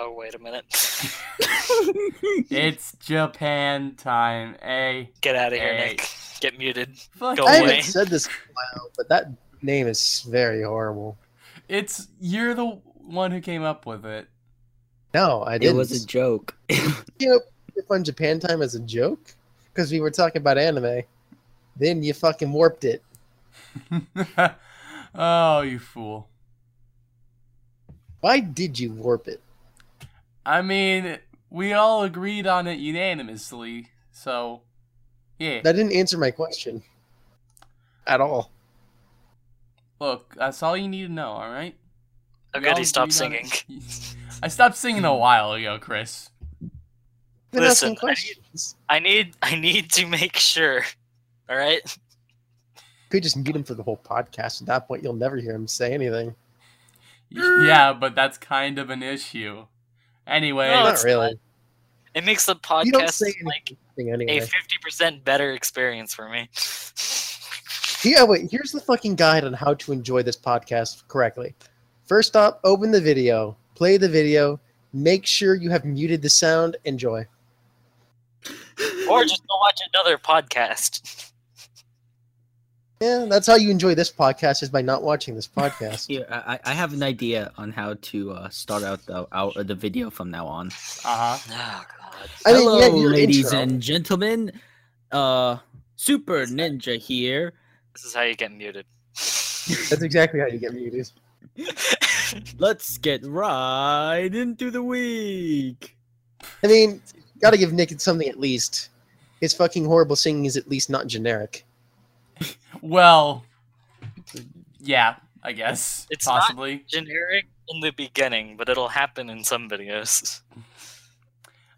Oh wait a minute. It's Japan time, eh? Get out of here, Hey. Nick. Get muted. Fuck Go I away. haven't said this in a while, but that name is very horrible. It's you're the one who came up with it. No, I didn't. was a joke. you know, on Japan time as a joke because we were talking about anime. Then you fucking warped it. oh, you fool. Why did you warp it? I mean, we all agreed on it unanimously, so yeah. That didn't answer my question at all. Look, that's all you need to know, alright? I'm good, all he stopped singing. I stopped singing a while ago, Chris. Been Listen, asking questions. I need I need to make sure. All right. Could just mute him for the whole podcast. At that point, you'll never hear him say anything. Yeah, but that's kind of an issue. Anyway, No, Not it's really. It makes the podcast like anything a fifty percent better experience for me. Yeah, wait. Here's the fucking guide on how to enjoy this podcast correctly. First up, open the video, play the video, make sure you have muted the sound. Enjoy. or just go watch another podcast. Yeah, that's how you enjoy this podcast is by not watching this podcast. Here, I, I have an idea on how to uh, start out the out the video from now on. uh-huh. Oh god. I mean, Hello, yeah, ladies intro. and gentlemen. Uh, Super Ninja here. This is how you get muted. That's exactly how you get muted. Let's get right into the week. I mean, gotta give Nick something at least. His fucking horrible singing is at least not generic. Well, yeah, I guess. It's not- possibly. Generic in the beginning, but it'll happen in some videos.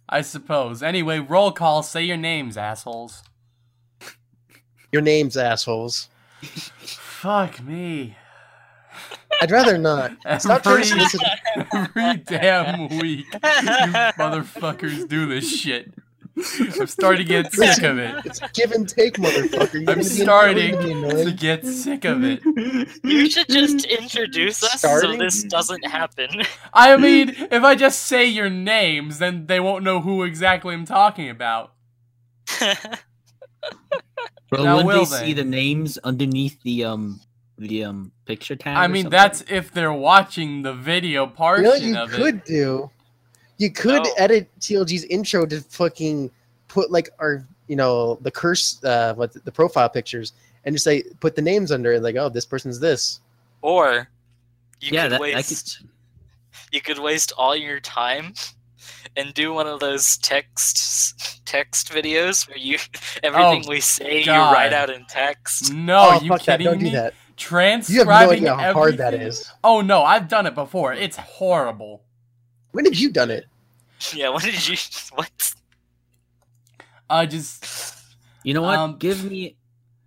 I suppose. Anyway, roll call. Say your names, assholes. Your name's assholes. Fuck me. I'd rather not. Stop trying to Every, every damn week, you motherfuckers do this shit. I'm starting to get sick of it. It's give and take, motherfucker. You're I'm starting annoying, to get sick of it. You should just introduce us so this doesn't happen. I mean, if I just say your names, then they won't know who exactly I'm talking about. Bro, Now will they they? see the names underneath the um the um picture tag? I mean, something? that's if they're watching the video You portion know what you of could it. do? You could No. edit TLG's intro to fucking put like our, you know, the curse, uh, what the profile pictures, and just say put the names under it, like, oh, this person's this. or you yeah, could that, waste could. you could waste all your time and do one of those text text videos where you everything we say you write out in text. No, oh, you fuck that! kidding Don't me? do that. Transcribing You have no idea how hard that everything? is. Oh no, I've done it before. It's horrible. When have you done it? Yeah, what did you what? I just You know what? Um, give me,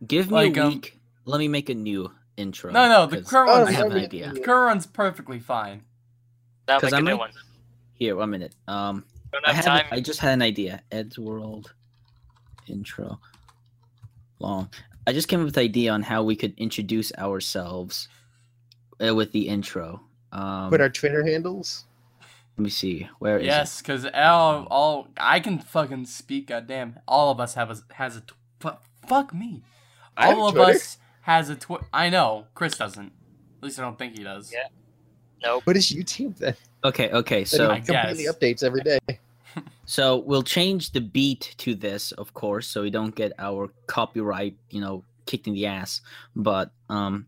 give me like, a um, week. Let me make a new intro. No, no, the 'cause current Oh, one's I have an idea. the current one's perfectly fine. Now 'Cause make I a new one. Here, one minute. Um, Don't I have had, time. I just had an idea. Ed's World intro. Long. I just came up with an idea on how we could introduce ourselves uh, with the intro. Um, Put our Twitter handles. Let me see. Where is it? Yes, because all, all I can fucking speak. Goddamn, all of us have a has a tw- fuck me. I have All of Twitter. us has a twi- I know Chris doesn't. At least I don't think he does. Yeah. No. Nope. What is YouTube then? Okay, okay. So I it completely guess. updates every day. So we'll change the beat to this, of course, so we don't get our copyright, you know, kicked in the ass. But um,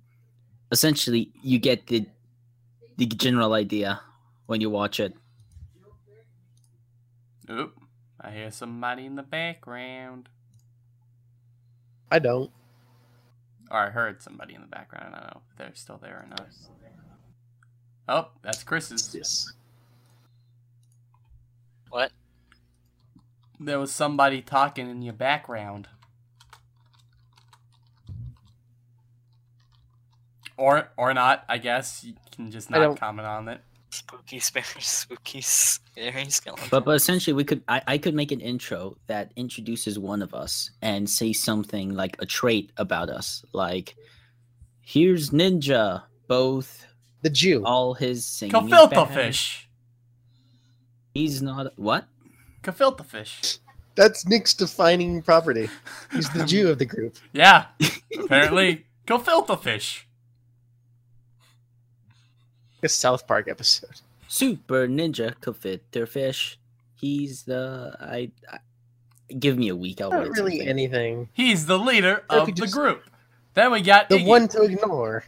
essentially, you get the the general idea when you watch it. Oop, I hear somebody in the background. I don't. Or I heard somebody in the background. I don't know if they're still there or not. Oh, that's Chris's. Yes. What? There was somebody talking in your background. Or or not, I guess. You can just I not don't- comment on it. Spooky scary spooky scary skeleton. But but essentially, we could I, I could make an intro that introduces one of us and say something like a trait about us, like here's Ninja, both The Jew. all his singing. is Kafilta bad." fish. He's not what? Gefilte fish. That's Nick's defining property. He's the Jew of the group. Yeah, apparently gefilte fish. A South Park episode. Super Ninja Gefilte Fish. He's the I, I. Give me a week. I'll Not write really something. anything. He's the leader Or of the just- group. Then we got The Iggy, one to ignore.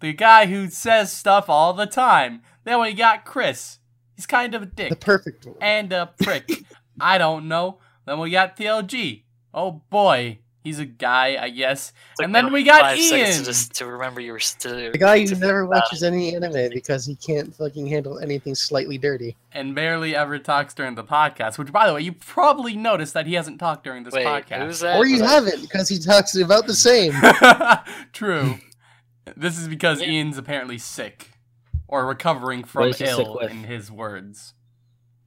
the guy who says stuff all the time. Then we got Chris. He's kind of a dick The perfect one. and a prick. I don't know. Then we got TLG. Oh boy, he's a guy, I guess. Took And then we got five Ian. To, just, to remember you were still The guy who never think about watches any anime because he can't fucking handle anything slightly dirty. and barely ever talks during the podcast. Which, by the way, you probably noticed that he hasn't talked during this Wait, podcast. who's that? Or you Was that- haven't because he talks about the same. True. This is because Yeah. Ian's apparently sick or recovering from What is he sick ill in his words.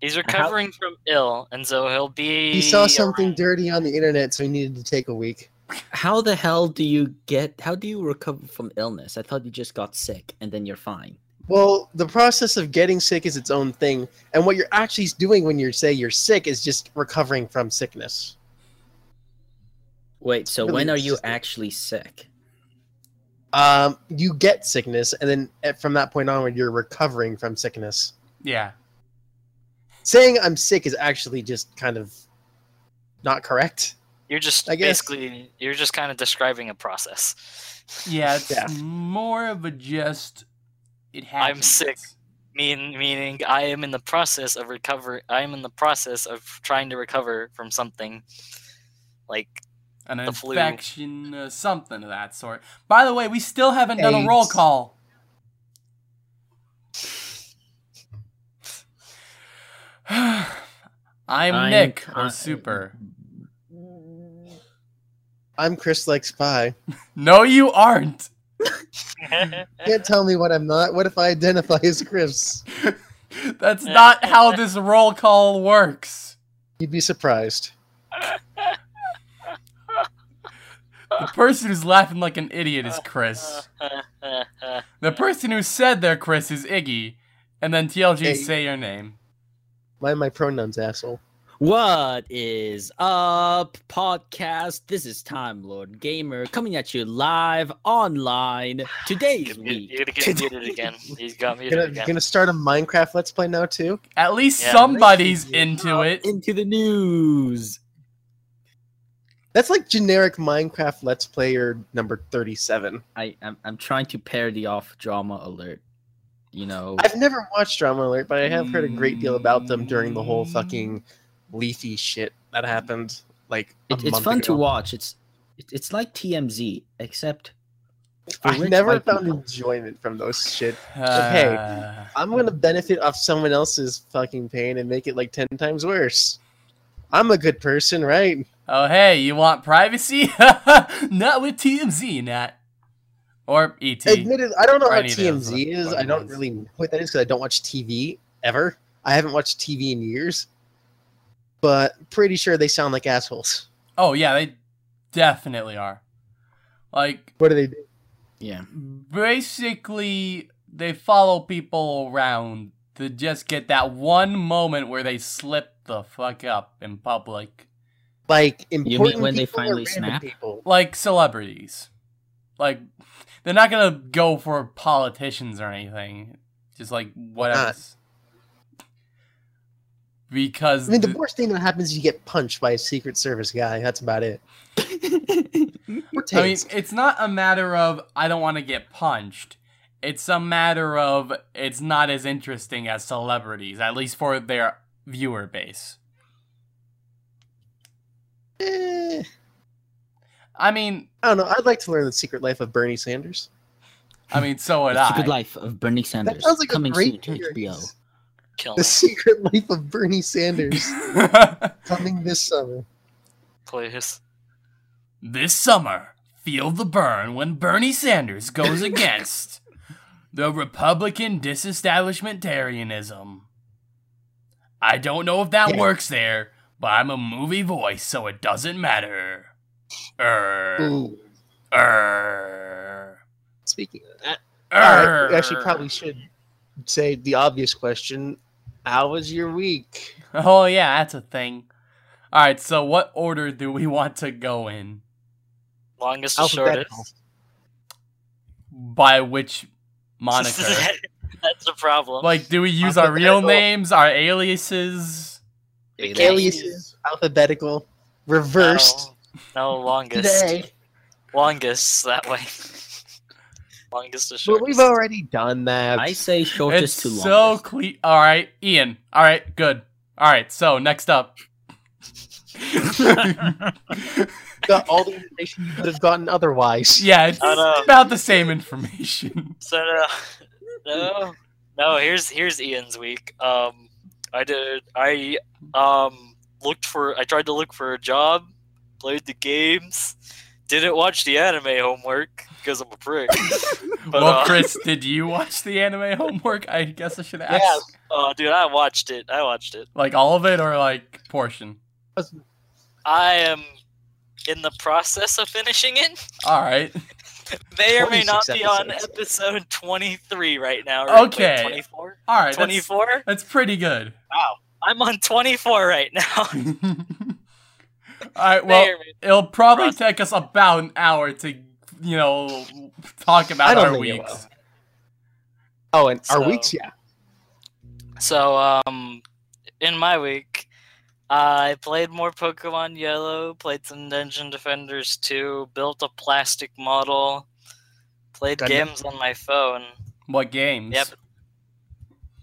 He's recovering from ill, and so he'll be. He saw something around. dirty on the internet, so he needed to take a week. How the hell do you get? How do you recover from illness? I thought you just got sick and then you're fine. Well, the process of getting sick is its own thing, and what you're actually doing when you say you're sick is just recovering from sickness. Wait, so Really, when are you actually sick? Um, you get sickness, and then from that point onward, you're recovering from sickness. Yeah. Saying I'm sick is actually just kind of not correct. You're just I guess- basically you're just kind of describing a process. Yeah, it's Yeah. more of a just. It happens. I'm sick. Mean meaning I am in the process of recover. I am in the process of trying to recover from something, like An the flu. infection, uh, something of that sort. By the way, we still haven't done a roll call. I'm, I'm Nick, or Super. I'm Chris like Spy. No, you aren't. Can't tell me what I'm not. What if I identify as Chris? That's not how this roll call works. You'd be surprised. The person who's laughing like an idiot is Chris. The person who said they're Chris is Iggy. And then TLG, Hey. say your name. Mind my pronouns, asshole. What is up, podcast? This is Time Lord Gamer coming at you live online today's Get mute- week. You're gonna get muted again. He's got muted Gonna, again. gonna start a Minecraft Let's Play now too. At least Yeah. somebody's into it. Into the news. That's like generic Minecraft Let's Player number 37. I I'm, I'm trying to parody off Drama Alert. You know, I've never watched Drama Alert, but I have heard a great deal about them during the whole fucking leafy shit that happened. Like it, it's fun to watch. It's it, it's like TMZ, except I never found people. enjoyment from those shit. hey, Uh, I'm gonna benefit off someone else's fucking pain and make it like ten times worse. I'm a good person, right? oh, hey, you want privacy? Not with TMZ, Nat. Or ET. Admitted, I don't know Or how any of those TMZ is. I don't really know what that is because I don't watch TV ever. I haven't watched TV in years, but pretty sure they sound like assholes. Oh, yeah, they definitely are. Like, What do they do? Yeah, basically, they follow people around to just get that one moment where they slip the fuck up in public. Like mean important when they people or finally random snap? People? Like celebrities. Like, they're not gonna go for politicians or anything. Just like whatever. Not. Because I mean, the the- worst thing that happens is you get punched by a Secret Service guy. That's about it. I mean, it's not a matter of I don't want to get punched. It's a matter of it's not as interesting as celebrities, at least for their viewer base. Eh, I mean, I don't know. I'd like to learn the secret life of Bernie Sanders. I mean, so would the I. Secret Life of Bernie Sanders sounds like a coming great soon to. HBO. Kill The me, secret life of Bernie Sanders coming this summer. please. this summer, feel the burn when Bernie Sanders goes against the Republican disestablishmentarianism. I don't know if that Yeah. works there, but I'm a movie voice, so it doesn't matter. Speaking of that. I actually probably should say the obvious question. How was your week? Oh yeah, that's a thing. All right, so what order do we want to go in? Longest to shortest. By which moniker? That's the problem. like, do we use our real names, our aliases? You can't Aliases, alphabetical, reversed. Oh. No, no longest. Today. Longest that way. longest to But we've already done that. I say shortest it's to so longest. cle- All right, Ian. All right, good. All right, so next up. got all the information you would have gotten otherwise. yeah, it's Oh, no. about the same information. So no, no, no. Here's here's Ian's week. Um, I did. I um looked for. I tried to look for a job. Played the games. Didn't watch the anime homework because I'm a prick. But, well, uh, Chris, did you watch the anime homework? I guess I should ask. Yeah. Oh, dude, I watched it. I watched it. Like all of it or like portion? I am in the process of finishing it. All right. May or may not be on episode 23 right now. Right? Okay. 24? All right. That's, 24? that's pretty good. Wow. I'm on 24 right now. all right. Well, it'll probably take us about an hour to, you know, talk about our weeks. Oh, and our weeks, yeah. So, um, in my week, I played more Pokemon Yellow, played some Dungeon Defenders 2, built a plastic model, played Good. games on my phone. What games? Yep.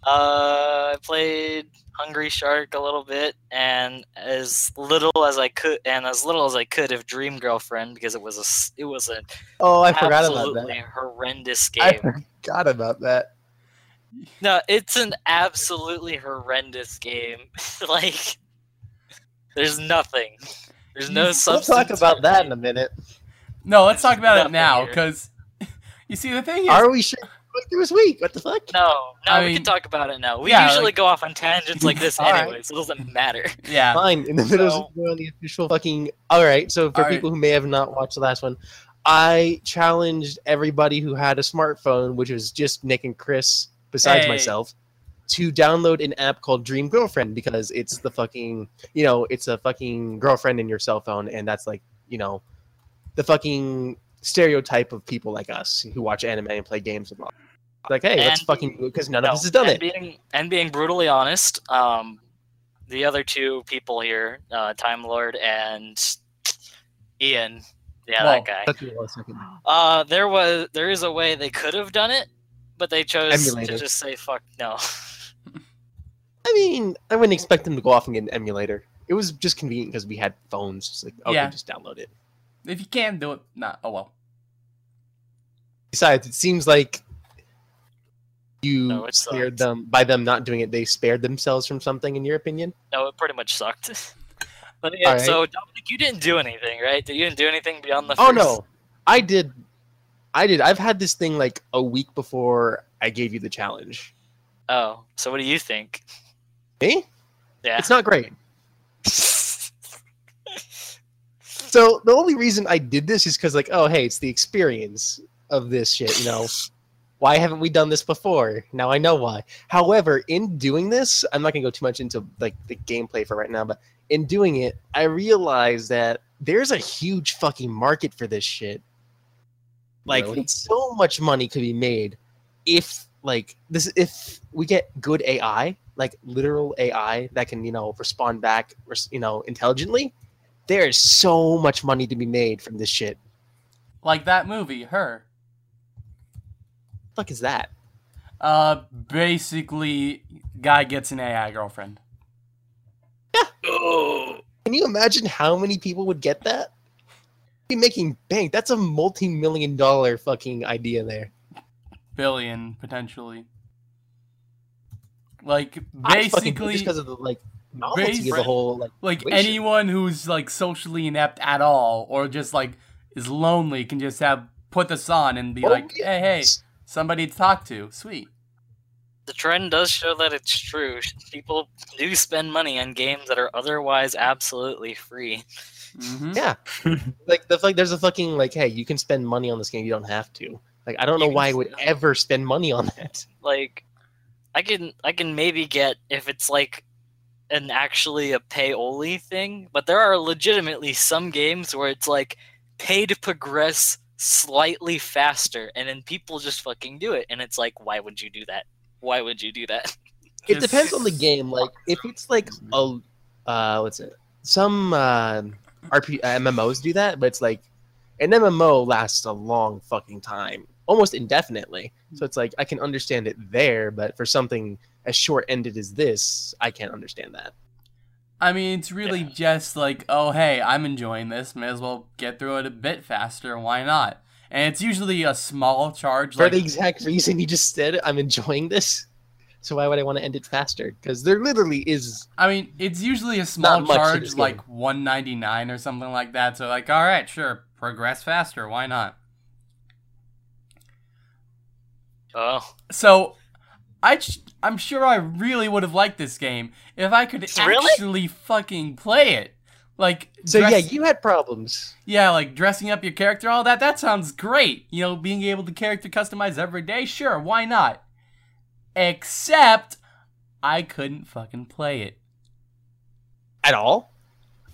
Uh, I played Hungry Shark a little bit, and as little as I could, and as little as I could of Dream Girlfriend because it was a it was an Oh, I forgot about that. horrendous game. I forgot about that. No, it's an absolutely horrendous game. like, there's nothing. There's no We'll talk about that in a minute. No, let's talk about it now because you see the thing is, Are we sure going through his week? What the fuck? No, no, I we mean- can talk about it now. We Yeah, usually like- go off on tangents like this All right. anyway, so it doesn't matter. yeah, Fine. In the middle So- of on the official fucking. All right. So for All right. people who may have not watched the last one, I challenged everybody who had a smartphone, which was just Nick and Chris, besides Hey. myself, to download an app called Dream Girlfriend because it's the fucking, you know, it's a fucking girlfriend in your cell phone, and that's like, you know, the fucking stereotype of people like us who watch anime and play games and all. Like, hey, let's And- fucking because none No, of us has done and it. Being, and being brutally honest, um, the other two people here, uh, Time Lord and Ian, yeah, Well, that guy. Took me a second. Uh, there was there is a way they could have done it, but they chose Emulator. to just say fuck no. I mean, I wouldn't expect them to go off and get an emulator. It was just convenient because we had phones. It's like, okay, Yeah. just download it. If you can't do it, not. Oh well. Besides, it seems like you No, spared sucked. them by them not doing it. They spared themselves from something, in your opinion. No, it pretty much sucked. but yeah, Alright. so Dominic, you didn't do anything, right? You didn't do anything beyond the. Oh first... no, I did. I did. I've had this thing like a week before I gave you the challenge. Oh, so what do you think? Me? Yeah. It's not great. So the only reason I did this is because, like, oh hey, it's the experience of this shit. You know, why haven't we done this before? Now I know why. However, in doing this, I'm not gonna go too much into like the gameplay for right now, but in doing it, I realized that there's a huge fucking market for this shit. Like, Really? so much money could be made if like this if we get good AI, like literal AI that can you know respond back, you know, intelligently. There is so much money to be made from this shit. Like that movie, her. fuck is that? Uh, basically, guy gets an AI girlfriend. Yeah. Can you imagine how many people would get that? Be making bank. That's a multi-million dollar fucking idea there. Billion potentially. Like I fucking- basically, just because of the like novelty of the whole like. like anyone who's like socially inept at all, or just like is lonely, can just have put this on and be Oh, like, hey, hey, somebody to talk to. Sweet. The trend does show that it's true. People do spend money on games that are otherwise absolutely free. hmm Yeah, like the like. There's a fucking like, hey, you can spend money on this game. You don't have to. Like, I don't know You can why I would ever spend money on that. Like, I can I can maybe get if it's like an actually a pay only thing, but there are legitimately some games where it's like pay to progress slightly faster, and then people just fucking do it, and it's like, why would you do that? Why would you do that? It depends on the game. Like if it's like a uh, what's it? Some uh, RP uh, MMOs do that, but it's like an MMO lasts a long fucking time, almost indefinitely. So it's like I can understand it there, but for something as short ended as this, I can't understand that. I mean, it's really Yeah. just like, oh, hey, I'm enjoying this. May as well get through it a bit faster. Why not? And it's usually a small charge. For Like, the exact reason you just said, I'm enjoying this. So why would I want to end it faster? Because there literally is. I mean, it's usually a small Not much to charge, like game. 199 or something like that. So, like, all right, sure, progress faster. Why not? Oh, So, I ch- I'm sure I really would have liked this game if I could Really? actually fucking play it. Like, So dress- yeah, you had problems. yeah, like dressing up your character, all that. That sounds great. You know, being able to character customize every day, sure, why not? Except, I couldn't fucking play it At all?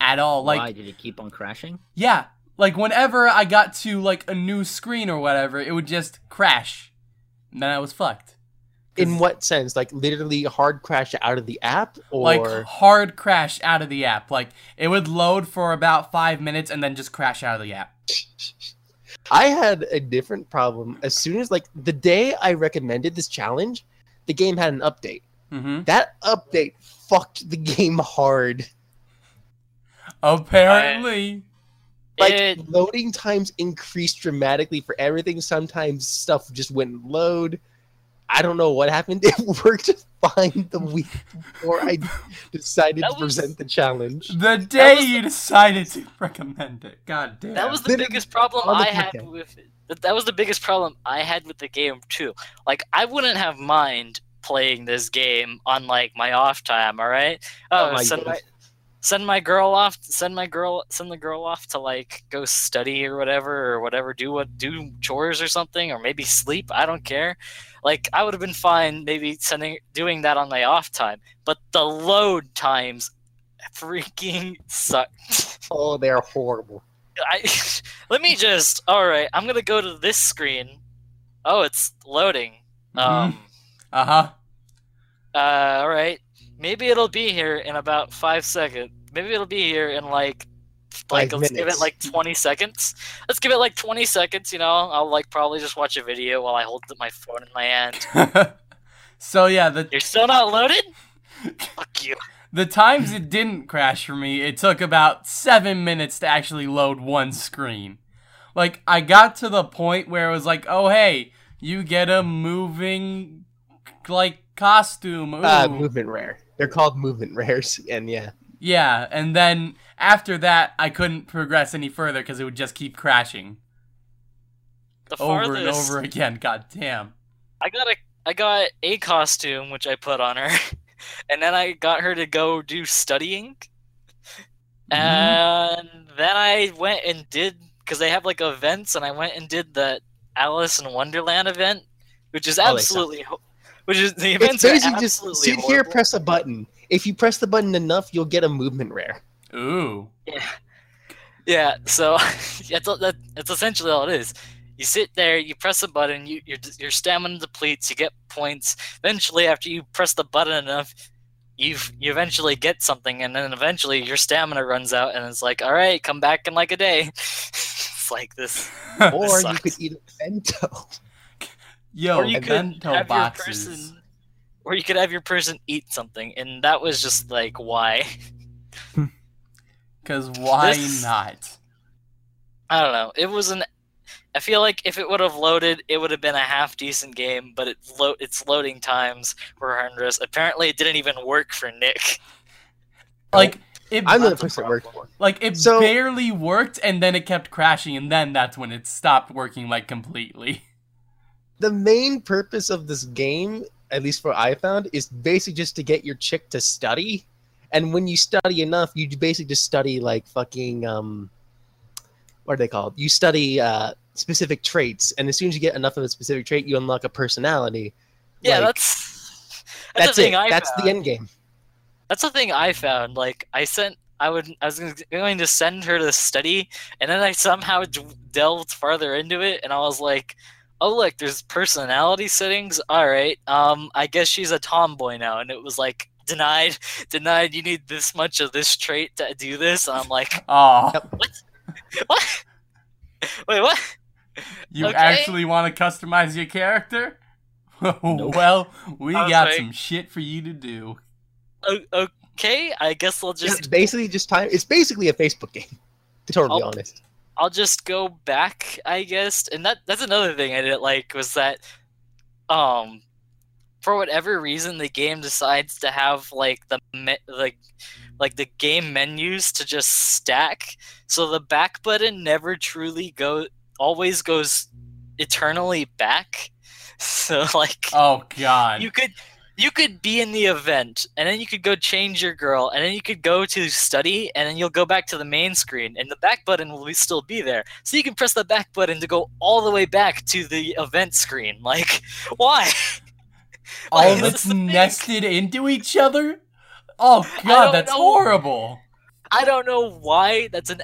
at all. Like, Why did it keep on crashing? Yeah, like whenever I got to like a new screen or whatever, it would just crash. And then I was fucked. In what sense? Like literally hard crash out of the app, or Like hard crash out of the app. Like it would load for about five minutes and then just crash out of the app. I had a different problem. As soon as like the day I recommended this challenge, the game had an update. hmm That update fucked the game hard. Apparently, Like it, loading times increased dramatically for everything. Sometimes stuff just wouldn't load. I don't know what happened. It worked just fine the week before I decided That to present the challenge. the day was you decided to recommend it. God damn. that was the Literally biggest problem the I had weekend. with it. That- That was the biggest problem I had with the game too. Like I wouldn't have mind playing this game on like my off time. All right. Oh Oh, my send my goodness. Send my girl off. Send my girl. Send the girl off to like go study or whatever or whatever. Do what do chores or something or maybe sleep. I don't care. Like I would have been fine maybe sending doing that on my off time. But the load times freaking suck Oh, they're horrible. I let me just. All right, I'm gonna go to this screen. Oh, it's loading. Um. Uh huh. Uh. All right. Maybe it'll be here in about five seconds. Maybe it'll be here in like. Like Five let's give it like 20 seconds. Let's give it like 20 seconds. You know, I'll like probably just watch a video while I hold my phone in my hand. so yeah, the You're still not loaded? Fuck you. the times it didn't crash for me, it took about seven minutes to actually load one screen. Like I got to the point where it was like, oh hey, you get a moving like costume. Ooh. Uh, movement rare. They're called movement rares, and yeah. Yeah, and then after that, I couldn't progress any further because it would just keep crashing The over farthest and over again. God damn. I got a I got a costume which I put on her, and then I got her to go do studying, Mhm. and then I went and did because they have like events, and I went and did the Alice in Wonderland event, which is Oh, they suck. absolutely, ho- which is the It's events are basically just absolutely sit here, press a button. If you press the button enough, you'll get a movement rare. Ooh. Yeah, Yeah. so that's that, that's essentially all it is. You sit there, you press a button, you, your your stamina depletes, you get points. Eventually, after you press the button enough, you you eventually get something, and then eventually your stamina runs out, and it's like, all right, come back in like a day. it's like this, Or you could eat a bento. Yo, or you could bento have boxes. your person, or you could have your person eat something, and that was just like, why? Cause why This- not? I don't know. It was an. I feel like if it would have loaded, it would have been a half decent game. But it lo- its loading times were horrendous. Apparently, it didn't even work for Nick. Like it, I'm the That's a person that worked for. like it So- barely worked, and then it kept crashing, and then that's when it stopped working like completely. The main purpose of this game, at least for I found, is basically just to get your chick to study. And when you study enough, you basically just study like fucking um, what are they called? You study uh specific traits, and as soon as you get enough of a specific trait, you unlock a personality. Yeah, Like, that's That's, That's the thing it. That's found. the end game. That's the thing I found. Like I sent, I would, I was going to send her to study, and then I somehow delved farther into it, and I was like, "Oh, look, there's personality settings. All right, um, I guess she's a tomboy now." And it was like denied, denied. You need this much of this trait to do this, and I'm like, Oh, what? what? Wait, what? you Okay. actually want to customize your character? Nope. well, we I was got like- some shit for you to do. O- okay, I guess I'll just it's basically just time. It's basically a Facebook game. To totally be I'll- honest. I'll just go back, I guess. And that that's another thing I didn't like was that um for whatever reason the game decides to have like the me- like like the game menus to just stack so the back button never truly go always goes eternally back. So like Oh God. you could you could be in the event and then you could go change your girl and then you could go to study and then you'll go back to the main screen and the back button will be, still be there so you can press the back button to go all the way back to the event screen like why All Like, of this it's is the thing. nested into each other? Oh god, that's know. horrible. i don't know why that's an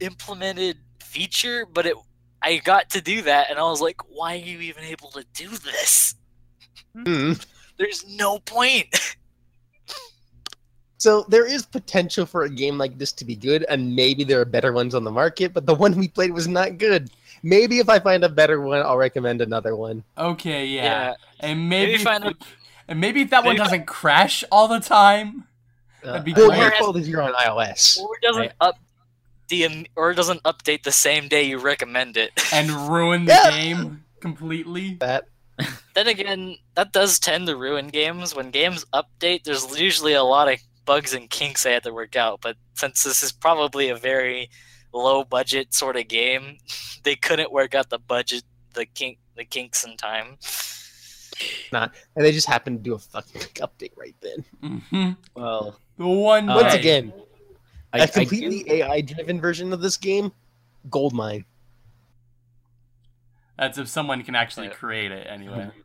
implemented feature but it i got to do that and i was like why are you even able to do this Hmm. There's no point So there is potential for a game like this to be good, and maybe there are better ones on the market, but the one we played was not good. Maybe if I find a better one, I'll recommend another one. Okay, yeah. yeah And maybe, Maybe find a- and maybe if that one doesn't crash all the time. Uh, That'd be well, great. your fault is you're on iOS. or it doesn't up the or doesn't update the same day you recommend it. and ruin the Yeah. game completely. That then again, that does tend to ruin games. When games update, there's usually a lot of bugs and kinks they have to work out. But since this is probably a very low budget sort of game, they couldn't work out the budget, the kink, the kinks in time. Not, and they just happened to do a fucking update right then. hmm Well, The one Once day. again, I, a I do- completely AI-driven version of this game, Goldmine. That's if someone can actually Yeah. create it anyway.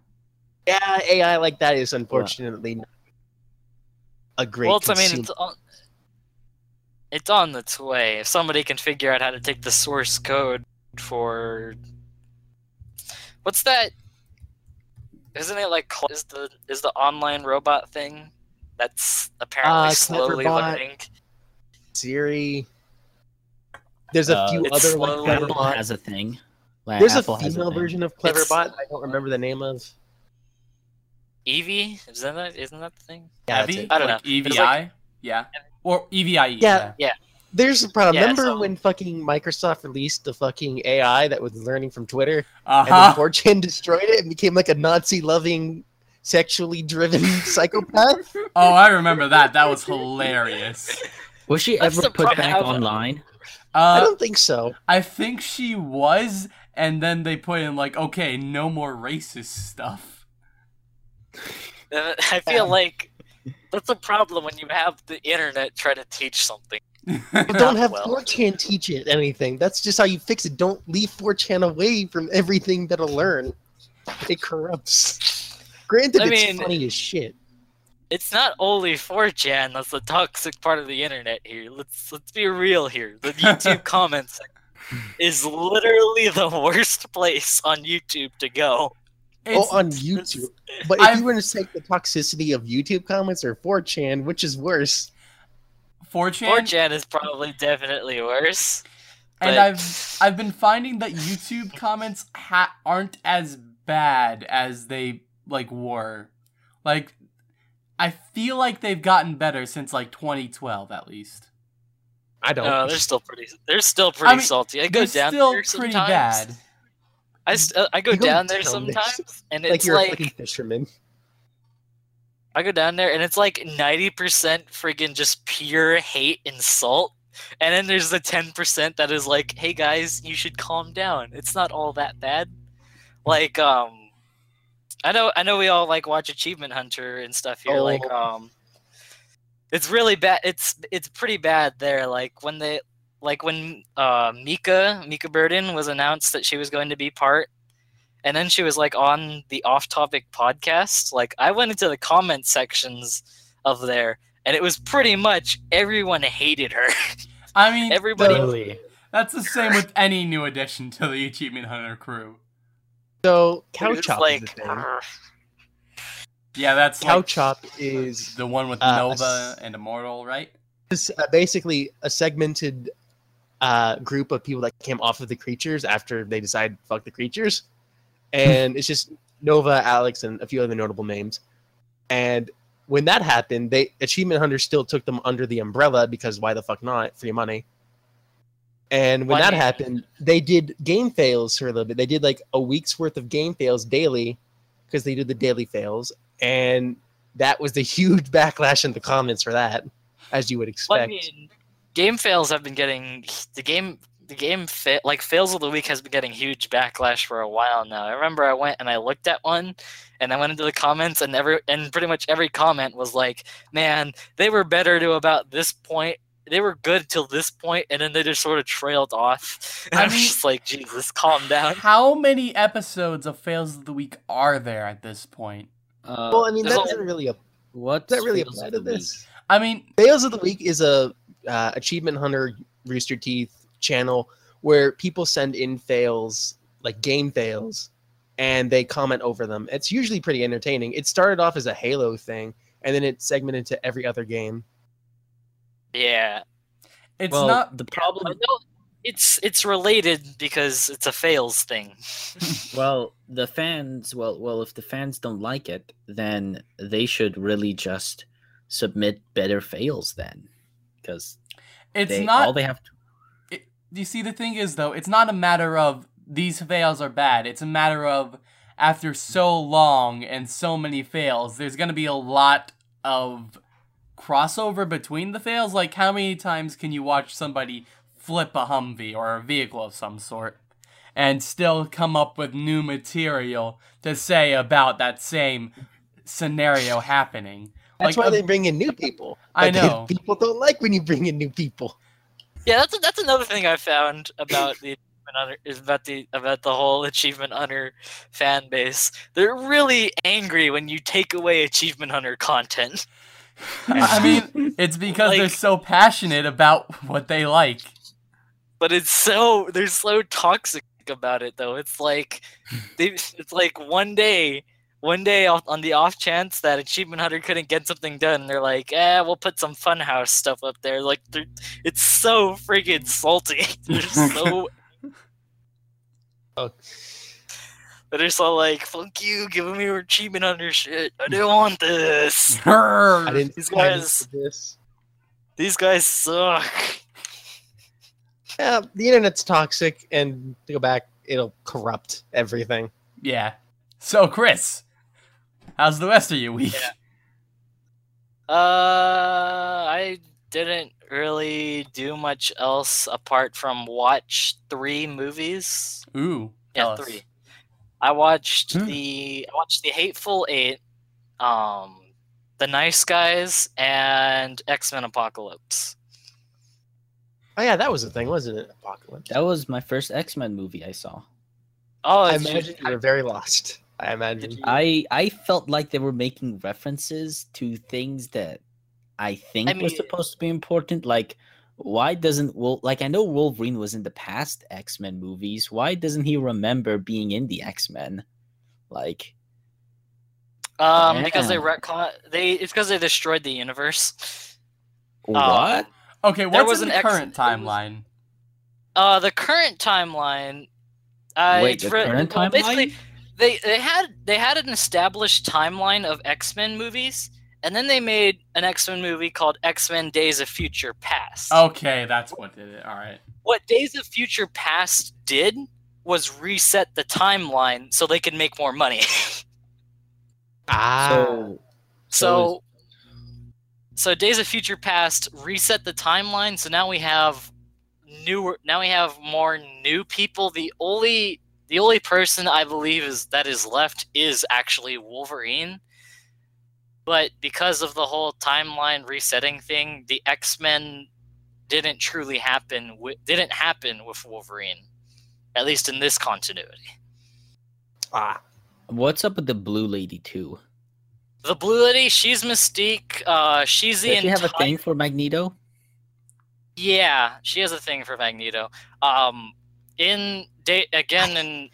Yeah, AI like that is unfortunately not a great. well, it's, I mean, it's on, it's on its way. If somebody can figure out how to take the source code for what's that? Isn't it like is the is the online robot thing that's apparently Uh, slowly Cleverbot. learning? Siri. There's a Uh, few It's other like slowly- Cleverbot. Has a thing. Like, There's Apple a has female version of It's- Cleverbot. I don't remember the name of. Evie? Isn't that isn't that the thing? Yeah, that's Heavy? it. I don't like know. EVI? Like- yeah. Or E EVIE. Yeah. Yeah. There's a problem. Yeah, Remember so- when fucking Microsoft released the fucking AI that was learning from Twitter, Uh and then huh. 4chan destroyed it and became like a Nazi-loving, sexually driven psychopath? Oh, I remember that. That was hilarious. Was she ever put back online? I Uh, don't think so. I think she was, and then they put in like, okay, no more racist stuff. Uh, I feel like that's a problem when you have the internet try to teach something. But don't have well. 4chan teach it anything. That's just how you fix it. Don't leave 4chan away from everything that'll learn. It corrupts. Granted, I it's mean- funny as shit. It's not only 4chan that's the toxic part of the internet here. Let's let's be real here. The YouTube comments is literally the worst place on YouTube to go. It's- oh, on YouTube. But if I've- you were to take the toxicity of YouTube comments or 4chan, which is worse? 4chan, 4chan is probably definitely worse. and but- I've I've been finding that YouTube comments ha- aren't as bad as they like were. Like, I feel like they've gotten better since like 2012 at least. I don't. No, they're still pretty. They're still pretty mean, salty. I go They're down still there pretty sometimes. bad. I, st- I go You go down there down there sometimes, and like it's you're like a fucking fisherman. I go down there, and it's like ninety percent friggin' just pure hate and salt, and then there's the ten percent that is like, "Hey guys, you should calm down. It's not all that bad." Like, um, I know, I know, we all like watch Achievement Hunter and stuff here. Like, Oh. um, it's really bad. It's it's pretty bad there. Like when they, like when uh Mica Mica Burton was announced that she was going to be part and then she was like on the Off Topic podcast. Like I went into the comment sections of there, and it was pretty much everyone hated her. I mean, Everybody, Really? that's the same with any new addition to the Achievement Hunter crew. So cow it's chop like, is the thing. "Ugh." Yeah, that's Cow like chop is the one with uh, Nova and Immortal, right? is uh, basically a segmented uh, group of people that came off of the creatures after they decided fuck the creatures, and it's just Nova, Aleks, and a few other notable names. And when that happened, they Achievement Hunter still took them under the umbrella because why the fuck not? Free money. And when Why that happened, they did game fails for a little bit. They did like a week's worth of game fails daily because they did the daily fails, and that was the huge backlash in the comments for that, as you would Well, expect. I mean, game fails have been getting the game. The game fa- like fails of the week has been getting huge backlash for a while now. I remember I went and I looked at one, and I went into the comments, and every and pretty much every comment was like, "Man, they were better to about this point. They were good till this point, and then they just sort of trailed off." And I I was mean- just like, "Jesus, calm down." How many episodes of Fails of the Week are there at this point? Uh, well, I mean, that a- doesn't really ap- what that really apply to this. I mean, Fails of the Week is a uh, Achievement Hunter Rooster Teeth channel where people send in fails, like game fails, and they comment over them. It's usually pretty entertaining. It started off as a Halo thing, and then it segmented to every other game. Yeah, it's well, not. the but problem. no, it's it's related because it's a fails thing. Well, the fans. Well, well, if the fans don't like it, then they should really just submit better fails then, because It's they, not. all they have to. it, you see, the thing is, though, it's not a matter of these fails are bad. It's a matter of after so long and so many fails, there's going to be a lot of crossover between the fails. Like, how many times can you watch somebody flip a Humvee or a vehicle of some sort and still come up with new material to say about that same scenario happening? That's Like, why uh, they bring in new people. I But they- know. people don't like when you bring in new people. Yeah, that's that's another thing I found about the Achievement Hunter is about the about the whole Achievement Hunter fan base. They're really angry when you take away Achievement Hunter content. I mean, it's because they're so passionate about what they like. But it's so they're so toxic about it though. It's like they it's like one day one day on the off chance that Achievement Hunter couldn't get something done, they're like, "Eh, we'll put some Funhouse stuff up there." Like, it's so freaking salty. They're so Oh. They're just all like, fuck you, giving me your Achievement Hunter shit. I didn't want this. I didn't These I didn't this. These guys suck. Yeah, the internet's toxic, and to go back, it'll corrupt everything. Yeah. So, Chris, how's the rest of your week? Yeah. Uh, I didn't really do much else apart from watch three movies. Ooh. Yeah, tell us. three. I watched Hmm. the I watched the Hateful Eight, um, the Nice Guys, and X Men Apocalypse. Oh yeah, that was the thing, wasn't it? Apocalypse. That was my first X Men movie I saw. Oh, I did you- imagine you were very lost. I imagine. I I felt like they were making references to things that I think I was mean- supposed to be important. Like, why doesn't Wol like I know Wolverine was in the past X Men movies. Why doesn't he remember being in the X Men? Like, Um, because they Yeah. retcon they it's because they destroyed the universe. what? Okay, There what's was in an the ex- current there was- timeline? Uh, the current timeline. Uh, Wait, it's the re- current well, timeline? Basically, they they had they had an established timeline of X Men movies, and then they made an X Men movie called X Men Days of Future Past. Okay, that's what did it. All right. What Days of Future Past did was reset the timeline so they could make more money. ah, So, So, so Days of Future Past reset the timeline. So now we have newer. Now we have more new people. The only the only person I believe is that is left is actually Wolverine. But because of the whole timeline resetting thing, the X Men didn't truly happen. With, didn't happen with Wolverine, at least in this continuity. Ah, What's up with the blue lady too? The blue lady, she's Mystique. Uh, she's the Does she have a thing for Magneto? Yeah, she has a thing for Magneto. Um, in day again in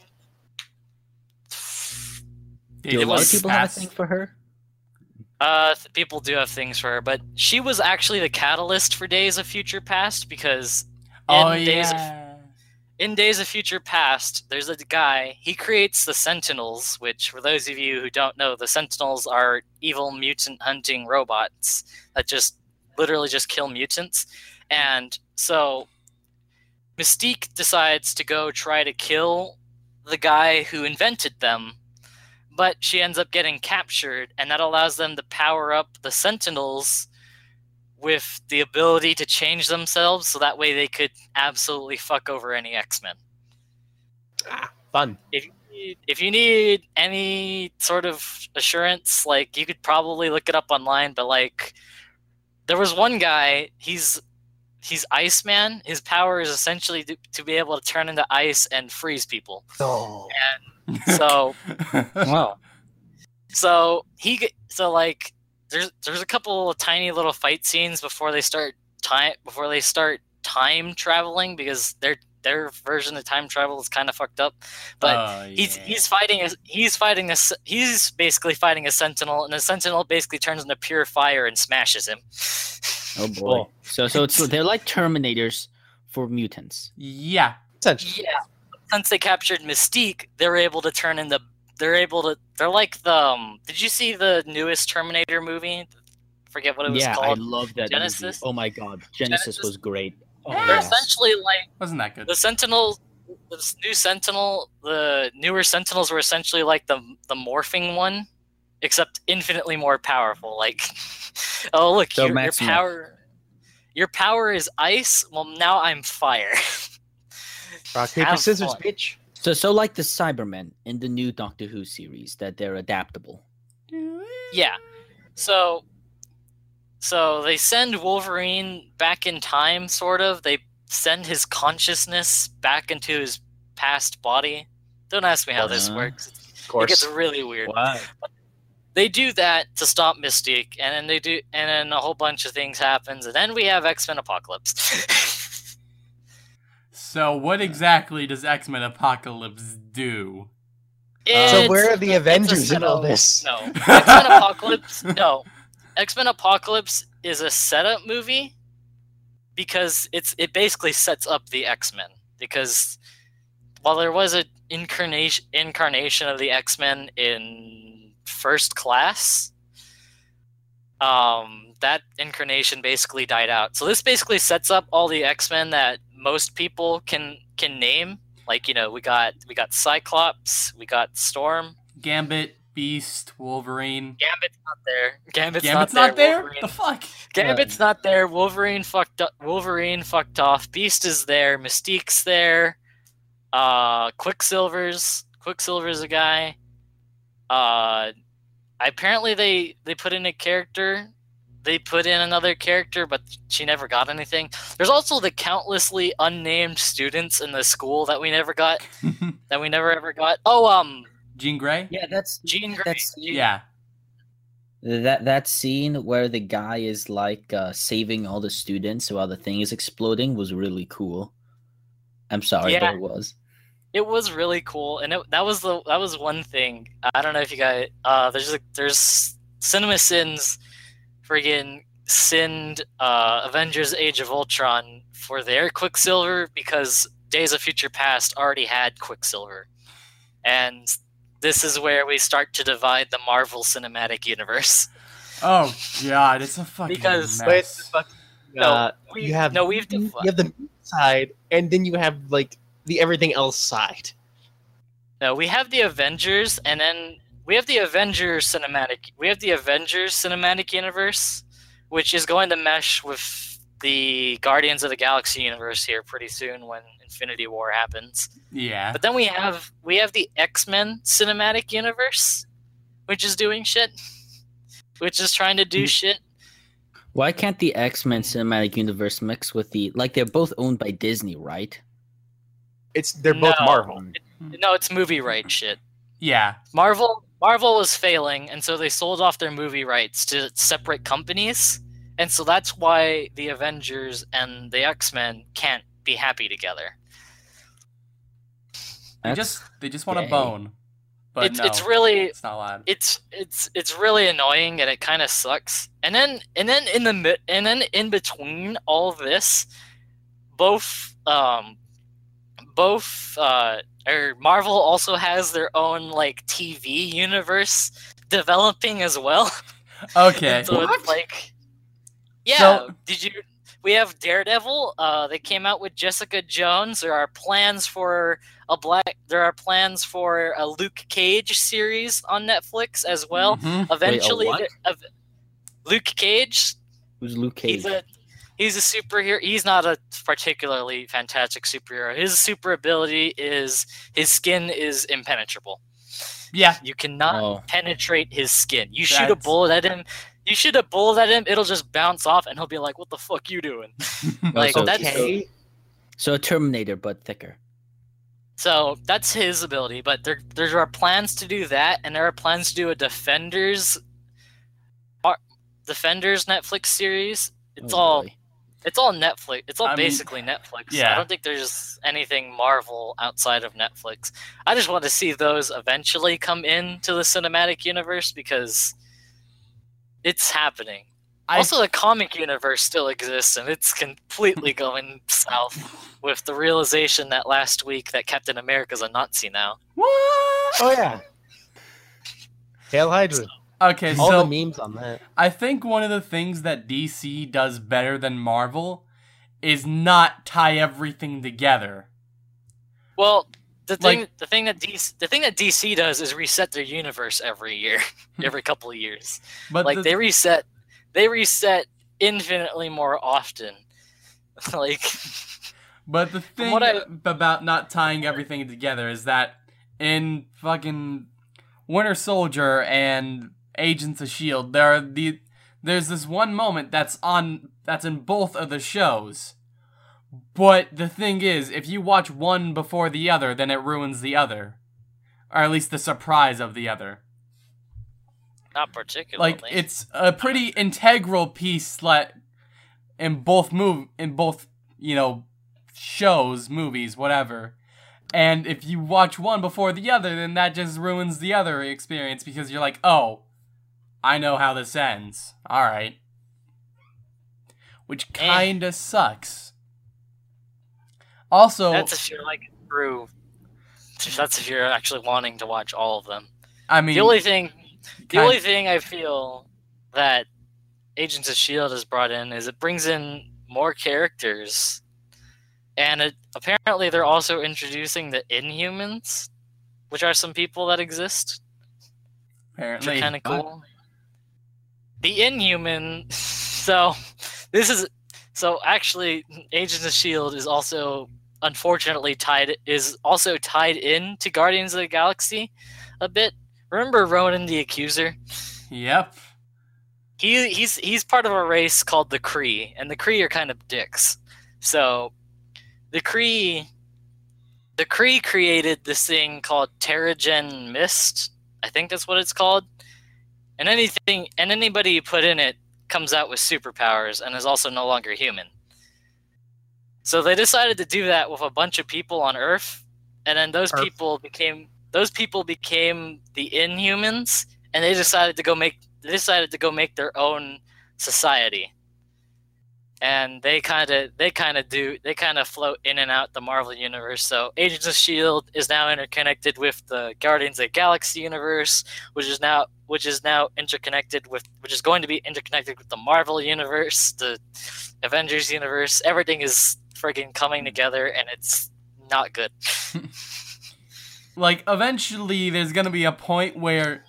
Days Do a lot of was people have a thing for her? uh people do have things for her, but she was actually the catalyst for Days of Future Past because Oh in Days of yeah. In Days of Future Past, there's a guy, he creates the Sentinels, which, for those of you who don't know, the Sentinels are evil mutant hunting robots that just literally just kill mutants. And so Mystique decides to go try to kill the guy who invented them, but she ends up getting captured, and that allows them to power up the Sentinels with the ability to change themselves so that way they could absolutely fuck over any X-Men. Ah, fun. If you need, if you need any sort of assurance, like you could probably look it up online, but like there was one guy, he's he's Iceman. His power is essentially to, to be able to turn into ice and freeze people. Oh, And So Wow. so he so like there's there's a couple of tiny little fight scenes before they start time before they start time traveling because their their version of time travel is kind of fucked up but Oh, he's yeah. he's fighting a he's fighting a s- he's basically fighting a sentinel and the sentinel basically turns into pure fire and smashes him Oh boy. Cool. So so it's they're like Terminators for mutants. yeah. essentially. yeah since they captured mystique they're able to turn into they're able to they're like the um, did you see the newest terminator movie forget what it was yeah, called I love that Genisys? movie. Oh my god, Genisys, Genisys? was great. Oh, they're yes. essentially like Wasn't that good? the Sentinel, this new Sentinel, the newer Sentinels were essentially like the the morphing one, except infinitely more powerful. Like, oh look, So your, your power, your power is ice. Well, now I'm fire. Rock paper scissors, fun. bitch. So so like the Cybermen in the new Doctor Who series that they're adaptable. yeah. So, so they send Wolverine back in time, sort of. They send his consciousness back into his past body. Don't ask me how this Uh-huh. works. Of It course. gets really weird. Wow. they do that to stop Mystique, and then they do, and then a whole bunch of things happens, and then we have X Men Apocalypse. So what exactly does X Men Apocalypse do? so where are the Avengers in all this? No, X Men Apocalypse. No, X Men Apocalypse is a setup movie because it's it basically sets up the X Men because while there was an incarnation incarnation of the X Men in First Class, um, that incarnation basically died out. So this basically sets up all the X Men that most people can can name. Like you know, we got we got Cyclops, we got Storm, Gambit, Beast, Wolverine. Gambit's not there. Gambit's, Gambit's not, not there. Wolverine, The fuck? Gambit's not there. Wolverine fucked up. Wolverine fucked off. Beast is there. Mystique's there. Uh, Quicksilver's Quicksilver's a guy. Uh, apparently they they put in a character. They put in another character, but she never got anything. There's also the countlessly unnamed students in the school that we never got. That we never ever got. Oh, um, Jean Grey. Yeah, that's Jean Grey. That's- Yeah. that that scene where the guy is like uh, saving all the students while the thing is exploding was really cool. I'm sorry, Yeah. but it was. it was really cool and it, that was the that was one thing i don't know if you guys uh there's a, there's CinemaSins friggin sinned uh avengers age of ultron for their quicksilver because days of future past already had quicksilver and this is where we start to divide the marvel cinematic universe Oh god, it's a fucking Because- mess. Wait, no uh, we, you have no we've you have the side, and then you have like the everything else side. No, we have the Avengers, and then we have the Avengers cinematic. We have the Avengers cinematic universe, which is going to mesh with the Guardians of the Galaxy universe here pretty soon when Infinity War happens. yeah. But then we have we have the X Men cinematic universe, which is doing shit, which is trying to do hmm. shit. Why can't the X Men cinematic universe mix with the like? They're both owned by Disney, right? It's they're both No. Marvel. No, it's movie right shit. Yeah. Marvel Marvel was failing, and so they sold off their movie rights to separate companies, and so that's why the Avengers and the X Men can't be happy together. They just they just want a bone. But it's no, it's really it's not allowed. it's it's it's really annoying and it kind of sucks. And then and then in the mi- and then in between all this, both um both uh or Marvel also has their own like TV universe developing as well. Okay. So What? it's like, yeah. So- did you? We have Daredevil. Uh, they came out with Jessica Jones. There are plans for a black. There are plans for a Luke Cage series on Netflix as well. Mhm. Eventually, what? the- ev- Luke Cage. Who's Luke Cage? He's a he's a superhero. He's not a particularly fantastic superhero. His super ability is his skin is impenetrable. Yeah. You cannot Oh. penetrate his skin. You shoot a bullet at him. You shoot a bullet at him. It'll just bounce off, and he'll be like, "What the fuck you doing?" Oh, like so- that's Okay. So a Terminator, but thicker. so that's his ability. But there there are plans to do that, and there are plans to do a Defenders, Defenders Netflix series. It's Oh, all boy. It's all Netflix. It's all I mean, basically Netflix. yeah. I don't think there's anything Marvel outside of Netflix. I just want to see those eventually come into the cinematic universe because it's happening. I, also, the comic universe still exists, and it's completely going south with the realization that last week that Captain America's a Nazi now. what? Oh yeah. Hail Hydra. Okay, All so the memes on that. I think one of the things that DC does better than Marvel is not tie everything together. Well, the thing, Like- the thing that DC, the thing that DC does is reset their universe every year, every couple of years. But like the- they reset, they reset infinitely more often. like, But the thing what I- about not tying everything together is that in fucking Winter Soldier and Agents of Shield, there are the there's this one moment that's on that's in both of the shows. But the thing is, if you watch one before the other, then it ruins the other. Or at least the surprise of the other. not particularly. Like it's a pretty integral piece like in both move in both, you know, shows, movies, whatever. And if you watch one before the other, then that just ruins the other experience because you're like, "Oh, I know how this ends." All right. Which Eh. kind of sucks. Also, that's if you're like through. That's if you're actually wanting to watch all of them. I mean, the only thing, the only thing I feel that Agents of Shield has brought in is it brings in more characters, and it apparently they're also introducing the Inhumans, which are some people that exist, apparently kind of cool. The Inhuman. So this is so actually Agents of Shield is also unfortunately tied is also tied in to Guardians of the Galaxy a bit. Remember Ronan the Accuser? Yep. He he's he's part of a race called the Kree, and the Kree are kind of dicks. So the Kree the Kree created this thing called Terrigen Mist. I think that's what it's called. And anything and anybody you put in it comes out with superpowers and is also no longer human. So they decided to do that with a bunch of people on Earth, and then those Earth. people became those people became the Inhumans, and they decided to go make they decided to go make their own society. And they kind of they kind of do they kind of float in and out the Marvel universe. So Agents of Shield is now interconnected with the Guardians of the Galaxy universe, which is now which is now interconnected with which is going to be interconnected with the Marvel universe, the Avengers universe. Everything is friggin' coming hmm. together, and it's not good. like eventually there's gonna be a point where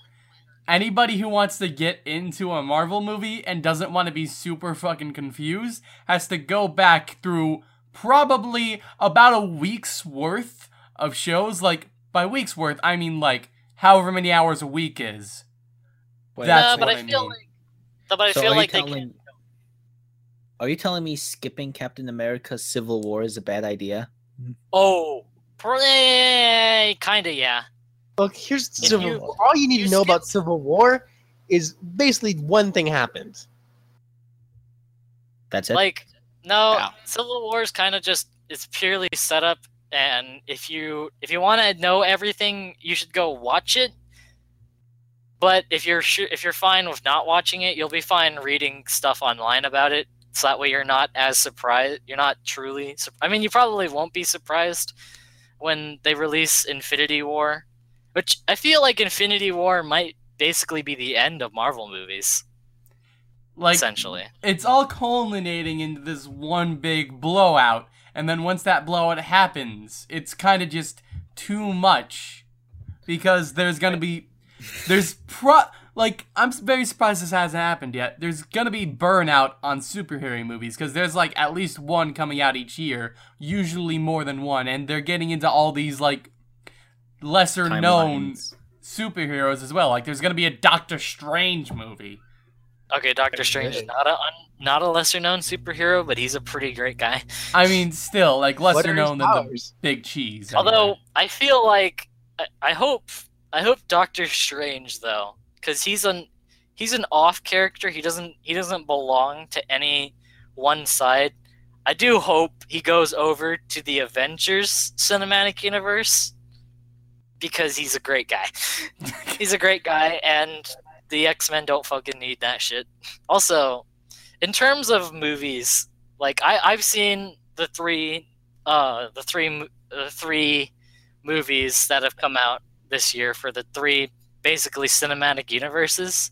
anybody who wants to get into a Marvel movie and doesn't want to be super fucking confused has to go back through probably about a week's worth of shows. Like by week's worth, I mean like however many hours a week is. Wait, That's no, but what I I feel mean. like, no, but I so feel are like you they telling, can. Are you telling me skipping Captain America Civil War is a bad idea? Oh, eh, kind of, yeah. Look, here's If Civil you- War. All you need you to know about Civil War is basically one thing happened. That's it. Like, no, Yeah. Civil War is kind of just it's purely set up, and if you if you want to know everything, you should go watch it. But if you're sure, if you're fine with not watching it, you'll be fine reading stuff online about it. So that way you're not as surprised. You're not truly. sur- I mean, you probably won't be surprised when they release Infinity War, which I feel like Infinity War might basically be the end of Marvel movies, Like essentially. it's all culminating into this one big blowout, and then once that blowout happens, it's kind of just too much because there's gonna be there's pro like I'm very surprised this hasn't happened yet. There's gonna be burnout on superhero movies because there's like at least one coming out each year, usually more than one, and they're getting into all these like lesser known Timelines. superheroes as well. Like there's gonna be a Doctor Strange movie. Okay, Doctor Strange is not a un, not a lesser known superhero, but he's a pretty great guy. I mean, still like What lesser are his known than the? Big Cheese. Although anyway. I feel like I, I hope I hope Doctor Strange though, because he's an he's an off character. He doesn't he doesn't belong to any one side. I do hope he goes over to the Avengers cinematic universe because he's a great guy. he's a great guy, and the X Men don't fucking need that shit. Also, in terms of movies, like I I've seen the three uh the three the three movies that have come out this year for the three basically cinematic universes.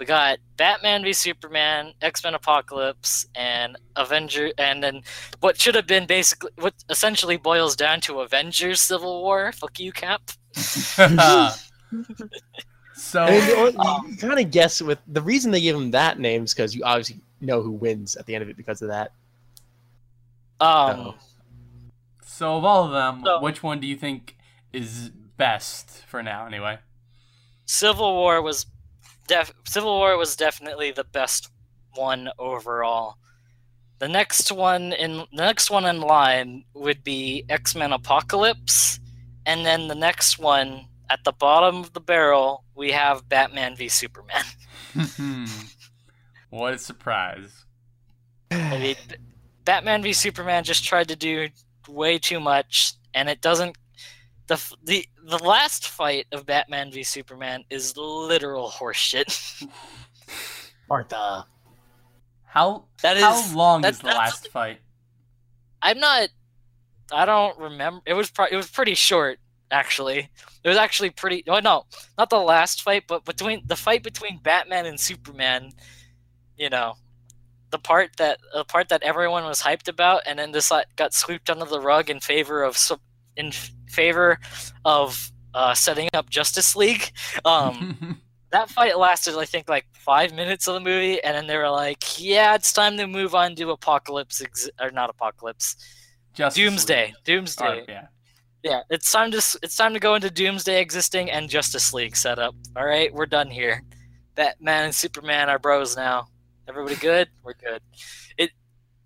We got Batman v Superman, X Men Apocalypse, and Avenger, and then what should have been basically what essentially boils down to Avengers Civil War. Fuck you, Cap. so I mean, the only- you kind of guess with the reason they give him that name is because you obviously know who wins at the end of it because of that. Um, Oh. so of all of them, So- which one do you think is best for now? Anyway, Civil War was def- Civil War was definitely the best one overall. The next one in the next one in line would be X Men Apocalypse, and then the next one at the bottom of the barrel we have Batman v Superman. Hmm. what a surprise! I mean, Batman v Superman just tried to do way too much, and it doesn't. The, the the last fight of Batman v Superman is literal horseshit. Martha. How That how is- long that- is the that's- last fight? I'm not. I don't remember. It was pro- it was pretty short actually. It was actually pretty. Oh no, not the last fight, but between the fight between Batman and Superman. You know, the part that the part that everyone was hyped about, and then this got swept under the rug in favor of in f- favor of uh, setting up Justice League. Um, that fight lasted, I think, like five minutes of the movie, and then they were like, "Yeah, it's time to move on to Apocalypse, ex- or not Apocalypse, Justice Doomsday, League. Doomsday. Oh, yeah. Yeah, it's time to it's time to go into Doomsday existing and Justice League setup. All right, we're done here. Batman and Superman are bros now. Everybody good? We're good. It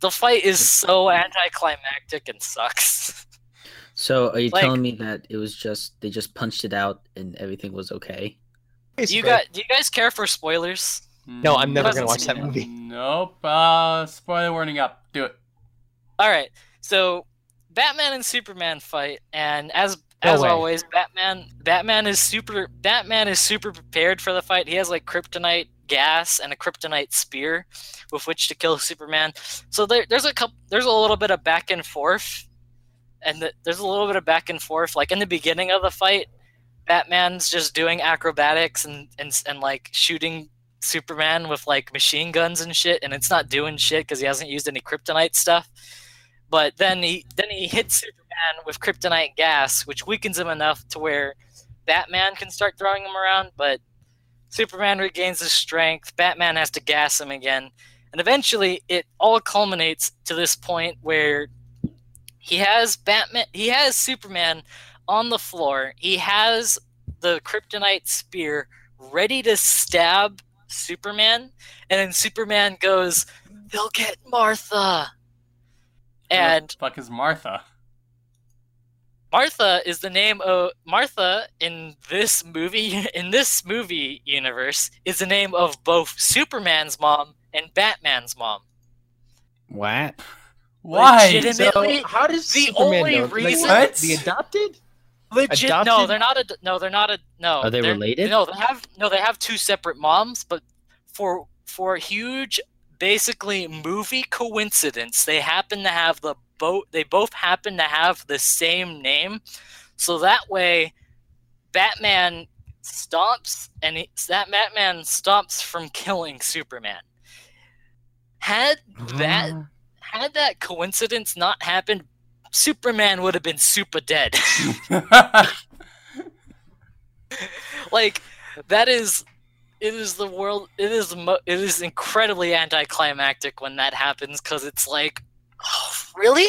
the fight is so anticlimactic and sucks. So are you Like- telling me that it was just they just punched it out and everything was okay? Do you Basically. got do you guys care for spoilers? No, I'm never gonna watch that movie. Nope. Uh, spoiler warning up. Do it. All right. So Batman and Superman fight, and as as way. always, Batman Batman is super Batman is super prepared for the fight. He has like kryptonite gas and a kryptonite spear with which to kill Superman. So there, there's a couple there's a little bit of back and forth, and the, there's a little bit of back and forth. Like in the beginning of the fight, Batman's just doing acrobatics and and and like shooting Superman with like machine guns and shit, and it's not doing shit because he hasn't used any kryptonite stuff. But then he then he hits Superman with kryptonite gas, which weakens him enough to where Batman can start throwing him around. But Superman regains his strength. Batman has to gas him again, and eventually it all culminates to this point where he has Batman. He has Superman on the floor. He has the kryptonite spear ready to stab Superman, and then Superman goes, "They'll get Martha." Who the And fuck is Martha? Martha is the name of Martha in this movie in this movie universe is the name of both Superman's mom and Batman's mom. What? Why? Legit- So how does the Superman only know? Like, reason- What? the adopted? Legit, no, they're not. A, no, they're not a. No, Are they related? No, they have. No, they have two separate moms, but for for a huge, basically movie coincidence, they happen to have the both. They both happen to have the same name, so that way, Batman stops and he, that Batman stops from killing Superman. Had that Uh, had that coincidence not happened, Superman would have been super dead. like that is it is the world it is mo it is incredibly anticlimactic when that happens because it's like oh, really?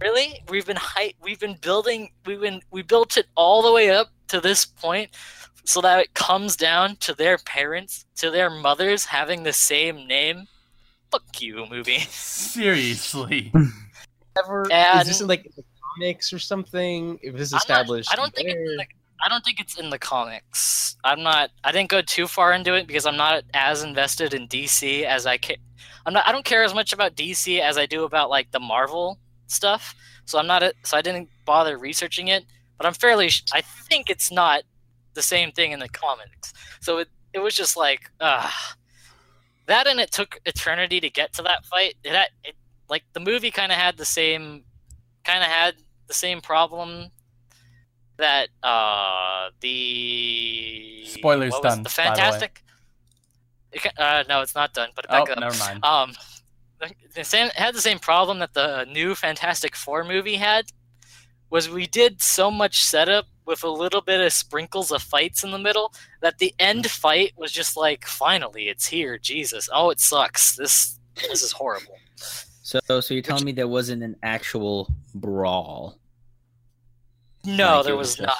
Really? We've been hi- we've been building we've been we built it all the way up to this point so that it comes down to their parents to their mothers having the same name fuck you movie Seriously. Ever, And- is this in like the comics or something? If this is I'm not- established, I don't think it's in there? the, I don't think it's in the comics. I'm not. I didn't go too far into it because I'm not as invested in DC as I ca- I'm not. I don't care as much about DC as I do about like the Marvel stuff. So I'm not. A, so I didn't bother researching it. But I'm fairly. I think it's not the same thing in the comics. So it it was just like ah. That and it took eternity to get to that fight. It, had, it like the movie kind of had the same kind of had the same problem that uh the Spoilers done, The by the way. Fantastic. Uh, no, it's not done. But Oh, back up. never mind. Um, the, same it had the same problem that the new Fantastic Four movie had. Was we did so much setup with a little bit of sprinkles of fights in the middle that the end fight was just like, finally, it's here. Jesus, oh, it sucks. This this is horrible. So, so you're telling me there wasn't an actual brawl? No, Like, there it was just- not.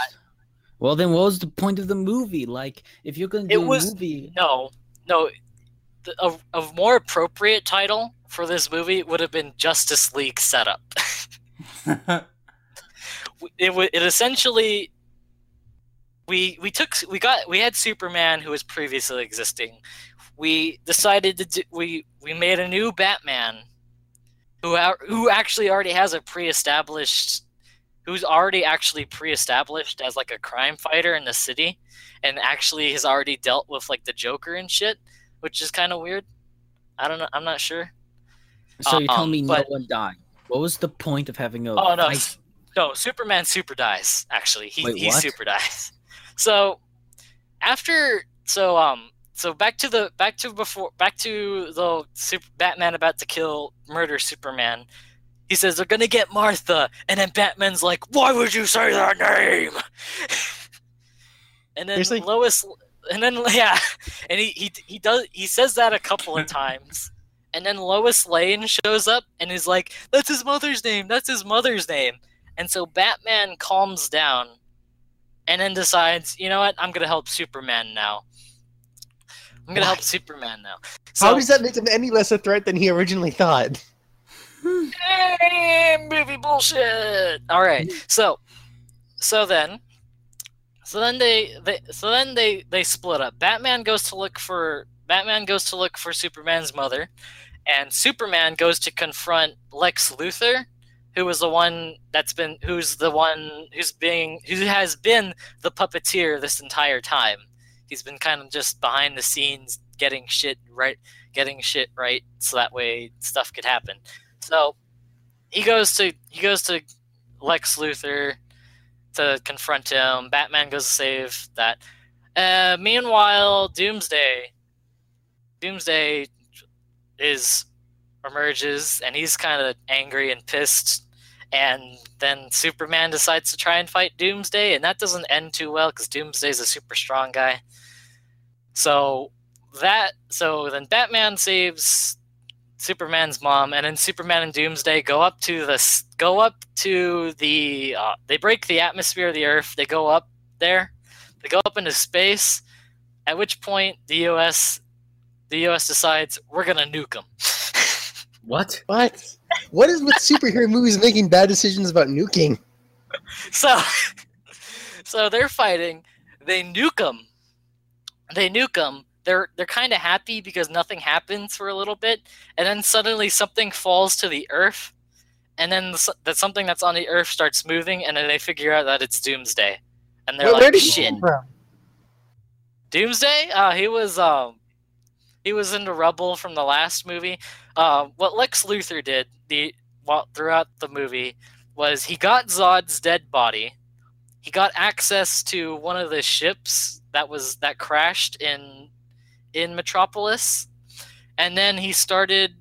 Well, then what was the point of the movie? Like, if you're gonna It do a was- movie, No, no. The, a, a more appropriate title for this movie would have been Justice League setup. it it essentially we we took we got we had Superman who was previously existing. We decided to do, we we made a new Batman who who actually already has a pre-established who's already actually pre-established as like a crime fighter in the city and actually has already dealt with like the Joker and shit, which is kind of weird. I don't know. I'm not sure. so you're telling um, me but- no one died. What was the point of having a Oh no, fight? no! Superman super dies. Actually, he Wait, he what? super dies. So after so um so back to the back to before back to the super, Batman about to kill murder Superman. He says they're gonna get Martha, and then Batman's like, "Why would you say that name?" and then Seriously? Lois, and then yeah, and he, he he does he says that a couple of times, and then Lois Lane shows up and is like, "That's his mother's name. That's his mother's name." And so Batman calms down, and then decides, you know what? I'm gonna help Superman now. I'm gonna help Superman now. How So- does that make him any less a threat than he originally thought? Eh, movie bullshit. All right. So, so then, so then they, they, so then they, they split up. Batman goes to look for Batman goes to look for Superman's mother, and Superman goes to confront Lex Luthor, who was the one that's been, who's the one who's being, who has been the puppeteer this entire time. He's been kind of just behind the scenes, getting shit right, getting shit right, so that way stuff could happen. So he goes to he goes to Lex Luthor to confront him. Batman goes to save that. Uh, meanwhile, Doomsday Doomsday is emerges and he's kind of angry and pissed. And then Superman decides to try and fight Doomsday, and that doesn't end too well because Doomsday's a super strong guy. So that so then Batman saves Superman's mom, and then Superman and Doomsday go up to the go up to the uh, they break the atmosphere of the Earth. They go up there, they go up into space. At which point the U.S. the U.S. decides we're gonna nuke them. What? What? What is with superhero movies making bad decisions about nuking? so so they're fighting. They nuke them they nuke them they're they're kind of happy because nothing happens for a little bit and then suddenly something falls to the earth and then the, that something that's on the earth starts moving and then they figure out that it's doomsday. And they're Where, like shit. doomsday? Uh he was um he was in the rubble from the last movie um what lex luthor did the throughout the movie was he got Zod's dead body. He got access to one of the ships that was that crashed in in Metropolis, and then he started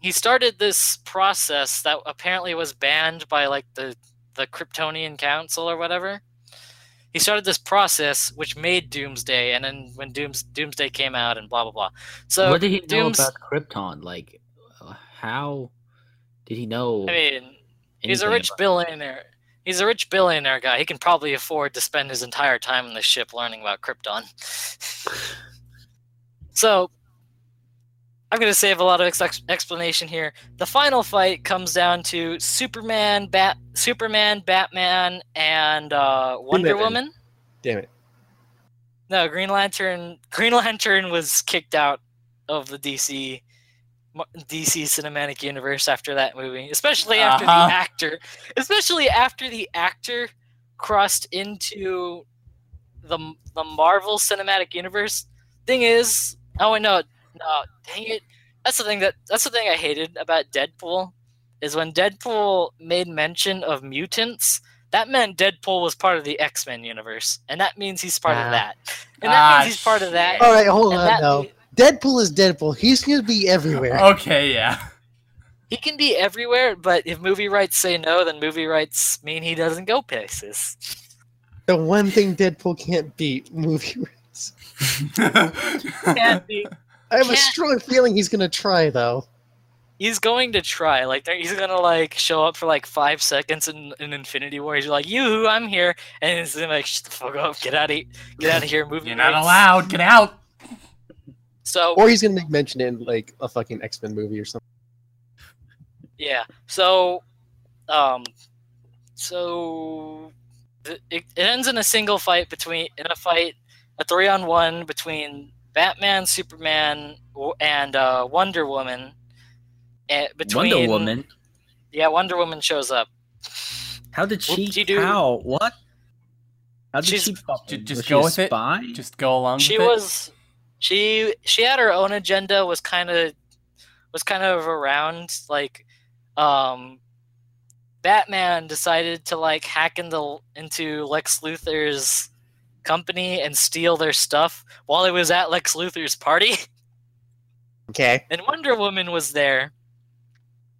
he started this process that apparently was banned by like the the Kryptonian Council or whatever. He started this process which made Doomsday, and then when Dooms, Doomsday came out, and blah blah blah. So what did he know Dooms- about Krypton? Like, how did he know? I mean, He's a rich billionaire. He's a rich billionaire guy. He can probably afford to spend his entire time on the ship learning about Krypton. so, I'm going to save a lot of ex- explanation here. The final fight comes down to Superman, Bat, Superman, Batman, and uh, Wonder Batman. Woman. Damn it. No, Green Lantern. Green Lantern was kicked out of the DC DC cinematic universe after that movie, especially after Uh-huh. the actor, especially after the actor crossed into the the Marvel cinematic universe. Thing is, oh wait, no, no, dang it. That's the thing that that's the thing I hated about Deadpool is when Deadpool made mention of mutants. That meant Deadpool was part of the X Men universe, and that means he's part Ah. of that. And that Ah, means he's part of that. All right, hold and on that now. Deadpool is Deadpool. He's going to be everywhere. Okay, yeah. he can be everywhere, but if movie rights say no, then movie rights mean he doesn't go places. The one thing Deadpool can't beat, movie rights. Can't be. I have a Can't- strong feeling he's going to try, though. He's going to try. Like he's gonna like show up for like five seconds in, in Infinity War. He's like, "You, I'm here," and he's gonna like, "Shut the fuck up! Get out of get out of here!" Movie You're not rights. allowed. Get out. So Or he's going to make mention in, like, a fucking X-Men movie or something. Yeah. So, um, so it, it ends in a single fight between in a fight, a three on one between Batman, Superman, and uh, Wonder Woman. And between Wonder Woman. Yeah, Wonder Woman shows up. How did she? Whoop-de-doo. How? What? How did She's- she? Ju- just was she go a with it. Just go along She with it. was she she had her own agenda. Was kind of was kind of around like um Batman decided to like hack into into Lex Luthor's company and steal their stuff while he was at Lex Luthor's party. Okay. and Wonder Woman was there,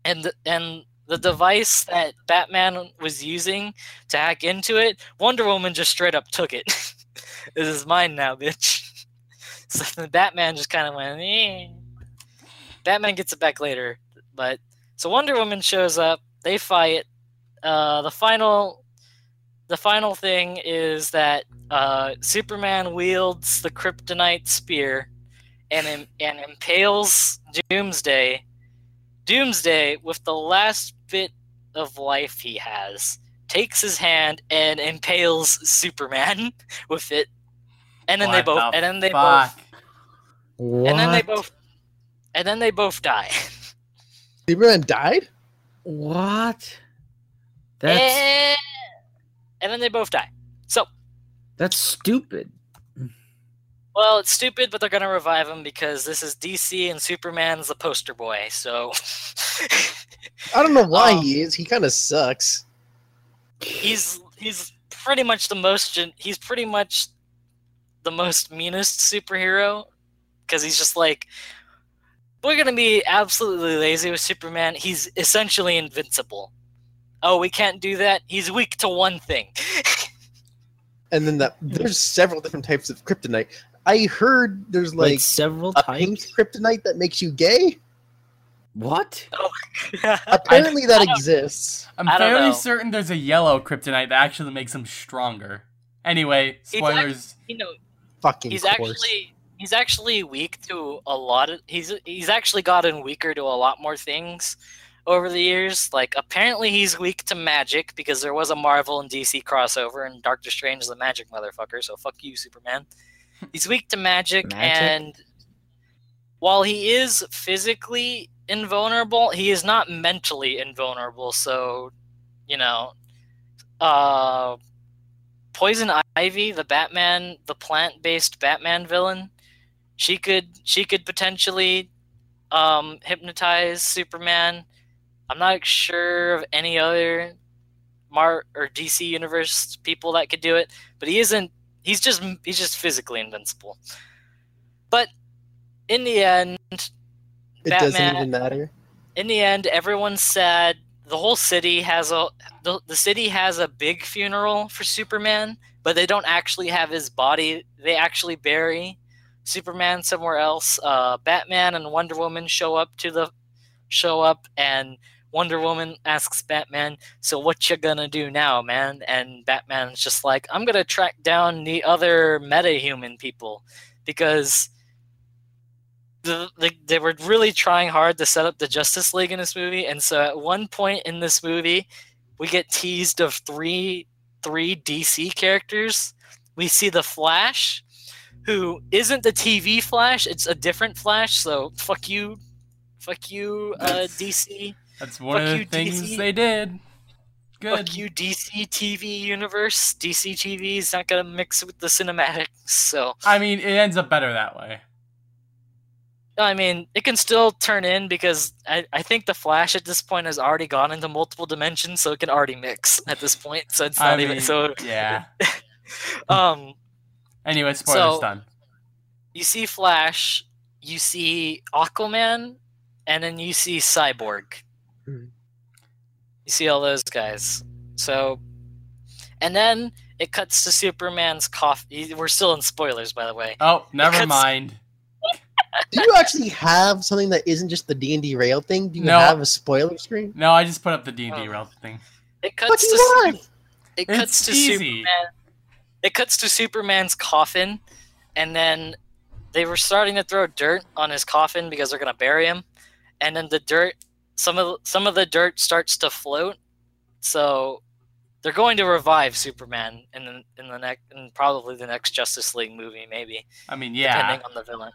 and the, and the device that Batman was using to hack into it, Wonder Woman just straight up took it. this is mine now, bitch. so Batman just kind of went. Eh. Batman gets it back later, but so Wonder Woman shows up. They fight. Uh, the final, the final thing is that uh, Superman wields the kryptonite spear and im- and impales Doomsday. Doomsday, with the last bit of life he has, takes his hand and impales Superman with it, and then they both, the and then they fuck? both, and then they both, and then they both die. Superman died? What? That's and, and then they both die. So, that's stupid. well, it's stupid, but they're gonna revive him because this is DC and Superman's the poster boy. So. I don't know why Um, he is. He kind of sucks. he's he's pretty much the most gen- he's pretty much the most meanest superhero because he's just like we're gonna be absolutely lazy with Superman. He's essentially invincible. Oh, we can't do that. He's weak to one thing. And then that there's several different types of kryptonite. I heard there's Like, like several a pink kryptonite that makes you gay. What? Oh. Apparently that I exists. I'm I fairly know. certain there's a yellow kryptonite that actually makes him stronger. Anyway, He's spoilers. you know, Fucking he's course. actually he's actually weak to a lot of he's he's actually gotten weaker to a lot more things over the years. Like apparently he's weak to magic because there was a Marvel and DC crossover, and Doctor Strange is a magic motherfucker. So fuck you, Superman. He's weak to magic, Magic? and while he is physically invulnerable, he is not mentally invulnerable. So, you know, uh, Poison Ivy, the Batman, the plant-based Batman villain, she could she could potentially um, hypnotize Superman. I'm not sure of any other Mar or DC universe people that could do it, but he isn't. He's just he's just physically invincible. But in the end, It doesn't even matter. in the end, everyone's sad. The whole city has a the, the city has a big funeral for Superman, but they don't actually have his body. They actually bury Superman somewhere else. Uh, Batman and Wonder Woman show up to the show up, and Wonder Woman asks Batman, "So what you gonna do now, man?" And Batman's just like, "I'm gonna track down the other meta-human people because." the, the, they were really trying hard to set up the Justice League in this movie, and so at one point in this movie, we get teased of three three DC characters. We see the Flash, who isn't the TV Flash; it's a different Flash. So fuck you, fuck you, uh, DC. That's one Fuck of the you, things DC. they did. Good. Fuck you, DC TV universe. DC TV is not gonna mix with the cinematics, so I mean, it ends up better that way. I mean, it can still turn in because I, I think the Flash at this point has already gone into multiple dimensions, so it can already mix at this point. So it's I not even mean, so. Yeah. Um, Anyway, spoilers So- done. you see Flash, you see Aquaman, and then you see Cyborg. You see all those guys. So, and then it cuts to Superman's coffee. We're still in spoilers, by the way. Oh, never mind. Do you actually have something that isn't just the D and D rail thing? Do you No. have a spoiler screen? No, I just put up the D and D Oh. rail thing. It cuts to you Su- want? it It's cuts to easy. Superman. It cuts to Superman's coffin, and then they were starting to throw dirt on his coffin because they're gonna bury him, and then the dirt, some of some of the dirt starts to float, so they're going to revive Superman in the in the next in probably the next Justice League movie, maybe I mean, yeah. depending on the villain.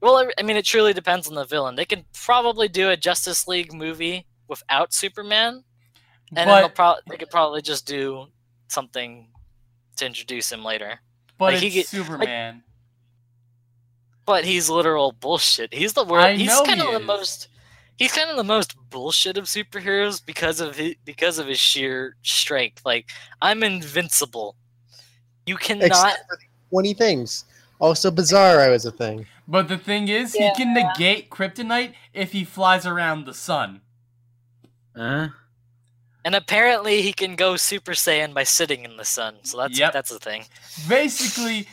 Well, I mean, it truly depends on the villain. They could probably do a Justice League movie without Superman, and But pro- they could probably just do something to introduce him later. but like, he it's get- Superman. But he's literal bullshit. He's the worst. He's kind he of the most. He's kind of the most bullshit of superheroes because of his, because of his sheer strength. Like I'm invincible. You cannot. Except for the twenty things. Also, Bizarro was a thing. But the thing is, Yeah. he can negate kryptonite if he flies around the sun. Uh, And apparently, he can go Super Saiyan by sitting in the sun. So that's Yep. that's the thing. Basically,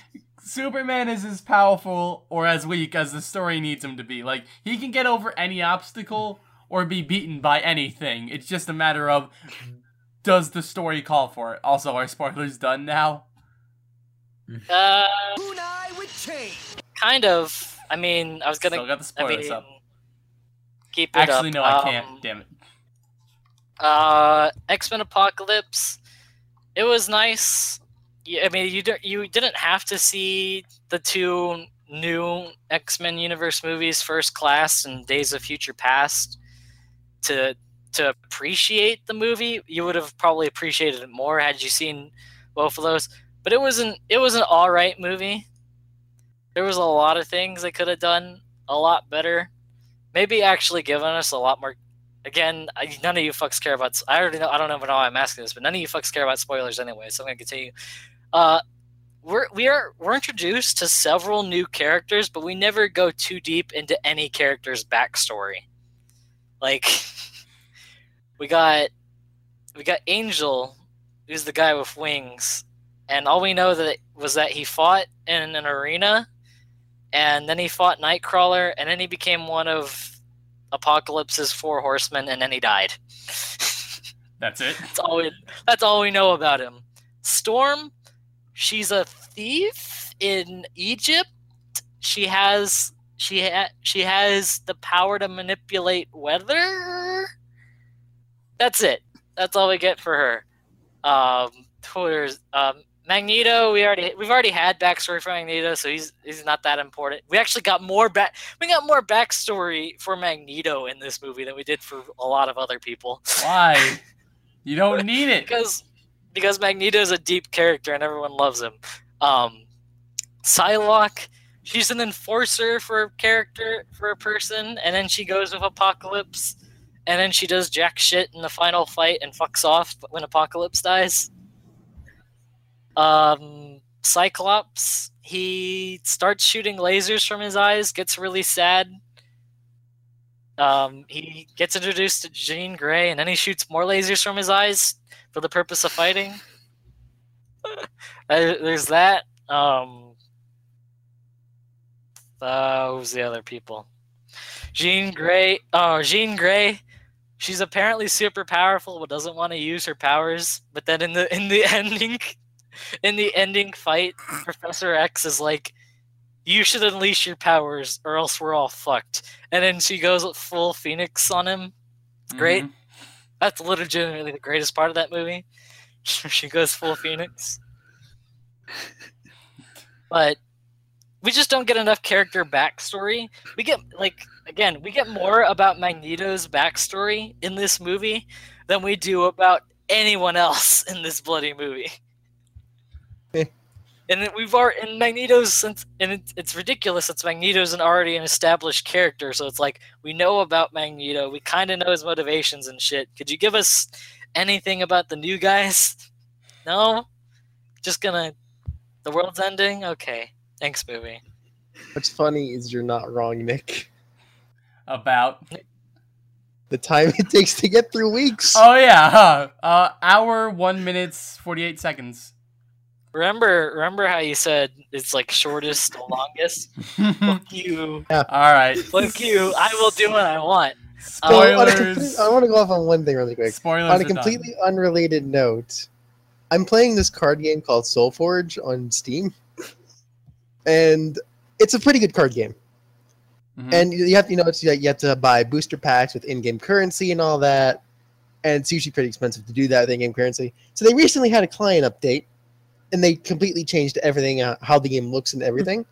Superman is as powerful or as weak as the story needs him to be. Like, he can get over any obstacle or be beaten by anything. It's just a matter of does the story call for it? Also, are spoilers done now? Uh, Kunai with chain. kind of. I mean, I was gonna. Still got the I mean, up. keep it Actually, up. no, I Um, can't. Damn it. Uh, X Men Apocalypse. It was nice. I mean, you don't you didn't have to see the two new X Men universe movies, First Class and Days of Future Past, to to appreciate the movie. You would have probably appreciated it more had you seen both of those. But it was an it was an all right movie. There was a lot of things they could have done a lot better. Maybe actually given us a lot more again, I, none of you fucks care about. I already know. I don't know why I'm asking this, but none of you fucks care about spoilers anyway. So I'm gonna continue. Uh, we're we are we're introduced to several new characters, but we never go too deep into any character's backstory. Like, we got we got Angel, who's the guy with wings, and all we know that was that he fought in an arena, and then he fought Nightcrawler, and then he became one of Apocalypse's four horsemen, and then he died. That's it. that's all we. That's all we know about him. Storm, she's a thief in Egypt. She has she ha- she has the power to manipulate weather. that's it. That's all we get for her. Um, Twitter's um, Magneto. We already we've already had backstory for Magneto, so he's he's not that important. We actually got more back. We got more backstory for Magneto in this movie than we did for a lot of other people. Why? You don't need it. because because Magneto is a deep character and everyone loves him. Um, Psylocke, she's an enforcer for a character for a person, and then she goes with Apocalypse, and then she does jack shit in the final fight and fucks off when Apocalypse dies. Um, Cyclops, he starts shooting lasers from his eyes, gets really sad. Um, he gets introduced to Jean Grey, and then he shoots more lasers from his eyes for the purpose of fighting. Uh, There's that. Um, uh, who's the other people? Jean Grey. Oh, Jean Grey. She's apparently super powerful, but doesn't want to use her powers. But then in the in the ending, in the ending fight, Professor X is like, "You should unleash your powers, or else we're all fucked." And then she goes full Phoenix on him. Great. Mhm. That's legitimately the greatest part of that movie. she goes full Phoenix. But we just don't get enough character backstory. We get like again, we get more about Magneto's backstory in this movie than we do about anyone else in this bloody movie. And then we've already in Magneto's since and it, it's ridiculous since Magneto's an already an established character, so it's like we know about Magneto, we kind of know his motivations and shit. Could you give us anything about the new guys? No, just gonna the world's ending. Okay, thanks, movie. What's funny is you're not wrong, Nick. About. The time it takes to get through weeks. Oh yeah. Huh. Uh, hour one minutes forty eight seconds. Remember, remember how you said it's like shortest to longest. Fuck you, All right. fuck you. I will do what I want. So, on a Spoilers. complete- I want to go off on one thing really quick. Spoilers. on a are done. completely unrelated note, I'm playing this card game called SolForge on Steam, and it's a pretty good card game. Mhm. And you have, you know, it's like you have to buy booster packs with in-game currency and all that, and it's usually pretty expensive to do that with in-game currency. So they recently had a client update, and they completely changed everything, uh, how the game looks and everything.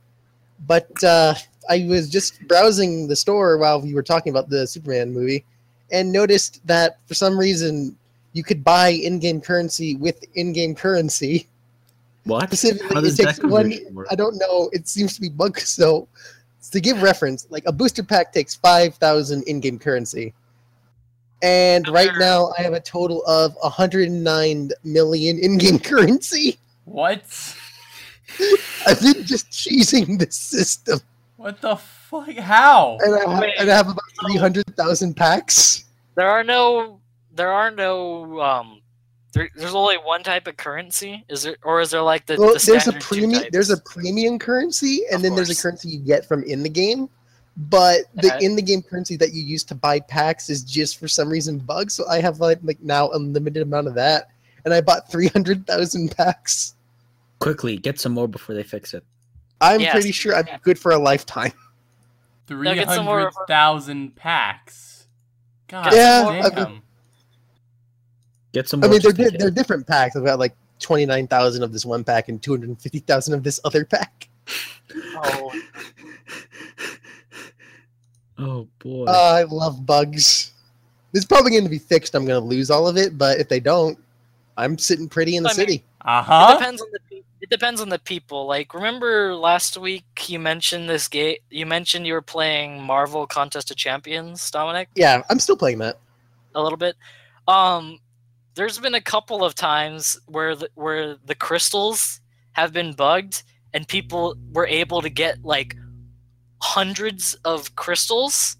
But uh, I was just browsing the store while we were talking about the Superman movie, and noticed that for some reason you could buy in-game currency with in-game currency. What? Specifically, How it takes that one. work? I don't know. It seems to be bugged. So, to give reference, like a booster pack takes five thousand in-game currency, and right now I have a total of 109 million in-game currency. What? I've been just cheesing the system, What the fuck? How? and I, ha- Wait, and I have about 300,000 packs. There are no, there are no. Um, there, there's only one type of currency. Is there, or is there like the? Well, the there's a premium. There's a premium currency, and Of then there's a currency you get from in the game. But the Okay. in the game currency that you use to buy packs is just for some reason bugged. So I have like, like now unlimited amount of that, and I bought three hundred thousand packs. Quickly, get some more before they fix it. I'm Yes. pretty sure I'm good for a lifetime. Three get some more hundred of our- thousand packs. God Yeah, I've damn. Get some I mean, they're di- they're different packs. I've got like twenty nine thousand of this one pack and two hundred fifty thousand of this other pack. Oh, Oh boy. Uh, I love bugs. It's probably going to be fixed. I'm going to lose all of it, but if they don't, I'm sitting pretty in the I mean, city. Uh it huh. depends on the. It depends on the people. Like, remember last week you mentioned this game. You mentioned you were playing Marvel Contest of Champions, Dominic. Yeah, I'm still playing that. a little bit. Um, there's been a couple of times where the, where the crystals have been bugged, and people were able to get like hundreds of crystals,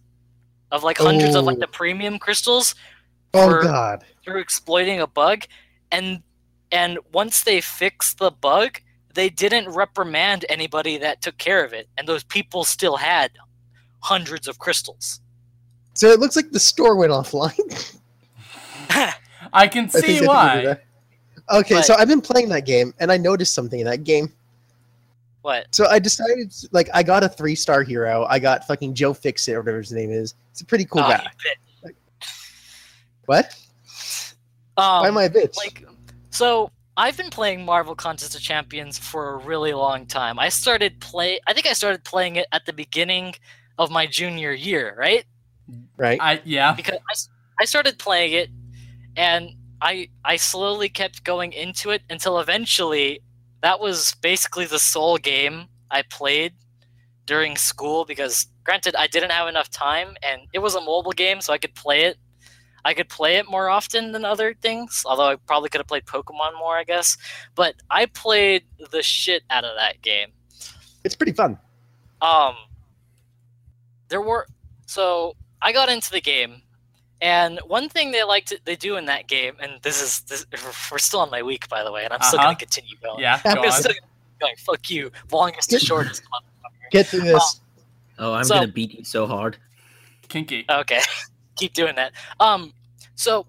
of like hundreds of like Oh. the premium crystals Oh For- God. through exploiting a bug, and and once they fixed the bug, they didn't reprimand anybody that took care of it, and those people still had hundreds of crystals. So it looks like the store went offline. I can see I why. we did that. Okay, But- so I've been playing that game, and I noticed something in that game. what? So I decided, like, I got a three-star hero. I got fucking Joe Fixit, or whatever his name is. It's a pretty cool Oh, guy. you bit. What? Um, Buy my bitch. like so I've been playing Marvel Contest of Champions for a really long time. I started play I think I started playing it at the beginning of my junior year, right? right? I yeah. Because I started playing it and I I slowly kept going into it until eventually that was basically the sole game I played during school because granted I didn't have enough time and it was a mobile game so I could play it I could play it more often than other things, although I probably could have played Pokemon more, I guess. But I played the shit out of that game. It's pretty fun. Um, there were so I got into the game, and one thing they like to they do in that game, and this is this, we're still on my week by the way, and I'm still Uh-huh. gonna continue going. Yeah, I'm go I'm on. still going. Fuck you, longest to shortest. Get through this. Oh, I'm So- gonna beat you so hard. Kinky. Okay, keep doing that. Um, so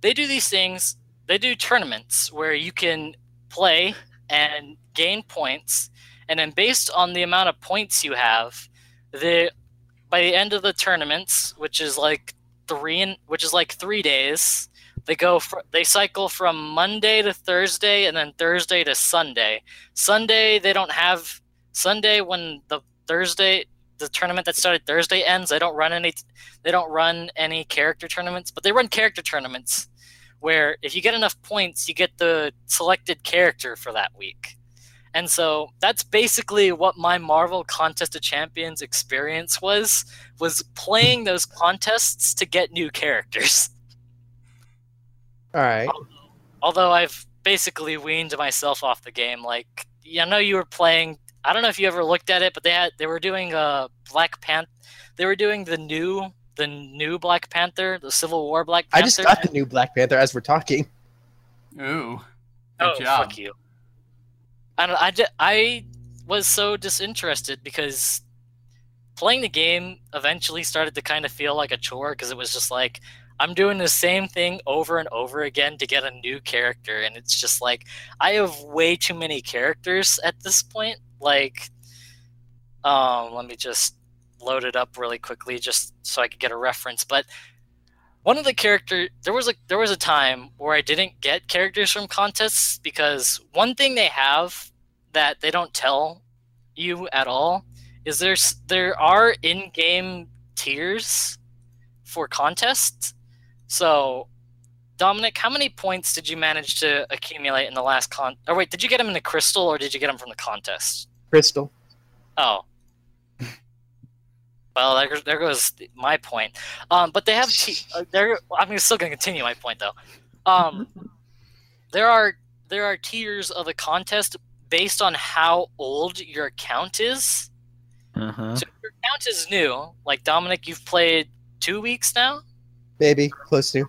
they do these things. They do tournaments where you can play and gain points, and then based on the amount of points you have, the by the end of the tournaments, which is like three which is like three days, they go fr- they cycle from Monday to Thursday, and then Thursday to Sunday. Sunday they don't have Sunday when the Thursday the tournament that started Thursday ends. They don't run any they don't run any character tournaments, but they run character tournaments where if you get enough points, you get the selected character for that week. And so that's basically what my Marvel Contest of Champions experience was was playing those contests to get new characters. All right. Although I've basically weaned myself off the game like yeah, I know you were playing I don't know if you ever looked at it, but they had they were doing uh Black Panther they were doing the new the new Black Panther, the Civil War Black Panther. I just got the new Black Panther as we're talking. Ooh. Good oh, job. fuck you. I don't, I, ju- I was so disinterested because playing the game eventually started to kind of feel like a chore because it was just like I'm doing the same thing over and over again to get a new character, and it's just like I have way too many characters at this point. Like, um, let me just load it up really quickly just so I could get a reference. But one of the character there was a there was a time where I didn't get characters from contests because one thing they have that they don't tell you at all is there's there are in-game tiers for contests. So Dominic, how many points did you manage to accumulate in the last con? Or wait, did you get them in the crystal or did you get them from the contest? Crystal. Oh. Well, there, goes- there goes my point. Um, but they have. T- uh, there. I'm still going to continue my point though. Um, there are there are tiers of the contest based on how old your account is. Uh huh. So if your account is new, like Dominic, you've played two weeks now. Maybe. Close to.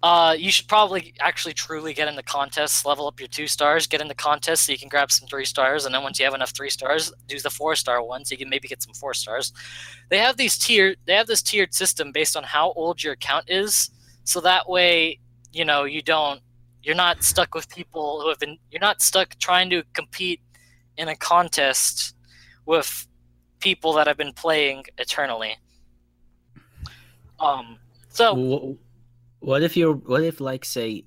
Uh, you should probably actually truly get in the contest, level up your two stars, get in the contest so you can grab some three stars, and then once you have enough three stars, do the four star one so you can maybe get some four stars. They have these tier they have this tiered system based on how old your account is, so that way, you know, you don't you're not stuck with people who have been you're not stuck trying to compete in a contest with people that have been playing eternally. Um so Wh- What if you're? What if like say,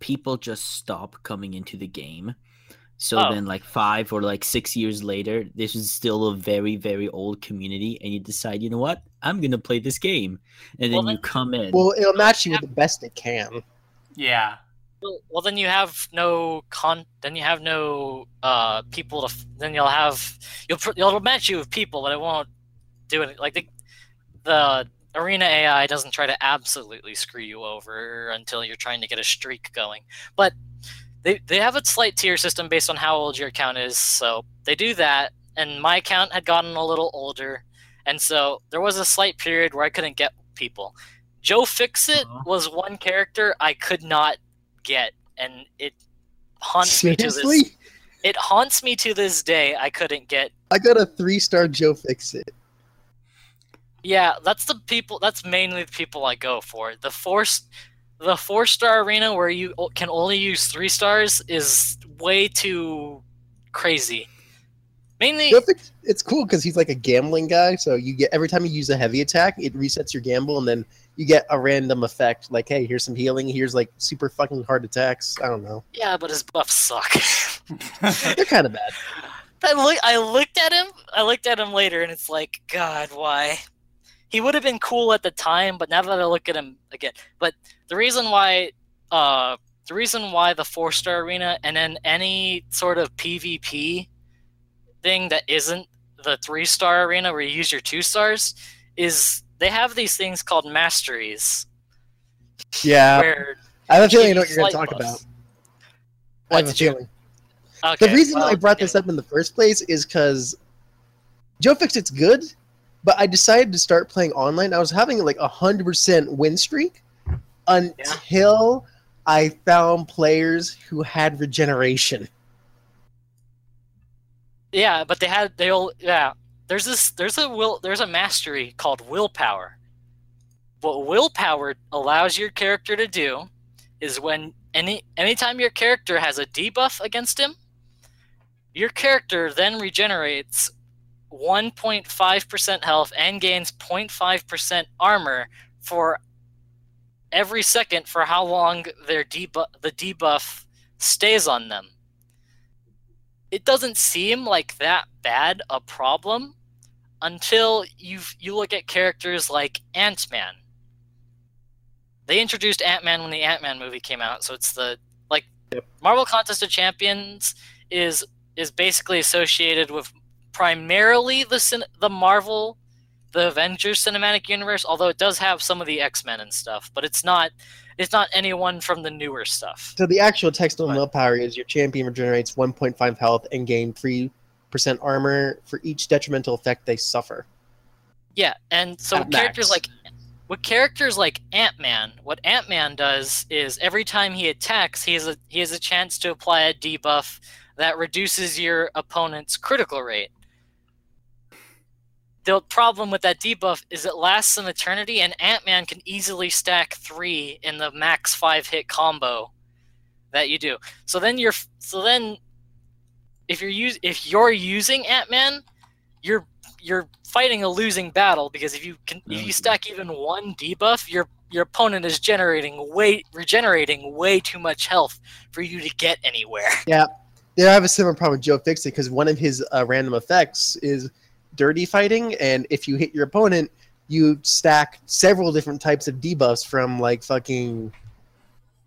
people just stop coming into the game, so Oh. then like five or like six years later, this is still a very very old community, and you decide, you know what, I'm gonna play this game, and then Well, you come in. Well, it'll match you with the best it can. Yeah. Well, well, then you have no con. Then you have no uh people to. f- Then you'll have you'll pr- you'll match you with people, but it won't do it. Like the the arena AI doesn't try to absolutely screw you over until you're trying to get a streak going. But they they have a slight tier system based on how old your account is. So they do that, and my account had gotten a little older, and so there was a slight period where I couldn't get people. Joe Fixit Uh-huh. was one character I could not get, and it haunts me to this. It haunts me to this day. I couldn't get. I got a three-star Joe Fixit. Yeah, that's the people. That's mainly the people I go for. The four, s- the four star arena where you can only use three stars is way too crazy. Mainly, Joe Fix, it's cool because he's like a gambling guy. So you get every time you use a heavy attack, it resets your gamble, and then you get a random effect. Like, hey, here's some healing. Here's like super fucking hard attacks. I don't know. yeah, but his buffs suck. They're kind of bad. I look, I looked at him. I looked at him later, and it's like, God, why? He would have been cool at the time, but now that I look at him again, but the reason why, uh, the reason why the four star arena and then any sort of PvP thing that isn't the three star arena where you use your two stars is they have these things called masteries Yeah, where I have a feeling give know what you're going to talk buffs. about. I have a feeling. okay, the reason well, I brought this yeah. up in the first place is because Joe Fixit's good, but I decided to start playing online. I was having like a hundred percent win streak until I found players who had regeneration. Yeah, but they had they all yeah. There's this there's a will there's a mastery called willpower. What willpower allows your character to do is when any anytime your character has a debuff against him, your character then regenerates 1.5% health and gains 0.5% armor for every second for how long their debuff the debuff stays on them it doesn't seem like that bad a problem until you you look at characters like Ant-Man. They introduced Ant-Man when the Ant-Man movie came out, so it's the like Marvel Contest of Champions is is basically associated with primarily the cin- the Marvel the Avengers cinematic universe, although it does have some of the X-Men and stuff, but it's not it's not anyone from the newer stuff. So the actual text on Right. willpower is your champion regenerates 1.5 health and gain 3% armor for each detrimental effect they suffer. Yeah, and so At characters max. like with characters like Ant Man, what Ant Man does is every time he attacks, he has a he has a chance to apply a debuff that reduces your opponent's critical rate. The problem with that debuff is it lasts an eternity, and Ant Man can easily stack three in the max five hit combo that you do. So then you're so then if you're use if you're using Ant Man, you're you're fighting a losing battle because if you can if you stack even one debuff, your your opponent is generating way regenerating way too much health for you to get anywhere. Yeah. Yeah, I have a similar problem with Joe Fixit because one of his uh, random effects is dirty fighting, and if you hit your opponent, you stack several different types of debuffs from like fucking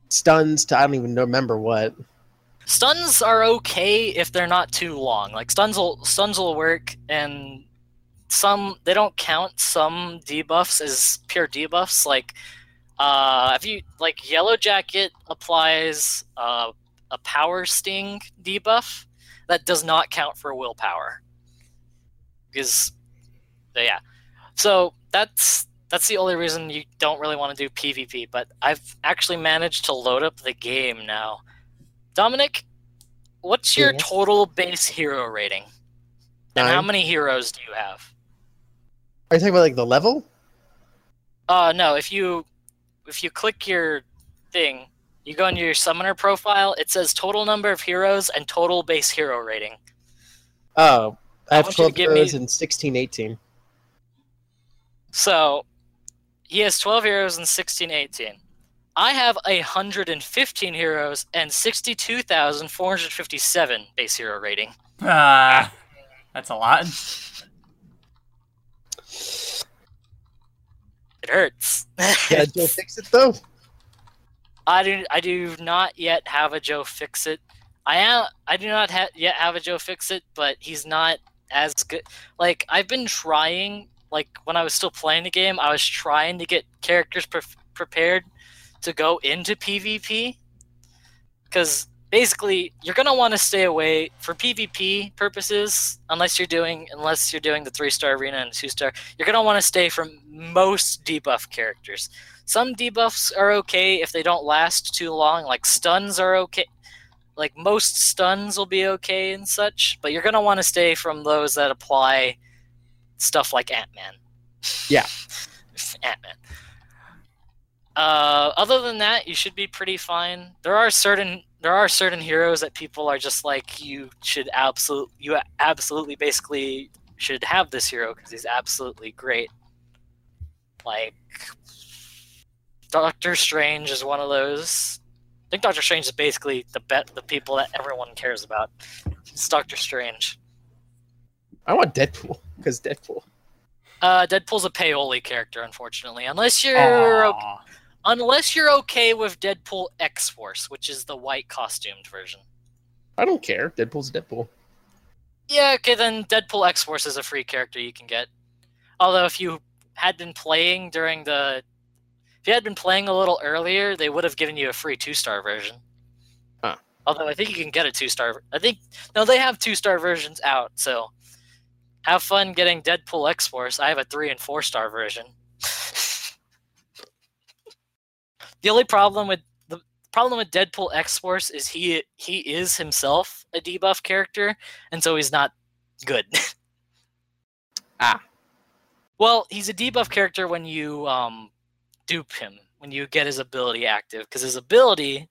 stuns to I don't even remember what. Stuns are okay if they're not too long. Like stuns will stuns will work and some they don't count some debuffs as pure debuffs. Like uh if you like Yellow Jacket applies uh, a power sting debuff that does not count for willpower. Because yeah. So that's that's the only reason you don't really want to do PvP, but I've actually managed to load up the game now. Dominic, what's your Yes. total base hero rating? And how many heroes do you have? Are you talking about like the level? Uh no, if you if you click your thing, you go into your summoner profile, it says total number of heroes and total base hero rating. Oh, I I have want you 12 give me- heroes and 16, 18. So he has 12 heroes and 16, 18. I have 115 heroes and 62,457 base hero rating. Ah, that's a lot. It hurts. Yeah, Joe Fixit though. I do. I do not yet have a Joe Fixit. I am. I do not ha- yet have a Joe Fixit, but he's not as good. Like I've been trying. Like when I was still playing the game, I was trying to get characters pre- prepared to go into PvP. Because basically, you're gonna want to stay away for PvP purposes, unless you're doing unless you're doing the three star arena and two star. You're gonna want to stay from most debuff characters. Some debuffs are okay if they don't last too long, like stuns are okay. Like most stuns will be okay and such, but you're gonna want to stay from those that apply stuff like Ant Man. Yeah. Ant Man. Uh, other than that, you should be pretty fine. There are certain there are certain heroes that people are just like you should absolute you absolutely basically should have this hero because he's absolutely great. Like Doctor Strange is one of those. I think Doctor Strange is basically the bet the people that everyone cares about. It's Doctor Strange. I want Deadpool because Deadpool. Uh, Deadpool's a paoli character, unfortunately, unless you're o- Aw. unless you're okay with Deadpool X Force, which is the white costumed version. I don't care. Deadpool's Deadpool. Yeah, okay, then Deadpool X Force is a free character you can get. Although if you had been playing during the if you had been playing a little earlier, they would have given you a free two star version. Huh. Although I think you can get a two star I think no, they have two star versions out, so have fun getting Deadpool X Force. I have a three and four star version. the only problem with the problem with Deadpool X Force is he he is himself a debuff character, and so he's not good. Ah. Well, he's a debuff character when you um, dupe him, when you get his ability active, because his ability,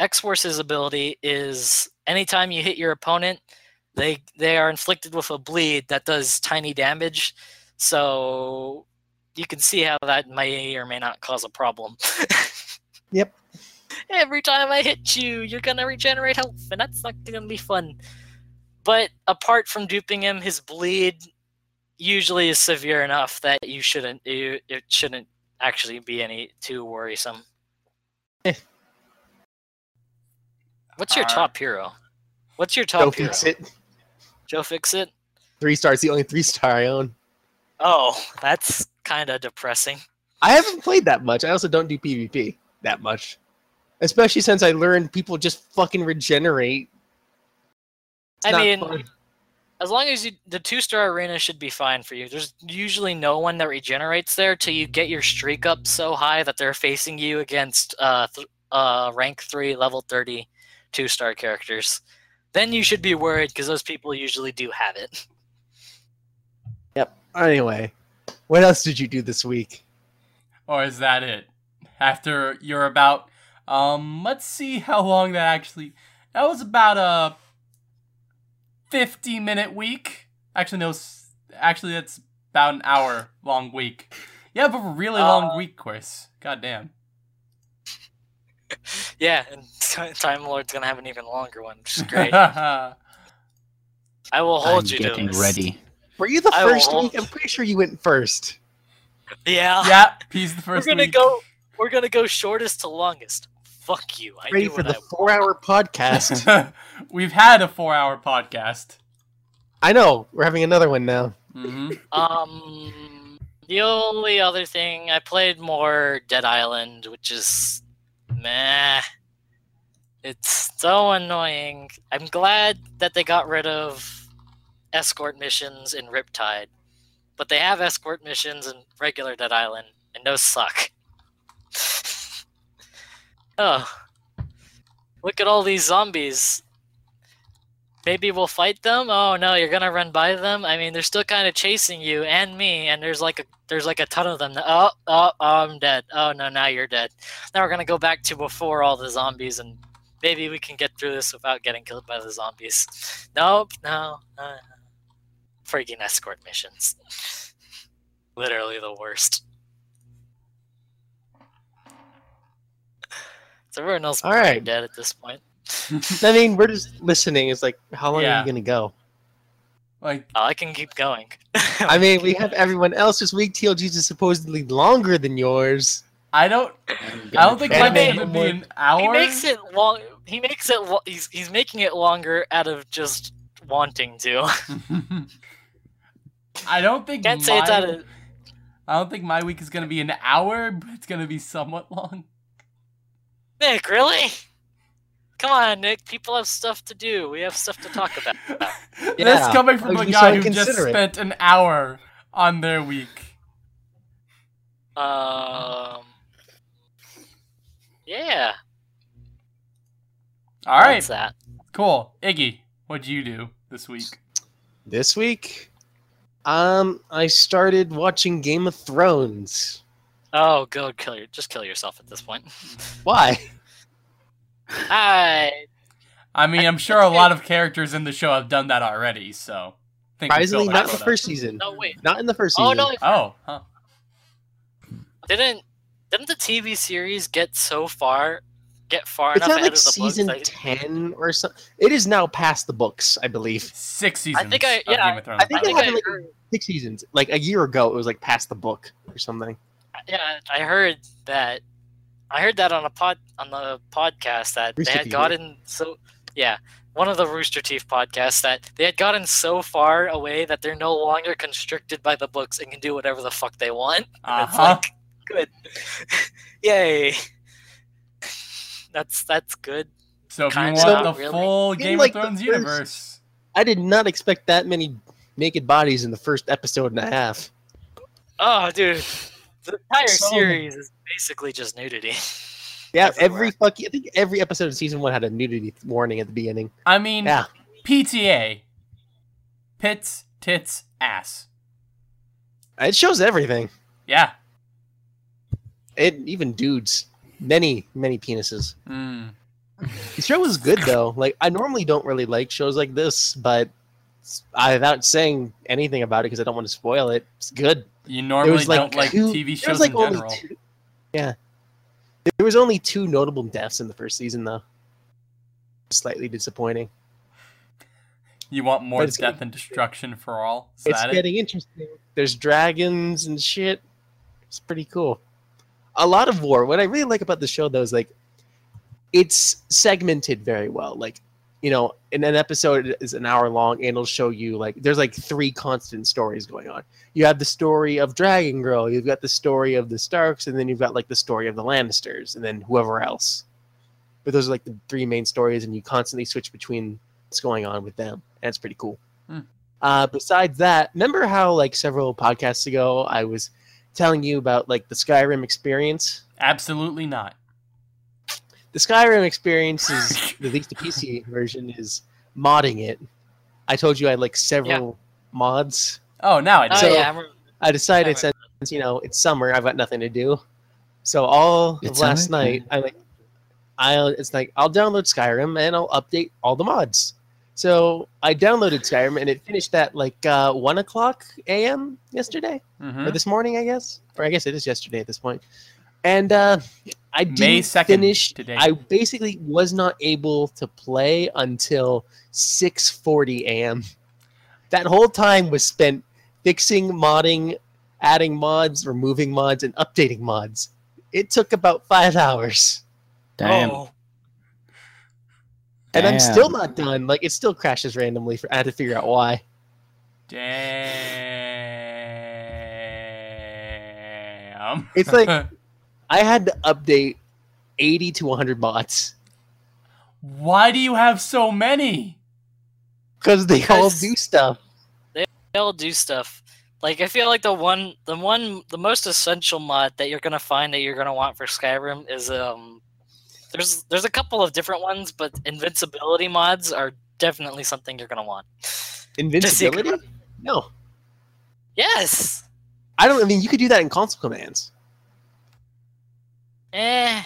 X Force's ability, is anytime you hit your opponent, they they are inflicted with a bleed that does tiny damage. So you can see how that may or may not cause a problem. Yep. Every time I hit you, you're gonna regenerate health, and that's not gonna be fun. But apart from duping him, his bleed usually is severe enough that you shouldn't you, it shouldn't actually be any too worrisome. Eh. What's your Alright. top hero? What's your Joe top hero? fix it. Joe Fixit? Three stars. The only three star I own. Oh, that's kind of depressing. I haven't played that much. I also don't do PvP that much. Especially since I learned people just fucking regenerate. It's I mean, fun. As long as you the two star arena should be fine for you. There's usually no one that regenerates there till you get your streak up so high that they're facing you against uh, th- uh rank three, level 30 two star characters. Then you should be worried because those people usually do have it. Yep. Anyway, what else did you do this week? Or is that it? After you're about, um, let's see how long that actually. That was about a 50 minute week. Actually, no, actually, that's about an hour long week. Yeah, but a really long Uh, week, Chris. God damn. Yeah, and Time Lord's gonna have an even longer one, which is great. I will hold I'm you getting to this. ready. Were you the I first hold- week? I'm pretty sure you went first. Yeah, Yeah, he's the first. we're 1st gonna week. go. We're gonna go shortest to longest. Fuck you. I Ready for the I want. four hour podcast. We've had a four hour podcast. I know. We're having another one now. hmm Um, the only other thing I played more Dead Island, which is meh. It's so annoying. I'm glad that they got rid of escort missions in Riptide, but they have escort missions in regular Dead Island, and those suck. Oh, look at all these zombies. Maybe we'll fight them. Oh no, you're gonna run by them. I mean, they're still kind of chasing you and me, and there's like a there's like a ton of them. Oh, oh, oh, I'm dead. Oh no, now you're dead. Now we're gonna go back to before all the zombies, and maybe we can get through this without getting killed by the zombies. Nope, no. Uh, freaking escort missions. Literally the worst. Everyone else All pretty dead at this point. I mean, we're just listening. It's like, how long are you going to go? Like, Oh, I can keep going. I mean, we have everyone else this week. TLG's is supposedly longer than yours. I don't. I'm don't think my mine's to gonna be an hour. He makes it long. He makes it. Lo- he's he's making it longer out of just wanting to. I don't think. Can't say it's out of. I don't think my week is gonna be an hour, but it's gonna be somewhat long. Nick, really? Come on, Nick. People have stuff to do. We have stuff to talk about. this Yeah, coming from a I'd be guy so who just spent an hour on their week. Um. Yeah. All right, That's that. cool. Iggy, what'd you do this week? This week, um, I started watching Game of Thrones. Oh, go kill your. Just kill yourself at this point. Why? I I mean, I'm sure a lot of characters in the show have done that already, so. I think Surprisingly, not that in the first season. no wait. Not in the first season. Oh no! Oh, huh. Didn't didn't the TV series get so far, get far It's enough not like of the season books? that- ten or something. It is now past the books, I believe. Six seasons. I think I- of yeah, Game of Thrones. I think I it think happened I like six seasons. Like a year ago, it was like past the book or something. Yeah, I heard that. I heard that on a pod on the podcast that Rooster they had Teeth, gotten so yeah one of the Rooster Teeth podcasts that they had gotten so far away that they're no longer constricted by the books and can do whatever the fuck they want. And Uh-huh. like good, yay. That's that's good. So if you Kinda, want the really. full Game like, of Thrones first- universe, I did not expect that many naked bodies in the first episode and a half. Oh, dude, the entire So- series is basically just nudity. Yeah, Everywhere. every fucking I think every episode of season one had a nudity warning at the beginning. I mean, Yeah. PTA, pits, tits, ass. It shows everything. Yeah. It even dudes. Many, many penises. Mm. The show was good though. Like I normally don't really like shows like this, but I, without saying anything about it because I don't want to spoil it, it's good. You normally like, don't like TV shows like in general. two, yeah. There was only two notable deaths in the first season though. Slightly disappointing. You want more death getting- and destruction for all? Is it's that it? getting interesting. There's dragons and shit. It's pretty cool. A lot of war. What I really like about the show, though, is like it's segmented very well. Like, you know, in an episode is an hour long, and it'll show you like there's like three constant stories going on. You have the story of Dragon Girl, you've got the story of the Starks, and then you've got like the story of the Lannisters, and then whoever else. But those are like the three main stories, and you constantly switch between what's going on with them, and it's pretty cool. Uh, besides that, remember how like several podcasts ago I was telling you about like the Skyrim experience? Absolutely not. The Skyrim experience is at least the PC version is modding it. I told you I had like several mods. Oh, now I do. Oh So- yeah, I decided I since you know it's summer, I've got nothing to do. So all It's of last summer? night, I like, I it's like I'll download Skyrim and I'll update all the mods. So I downloaded Skyrim and it finished at like uh, one o'clock a.m. yesterday Mhm. or this morning, I guess, or I guess it is yesterday at this point. And uh, I didn't 2nd finish. today. I basically was not able to play until 6:40 a.m. That whole time was spent fixing, modding, adding mods, removing mods, and updating mods. It took about five hours, Damn. Oh, and I'm still not done. Like it still crashes randomly. For I had to figure out why. Damn. It's like- I had to update 80 to 100 mods Why do you have so many? because they all do stuff. they all do stuff. Like I feel like the one, the one, the most essential mod that you're gonna find that you're gonna want for Skyrim is um. There's there's a couple of different ones, but invincibility mods are definitely something you're gonna want. Invincibility? No, Yes. I don't. I mean, you could do that in console commands. Eh,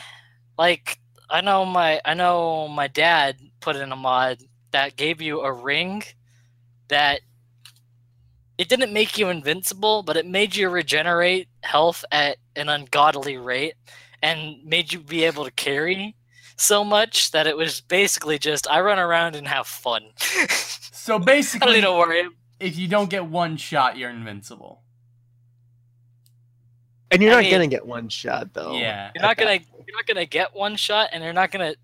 like I know my I know my dad put in a mod that gave you a ring that it didn't make you invincible, but it made you regenerate health at an ungodly rate and made you be able to carry so much that it was basically just I run around and have fun. So I don't basically, need to worry. if you don't get one shot, you're invincible. And you're I not mean- gonna get one shot though. Yeah. You're not gonna you're not gonna get one shot, and you're not gonna.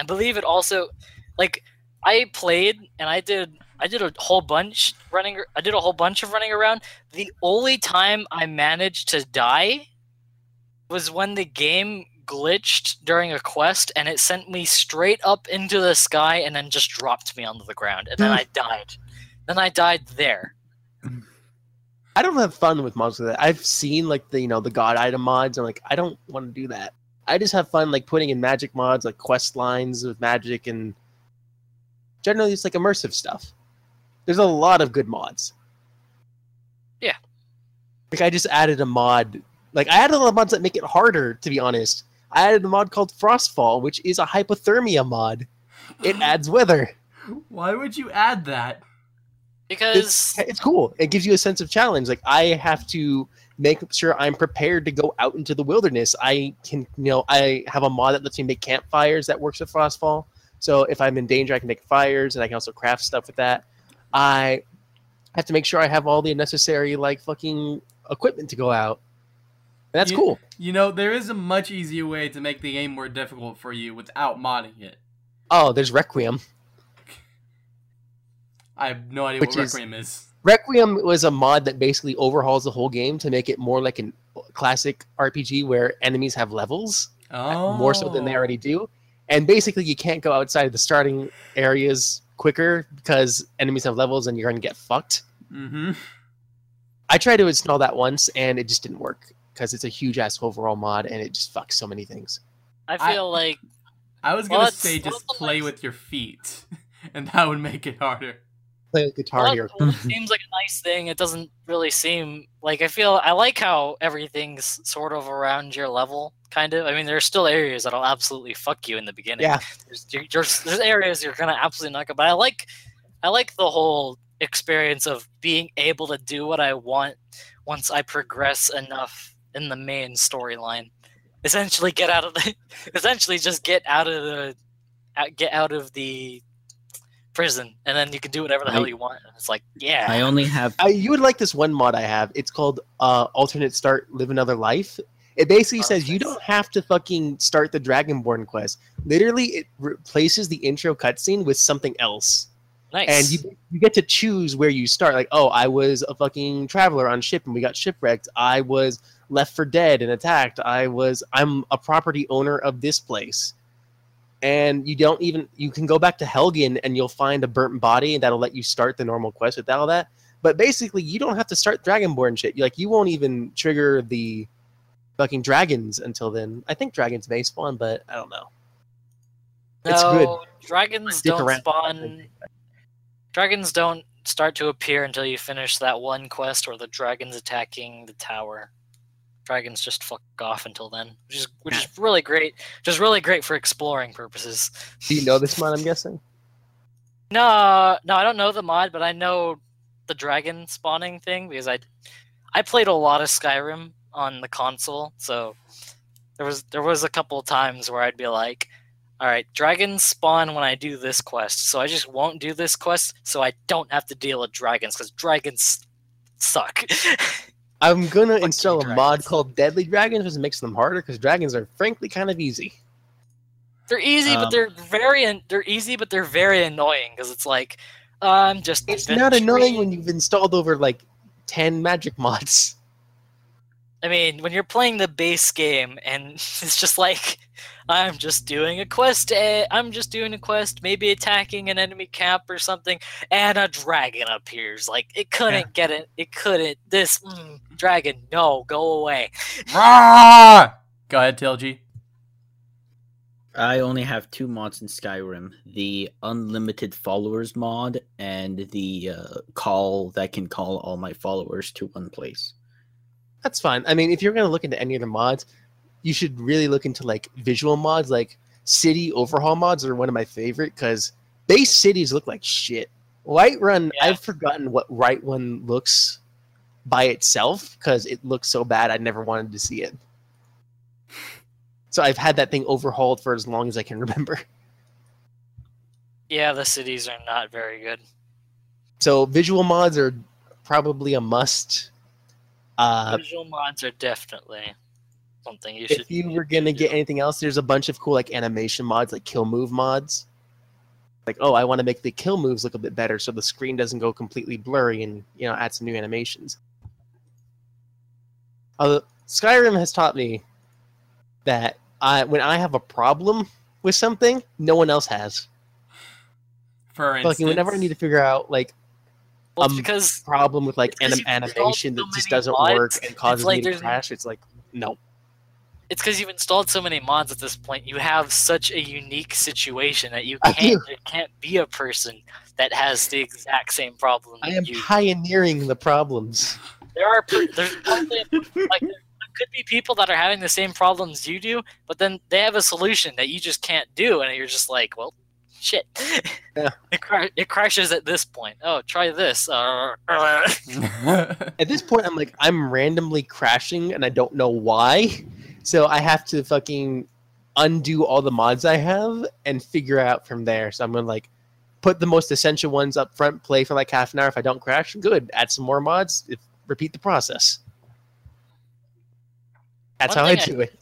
I believe it also, like I played and I did I did a whole bunch running. I did a whole bunch of running around. The only time I managed to die was when the game glitched during a quest and it sent me straight up into the sky and then just dropped me onto the ground and then hmm. I died. Then I died there. I don't have fun with mods like that. I've seen like the you know the god item mods. I'm like, I don't want to do that. I just have fun like putting in magic mods, like quest lines with magic, and generally it's like immersive stuff. There's a lot of good mods. Yeah. Like I just added a mod. Like I added a lot of mods that make it harder, to be honest. I added a mod called Frostfall, which is a hypothermia mod. It adds weather. Why would you add that? Because It's, it's cool. It gives you a sense of challenge. Like I have to make sure I'm prepared to go out into the wilderness. I can, you know, I have a mod that lets me make campfires that works with Frostfall. So if I'm in danger, I can make fires, and I can also craft stuff with that. I have to make sure I have all the necessary like fucking equipment to go out. And that's You- cool. You know, there is a much easier way to make the game more difficult for you without modding it. Oh, there's Requiem. I have no idea Which what is- Requiem is. Requiem was a mod that basically overhauls the whole game to make it more like a classic RPG where enemies have levels. Oh. more so than they already do. And basically, you can't go outside of the starting areas quicker because enemies have levels and you're going to get fucked. Mm-hmm. I tried to install that once and it just didn't work because it's a huge ass overall mod and it just fucks so many things. I I- feel like I was gonna that's- say just play with your feet, and that would make it harder. Play with Guitar Hero. it seems like a nice thing. It doesn't really seem like I feel I like how everything's sort of around your level, kind of. I mean, there's still areas that'll absolutely fuck you in the beginning. Yeah. There's, there's, there's areas you're gonna absolutely not but I like I like the whole experience of being able to do what I want once I progress enough in the main storyline. Essentially, get out of the. Essentially, just get out of the. Get out of the prison, and then you can do whatever the hell you want. And it's like, yeah. I only have I, you would like this one mod I have. It's called uh, Alternate Start Live Another Life. It basically says you don't have to fucking start the Dragonborn quest. Literally, it replaces the intro cutscene with something else. nice. and you you get to choose where you start. Like, oh, I was a fucking traveler on ship and we got shipwrecked. I was left for dead and attacked. I was I'm a property owner of this place. And you don't even you can go back to Helgen and you'll find a burnt body and that'll let you start the normal quest with all that. But basically, you don't have to start Dragonborn shit. You like you won't even trigger the fucking dragons until then. I think dragons may spawn, but I don't know. it's good. Dragons Stick don't around. spawn. Dragons don't start to appear until you finish that one quest where the dragon's attacking the tower. Dragons just fuck off until then, which is which is really great. Just really great for exploring purposes. Do you know this mod? I'm guessing. No, no, I don't know the mod, but I know the dragon spawning thing because I, I played a lot of Skyrim on the console, so there was there was a couple of times where I'd be like, "All right, dragons spawn when I do this quest, so I just won't do this quest, so I don't have to deal with dragons because dragons suck." I'm gonna Fuck install a mod called Deadly Dragons, which makes them harder because dragons are frankly kind of easy. they're easy, but Um, they're very they're easy, but they're very annoying because it's like I'm just. It's not annoying when you've installed over like ten magic mods. I mean, when you're playing the base game and it's just like, I'm just doing a quest, eh, I'm just doing a quest, maybe attacking an enemy camp or something, and a dragon appears. Like, it couldn't get it. It couldn't. This mm, dragon, no, go away. Rawr! Go ahead, TLG. I only have two mods in Skyrim: the unlimited followers mod and the uh, call that can call all my followers to one place. That's fine. I mean, if you're gonna look into any of the mods, you should really look into like visual mods, like city overhaul mods are one of my favorite because base cities look like shit. Whiterun, Yeah. I've forgotten what Whiterun looks by itself because it looks so bad. I never wanted to see it. So I've had that thing overhauled for as long as I can remember. Yeah, the cities are not very good. So visual mods are probably a must. Uh, Visual mods are definitely something you should. if you were gonna get anything else, there's a bunch of cool like animation mods, like kill move mods. Like, oh, I want to make the kill moves look a bit better, so the screen doesn't go completely blurry, and you know, add some new animations. Uh, Skyrim has taught me that I, when I have a problem with something, no one else has. For instance, Like, whenever I need to figure out like well, um, because problem with like It's 'cause anim- you've animation so that just doesn't mods, work and causes like me to crash, it's like no. it's because you've installed so many mods at this point. You have such a unique situation that you can't. There can't be a person that has the exact same problem. I am you. pioneering the problems. There are. There's only like there's a could be people that are having the same problems you do, but then they have a solution that you just can't do, and you're just like, well, shit. Yeah. it, cra- it crashes at this point. Oh, try this. Uh, At this point, I'm like, I'm randomly crashing and I don't know why. So I have to fucking undo all the mods I have and figure out from there. So I'm gonna like put the most essential ones up front, play for like half an hour. If I don't crash, good. Add some more mods. If, repeat the process. That's One how I thing I- do it.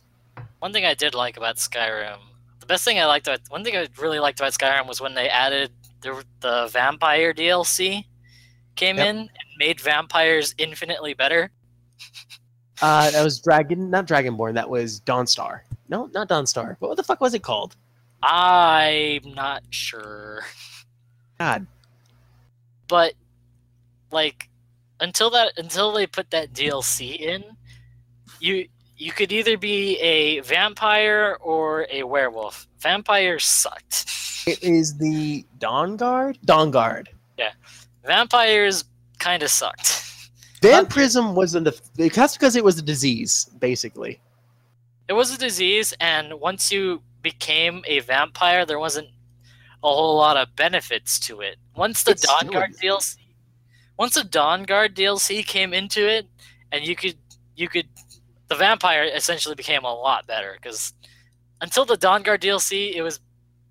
one thing I did like about Skyrim, the best thing I liked about one thing I really liked about Skyrim was when they added the the vampire DLC came Yep. in and made vampires infinitely better. Uh, that was Dragon, not Dragonborn. That was Dawnstar. No, not Dawnstar. What the fuck was it called? I'm not sure, God, but like until that until they put that DLC in, you you could either be a vampire or a werewolf. Vampires sucked. it is the Dawnguard. Dawn Guard. Yeah. Vampires kind of sucked. Vampirism wasn't the... That's because it was a disease, basically. it was a disease and once you became a vampire there wasn't a whole lot of benefits to it once the It's Dawnguard dlc once the Dawnguard dlc came into it and you could you could the vampire essentially became a lot better because until the Dawnguard dlc it was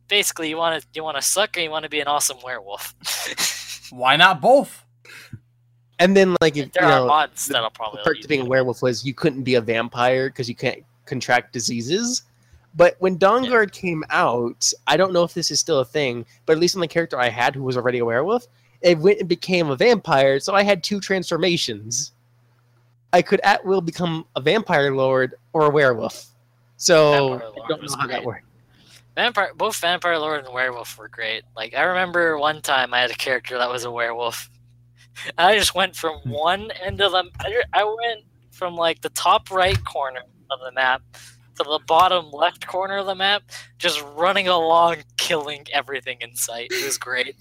basically you want to you want to suck or you want to be an awesome werewolf Why not both? And then, like, if, there you are know, mods the- that'll probably let perk to being a werewolf was you couldn't be a vampire because you can't contract diseases. But when Dawn Yeah. Guard came out, I don't know if this is still a thing, but at least on the character I had who was already a werewolf, it went and became a vampire, so I had two transformations. I could at will become a vampire lord or a werewolf. So Vampire I don't know how that great. works. Vampire, both Vampire Lord and Werewolf were great. Like I remember one time I had a character that was a werewolf. I just went from hmm. one end of the. I- I went from like the top right corner of the map to the bottom left corner of the map, just running along, killing everything in sight. It was great.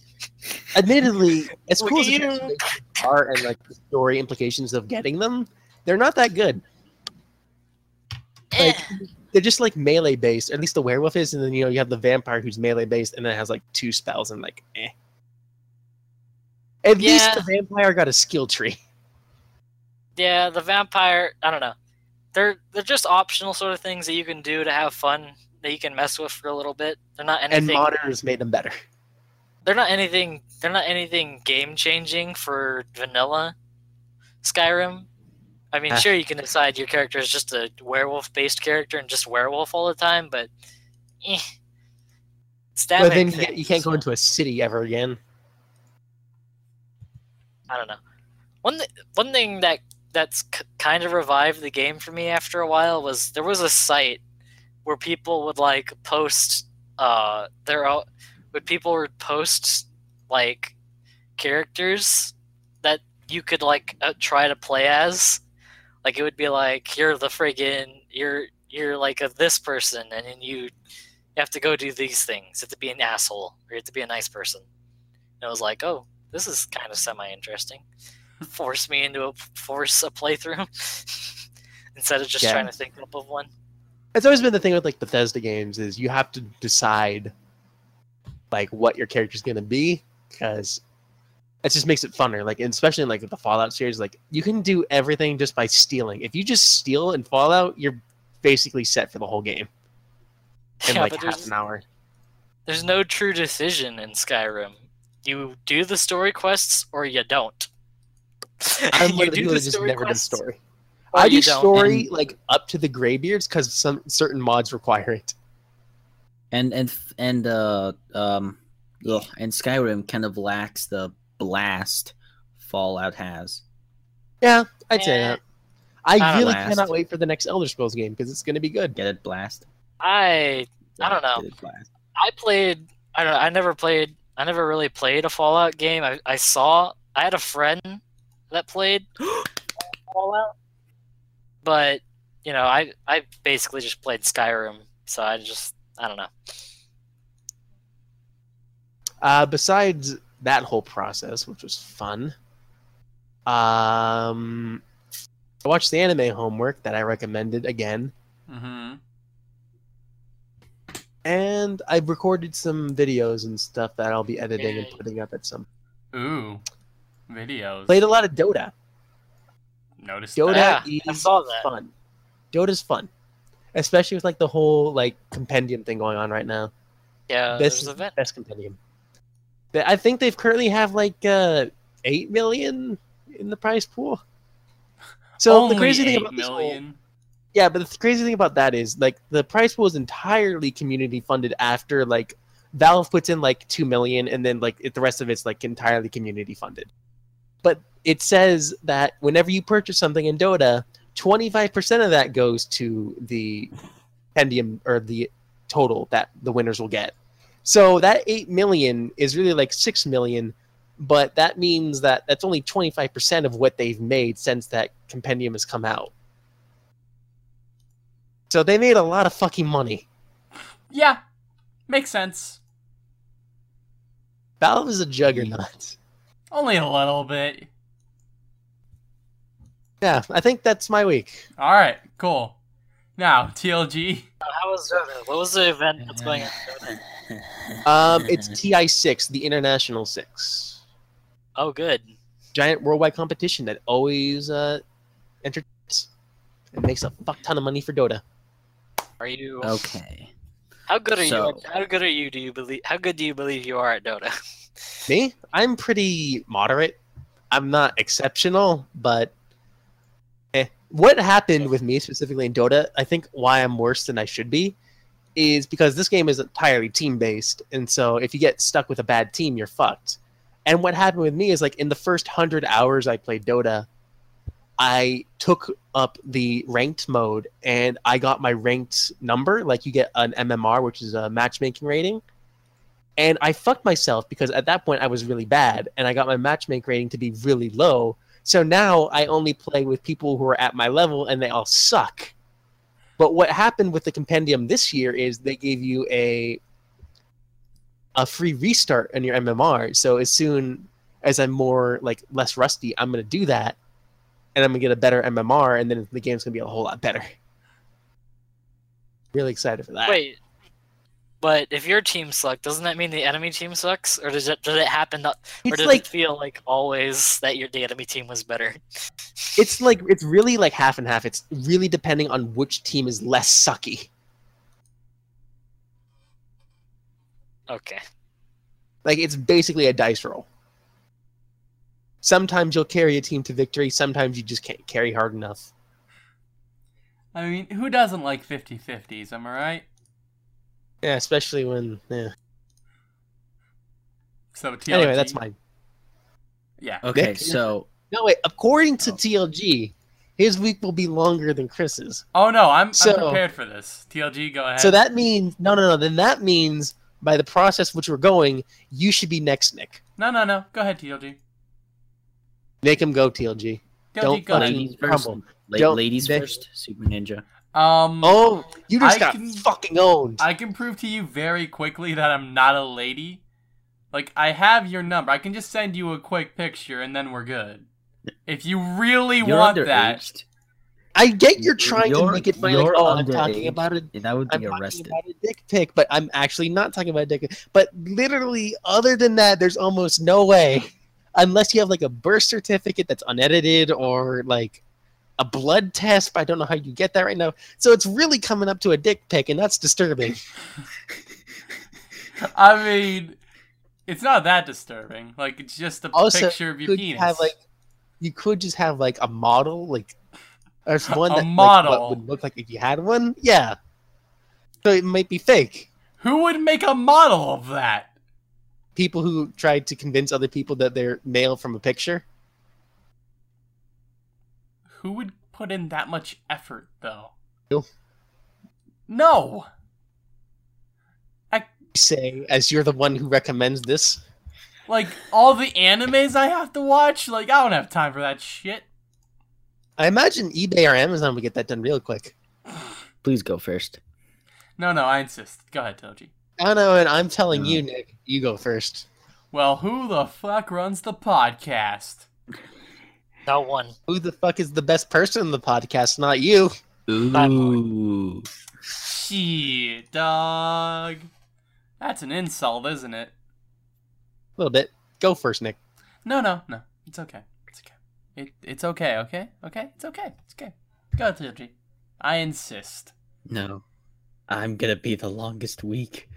Admittedly, as cool at as the you. are and like the story implications of getting them, they're not that good. Eh. Like, they're just like melee based. At least the werewolf is, and then you know you have the vampire who's melee based, and then it has like two spells and like eh. At least the vampire got a skill tree. Yeah, the vampire. I don't know. They're they're just optional sort of things that you can do to have fun that you can mess with for a little bit. They're not anything. And anything. modders made them better. They're not anything they're not anything game changing for vanilla Skyrim. I mean, Ah. sure you can decide your character is just a werewolf based character and just werewolf all the time, but eh. Then you, get- things, you can't go into a city ever again. I don't know. One th- one thing that that's kind of revived the game for me after a while was there was a site where people would like post uh their own would people would post like characters that you could like uh, try to play as. Like it would be like you're the friggin you're you're like a this person and then you you have to go do these things. You have to be an asshole or you have to be a nice person. And it was like oh this is kind of semi interesting force me into a force a playthrough instead of just Yeah. trying to think up of one. It's always been the thing with like Bethesda games is you have to decide like what your character's gonna be because it just makes it funner. Like especially in like the Fallout series, like you can do everything just by stealing. If you just steal in Fallout, you're basically set for the whole game in Yeah, like half there's, an hour. there's no true decision in Skyrim. You do the story quests or you don't. I'm you one of the do people the that just story never quests story. I do story like up to the Greybeards because some certain mods require it. And and and uh um ugh, and Skyrim kind of lacks the blast Fallout has. Yeah, I'd say that. I don't really last. cannot wait for the next Elder Scrolls game because it's going to be good. Get it, blast? I I don't know. Get it, blast. I played. I don't. know, I never played. I never really played a Fallout game. I, I saw. I had a friend that played Fallout, but you know, I I basically just played Skyrim. So I just I don't know. Uh, besides that whole process, which was fun, um, I watched the anime homework that I recommended again, Mm-hmm. and I've recorded some videos and stuff that I'll be editing and putting up at some. Ooh. Videos. Played a lot of Dota. Noticed Dota that. Yeah, I is saw that. fun. Dota's fun, especially with like the whole like compendium thing going on right now. Yeah, Best, there's an event. best compendium. But I think they've currently have like uh, eight million in the prize pool. So Only the crazy thing eight about this whole, yeah, but the crazy thing about that is like the prize pool is entirely community funded. After like Valve puts in like two million, and then like it, the rest of it's like entirely community funded. But it says that whenever you purchase something in Dota, twenty five percent of that goes to the compendium or the total that the winners will get. So that eight million is really like six million, but that means that that's only twenty five percent of what they've made since that compendium has come out. So they made a lot of fucking money. Yeah. Makes sense. Valve is a juggernaut. Only a little bit. Yeah, I think that's my week. All right. Cool. Now TLG. How was Dota? What was the event that's going on? Um, it's TI6, the International Six, Oh, good. giant worldwide competition that always uh, entertains. It makes a fuck ton of money for Dota. Are you? Okay. How good are you? So- At, how good are you? Do you believe? How good do you believe you are at Dota? Me, I'm pretty moderate. I'm not exceptional, but. What happened with me specifically in Dota, I think why I'm worse than I should be, is because this game is entirely team-based, and so if you get stuck with a bad team, you're fucked. And what happened with me is like in the first hundred hours I played Dota, I took up the ranked mode and I got my ranked number. Like you get an MMR, which is a matchmaking rating. And I fucked myself because at that point I was really bad and I got my matchmaking rating to be really low. So now I only play with people who are at my level and they all suck. But what happened with the compendium this year is they gave you a a free restart on your MMR. So as soon as I'm more like less rusty, I'm gonna do that, and I'm gonna get a better MMR, and then the game's gonna be a whole lot better. Really excited for that. Wait, but if your team sucks, doesn't that mean the enemy team sucks, or does it does it happen? Not, or it's does like it feel like always that your the enemy team was better? it's like it's really like half and half. It's really depending on which team is less sucky. Okay. Like it's basically a dice roll. Sometimes you'll carry a team to victory. Sometimes you just can't carry hard enough. I mean, who doesn't like 50-50s? Am I right? Yeah, especially when. Yeah. So TLG. Anyway, that's mine. Yeah. Okay, Nick? so No, wait. According to Oh. TLG, his week will be longer than Chris's. Oh no, I'm, So- I'm prepared for this. TLG, go ahead. So that means no, no, no. Then that means by the process which we're going, you should be next, Nick. No, no, no. Go ahead, TLG. Make him go, TLG. TLG, Don't go ahead. fucking ladies first. crumble. Don't- ladies they- first. Super Ninja. Um, Oh, you just I got can- fucking owned. I can prove to you very quickly that I'm not a lady. Like, I have your number. I can just send you a quick picture and then we're good. If you really You're want that. I get you're trying to You're- make it funny, like, oh, I'm talking underage. about it. That would I'm be talking arrested. about a dick pic, but I'm actually not talking about a dick pic. But literally, other than that, there's almost no way, unless you have like a birth certificate that's unedited or like a blood test. But I don't know how you get that right now. So it's really coming up to a dick pic, and that's disturbing. I mean, it's not that disturbing. Like, it's just a Also, picture of your could penis. have like, you could just have like a model, like, or one A that like, model. what would look like if you had one. Yeah. So it might be fake. Who would make a model of that? People who tried to convince other people that they're male from a picture. Who would put in that much effort, though? You. No. I say as you're the one who recommends this. Like, all the animes I have to watch? Like, I don't have time for that shit. I imagine eBay or Amazon would get that done real quick. Please go first. No, no, I insist. Go ahead, Toji. I know, and I'm telling No. you, Nick, you go first. Well, who the fuck runs the podcast? No one. Who the fuck is the best person in the podcast? Not you. Ooh. Shit, dog. That's an insult, isn't it? A little bit. Go first, Nick. No, no, no. It's okay. It's okay. It, it's okay, okay? Okay? It's okay. It's okay. Go, Tilgy. I insist. No. I'm gonna be the longest week.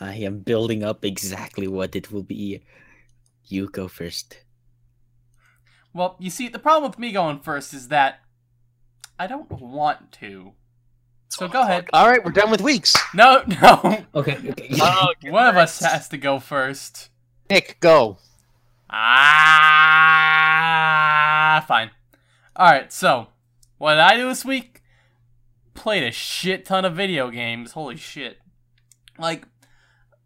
I am building up exactly what it will be. You go first. Well, you see, the problem with me going first is that I don't want to. So go ahead. All right, we're done with weeks. No, no. Okay, okay. Oh, One of us has to go first. Nick, go. Ah, fine. All right. So, what did I do this week? Played a shit ton of video games. Holy shit! Like,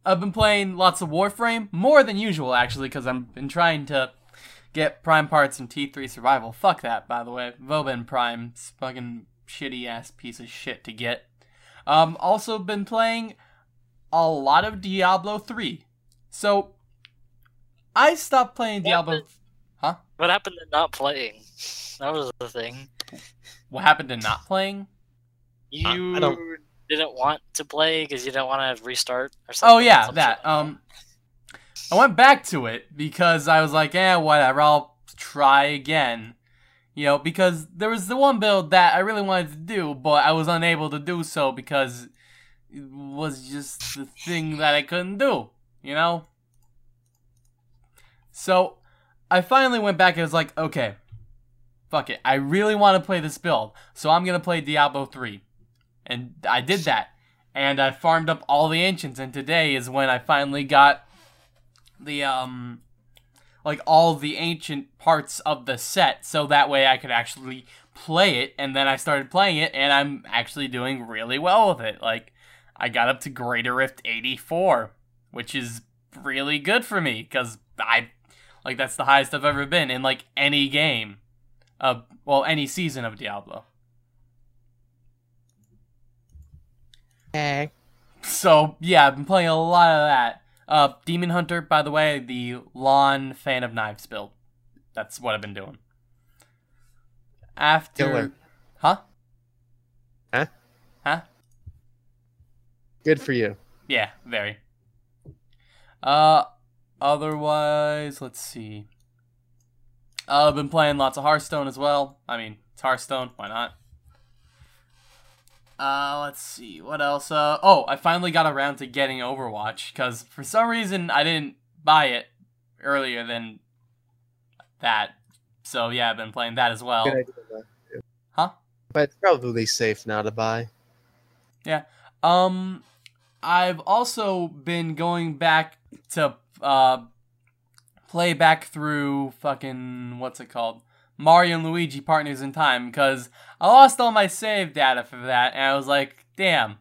I've been playing lots of Warframe, more than usual actually, because I've been trying to get Prime parts in T3 Survival. Fuck that, by the way. Vauban Prime, it's fucking shitty ass piece of shit to get. Um, also been playing a lot of Diablo 3. So, I stopped playing What Diablo. huh? What happened to not playing? That was the thing. What happened to not playing? You I don't- didn't want to play because you didn't want to restart or something. Oh yeah, some that. Um, I went back to it because I was like, eh, whatever. I'll try again. You know, because there was the one build that I really wanted to do, but I was unable to do so because it was just the thing that I couldn't do. You know. So, I finally went back and was like, okay, fuck it. I really want to play this build, so I'm gonna play Diablo 3. And I did that. And I farmed up all the ancients, and today is when I finally got the, um, like all the ancient parts of the set, so that way I could actually play it, and then I started playing it, and I'm actually doing really well with it. Like, I got up to Greater Rift 84, which is really good for me, because I, like, that's the highest I've ever been in, like, any game. Of, well, any season of Diablo. Hey. So yeah, I've been playing a lot of that. Uh, Demon Hunter, by the way, the lawn fan of knives build. That's what I've been doing. After, Killer. huh? Huh? Huh? Good for you. Yeah, very. Uh, otherwise, let's see. Uh, I've been playing lots of Hearthstone as well. I mean, it's Hearthstone. Why not? Uh, let's see. What else? Uh, oh, I finally got around to getting Overwatch because for some reason I didn't buy it earlier than that. So yeah, I've been playing that as well. Good idea, though. Huh? But it's probably safe now to buy. Yeah. Um, I've also been going back to uh play back through fucking what's it called Mario and Luigi Partners in Time because I lost all my save data for that, and I was like, damn,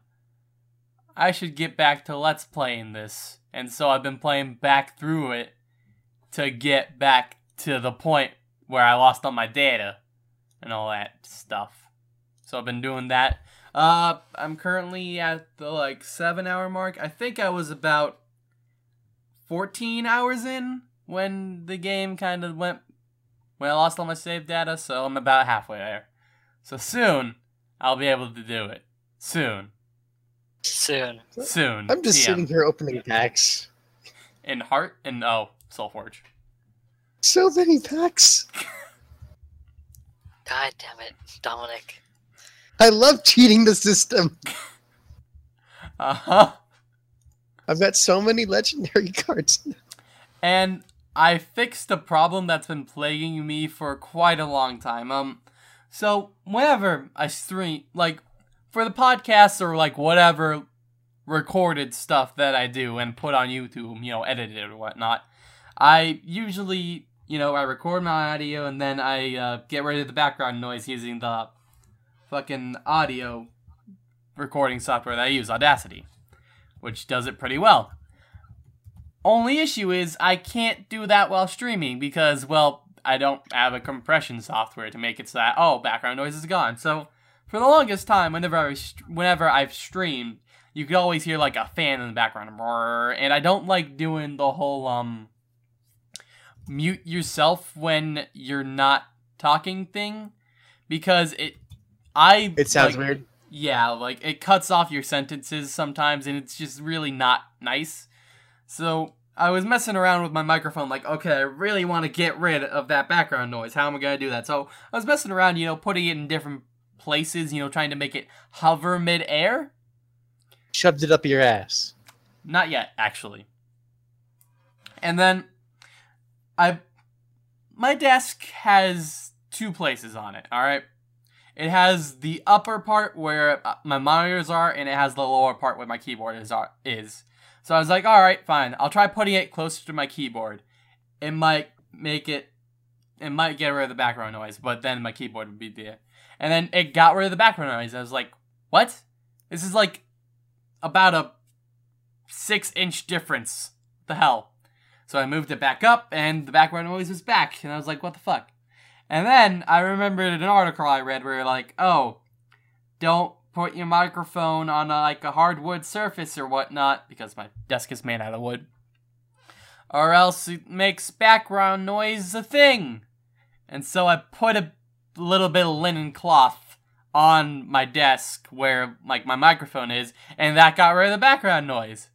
I should get back to Let's Playing this, and so I've been playing back through it to get back to the point where I lost all my data and all that stuff. So I've been doing that. Uh, I'm currently at the like seven hour mark. I think I was about 14 hours in when the game kind of went, when I lost all my save data, so I'm about halfway there. So soon, I'll be able to do it. Soon. soon. Soon. I'm just TM. sitting here opening packs. In Heart and, oh, SolForge. So many packs. God damn it, Dominic. I love cheating the system. Uh huh. I've got so many legendary cards. and I fixed a problem that's been plaguing me for quite a long time. Um, so whenever I stream, like for the podcasts or like whatever recorded stuff that I do and put on YouTube, you know, edited or whatnot, I usually, you know, I record my audio and then I uh, get rid of the background noise using the fucking audio recording software that I use, Audacity, which does it pretty well. Only issue is I can't do that while streaming because, well, I don't have a compression software to make it so that oh, background noise is gone. So for the longest time, whenever I whenever I've streamed, you could always hear like a fan in the background, and I don't like doing the whole um mute yourself when you're not talking thing because it I It sounds like, weird. Yeah, like it cuts off your sentences sometimes and it's just really not nice. So I was messing around with my microphone, like, okay, I really want to get rid of that background noise. How am I going to do that? So I was messing around, you know, putting it in different places, you know, trying to make it hover midair. Shoved it up your ass. Not yet, actually. And then I my desk has two places on it, all right? It has the upper part where uh, my monitors are and it has the lower part where my keyboard is are, is. So I was like, "All right, fine. I'll try putting it closer to my keyboard. It might make it it might get rid of the background noise, but then my keyboard would be there." And then it got rid of the background noise. I was like, "What? This is like about a six inch difference. What the hell? So I moved it back up, and the background noise was back, and I was like, what the fuck? And then I remembered an article I read where like, oh, don't put your microphone on a, like a hardwood surface or whatnot because my desk is made out of wood, or else it makes background noise a thing. And so I put a little bit of linen cloth on my desk where like my microphone is, and that got rid of the background noise.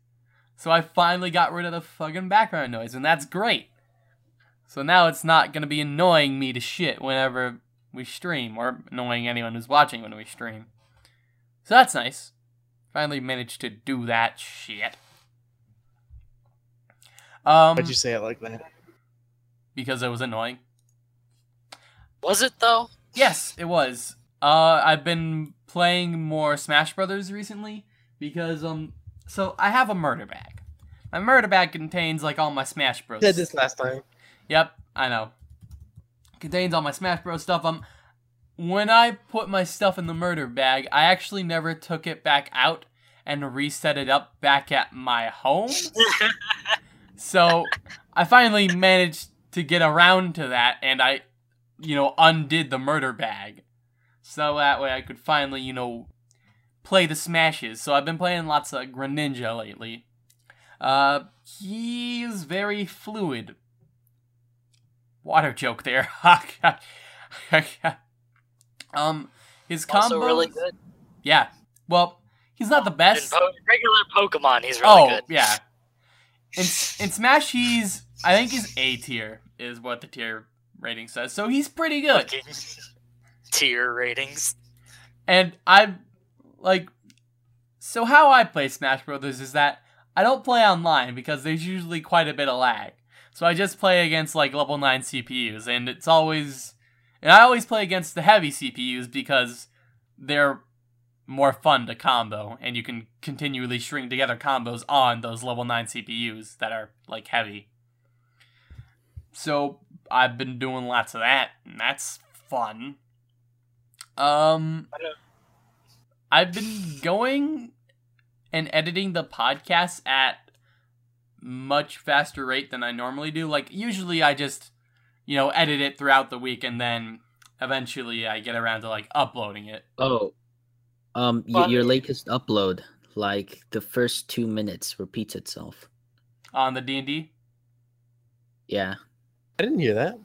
So I finally got rid of the fucking background noise, and that's great. So now it's not gonna be annoying me to shit whenever we stream, or annoying anyone who's watching when we stream. So that's nice. Finally managed to do that shit. Um, Why'd you say it like that? because it was annoying. Was it though? Yes, it was. Uh, I've been playing more Smash Brothers recently because um, so I have a murder bag. My murder bag contains like all my Smash Bros. Said this last time. Yep, I know. Contains all my Smash Bros. stuff. Um, when I put my stuff in the murder bag, I actually never took it back out and reset it up back at my home. so I finally managed to get around to that, and I, you know, undid the murder bag, so that way I could finally, you know, play the smashes. So I've been playing lots of Greninja lately. Uh, he's very fluid. Water joke there. um, his combo. Really good. Yeah. Well, he's not the best. po- regular Pokemon, he's really oh, good. yeah. In in Smash, he's I think he's A tier is what the tier rating says. So he's pretty good. Fucking tier ratings. And I like so how I play Smash Brothers is that I don't play online because there's usually quite a bit of lag. So I just play against like level 9 CPUs and it's always and I always play against the heavy CPUs because they're more fun to combo and you can continually string together combos on those level 9 CPUs that are like heavy. So I've been doing lots of that and that's fun. Um I've been going and editing the podcast at much faster rate than I normally do. Like usually I just, you know, edit it throughout the week and then eventually I get around to like uploading it. Oh, um, But- your latest upload, like the first two minutes, repeats itself. on the D&D. Yeah. I didn't hear that.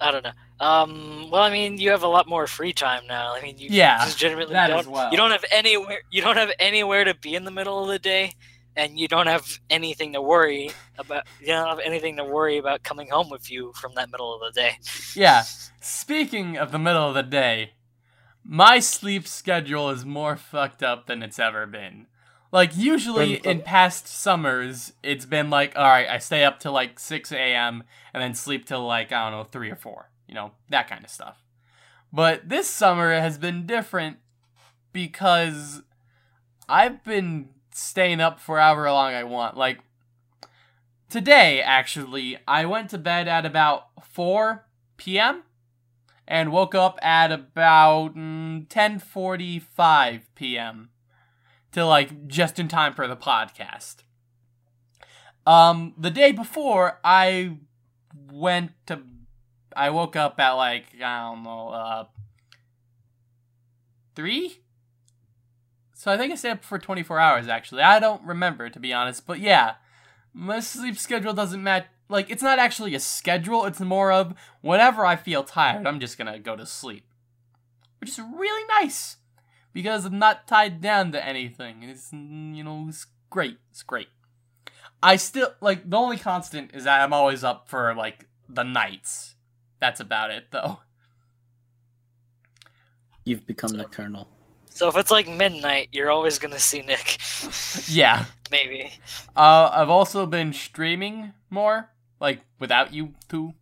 I don't know. Um, well, I mean, you have a lot more free time now. I mean, you Yeah, legitimately that don't. as well. You don't have anywhere. You don't have anywhere to be in the middle of the day, and you don't have anything to worry about. You don't have anything to worry about coming home with you from that middle of the day. Yeah. Speaking of the middle of the day, my sleep schedule is more fucked up than it's ever been. Like usually in past summers, it's been like, all right, I stay up till like six a.m. and then sleep till like I don't know three or four, you know that kind of stuff. But this summer has been different because I've been staying up for however long I want. Like today, actually, I went to bed at about four p.m. and woke up at about mm, 10:45 p.m. to like just in time for the podcast. Um the day before I went to I woke up at like I don't know uh 3 so I think I stayed up for 24 hours actually. I don't remember to be honest, but yeah. My sleep schedule doesn't match like it's not actually a schedule. It's more of whenever I feel tired, I'm just gonna go to sleep, which is really nice because I'm not tied down to anything. It's you know it's great. It's great. I still like the only constant is that I'm always up for like the nights. That's about it though. You've become nocturnal. So if it's like midnight, you're always gonna see Nick. Yeah. Maybe. Uh, I've also been streaming more, like without you two.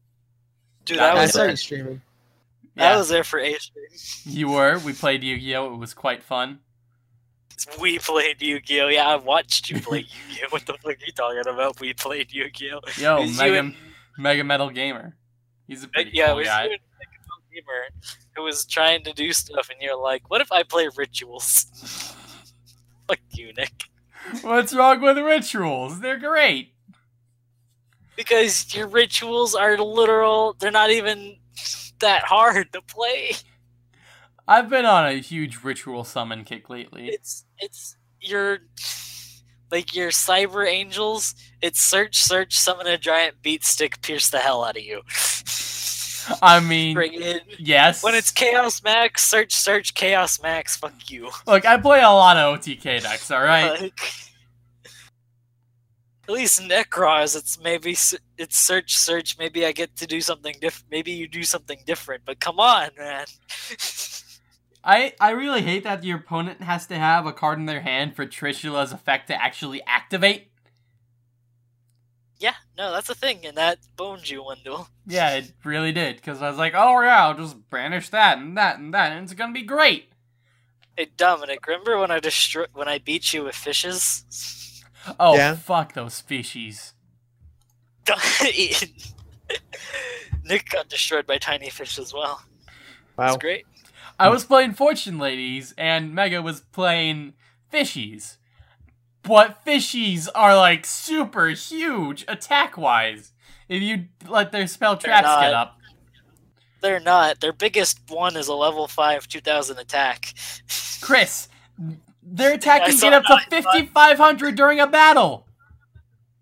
Dude, That I I was started there. streaming. I was there for A stream. you were. We played Yu-Gi-Oh. It was quite fun. We played Yu-Gi-Oh! Yeah, I watched you play Yu-Gi-Oh! What the fuck are you talking about? We played Yu-Gi-Oh! Yo, It you Mega and- Mega Metal Gamer. He's a pretty yeah, it cool was guy. You Gamer who was trying to do stuff, and you're like, "What if I play rituals?" Fuck you, Nick. What's wrong with rituals? They're great. Because your rituals are literal. They're not even that hard to play. I've been on a huge ritual summon kick lately. It's it's your like your cyber angels. It's search, search, summon a giant beat stick, pierce the hell out of you. I mean, Bring it. yes. When it's Chaos Max, search, search, Chaos Max. Fuck you. Look, I play a lot of OTK decks, alright? Like, at least Nekroz, it's maybe it's search, search. Maybe I get to do something different. Maybe you do something different. But come on, man. I, I really hate that your opponent has to have a card in their hand for Trishula's effect to actually activate. Yeah, no, that's a thing, and that boned you one duel. Yeah, it really did. Because I was like, oh yeah, I'll just banish that and that and that, and it's gonna be great. Hey Dominic, remember when I destroy when I beat you with fishes? Oh, Yeah. fuck those species. Nick got destroyed by tiny fish as well. Wow. It's great. I was playing Fortune Ladies, and Mega was playing Fishies. But Fishies are like super huge attack wise. If you let their spell traps get up. They're not. Their biggest one is a level five, two thousand attack. Chris, their attack can get up to 5,500 during a battle.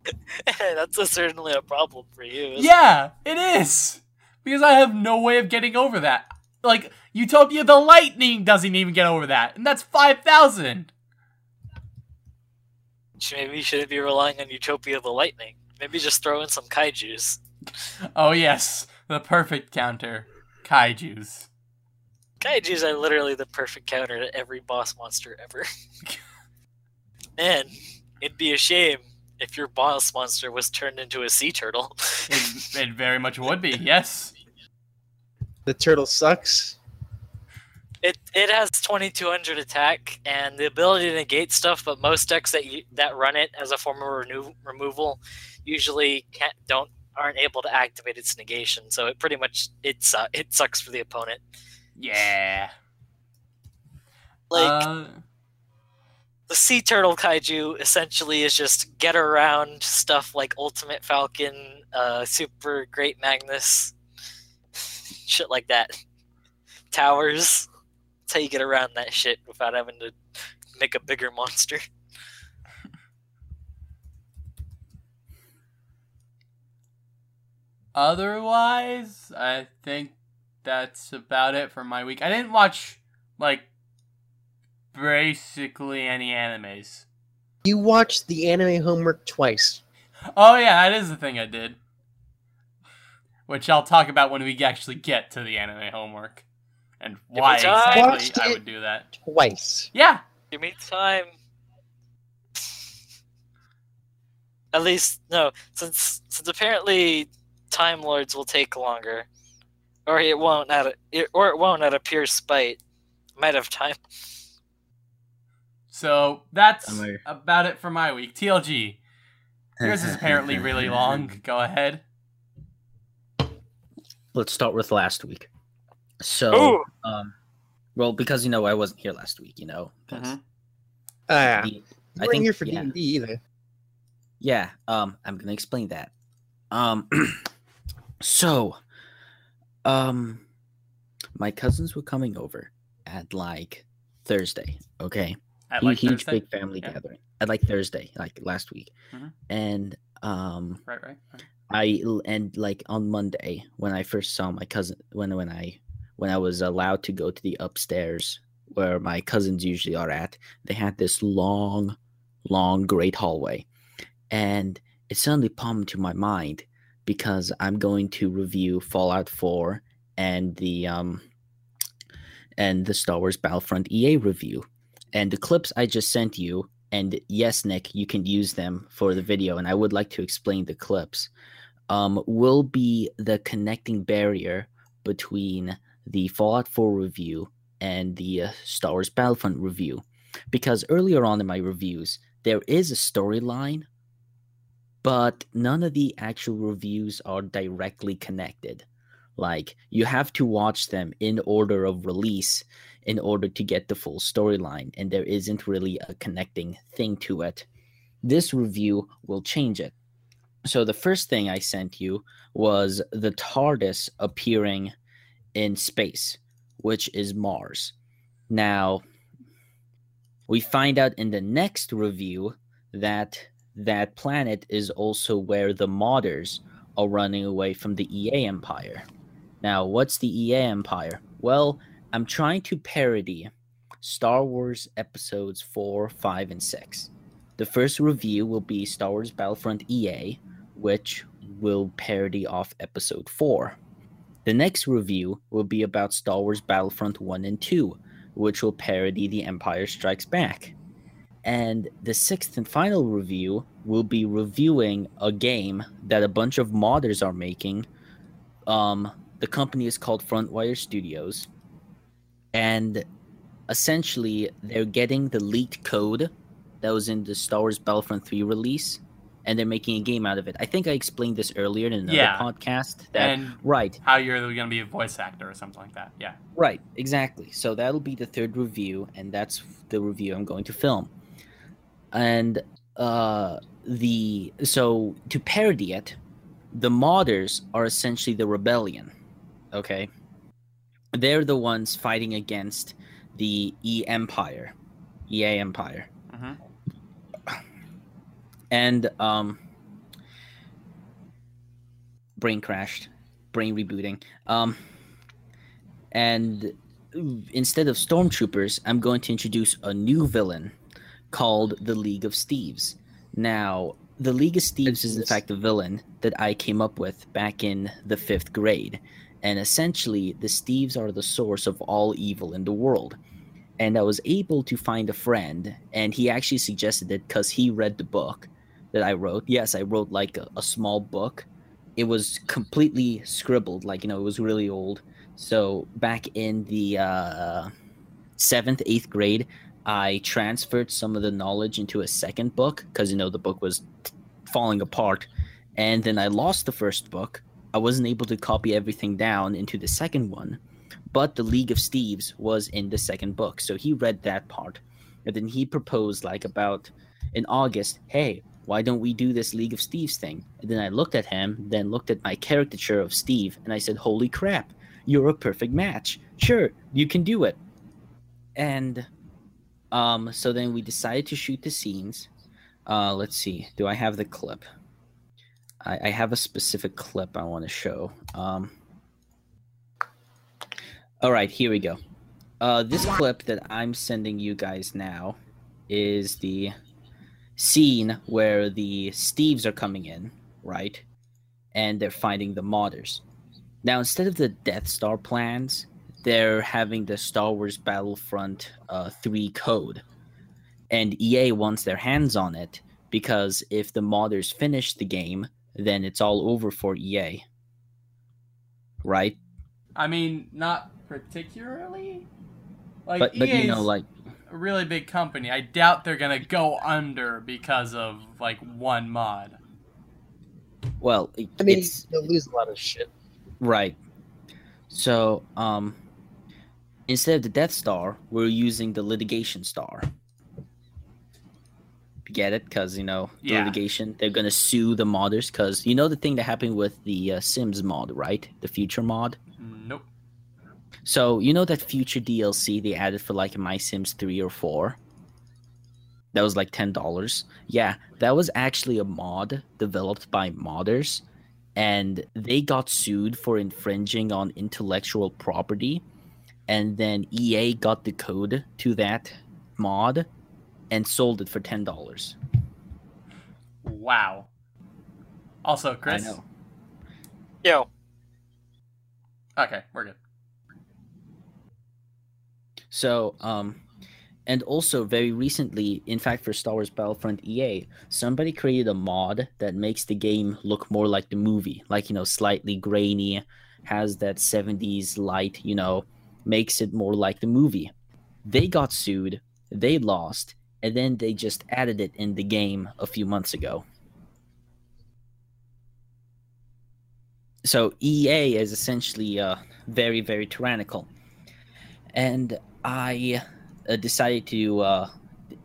That's a, certainly a problem for you. Yeah, it is. Because I have no way of getting over that. Like, Utopia the Lightning doesn't even get over that. And that's 5,000. It? Maybe you shouldn't be relying on Utopia the Lightning. Maybe just throw in some kaiju's. Oh, yes. The perfect counter. Kaijus. Kaiju's are literally the perfect counter to every boss monster ever. Man, it'd be a shame if your boss monster was turned into a sea turtle. It, it very much would be, yes. The turtle sucks. It it has 2200 attack and the ability to negate stuff, but most decks that you, that run it as a form of renew, removal usually can't don't aren't able to activate its negation. So it pretty much it su- it sucks for the opponent. Yeah. Like Uh, the sea turtle kaiju essentially is just get around stuff like Ultimate Falcon, uh, Super Great Magnus, shit like that. Towers. That's how you get around that shit without having to make a bigger monster. otherwise, I think that's about it for my week. I didn't watch, like, basically any animes. You watched the anime homework twice. Oh yeah, that is the thing I did. Which I'll talk about when we actually get to the anime homework. And why exactly Watched I would do that. Twice. Yeah. Give me time. At least no, since since apparently Time Lords will take longer, or it won't out of it, or it won't out of pure spite. Might have time. So that's about it for my week. TLG. Yours is apparently really long. Go ahead. Let's start with last week. So, um, well, because you know I wasn't here last week, you know. 'cause. Ah, yeah. the- You I weren't think- here for yeah. D&D either. Yeah, um, I'm gonna explain that. Um, so, um, my cousins were coming over at like Thursday. Okay, At like huge Thursday? big family Yeah. gathering at like Thursday, like last week, Mhm. and um Right, right. right. I and like on Monday when I first saw my cousin when when I when I was allowed to go to the upstairs where my cousins usually are at, they had this long, long great hallway. And it suddenly popped into my mind because I'm going to review Fallout 4 and the um and the Star Wars Battlefront EA review. And the clips I just sent you, and yes, Nick, you can use them for the video, and I would like to explain the clips um, will be the connecting barrier between the Fallout 4 review and the uh, Star Wars Battlefront review. Because earlier on in my reviews, there is a storyline, but none of the actual reviews are directly connected. Like, you have to watch them in order of release in order to get the full storyline, and there isn't really a connecting thing to it. This review will change it so the first thing I sent you was the TARDIS appearing in space, which is Mars. Now, we find out in the next review that that planet is also where the modders are running away from the EA Empire. Now, what's the EA Empire? Well, I'm trying to parody Star Wars episodes 4, 5, and 6. The first review will be Star Wars Battlefront EA, which will parody off episode 4. The next review will be about Star Wars Battlefront 1 and 2, which will parody The Empire Strikes Back. And the sixth and final review will be reviewing a game that a bunch of modders are making. Um, the company is called Frontwire Studios. And essentially, they're getting the leaked code that was in the Star Wars Battlefront 3 release and they're making a game out of it. I think I explained this earlier in another Yeah. podcast. That And right, how you're going to be a voice actor or something like that. Yeah. right, exactly. So that'll be the third review, and that's the review I'm going to film. And uh, the so to parody it, the modders are essentially the rebellion. Okay, they're the ones fighting against the E Empire, EA Empire. hmm and um brain crashed brain rebooting. Um and instead of stormtroopers i'm going to introduce a new villain called the league of steves. Now the league of steves is in fact a villain that i came up with back in the fifth grade. And essentially the steves are the source of all evil in the world. And i was able to find a friend and he actually suggested it because he read the book that I wrote. Yes, I wrote like a, a small book. It was completely scribbled, like you know, it was really old. So back in the uh, seventh, eighth grade, I transferred some of the knowledge into a second book because you know the book was falling apart, and then I lost the first book. I wasn't able to copy everything down into the second one, but the League of Steves was in the second book, so he read that part, and then he proposed like about in August, hey, why don't we do this League of Steves thing? And then I looked at him, then looked at my caricature of Steve, and I said, Holy crap, you're a perfect match. Sure, you can do it. And um, so then we decided to shoot the scenes. Uh, let's see, do I have the clip? I, I have a specific clip I want to show. Um, all right, here we go. Uh, this clip that I'm sending you guys now is the scene where the Steves are coming in, right? And they're fighting the modders. Now, instead of the Death Star plans, they're having the Star Wars Battlefront uh, 3 code. And EA wants their hands on it because if the modders finish the game, then it's all over for EA. Right? I mean, not particularly. Like, But, but you know, like, really big company. I doubt they're going to go under because of, like, one mod. well, it- I mean, it's, they'll lose a lot of shit. Right. So, um, instead of the Death Star, we're using the Litigation Star. Get it? Because you know the Yeah. litigation. They're gonna sue the modders. Because you know the thing that happened with the uh, Sims mod, right? The future mod. Nope. So you know that future DLC they added for like My Sims three or four. that was like ten dollars. Yeah, that was actually a mod developed by modders, and they got sued for infringing on intellectual property, and then EA got the code to that mod, and sold it for ten dollars. Wow. Also, I Chris. know. Yo, Okay, we're good. So, um, and also very recently, in fact, for Star Wars Battlefront EA, somebody created a mod that makes the game look more like the movie, like you know, slightly grainy, has that '70s light, you know, makes it more like the movie. They got sued, they lost, and then they just added it in the game a few months ago. So EA is essentially uh, very, very tyrannical, and I uh, decided to. Uh,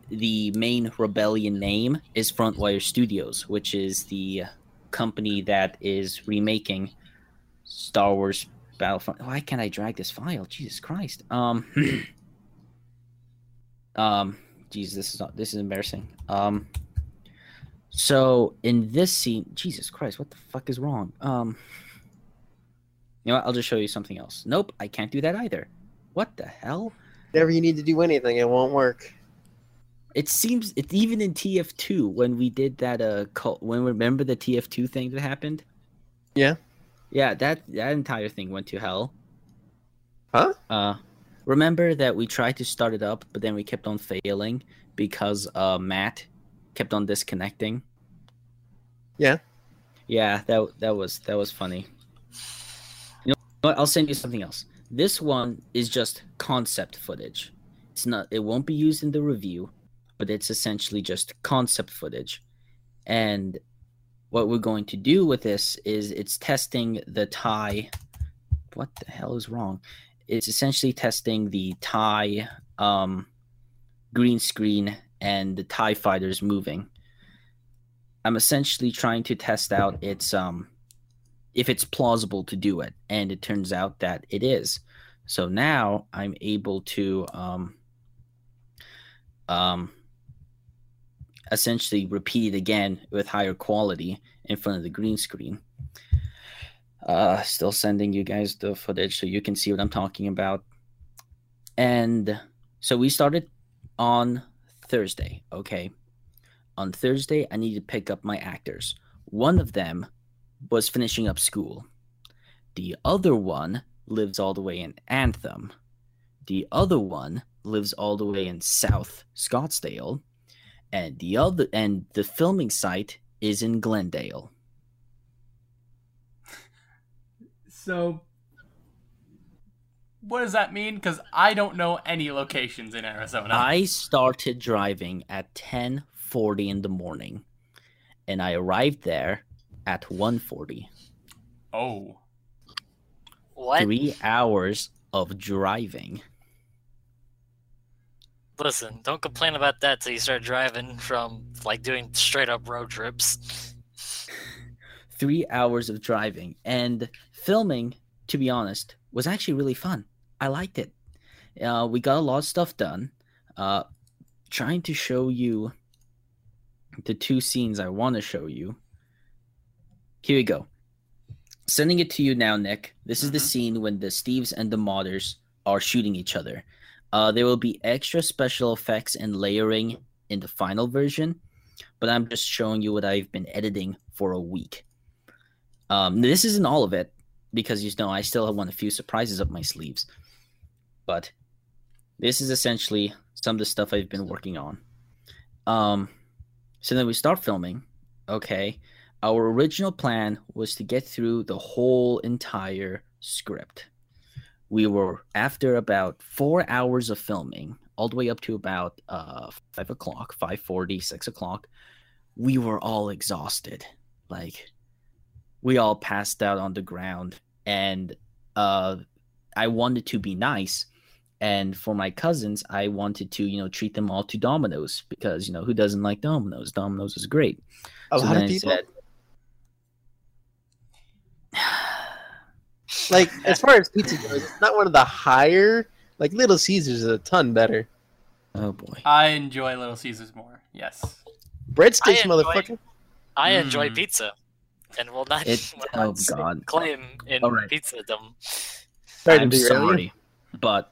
the main rebellion name is Frontwire Studios, which is the company that is remaking Star Wars Battlefront. Why can't I drag this file? Jesus Christ. Um. um. Jesus, this is not. This is embarrassing. Um. So in this scene, Jesus Christ, what the fuck is wrong? Um. You know what? I'll just show you something else. Nope, I can't do that either. What the hell? Whenever you need to do anything, it won't work. It seems it's even in TF2 when we did that uh cult, when remember the TF2 thing that happened? Yeah. Yeah, that that entire thing went to hell. Huh? Uh remember that we tried to start it up but then we kept on failing because uh Matt kept on disconnecting. Yeah. Yeah, that that was that was funny. You know what? I'll send you something else. This one is just concept footage. It's not it won't be used in the review, but it's essentially just concept footage. And what we're going to do with this is it's testing the tie what the hell is wrong? It's essentially testing the tie um green screen and the TIE fighters moving. I'm essentially trying to test out its um if it's plausible to do it, and it turns out that it is. So now I'm able to um um essentially repeat it again with higher quality in front of the green screen. Uh still sending you guys the footage so you can see what I'm talking about. And so we started on Thursday, okay? On Thursday, I need to pick up my actors. One of them was finishing up school. The other one lives all the way in Anthem. The other one lives all the way in South Scottsdale. And the other and the filming site is in Glendale. So, what does that mean? Because I don't know any locations in Arizona. I started driving at 10:40 in the morning and I arrived there at 1:40. oh, what? 3 hours of driving. Listen, don't complain about that till you start driving from like doing straight up road trips. three hours of driving and filming to be honest was actually really fun i liked it uh, we got a lot of stuff done uh, trying to show you the two scenes i want to show you here we go sending it to you now nick this is the Mhm. scene when the steves and the modders are shooting each other uh, there will be extra special effects and layering in the final version but i'm just showing you what i've been editing for a week um, this isn't all of it because you know I still have one a few surprises up my sleeves, but this is essentially some of the stuff I've been working on. Um, so then we start filming. Okay, our original plan was to get through the whole entire script. We were after about four hours of filming, all the way up to about uh five o'clock, 5:40, 6 o'clock. We were all exhausted, like we all passed out on the ground and uh i wanted to be nice and for my cousins i wanted to you know treat them all to dominoes because you know who doesn't like dominoes dominoes is great A So lot of people. said- Like as far as pizza goes, it's not one of the higher. Like Little Caesars is a ton better. Oh boy. I enjoy Little Caesars more. Yes. Breadsticks, I enjoy- motherfucker. I enjoy Mm. pizza, and will not, It- will oh, not God. claim in All right. pizzadom. Sorry I'm sorry, but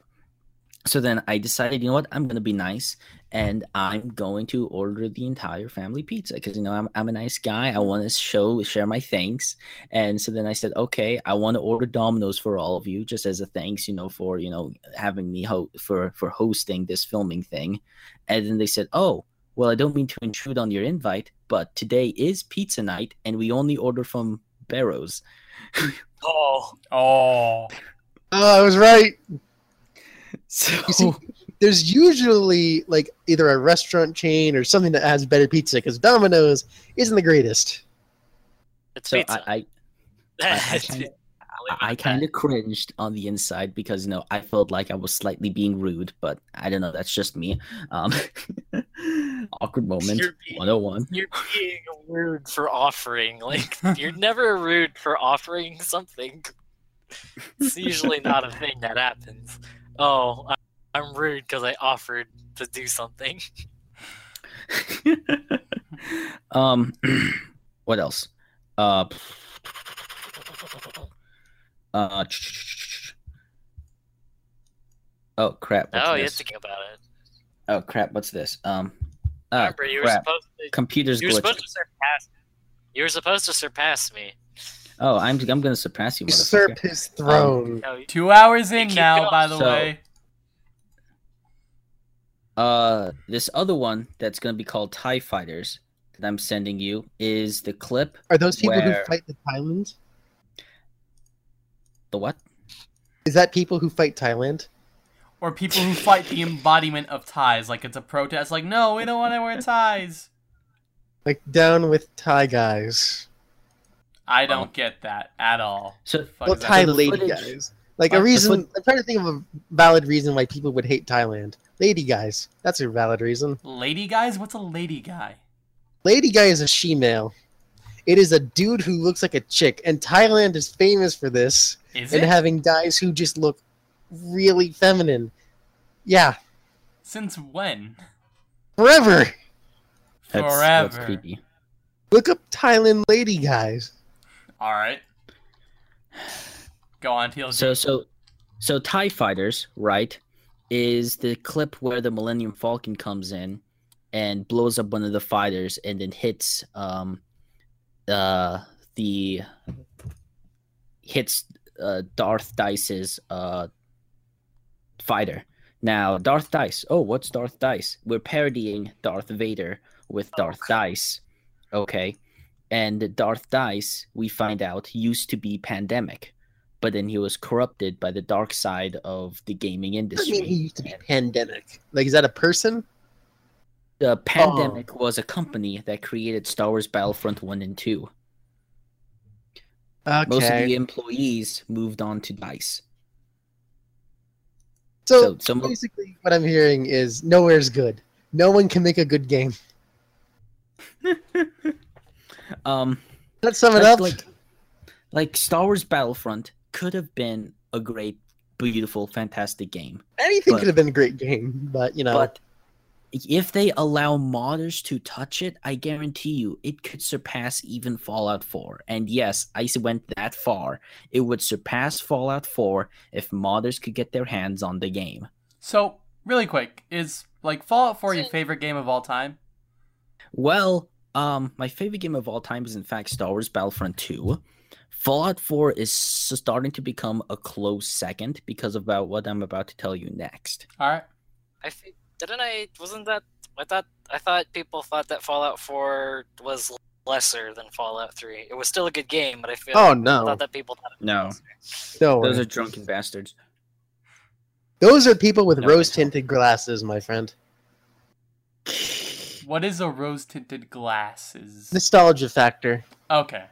so then I decided, you know what? I'm gonna be nice, and I'm going to order the entire family pizza because you know I'm I'm a nice guy. I want to show share my thanks, and so then I said, okay, I want to order Domino's for all of you, just as a thanks, you know, for you know having me ho- for for hosting this filming thing, and then they said, oh. Well, I don't mean to intrude on your invite, but today is pizza night, and we only order from Barro's. Oh, Oh. Oh, I was right. So You see, there's usually like either a restaurant chain or something that has better pizza because Domino's isn't the greatest. it's so pizza. I, I I kinda- I'll leave it I at kind of cringed on the inside because you know I felt like I was slightly being rude, but I don't know. That's just me. Um, awkward moment. You're being- 101. You're being rude for offering. Like you're never rude for offering something. It's usually not a thing that happens. Oh, I- I'm rude because I offered to do something. um, what else? Uh, uh. Oh crap! What's oh, you're this? thinking about it. Oh crap! What's this? Um. Oh Remember, you were supposed to. Computer's You were glitching. supposed to surpass. You were supposed to surpass me. Oh, I'm I'm gonna surpass you, Usurp his throne. No, you- Two hours in now, going. by the So- way. Uh, this other one that's gonna be called Tie Fighters that I'm sending you is the clip. Are those people where- who fight the Thailand? The what? Is that people who fight Thailand? Or people who fight the embodiment of ties, like it's a protest. Like, no, we don't want to wear ties. Like down with Thai guys. I don't get that at all. So Fuck Well, is that? Thai lady footage- guys. Like a the reason. foot- I'm trying to think of a valid reason why people would hate Thailand. Lady guys. That's a valid reason. Lady guys? What's a lady guy? Lady guy is a she-male. It is a dude who looks like a chick, and Thailand is famous for this Is and it? having guys who just look really feminine. Yeah, Since when? forever. That's, Forever. That's creepy. Look up Thailand lady guys. All right. Go on, TLG. So so so Tie Fighters, right, is the clip where the Millennium Falcon comes in and blows up one of the fighters and then hits um uh the hits uh Darth Dice's uh fighter. Now Darth Dice. Oh, what's Darth Dice? We're parodying Darth Vader with Darth Dice. Okay. And Darth Dice, we find out, used to be pandemic but then he was corrupted by the dark side of the gaming industry. I mean, he used to be pandemic. Like, is that a person? The pandemic was a company that created Star Wars Battlefront 1 and 2. Okay. Most of the employees moved on to DICE. so, so some- basically, what I'm hearing is nowhere's good. No one can make a good game. Um, Let's sum it like, up. like, like Star Wars Battlefront could have been a great, beautiful, fantastic game. Anything but- could have been a great game, but you know, But if they allow modders to touch it, I guarantee you it could surpass even Fallout 4. And yes, I went that far. It would surpass Fallout 4 if modders could get their hands on the game. So, really quick, is like Fallout 4 your favorite game of all time? Well, um, my favorite game of all time is in fact Star Wars Battlefront 2. Fallout 4 is starting to become a close second because of about what I'm about to tell you next. All right. I think didn't I? Wasn't that? I thought I thought people thought that Fallout 4 was lesser than Fallout 3. It was still a good game, but I feel oh I no, thought that people thought it was No. lesser. no, Those those are are drunken bastards. those are people with No, rose tinted glasses, my friend. What is a rose tinted glasses? Nostalgia factor. Okay.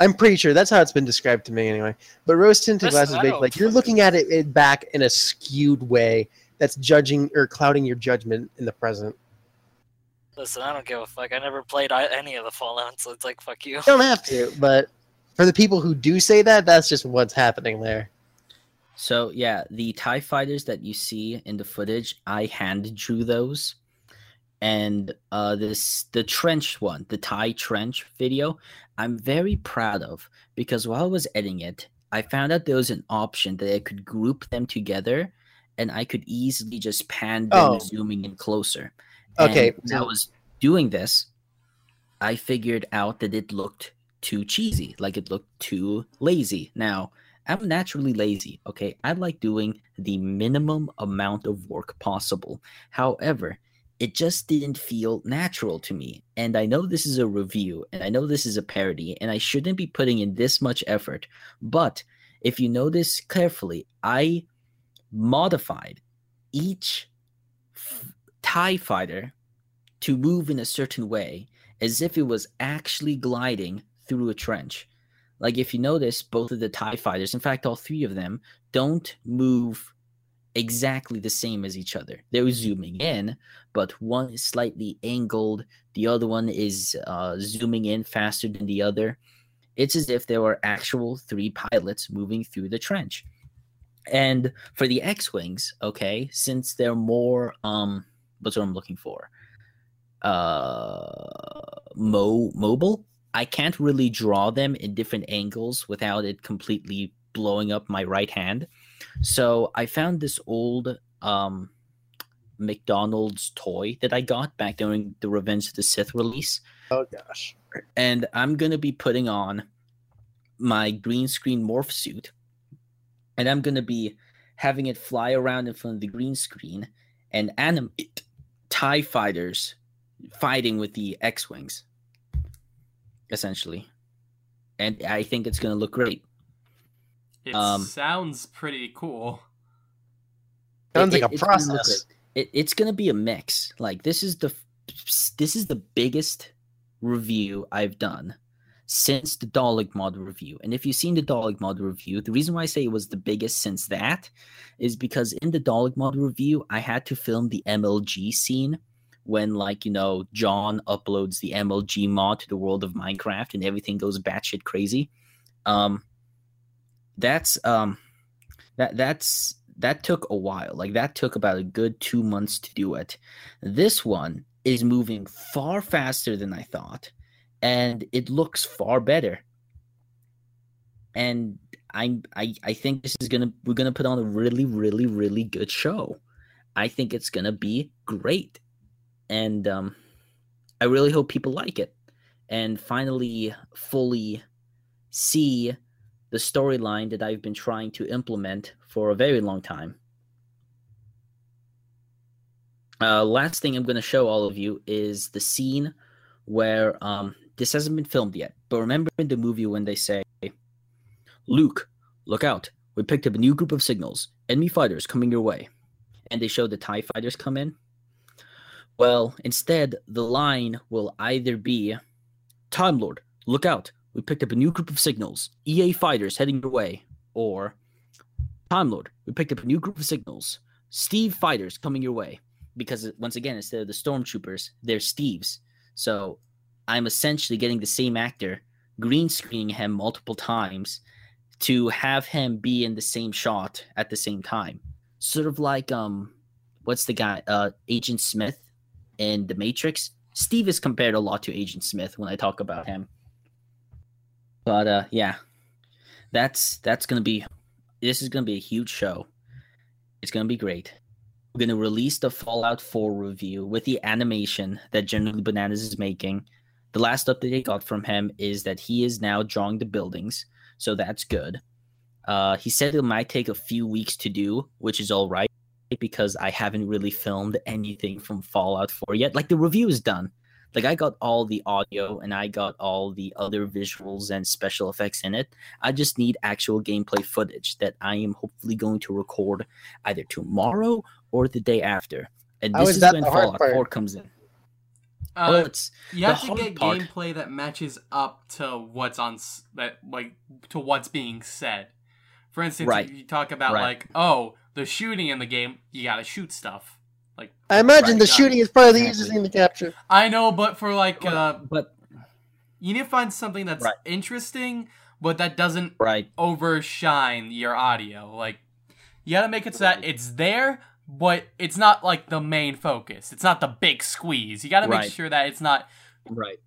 I'm pretty sure that's how it's been described to me anyway. But rose tinted Listen, glasses, I make like you're looking at it, it back in a skewed way that's judging or clouding your judgment in the present. Listen, I don't give a fuck. I never played any of the Fallout, so it's like fuck you. You don't have to, but for the people who do say that, that's just what's happening there. So yeah, the TIE fighters that you see in the footage, I hand drew those. And uh this the trench one, the Thai trench video, I'm very proud of because while I was editing it, I found out there was an option that I could group them together and I could easily just pan them Oh. zooming in closer. Okay, And when I was doing this, I figured out that it looked too cheesy, like it looked too lazy. Now, I'm naturally lazy, okay? I like doing the minimum amount of work possible. However, it just didn't feel natural to me. And I know this is a review, and I know this is a parody, and I shouldn't be putting in this much effort. But if you notice carefully, I modified each f- TIE fighter to move in a certain way as if it was actually gliding through a trench. Like if you notice, both of the TIE fighters, in fact, all three of them, don't move exactly the same as each other. They're zooming in, but one is slightly angled, the other one is uh, zooming in faster than the other. It's as if there were actual three pilots moving through the trench. And for the X-wings, okay, since they're more um what's what I'm looking for? Uh mo mobile, I can't really draw them in different angles without it completely blowing up my right hand. So I found this old um McDonald's toy that I got back during the Revenge of the Sith release Oh gosh. and I'm gonna be putting on my green screen morph suit, and I'm gonna be having it fly around in front of the green screen and animate Tie fighters fighting with the X-wings, essentially. And I think it's gonna look great. It Um, sounds pretty cool. Sounds It- like a it's gonna look process. it, it's gonna be a mix. Like this is the this is the biggest review I've done since the Dalek mod review. And if you've seen the Dalek mod review, the reason why I say it was the biggest since that is because in the Dalek mod review, I had to film the MLG scene when like you know John uploads the MLG mod to the world of Minecraft and everything goes batshit crazy. Um, that's um, that that's that took a while. Like that took about a good two months to do it. This one is moving far faster than I thought, and it looks far better. And I'm I I think this is gonna we're gonna put on a really really really good show. I think it's gonna be great, and um, I really hope people like it, and finally fully see the storyline that I've been trying to implement for a very long time. Uh, last thing I'm going to show all of you is the scene where um, this hasn't been filmed yet. But remember in the movie when they say, Luke, look out. We picked up a new group of signals. Enemy fighters coming your way. And they show the TIE fighters come in. Well, instead, the line will either be Time Lord, look out. We picked up a new group of signals. EA fighters heading your way. Or Time Lord, we picked up a new group of signals. Steve fighters coming your way. Because once again, instead of the stormtroopers, they're Steves. So I'm essentially getting the same actor, green screening him multiple times to have him be in the same shot at the same time. Sort of like um what's the guy? Uh Agent Smith in The Matrix. Steve is compared a lot to Agent Smith when I talk about him. But uh yeah. That's that's gonna be this is gonna be a huge show. It's gonna be great. We're gonna release the Fallout 4 review with the animation that Generally Bananas is making. The last update I got from him is that he is now drawing the buildings, so that's good. Uh, he said it might take a few weeks to do, which is all right because I haven't really filmed anything from Fallout 4 yet. Like the review is done. Like I got all the audio and I got all the other visuals and special effects in it. I just need actual gameplay footage that I am hopefully going to record either tomorrow or the day after. And this is is when the hard Fallout part? 4 comes in. well, Uh, it's you the have to get part- gameplay that matches up to what's on s- that like to what's being said. For instance, Right. if you talk about Right. like, oh, the shooting in the game, you gotta shoot stuff. Like I imagine the shooting is probably the Exactly. easiest thing to capture. I know, but for like, uh, but you need to find something that's Right. interesting, but that doesn't right, overshine your audio. Like, you gotta make it so that it's there, but it's not like the main focus. It's not the big squeeze. You gotta make Right. sure that it's not Right.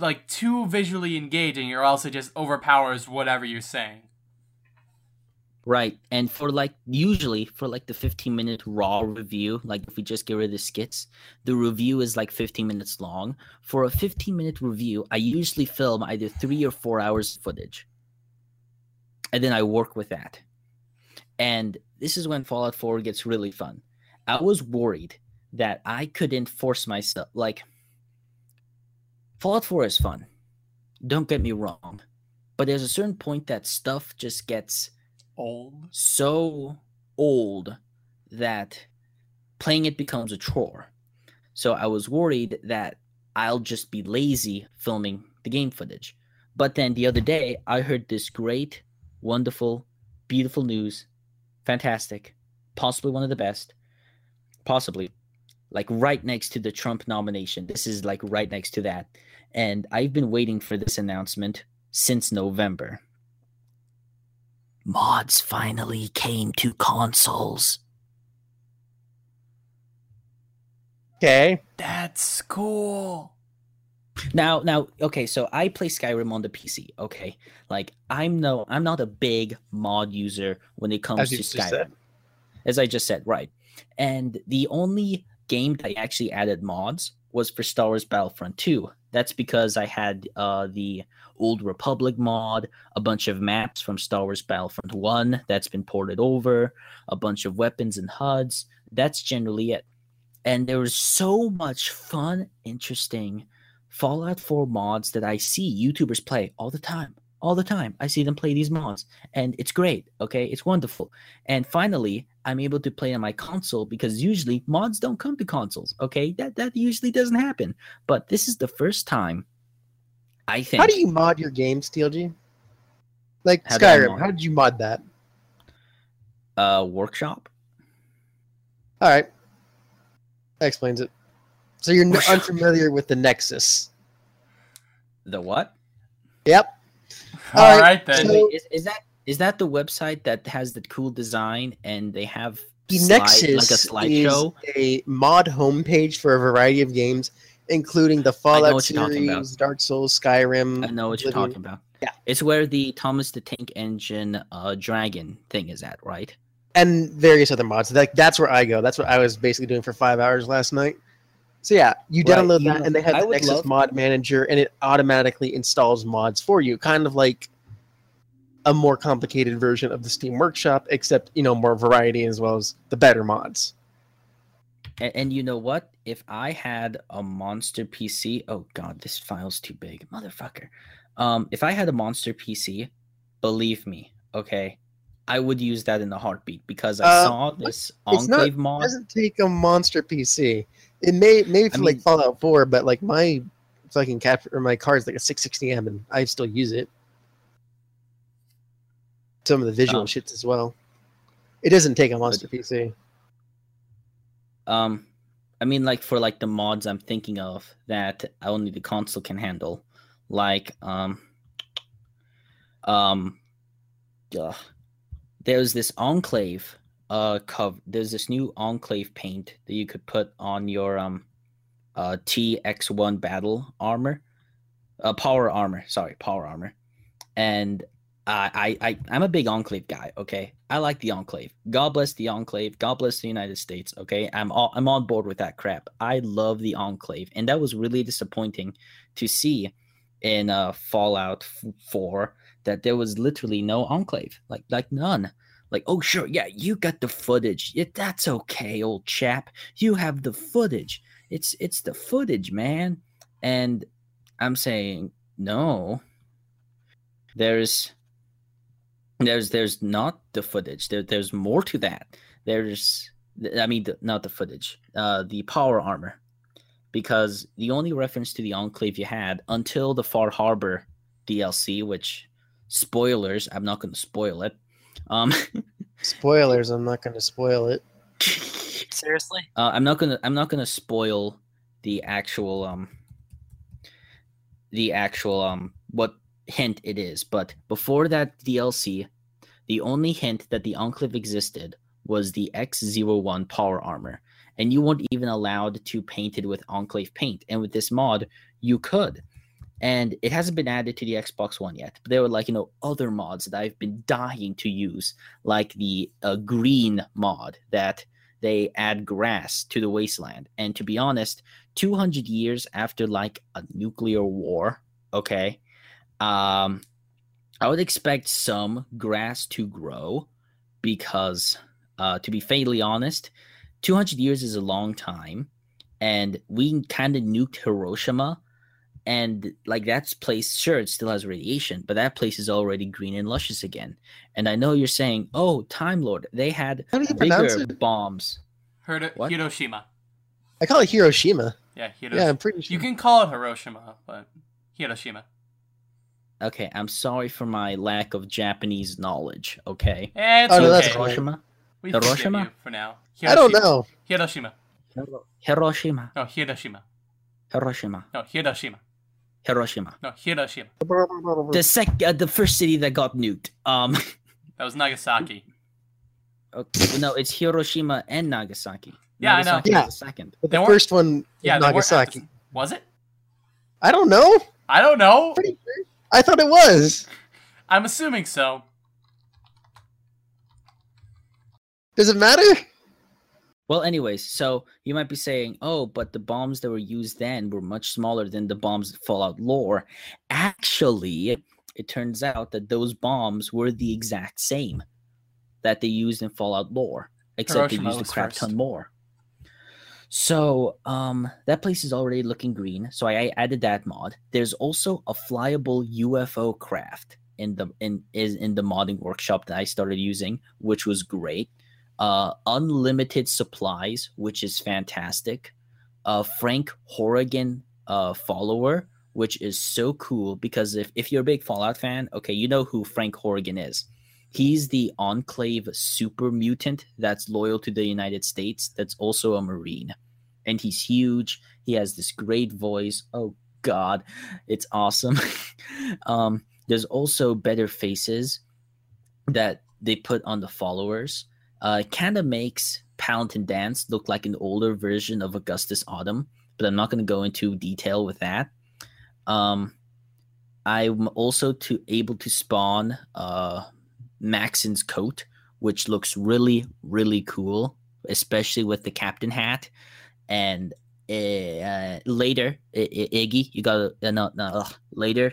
like too visually engaging, or else it just overpowers whatever you're saying. Right. And for like usually for like the 15 minute raw review, like if we just get rid of the skits, the review is like 15 minutes long. For a 15 minute review, I usually film either 3 or 4 hours footage. And then I work with that. And this is when Fallout 4 gets really fun. I was worried that I couldn't force myself like Fallout 4 is fun. Don't get me wrong. But there's a certain point that stuff just gets Old. so old that playing it becomes a chore. So I was worried that I'll just be lazy filming the game footage. But then the other day, I heard this great, wonderful, beautiful news. Fantastic. Possibly one of the best. Possibly. Like right next to the Trump nomination. This is like right next to that. And I've been waiting for this announcement since November mods finally came to consoles. Okay. That's cool. Now, now, okay, so I play Skyrim on the PC. Okay, like I'm no, I'm not a big mod user when it comes As to you just Skyrim, said. as I just said, right? And the only game that I actually added mods was for Star Wars Battlefront 2. That's because I had uh, the Old Republic mod, a bunch of maps from Star Wars Battlefront 1 that's been ported over, a bunch of weapons and HUDs. That's generally it. And there was so much fun, interesting Fallout 4 mods that I see YouTubers play all the time. All the time. I see them play these mods. And it's great. Okay. It's wonderful. And finally, I'm able to play on my console because usually mods don't come to consoles. Okay. That that usually doesn't happen. But this is the first time I think How do you mod your games, TLG? Like How Skyrim, how did you mod that? uh workshop. All right. That explains it. So you're n- unfamiliar with the Nexus. The what? Yep. All All right, right, then. so- is, is that is that the website that has the cool design and they have The slide- Nexus like a slideshow? is a mod homepage for a variety of games, including the Fallout what you're talking about. series, Dark Souls, Skyrim. I know what you're Oblivion. talking about. Yeah. It's where the Thomas the Tank Engine uh dragon thing is at, right? and various other mods. Like that's where I go. That's what I was basically doing for five hours last night. So yeah, you Right, download you that, know, and they have I the Nexus love- Mod Manager, and it automatically installs mods for you, kind of like a more complicated version of the Steam Workshop, except you know more variety as well as the better mods. And, and you know what? If I had a monster PC, oh god, this file's too big, motherfucker. Um, if I had a monster PC, believe me, okay, I would use that in a heartbeat because I Uh, saw this it's not- Enclave It mod. doesn't take a monster PC. It may maybe for I like Fallout 4, but like my fucking cap or my card's like a 660M, and I still use it. Some of the visual Um, shits as well. It doesn't take a monster PC. Um, I mean, like for like the mods I'm thinking of that only the console can handle, like um, um, ugh. there's this Enclave uh cover. There's this new Enclave paint that you could put on your um, uh TX1 battle armor, uh power armor. Sorry, power armor, and. I, I, I'm a big Enclave guy. Okay, I like the Enclave. God bless the Enclave. God bless the United States. Okay, I'm all, I'm on board with that crap. I love the Enclave, and that was really disappointing to see in uh, Fallout 4 that there was literally no Enclave, like like none. Like, oh sure, yeah, you got the footage. Yeah, that's okay, old chap. You have the footage. It's it's the footage, man. And I'm saying no. There's there's there's not the footage there, there's more to that there's i mean the, not the footage uh the power armor because the only reference to the enclave you had until the far harbor dlc which spoilers i'm not going to spoil it um Spoilers, I'm not going to spoil it. Seriously? uh, i'm not going to i'm not going to spoil the actual um the actual um what hint it is but before that dlc the only hint that the enclave existed was the X01 power armor, and you weren't even allowed to paint it with Enclave paint. And with this mod, you could. And it hasn't been added to the Xbox One yet, but there were like you know other mods that I've been dying to use, like the uh, green mod that they add grass to the wasteland. And to be honest, 200 years after like a nuclear war, okay, um, I would expect some grass to grow because, uh, to be fatally honest, 200 years is a long time. And we kind of nuked Hiroshima. And like that place, sure, it still has radiation, but that place is already green and luscious again. And I know you're saying, oh, Time Lord, they had How do you pronounce it? bombs. Heard it? What? Hiroshima. I call it Hiroshima. Yeah, Hiroshima. Yeah, I'm pretty sure. You can call it Hiroshima, but Hiroshima. Okay, I'm sorry for my lack of Japanese knowledge. Okay, Eh, it's Oh, no, okay. that's fine. Hiroshima, We Hiroshima? for now. I don't know. Hiroshima. Hiroshima, No, Hiroshima. Hiroshima, No, Hiroshima. Hiroshima. No, Hiroshima. The sec, uh, the first city that got nuked. Um, That was Nagasaki. okay, no, it's Hiroshima and Nagasaki. Yeah, I know. Yeah. the second. But the first one, Yeah, yeah, they the Nagasaki. Was it? I don't know. I don't know. Pretty. I thought it was. I'm assuming so. Does it matter? Well, anyways, so you might be saying, "Oh, but the bombs that were used then were much smaller than the bombs in Fallout lore." Actually, it turns out that those bombs were the exact same that they used in Fallout lore, except Hiroshima they used a crap first. ton more. So, um, that place is already looking green. So I, I added that mod. There's also a flyable UFO craft in the in is in the modding workshop that I started using, which was great uh, unlimited supplies, which is fantastic. Uh, Frank Horrigan uh, follower, which is so cool because if, if you're a big Fallout fan, okay, you know who Frank Horrigan is. He's the Enclave super mutant that's loyal to the United States, that's also a Marine. And he's huge. He has this great voice. Oh, God, it's awesome. um, there's also better faces that they put on the followers uh, kind of makes Paladin Danse look like an older version of Augustus Autumn, but I'm not going to go into detail with that. Um, I'm also to able to spawn uh, Maxson's coat, which looks really really cool, especially with the captain hat. And uh, later, Iggy, you got to uh, no, no, later,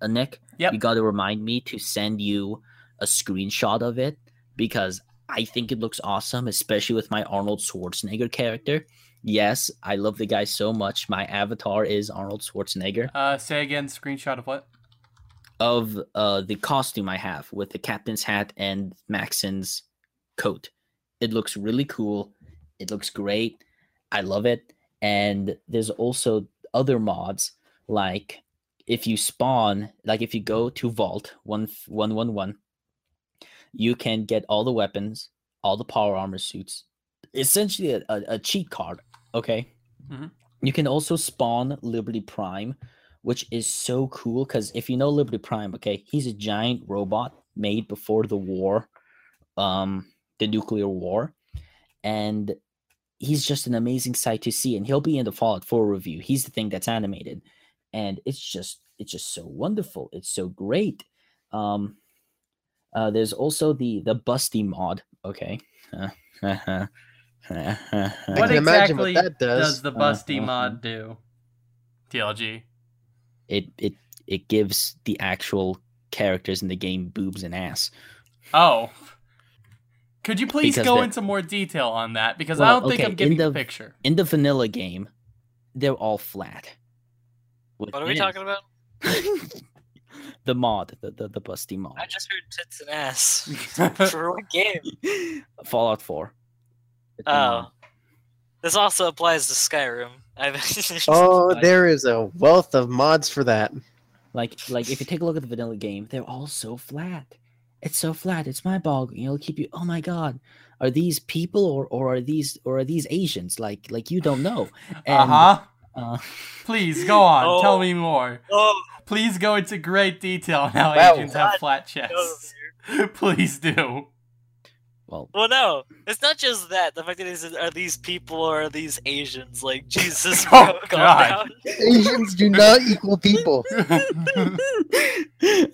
uh, Nick, Yep. you got to remind me to send you a screenshot of it because I think it looks awesome, especially with my Arnold Schwarzenegger character. Yes, I love the guy so much. My avatar is Arnold Schwarzenegger Uh, say again, screenshot of what? of uh, the costume I have with the captain's hat and Maxson's coat. It looks really cool. It looks great. I love it. And there's also other mods like if you spawn, like if you go to Vault one one one one, you can get all the weapons, all the power armor suits, essentially a, a, a cheat card. Okay. Mhm. You can also spawn Liberty Prime, which is so cool because if you know Liberty Prime, okay, he's a giant robot made before the war, um, the nuclear war, and he's just an amazing sight to see. And he'll be in the Fallout 4 review. He's the thing that's animated, and it's just it's just so wonderful. It's so great. Um, uh, there's also the the Busty mod. Okay. What can imagine what exactly that does. does the Busty Uh, uh, mod do? TLG. it it it gives the actual characters in the game boobs and ass. Oh. Could you please Because go that- into more detail on that? Because I don't think okay, I'm getting the the- picture. In the vanilla game, they're all flat. What are we talking about? the mod, the, the the busty mod. I just heard tits and ass. For what game? Fallout 4. It's Oh. mod. This also applies to Skyrim. I've Oh, there is a wealth of mods for that. Like like if you take a look at the vanilla game, they're all so flat. It's so flat. It's my bog. It'll keep you. Oh my god, are these people or or are these or are these Asians? Like like you don't know. Uh And, huh. Uh, Please go on. Oh. Tell me more. Oh, Please go into great detail on how Wow. Asians have flat chests. Please do. Well, Well, no, it's not just that. The fact that is, are these people or are these Asians? Like Jesus, Oh, bro, calm God. down. Asians do not equal people.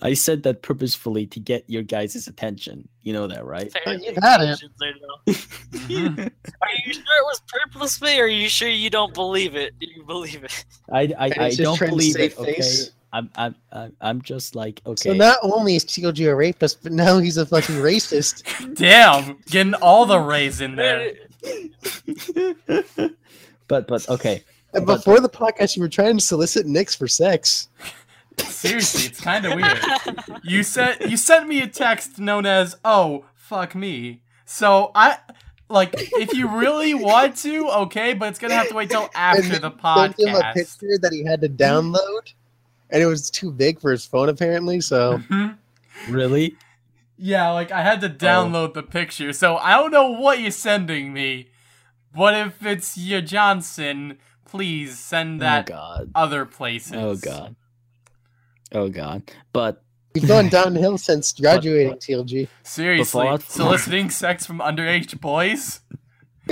I said that purposefully to get your guys' attention. You know that, right? Apparently you've had it. Are. Are you sure it was purposely, or are you sure you don't believe it? Do you believe it? I I, And I don't believe save it. Okay, face. I'm I'm I'm I'm just like okay. So not only is TLG a rapist, but now he's a fucking racist. Damn, getting all the rays in there. but but okay. And But- before the podcast, you were trying to solicit Nix for sex. Seriously, it's kind of weird. You sent you sent me a text known as "Oh fuck me." So I like if you really want to, okay, but it's gonna have to wait till after And the Sent him a podcast. picture that he had to download, and it was too big for his phone apparently. So Mhm. Really? Yeah, like I had to download the picture, so I don't know what you're sending me. But if it's your Johnson, please send that. oh that god. other places. Oh god. Oh god. But you've gone downhill since graduating, TLG. Seriously, Fallout- soliciting sex from underage boys?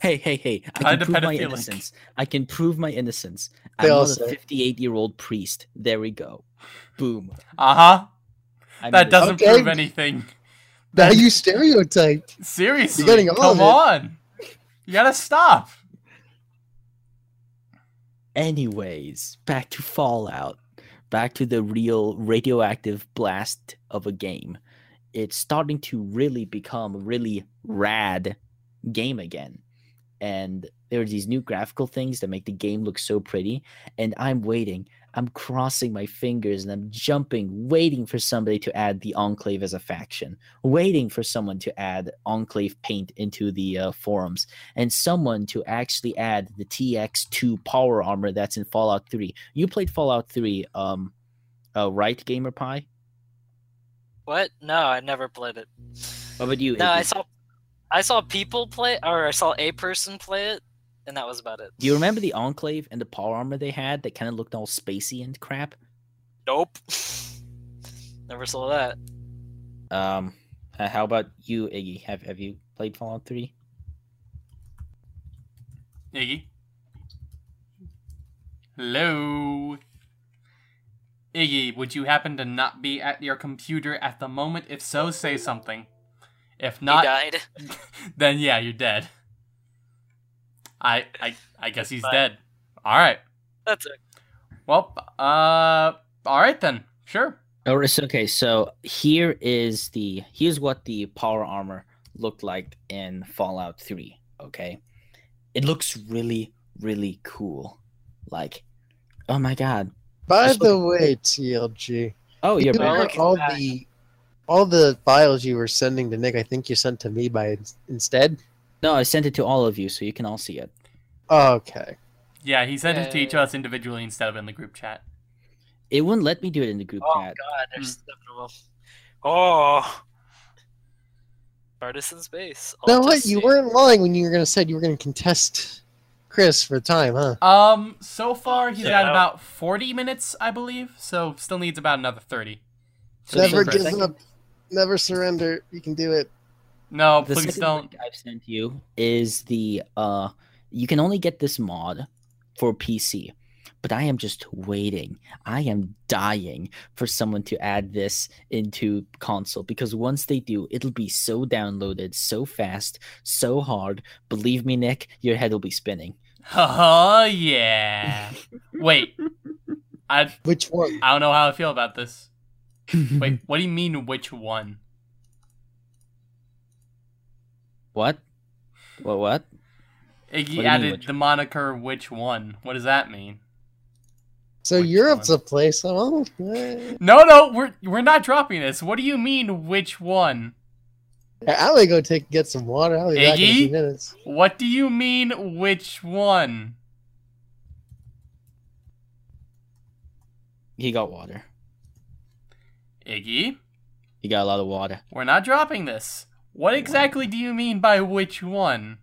hey, hey, hey! I Kinda can prove my innocence. I can prove my innocence. They I'm all not a 58 year old priest. There we go. Boom. Uh huh. That innocent. doesn't Okay. prove anything. Now you stereotype. Seriously, You're getting all come of it. on. You gotta stop. Anyways, back to Fallout. Back to the real radioactive blast of a game. It's starting to really become a really rad game again. And there are these new graphical things that make the game look so pretty. And I'm waiting. I'm crossing my fingers and I'm jumping, waiting for somebody to add the Enclave as a faction, waiting for someone to add Enclave paint into the uh, forums and someone to actually add the TX2 power armor that's in Fallout 3. You played Fallout 3, um, uh, right, Gamer Pie? What? No, I never played it. What about you? No, I saw, I saw people play, or I saw a person play it, and that was about it. Do you remember the Enclave and the power armor they had that kind of looked all spacey and crap? Nope. Never saw that. Um, how about you, Iggy? Have Have you played Fallout 3? Iggy. Hello. Iggy, would you happen to not be at your computer at the moment? If so, say something. If he not, died. then yeah, you're dead. I I I guess he's Bye. dead. All right. That's it. Well, uh, all right then. Sure. Oh, it's okay. So here is the here's what the power armor looked like in Fallout 3. Okay, it looks really really cool. Like, oh my god. By the way, TLG, Oh, you're back. know Look at all the all the files you were sending to Nick. I think you sent to me by instead. no. I sent it to all of you so you can all see it. Okay. Yeah, he sent it to each of us individually instead of in the group chat. It wouldn't let me do it in the group Oh chat. Oh god, there's seven of them. Oh. Partisan space. Now Alt what? You weren't lying when you were gonna said you were gonna contest Chris for time, huh? Um, so far he's Yeah. at about 40 minutes, I believe. So still needs about another 30. So Never the give up. Never surrender. You can do it. No, The please don't. link I've sent you is the uh you can only get this mod for PC. But I am just waiting. I am dying for someone to add this into console because once they do, it'll be so downloaded, so fast, so hard. Believe me, Nick, your head will be spinning. Oh yeah. Wait, I Which one? I don't know how I feel about this. Wait, what do you mean which one? what? What? What? Iggy do you mean, added which the moniker which one? What does that mean? So Which Europe's one? a place. Oh. No, no, we're we're not dropping this. What do you mean which one? I'm gonna go take get some water. I'll be back in a few Iggy? minutes. What do you mean which one? He got water. Iggy, You got a lot of water. we're not dropping this. What exactly do you mean by which one?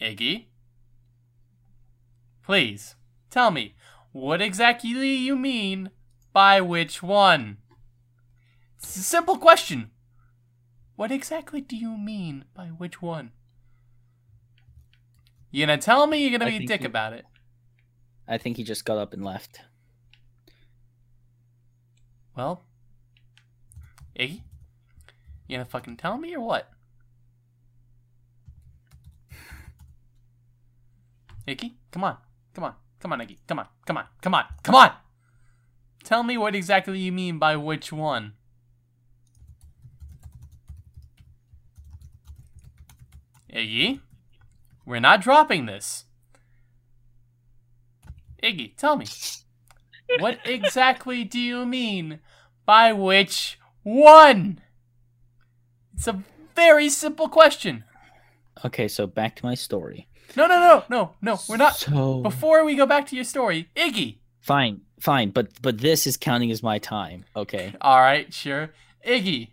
Iggy? Please, tell me, what exactly you mean by which one? It's a simple question. What exactly do you mean by which one? You gonna tell me? You're gonna I be a dick he- about it. I think he just got up and left. Well, Iggy, you gonna fucking tell me or what? Iggy, come on, come on, come on, Iggy, come on, come on, come on, come on. Tell me what exactly you mean by which one. Iggy, we're not dropping this. Iggy, tell me. What exactly do you mean by which one? It's a very simple question. Okay, so back to my story. No, no, no, no, no. We're not. So Before we go back to your story, Iggy. fine, fine, but but this is counting as my time. Okay. All right, sure. Iggy,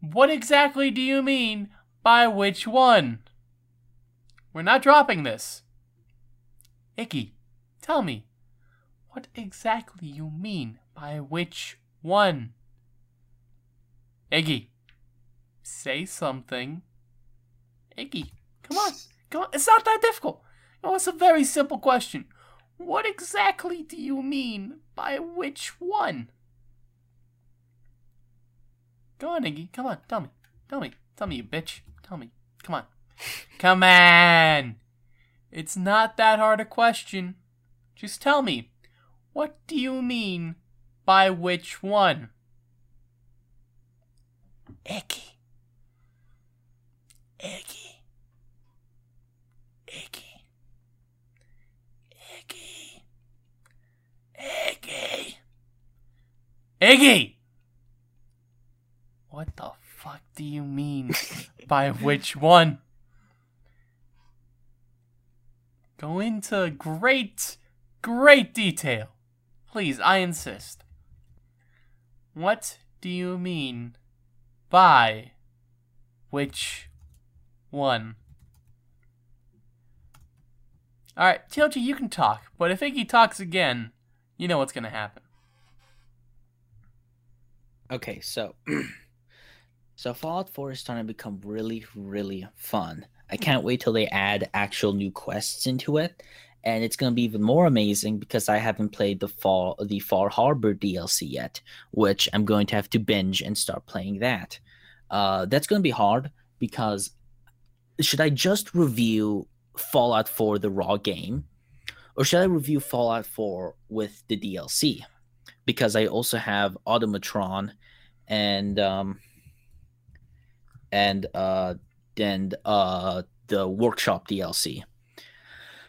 what exactly do you mean by which one? We're not dropping this. Iggy, tell me, what exactly you mean by which one? Iggy, say something. Iggy, come on, come on. It's not that difficult. No, it's a very simple question. What exactly do you mean by which one? Go on, Iggy. Come on. Tell me. Tell me. Tell me, you bitch. Tell me. Come on. Come on. It's not that hard a question. Just tell me. What do you mean by which one? Iggy. Iggy. Iggy. Iggy. Iggy. Iggy! What the fuck do you mean by which one? Go into great, great detail. Please, I insist. What do you mean by which one? Alright, TLG, you can talk, but if Iggy talks again, you know what's gonna happen. Okay, so so Fallout 4 is starting to become really, really fun. I can't wait till they add actual new quests into it, and it's gonna be even more amazing because I haven't played the Fall the Far Harbor DLC yet, which I'm going to have to binge and start playing that. Uh, that's gonna be hard because should I just review Fallout 4 the raw game, or should I review Fallout 4 with the DLC? Because I also have Automatron and um and uh and uh the workshop DLC.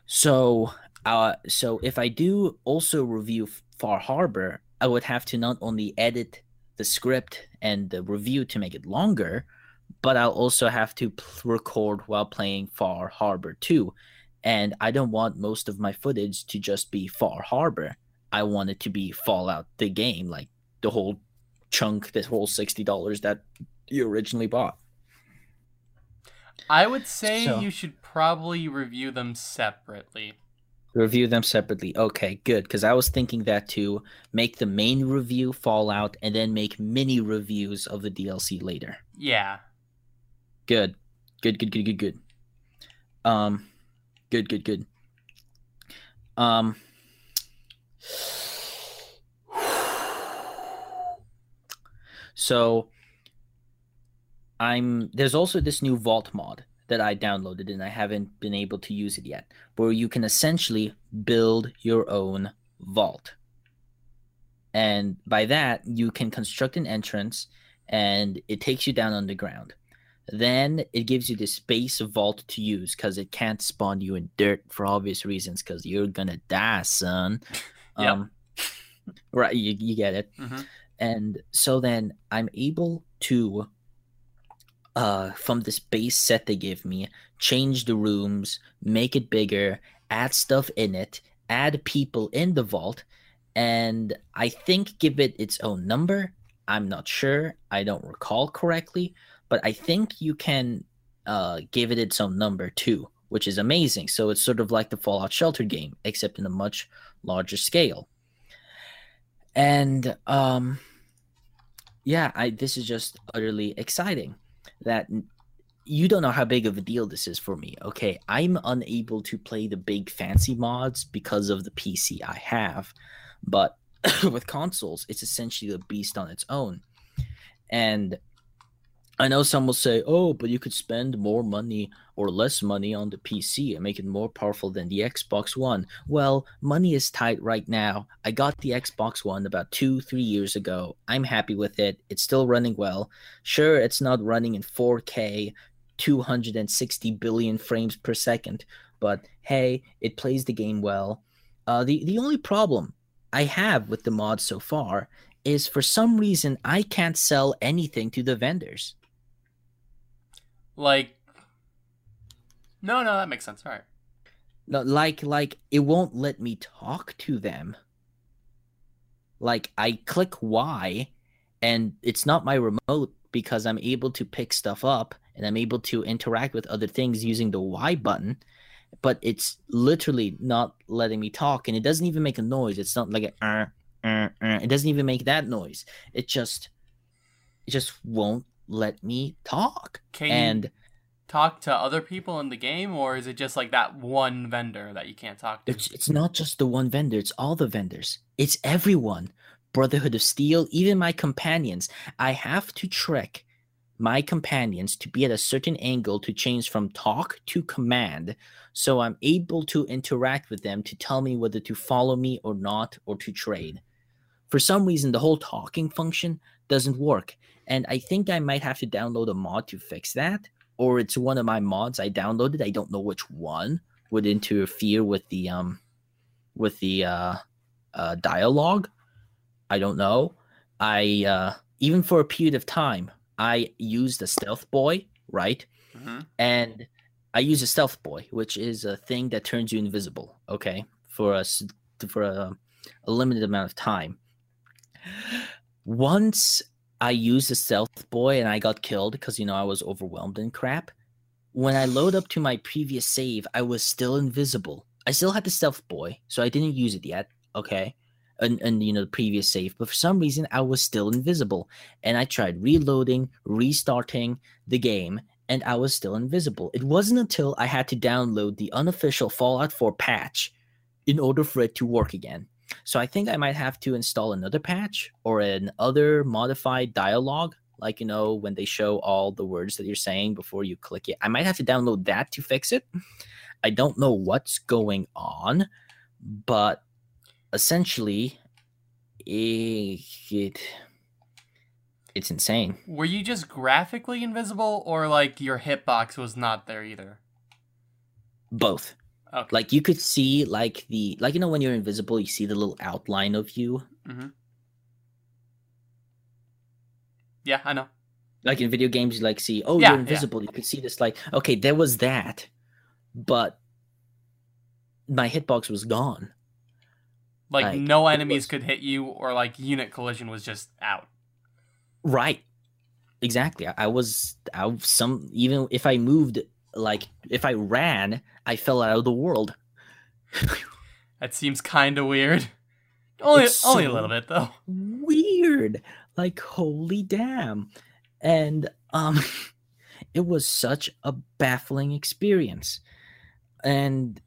So uh so if I do also review Far Harbor, I would have to not only edit the script and the review to make it longer, but I'll also have to record while playing Far Harbor 2. And I don't want most of my footage to just be Far Harbor. I want it to be Fallout the game, like the whole chunk, this whole sixty dollars that you originally bought. I would say So- you should probably review them separately. Review them separately. Okay, good. Because I was thinking that to make the main review Fallout and then make mini reviews of the DLC later. Yeah. Good. Good, good, good, good, good. Um good, good, good. Um So I'm there's also this new vault mod that I downloaded and I haven't been able to use it yet, where you can essentially build your own vault. And by that, you can construct an entrance and it takes you down underground. Then it gives you this base vault to use because it can't spawn you in dirt for obvious reasons because you're gonna die, son. Yep. Um, right, you, you get it. Mhm. And so then I'm able to, uh, from this base set they give me, change the rooms, make it bigger, add stuff in it, add people in the vault, and I think give it its own number. I'm not sure. I don't recall correctly, but I think you can uh, give it its own number too, which is amazing. So it's sort of like the Fallout Shelter game, except in a much larger scale. And um, yeah, I this is just utterly exciting. That you don't know how big of a deal this is for me. Okay, I'm unable to play the big fancy mods because of the PC I have, but with consoles, it's essentially a beast on its own. And I know some will say, "Oh, but you could spend more money or less money on the PC and make it more powerful than the Xbox One." Well, money is tight right now. I got the Xbox One about two, three years ago. I'm happy with it. It's still running well. Sure, it's not running in 4K, 260 billion frames per second, but hey, it plays the game well. Uh, the the only problem I have with the mod so far is for some reason I can't sell anything to the vendors. Like, no, no, that makes sense. All right. No, like like it won't let me talk to them. Like I click Y and it's not my remote because I'm able to pick stuff up and I'm able to interact with other things using the Y button, but it's literally not letting me talk and it doesn't even make a noise. It's not like a uh, uh, uh. it doesn't even make that noise. It just it just won't let me talk. Can you and talk to other people in the game, or is it just like that one vendor that you can't talk to? It's it's not just the one vendor, it's all the vendors. It's everyone. Brotherhood of Steel, even my companions. I have to trick my companions to be at a certain angle to change from talk to command so I'm able to interact with them to tell me whether to follow me or not or to trade. For some reason the whole talking function doesn't work and I think I might have to download a mod to fix that or it's one of my mods I downloaded. I don't know which one would interfere with the um with the uh, uh dialogue. I don't know. I uh even for a period of time I used a stealth boy, right? Mhm. And I use a stealth boy, which is a thing that turns you invisible, okay? For us for a, a limited amount of time. Once I used a stealth boy and I got killed because you know I was overwhelmed and crap. When I load up to my previous save, I was still invisible. I still had the stealth boy, so I didn't use it yet. Okay. And, and you know the previous save, but for some reason I was still invisible, and I tried reloading, restarting the game, and I was still invisible. It wasn't until I had to download the unofficial Fallout 4 patch in order for it to work again. So I think I might have to install another patch or an other modified dialogue, like you know when they show all the words that you're saying before you click it. I might have to download that to fix it. I don't know what's going on, but essentially, it, it it's insane. Were you just graphically invisible, or like your hitbox was not there either? Both. Okay. Like you could see like the like you know when you're invisible, you see the little outline of you. Mm-hmm. yeah, I know. Like in video games, you like see, oh, Yeah, you're yeah. invisible. You could see this like, okay, there was that, but my hitbox was gone. Like, Like, no enemies was- could hit you, or like unit collision was just out. Right. Exactly. I, I was I some even if I moved like if I ran, I fell out of the world. That seems kind of weird. Only, It's only a little bit though. Weird. Like holy damn. And um it was such a baffling experience. And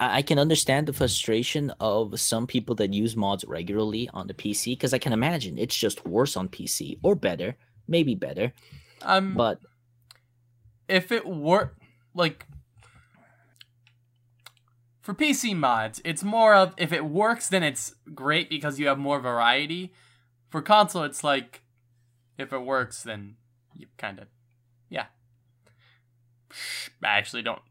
I I can understand the frustration of some people that use mods regularly on the PC because I can imagine it's just worse on PC or better, maybe better. Um, But if it were like for PC mods, it's more of if it works, then it's great because you have more variety. For console, it's like if it works, then you kind of yeah. I actually don't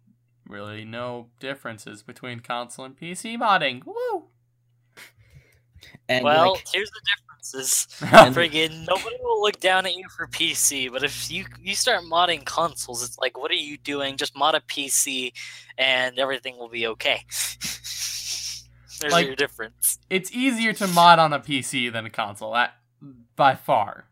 really know differences between console and PC modding. Woo! and well, like, here's the differences. And- Friggin' nobody will look down at you for PC, but if you you start modding consoles, it's like, what are you doing? Just mod a PC, and everything will be okay. There's Like- your difference. It's easier to mod on a PC than a console, that by far.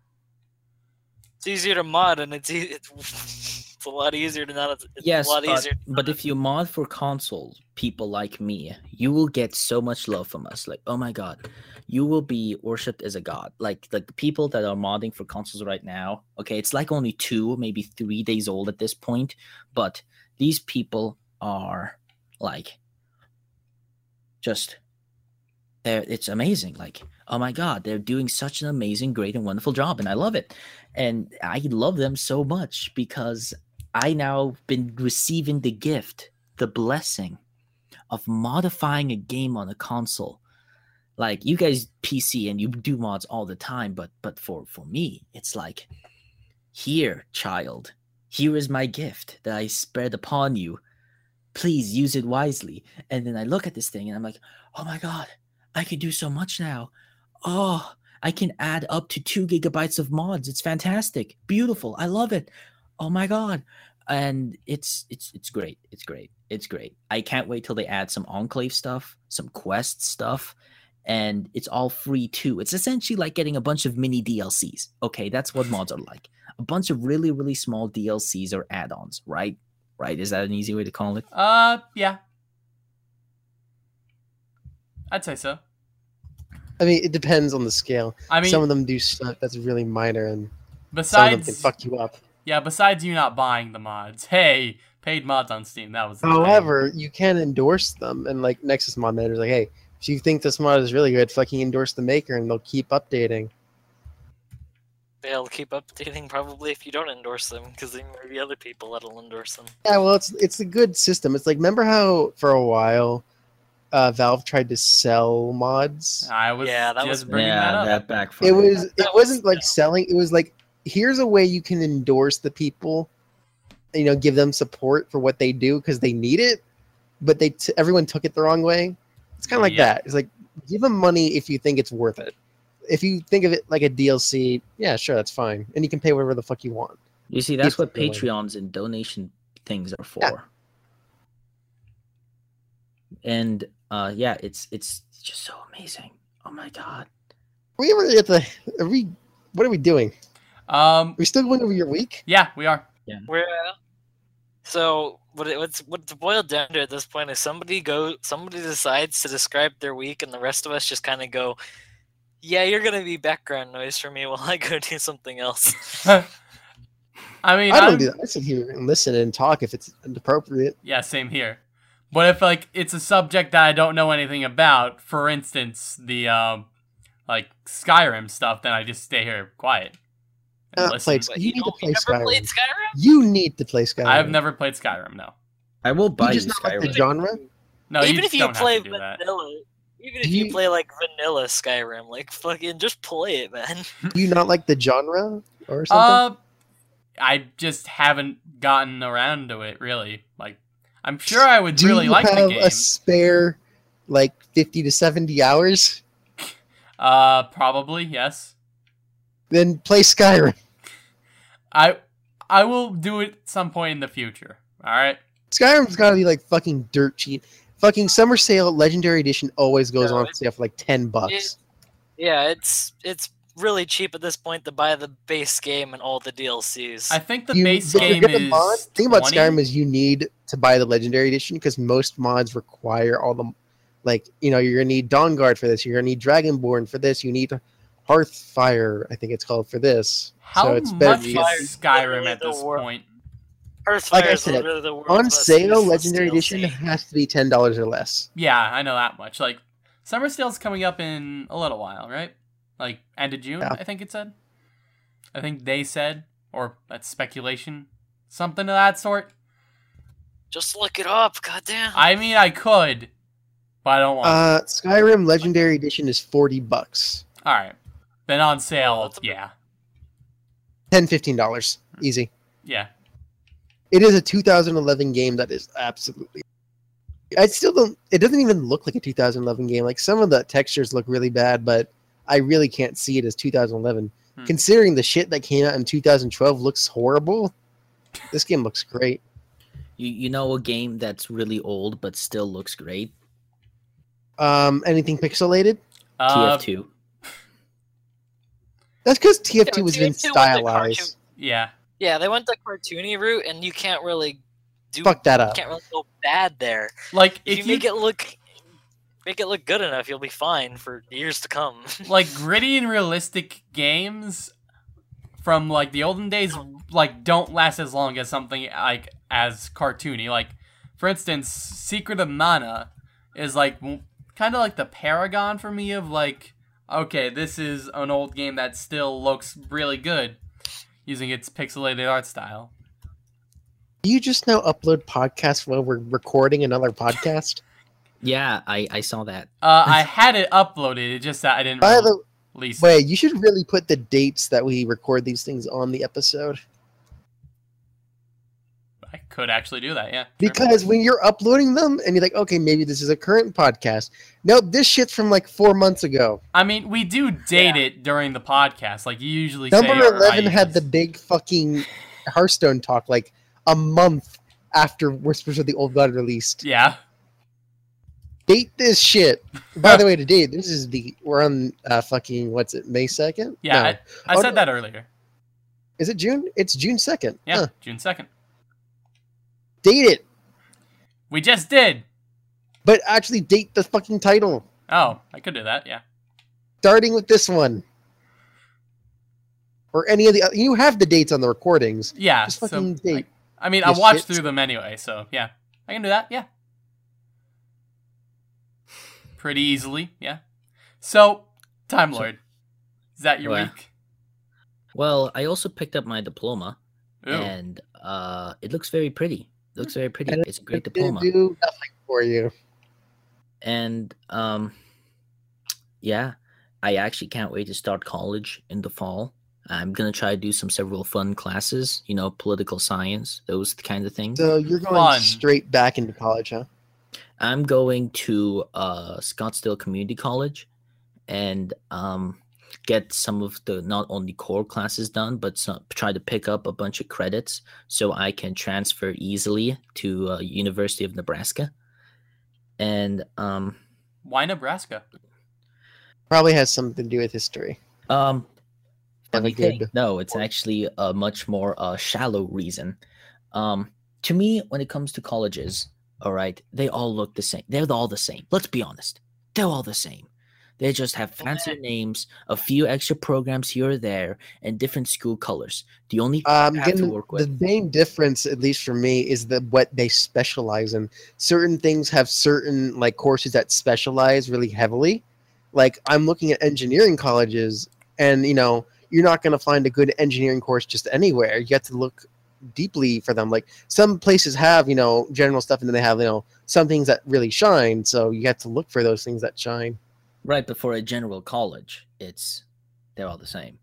It's easier to mod, and it's e- it's, it's a lot easier to not. It's Yes, a lot but, easier. to but not- if you mod for consoles, people like me, you will get so much love from us. Like, oh my god, you will be worshipped as a god. Like like the people that are modding for consoles right now. Okay, it's like only two, maybe three days old at this point, but these people are like just they're it's amazing. Like oh my god, they're doing such an amazing, great, and wonderful job, and I love it. And I love them so much because I now been receiving the gift, the blessing of modifying a game on a console. Like you guys PC and you do mods all the time, but but for for me, it's like here, child, here is my gift that I spread upon you. Please use it wisely. And then I look at this thing and I'm like, oh my god, I can do so much now. Oh, I can add up to two gigabytes of mods. It's fantastic, beautiful. I love it. Oh my god, and it's it's it's great. It's great. It's great. I can't wait till they add some enclave stuff, some quest stuff, and it's all free too. It's essentially like getting a bunch of mini DLCs. Okay, that's what mods are like. A bunch of really really small DLCs or add-ons, right? Right? Is that an easy way to call it? Uh, yeah. I'd say so. I mean, it depends on the scale. I mean, some of them do stuff that's really minor, and some of them can besides, fuck you up. yeah, besides you not buying the mods, hey, paid mods on Steam. That was. the thing. However, you can endorse them, and like Nexus Mod Manager's like, hey, if you think this mod is really good, fucking endorse the maker, and they'll keep updating. They'll keep updating probably if you don't endorse them, because there may be other people that'll endorse them. Yeah, well, it's it's a good system. It's like remember how for a while, uh, Valve tried to sell mods. I was Yeah, that was- bringing yeah, that up. that backfired. It was it That was- wasn't like selling. It was like here's a way you can endorse the people, you know, give them support for what they do because they need it. But they t- everyone took it the wrong way. It's kind of like Yeah. that. It's like give them money if you think it's worth it. If you think of it like a DLC, yeah, sure, that's fine, and you can pay whatever the fuck you want. You see, that's Keep what. Patreons and donation things are for. Yeah. And uh yeah, it's it's just so amazing. Oh my god. Are we ever at the? Are we? What are we doing? Um, Are we still going over your week? yeah, we are. Yeah. Where so what it, what's what's boiled down to at this point is somebody go somebody decides to describe their week and the rest of us just kind of go yeah you're gonna be background noise for me while i go do something else I mean, I don't I'm- do that. I sit here and listen and talk if it's appropriate. Yeah, same here. But if like it's a subject that I don't know anything about, for instance, the um like Skyrim stuff, then I just stay here quiet. And Uh, listen. played- You you, need to don't- you play never played Skyrim. skyrim You need to play Skyrim. I've never played Skyrim, no. I will buy You you, just not like the genre. No, even you if you play have that. vanilla even if you, you- play like vanilla skyrim like fucking just play it man Do you not like the genre or something? Uh, I just haven't gotten around to it really. Like, I'm sure I would Do really you like have the game. a spare like fifty to seventy hours? Uh, probably yes. Then play Skyrim. I I will do it some point in the future. All right. Skyrim's got to be like fucking dirt cheap. Fucking summer sale legendary edition always goes No, on it- sale for like ten bucks. yeah it's it's really cheap at this point to buy the base game and all the dlcs I think the You- base game get the is. mod- thing about 20? Skyrim is you need to buy the legendary edition because most mods require all the like you know you're gonna need Dawnguard for this, you're gonna need Dragonborn for this, you need Hearthfire, I think it's called for this. How so it's much to is Fire- Skyrim at this wor- point? Earthfire Like I said, literally the world's On sale, legendary DLC. edition has to be ten dollars or less. Yeah, I know that much. Like, Summer Sale's coming up in a little while, right? Like, end of June, Yeah. I think it said. I think they said, or that's speculation. Something of that sort. Just look it up, goddamn. I mean, I could, but I don't want Uh, Skyrim legendary edition is forty bucks. Alright. been on sale, that's a yeah. 10 15 dollars, easy. Yeah. It is a 2011 game that is absolutely. I still don't. It doesn't even look like a 2011 game. Like some of the textures look really bad, but I really can't see it as 2011. Hmm. Considering the shit that came out in 2012 looks horrible, this game looks great. You you know a game that's really old but still looks great? Um, anything pixelated? Uh, TF2. That's because TF2 Yeah, was been TF2 was a stylized. yeah. Yeah, they went the cartoony route, and you can't really do. Fuck that You up. can't really go bad there. Like, If, if you make it look, make it look good enough, you'll be fine for years to come. like gritty and realistic games from like the olden days like don't last as long as something like as cartoony like for instance secret of mana is like kind of like the paragon for me of like okay this is an old game that still looks really good using its pixelated art style Do you just now upload podcasts while we're recording another podcast? Yeah, I, I saw that. uh, i had it uploaded it just that i didn't By the release way, you should really put the dates that we record these things on the episode. I could actually do that yeah. Because when you're uploading them and you're like, okay, maybe this is a current podcast. Nope, this shit's from like four months ago. i mean we do date it during the podcast like you usually Number say or I 11 had the big fucking Hearthstone talk like a month after Whispers of the Old God released. yeah Date this shit. By the way, to date, this is the, we're on uh, fucking, what's it, May 2nd? Yeah, No. I, I Oh, said no. that earlier. Is it June? It's June 2nd. Yeah, Huh. June 2nd. Date it, We just did. but actually date the fucking title. Oh, I could do that, yeah. Starting with this one. Or any of the, you have the dates on the recordings. Yeah, Just so, fucking date. like, I mean, I watched shit. through them anyway, so yeah. I can do that, yeah. Pretty easily, yeah. So, Time So- Lord. Is that your Well, week? Well, I also picked up my diploma, Ooh. and uh, it looks very pretty. It looks very pretty. And It's a great It didn't diploma. do nothing for you. and um yeah i actually can't wait to start college in the fall i'm gonna try to do some several fun classes you know political science those kind of things So you're going Fun. straight back into college, huh? i'm going to uh scottsdale community college and um get some of the not only core classes done but some, try to pick up a bunch of credits so i can transfer easily to uh, university of nebraska and um Why Nebraska? Probably has something to do with history. Um, Have funny a good- no, it's actually a much more uh, shallow reason. Um, to me, when it comes to colleges, all right, they all look the same. They're all the same. Let's be honest. They're all the same. They just have fancier names, a few extra programs here or there, and different school colors. The only thing Um, you have to getting- work the main difference, at least for me, is the what they specialize in. Certain things have certain like courses that specialize really heavily. Like I'm looking at engineering colleges, and you know you're not going to find a good engineering course just anywhere. You have to look deeply for them. Like some places have you know general stuff, and then they have you know some things that really shine. So you have to look for those things that shine. Right, but for a general college, it's they're all the same.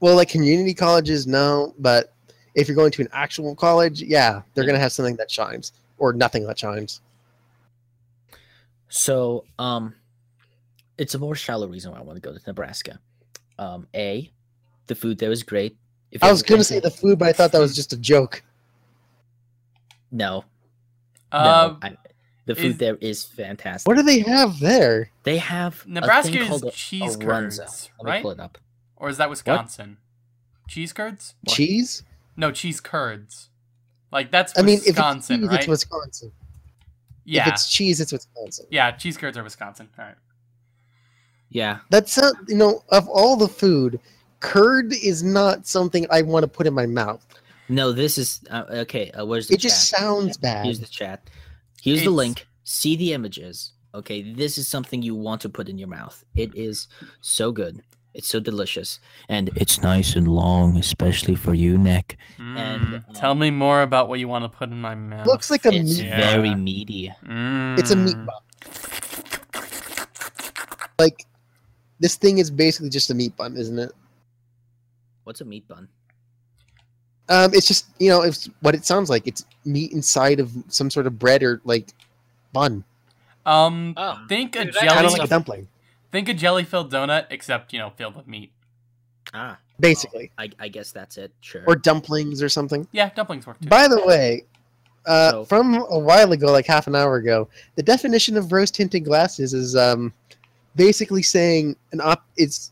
Well, like community colleges, no, but if you're going to an actual college, yeah, they're Yeah. going to have something that shines or nothing that shines. So, um, it's a more shallow reason why I want to go to Nebraska. Um, a, the food there is great. If I was going to say the food, but I thought that was just a joke. no, Uh, no, I, the food is- there is fantastic. What do they have there? They have Nebraska is called a- cheese a runza. curds, Let me right? pull it up. Or is that Wisconsin? Cheese curds? What? Cheese? No, cheese curds. Like that's I mean, if it's Wisconsin, cheese, right? it's Wisconsin. yeah, If it's cheese, it's Wisconsin. yeah, cheese curds are Wisconsin. All right. Yeah, That's not, you know, of all the food, curd is not something I want to put in my mouth. no, this is uh, okay. Uh, where's the It just sounds bad. Here's the chat. Here's the link. See the images. Okay, this is something you want to put in your mouth. It is so good. It's so delicious, and it's nice and long, especially for you, Nick. And, Mm, tell um, me more about what you want to put in my mouth. Looks like a It's meat. Yeah. very meaty. It's a Mm. meat bun. Like, this thing is basically just a meat bun, isn't it? What's a meat bun? Um, it's just you know, it's what it sounds like. It's meat inside of some sort of bread or like bun, Um, Oh, think a dude, that jelly. kind of like a dumpling, think a jelly filled donut, except you know filled with meat. Ah, basically, I, I guess that's it. Sure. or dumplings or something. Yeah, dumplings work too. By the way, uh, So- from a while ago, like half an hour ago, the definition of rose tinted glasses is um, basically saying an op. It's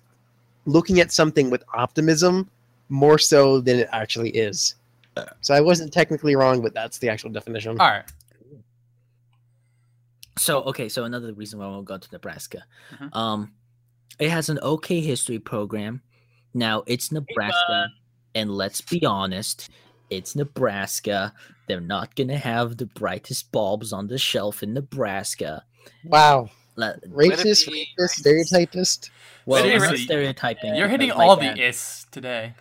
looking at something with optimism more so than it actually is. So I wasn't technically wrong, but that's the actual definition. All right. So okay, so another reason why I won't go to Nebraska. Mhm. Um, it has an okay history program. Now it's Nebraska, and let's be honest, it's Nebraska. They're not gonna have the brightest bulbs on the shelf in Nebraska. Wow. Le- Racist, be racist, stereotypist. Well, I'm not Seriously, stereotyping. You're hitting because all dad- the is today.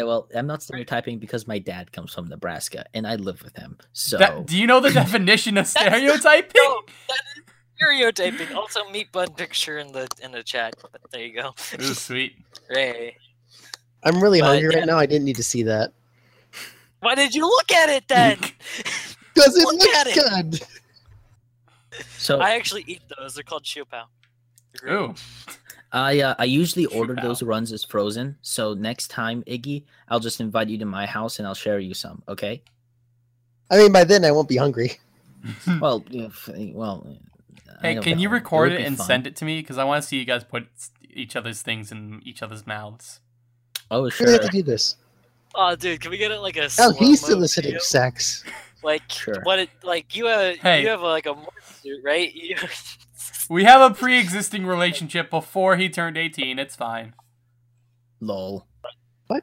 Yeah, well, I'm not stereotyping because my dad comes from Nebraska and I live with him. So That- do you know the definition of stereotyping? No, that is stereotyping. Also, meet bud picture in the in the chat. But there you go. Ooh, sweet. Ray. I'm really But, hungry yeah. right now. I didn't need to see that. Why did you look at it then? Because it Look at looks it. good. so I actually eat those. They're called Xiaopao. They're. Ooh. I uh, I usually order Wow. those runzas frozen. So next time, Iggy, I'll just invite you to my house and I'll share you some. Okay? I mean, by then I won't be hungry. Well, if, well. Hey, can you record would it and fun. send it to me? Because I want to see you guys put each other's things in each other's mouths. Oh, sure. We sure. have to do this. Oh, dude, can we get it like a? Oh, he's soliciting video? sex. Like Sure. what? It like you have Hey. you have like a morph suit, right? You, We have a pre-existing relationship before he turned 18. It's fine. Lol. What?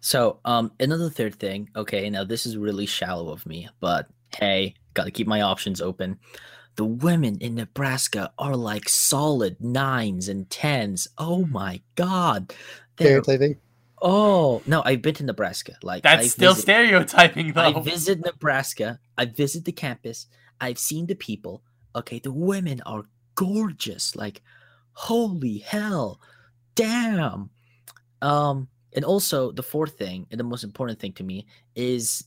So, um, another third thing. Okay, now this is really shallow of me, but hey, gotta keep my options open. The women in Nebraska are like solid nines and tens. Oh my god. They're, Stereotyping. oh no, I've been to Nebraska. Like That's I still visit- stereotyping, though. I visit Nebraska. I visit the campus. I've seen the people. Okay, the women are gorgeous. Like, holy hell, damn. Um, and also the fourth thing, and the most important thing to me is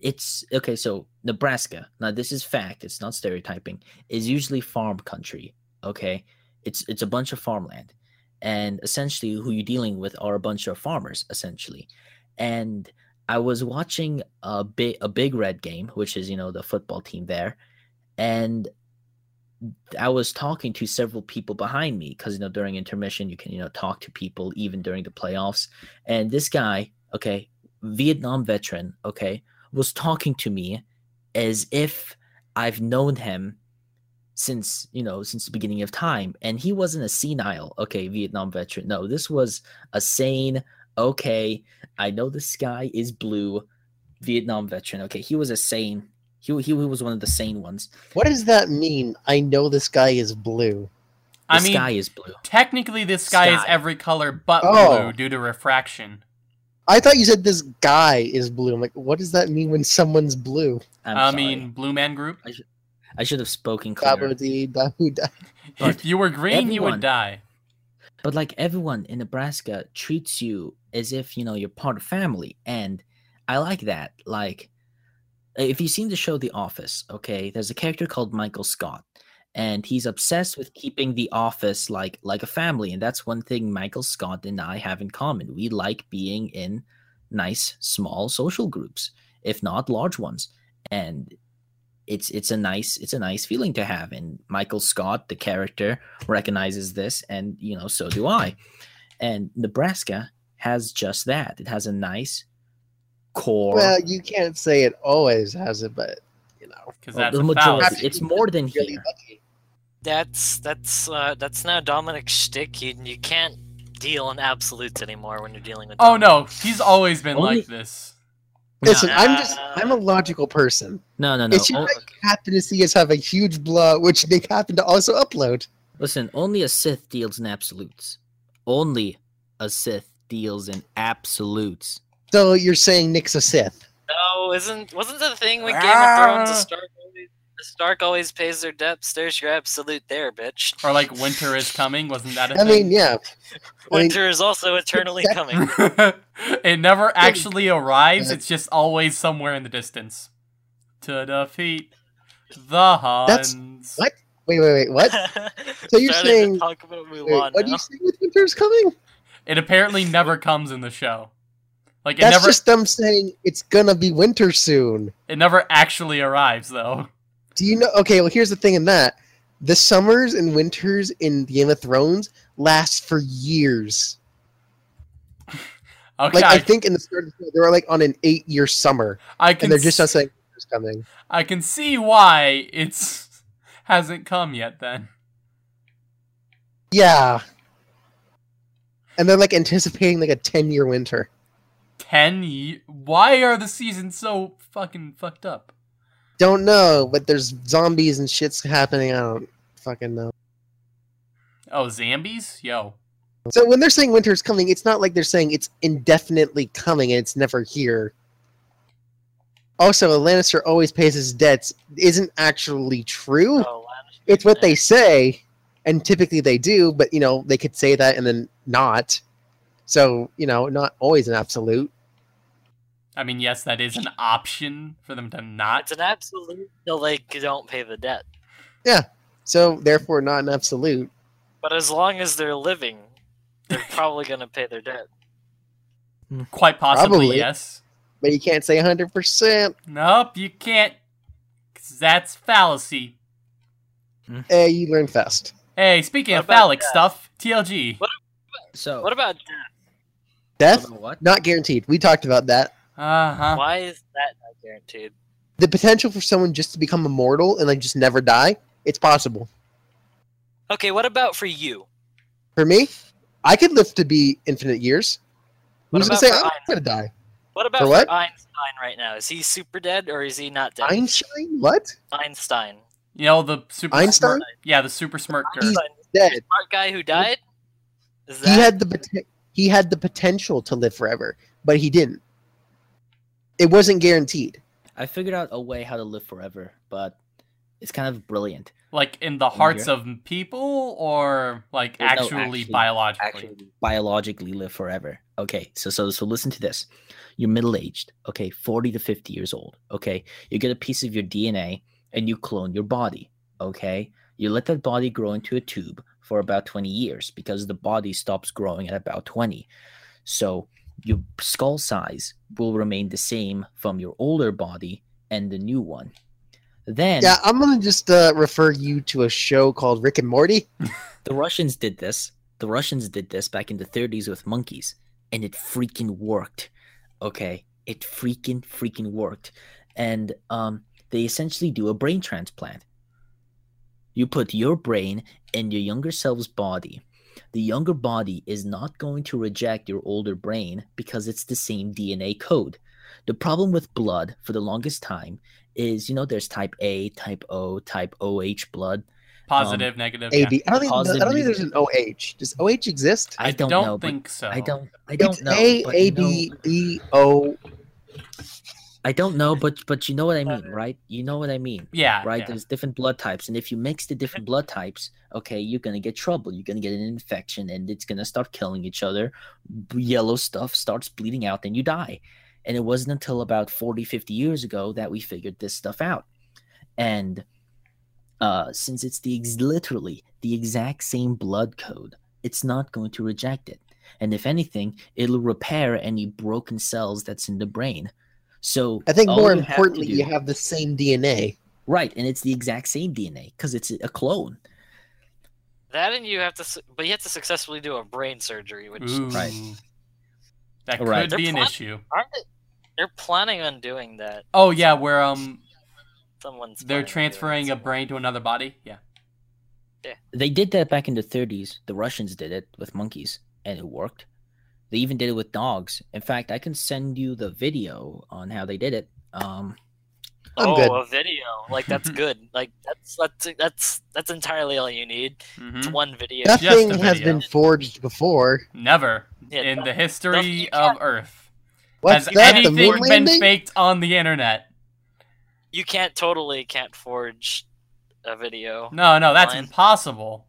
it's okay. So Nebraska. Now this is fact. It's not stereotyping. Is usually farm country. Okay, it's it's a bunch of farmland, and essentially who you're dealing with are a bunch of farmers essentially, and I was watching a big a big red game, which is you know the football team there, and I was talking to several people behind me because you know during intermission you can you know talk to people even during the playoffs, and this guy, okay, Vietnam veteran, okay, was talking to me as if I've known him since you know since the beginning of time, and he wasn't a senile, okay, Vietnam veteran. No, this was a sane, okay, I know the sky is blue. Vietnam veteran. Okay, he was a sane. He he was one of the sane ones. What does that mean? I know this guy is blue. The I mean, sky is blue. technically, this sky, is every color but Oh. blue due to refraction. I thought you said this guy is blue. I'm like, what does that mean when someone's blue? I'm I sorry. mean, Blue Man Group. I should have spoken clearer. Dabba-dee, da-hoo-da. But if you were green, you would die. But like everyone in Nebraska treats you as if you know you're part of family, and I like that. Like, Uh, if you've seen the show The Office, okay, there's a character called Michael Scott, and he's obsessed with keeping the office like like a family, and that's one thing Michael Scott and I have in common. We like being in nice small social groups, if not large ones, and it's it's a nice it's a nice feeling to have and michael scott the character recognizes this and you know so do i and nebraska has just that it has a nice core Well, you can't say it always has it, but, you know. Because well, that's the majority fallacy. it's more than Really here lucky. that's that's uh, that's now Dominic's shtick. You you can't deal in absolutes anymore when you're dealing with. Oh Dominic. no, he's always been Only- like this. Listen, Nah. I'm just, I'm a logical person. no no no It's o- just like happen to see us have a huge blowout, which they happen to also upload. listen only a sith deals in absolutes only a sith deals in absolutes So you're saying Nick's a Sith? No, isn't wasn't the thing with Game of Thrones? Ah. A Stark always, a Stark always pays their debts. There's your absolute there, bitch. Or like winter is coming, wasn't that a I mean, thing? yeah. I mean, Winter is also eternally coming. it never actually arrives, it's just always somewhere in the distance. To defeat the That's- Huns. what? wait, wait, wait. What? So you're saying- talk about Wait, Mulan what do now. you say with Winter's coming? It apparently never comes in the show. Like it That's never just them saying it's gonna be winter soon. it never actually arrives though. Do you know? Okay, well, here's the thing in that. The summers and winters in Game of Thrones last for years. Okay, Like, I I, think in the start of the show, they were like on an eight-year summer, I can and they're just not saying winter's coming. I can see why it's hasn't come yet. Then Yeah. And they're like anticipating like a 10 year winter. Ten. Ye- Why are the seasons so fucking fucked up? Don't know, but there's zombies and shit's happening. I don't fucking know. Oh, zombies, yo. So when they're saying winter's coming, it's not like they're saying it's indefinitely coming and it's never here. Also, a Lannister always pays his debts isn't actually true. Oh, It's what they say, and typically they do, but, you know, they could say that and then not. So, you know, not always an absolute. I mean, yes, that is an option for them to not. It's an absolute. No, like don't pay the debt. Yeah. So, therefore, not an absolute. But as long as they're living, they're probably gonna pay their debt. Quite possibly, Probably. yes. But you can't say 100%. Nope, you can't. 'cause that's fallacy. Eh, you learn fast. Hey, speaking What of about phallic that? stuff, TLG. What- So What about death? Death? what? Not guaranteed. We talked about that. Uh huh. Why is that not guaranteed? The potential for someone just to become immortal and like just never die, it's possible. Okay, what about for you? For me, I could live to be infinite years. What Who's gonna say I'm Einstein? gonna die? What about For for, what? Einstein right now? Is he super dead or is he not dead? Einstein? What? Einstein. You know the super Einstein? Smirk, yeah, the super smirker. He's Dead. smart guy who died. Is that He had the pot- he had the potential to live forever, but he didn't. It wasn't guaranteed. I figured out a way how to live forever, but it's kind of brilliant. Like in the hearts of people, or like Well, no, actually, actually- biologically. Actually, biologically live forever. Okay, so so so listen to this. You're middle aged. Okay, forty to fifty years old. Okay, you get a piece of your DNA and you clone your body. Okay, you let that body grow into a tube for about twenty years because the body stops growing at about twenty. So your skull size will remain the same from your older body and the new one. Then Yeah, I'm gonna just uh, refer you to a show called Rick and Morty. The Russians did this. The Russians did this back in the 30s with monkeys, and it freaking worked. Okay, it freaking freaking worked, and um, they essentially do a brain transplant. You put your brain in your younger self's body. The younger body is not going to reject your older brain because it's the same DNA code. The problem with blood for the longest time is, you know, there's type A, type O, type OH blood. Positive, negative. yeah. I don't think I don't think there's an OH. Does OH exist? I, I don't, don't know. think so. I don't. I don't it's know. A but A you B know- E O. I don't know, but but you know what I mean, right? You know what I mean, Yeah. right? yeah. There's different blood types, and if you mix the different blood types, okay, you're gonna get trouble. You're gonna get an infection, and it's gonna start killing each other. Yellow stuff starts bleeding out, and you die. And it wasn't until about 40, 50 years ago that we figured this stuff out. And uh, since it's the ex- literally the exact same blood code, it's not going to reject it. And if anything, it'll repair any broken cells that's in the brain. So I think more you have importantly, do- you have the same DNA. Right, and it's the exact same DNA because it's a clone. That and you have to, but you have to successfully do a brain surgery, which Ooh. Right. That could Right. be an plot- issue. they? They're planning on doing that. Oh yeah, where um Someone's they're planning on doing transferring a brain to another body. Yeah. Yeah. They did that back in the 30s. The Russians did it with monkeys, and it worked. They even did it with dogs. In fact, I can send you the video on how they did it. Um, I'm oh, good. a video like that's good. Like that's that's that's that's entirely all you need. It's Mhm. one video. Just Nothing a has been forged before. Never Yeah, in the history of Earth What's has that? The anything moon been landing? faked on the internet. You can't totally can't forge a video. No, no, that's Fine. impossible.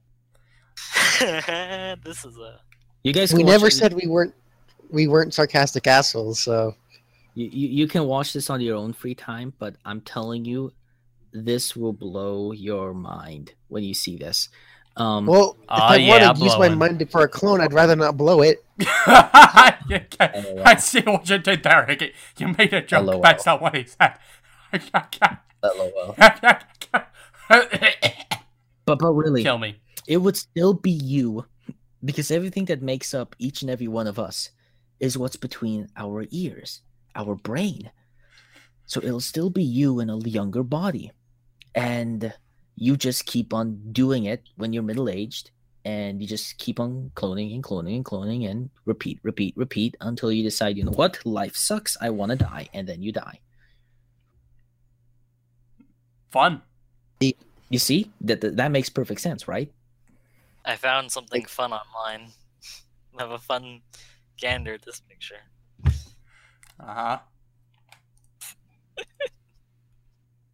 this is a you guys, We watch never it- said we weren't we weren't sarcastic assholes. So You, you, you can watch this on your own free time, but I'm telling you, this will blow your mind when you see this. Um, well, if Aw, I yeah, want to use my blowing. mind for a clone, I'd rather not blow it. I see what you did there, Ricky. You made a joke. LOL. That's not what he said. LOL. But but really, Kill me. it would still be you because everything that makes up each and every one of us is what's between our ears, our brain. So it'll still be you in a younger body. And you just keep on doing it when you're middle aged and you just keep on cloning and cloning and cloning and repeat, repeat, repeat until you decide, you know what, life sucks, I want to die, and then you die. Fun. You see that that, that makes perfect sense, right? I found something fun online. I have a fun gander at this picture. Uh huh.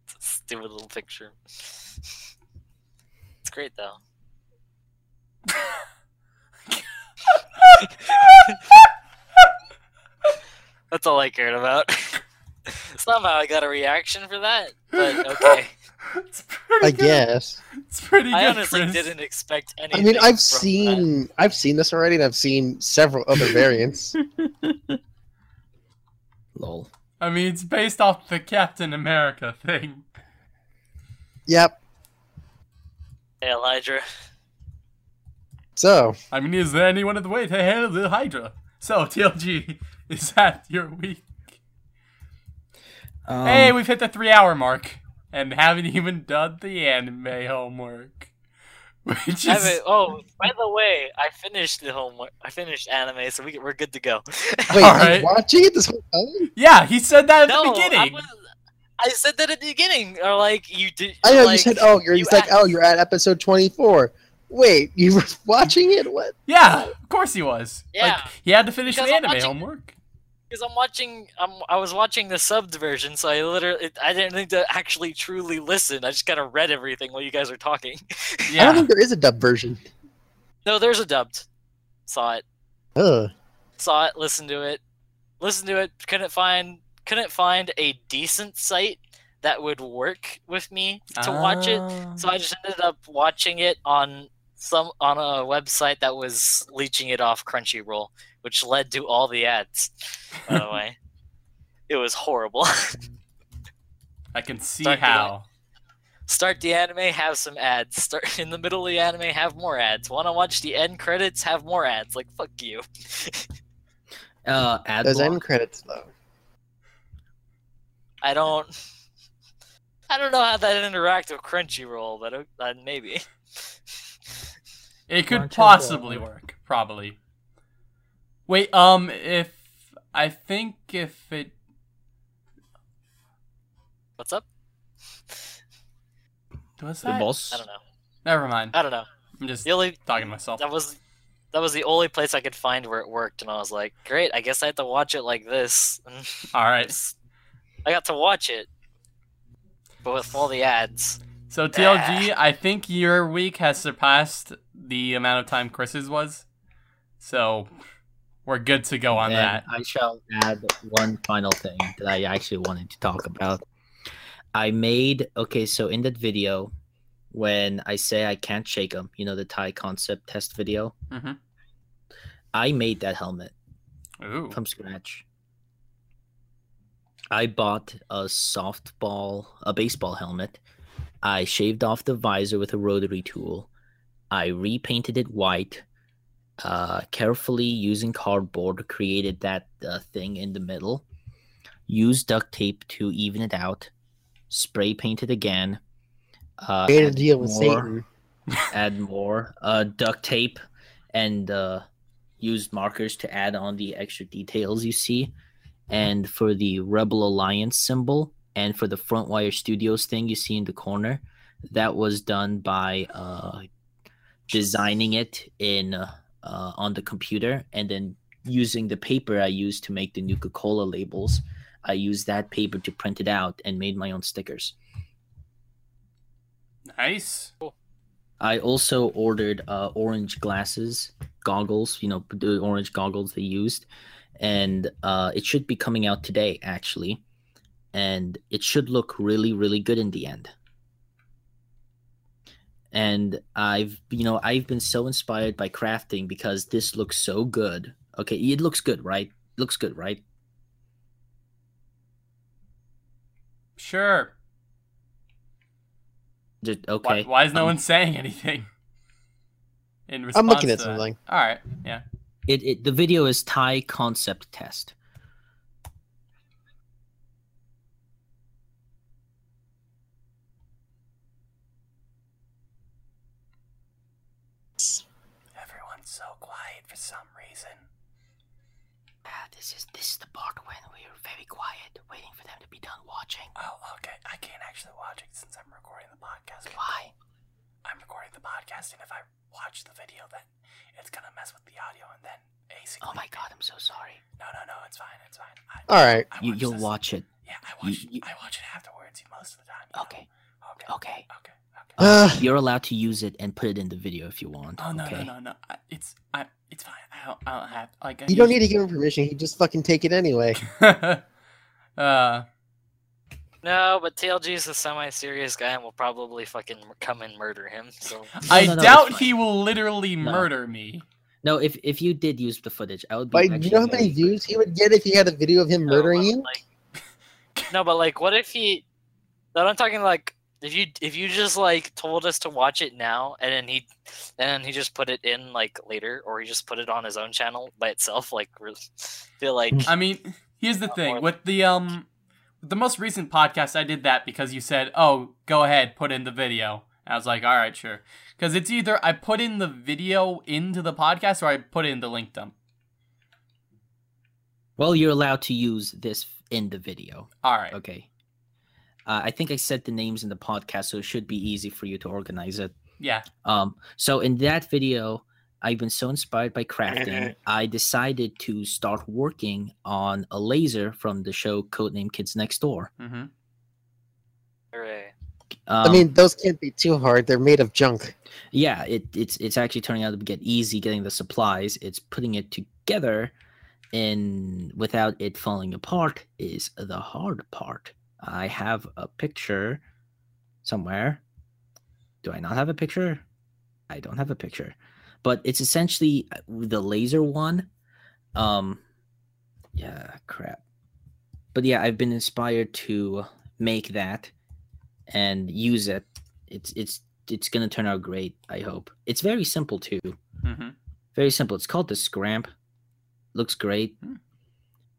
It's a stupid little picture. It's great though. That's all I cared about. Somehow I got a reaction for that, but okay. it's pretty I good. guess. It's pretty good. I honestly Chris. didn't expect any. I mean, I've from that. seen I've seen this already, and I've seen several other variants. Lol. I mean, it's based off the Captain America thing. Yep. Hey, Elijah. So I mean, is there anyone in the way to handle the Hydra? So, TLG, is that your week? Um, hey, we've hit the three hour mark and haven't even done the anime homework. Which I is. haven't- oh, by the way, I finished the homework. I finished anime, so we, we're good to go. wait, All you watching it this whole time? Yeah, he said that at no, the I, beginning. was, I said that at the beginning. Or like you did. I know like, you said, "Oh, you're." you He's like, "Oh, you're at episode 24." Wait, you were watching it? What? Yeah, of course he was. Yeah. Like, he had to finish Because the anime watching- homework. Because I'm watching, I'm, I was watching the subbed version, so I literally, it, I didn't need to actually truly listen. I just kind of read everything while you guys were talking. I don't think there is a dubbed version. no, there's a dubbed. Saw it, Ugh. saw it, listened to it, listened to it. Couldn't find, couldn't find a decent site that would work with me to watch it. Ah. So I just ended up watching it on some on a website that was leeching it off Crunchyroll, which led to all the ads. By the way, it was horrible. I can see Start the how. Start the anime, have some ads. Start in the middle of the anime, have more ads. Want to watch the end credits? Have more ads. Like fuck you. uh, ad Those block. end credits though. I don't. I don't know how that interact with Crunchyroll, but uh, maybe. It could Watch possibly work, probably. Wait, um, if I think if it What's up? was The that, boss. I don't know. never mind. I don't know. I'm just The only talking to myself. that was that was the only place I could find where it worked, and I was like, great. I guess I have to watch it like this. All right. I got to watch it, but with all the ads. So TLG, I think your week has surpassed the amount of time Chris's was. So we're good to go on And that. I shall add one final thing that I actually wanted to talk about. I made okay, so in that video, when I say I can't shake them, you know the Thai concept test video, Mhm. I made that helmet Ooh. from scratch. I bought a softball, a baseball helmet. I shaved off the visor with a rotary tool. I repainted it white. Uh, carefully using cardboard, created that uh, thing in the middle. Used duct tape to even it out. Spray painted again. Uh, add deal with more- Satan. add more uh, duct tape and uh, used markers to add on the extra details you see. And for the Rebel Alliance symbol and for the front wire Studios thing you see in the corner, that was done by uh, designing it in uh, uh, on the computer and then using the paper I used to make the Nuka Cola labels. I used that paper to print it out and made my own stickers. Nice. I also ordered uh, orange glasses, goggles, you know, the orange goggles they used. And uh, it should be coming out today, actually. And it should look really, really good in the end. And I've, you know, I've been so inspired by crafting because this looks so good. Okay, it looks good, right? Looks good, right? Sure. Just, okay. why is no um, one saying anything? In response I'm looking at to that? something. All right. Yeah. It, it the video is Thai concept test. so quiet for some reason. Ah, this is this is the part when we're very quiet, waiting for them to be done watching. Oh, okay. I can't actually watch it since I'm recording the podcast. Why? I'm recording the podcast, and if I watch the video, then it's gonna mess with the audio, and then basically. Oh my god, I'm so sorry. No, no, no. It's fine. It's fine. I, All right. I You watch you'll this- watch it. Yeah, I watch. you- I watch it afterwards most of the time. you know? Okay. Okay. Okay. Okay. Okay. Uh, You're allowed to use it and put it in the video if you want. Oh no, okay? no, no, no. I, it's I. It's fine. I don't. I don't have like. I you don't need to give him permission. He just fucking take it anyway. uh. No, but TLG is a semi-serious guy and will probably fucking come and murder him. So I no, no, doubt he will literally No. murder me. No, if if you did use the footage, I would be. But you know how many views he would get if he had a video of him No, murdering you? Like, no, but like, what if he? But I'm talking like if you if you just like told us to watch it now and then he and then he just put it in like later or he just put it on his own channel by itself like re- feel like I mean, here's the thing more with the um, the most recent podcast. I did that because you said, "Oh, go ahead, put in the video." And I was like, "All right, sure." Because it's either I put in the video into the podcast or I put in the link dump. Well, you're allowed to use this in the video. All right. Okay. Uh, I think I said the names in the podcast, so it should be easy for you to organize it. Yeah. Um, so in that video, I've been so inspired by crafting, I decided to start working on a laser from the show Codename Kids Next Door. Mm-hmm. hooray. Um, I mean, those can't be too hard. They're made of junk. yeah, it, it's it's actually turning out to get easy getting the supplies. It's putting it together, and without it falling apart is the hard part. I have a picture somewhere. Do I not have a picture? I don't have a picture, but it's essentially uh, the laser one. Um, yeah, crap. But yeah, I've been inspired to make that and use it. It's it's it's gonna turn out great. I hope. It's very simple too. Mm-hmm. Very simple. It's called the Scramp. Looks great. Hmm.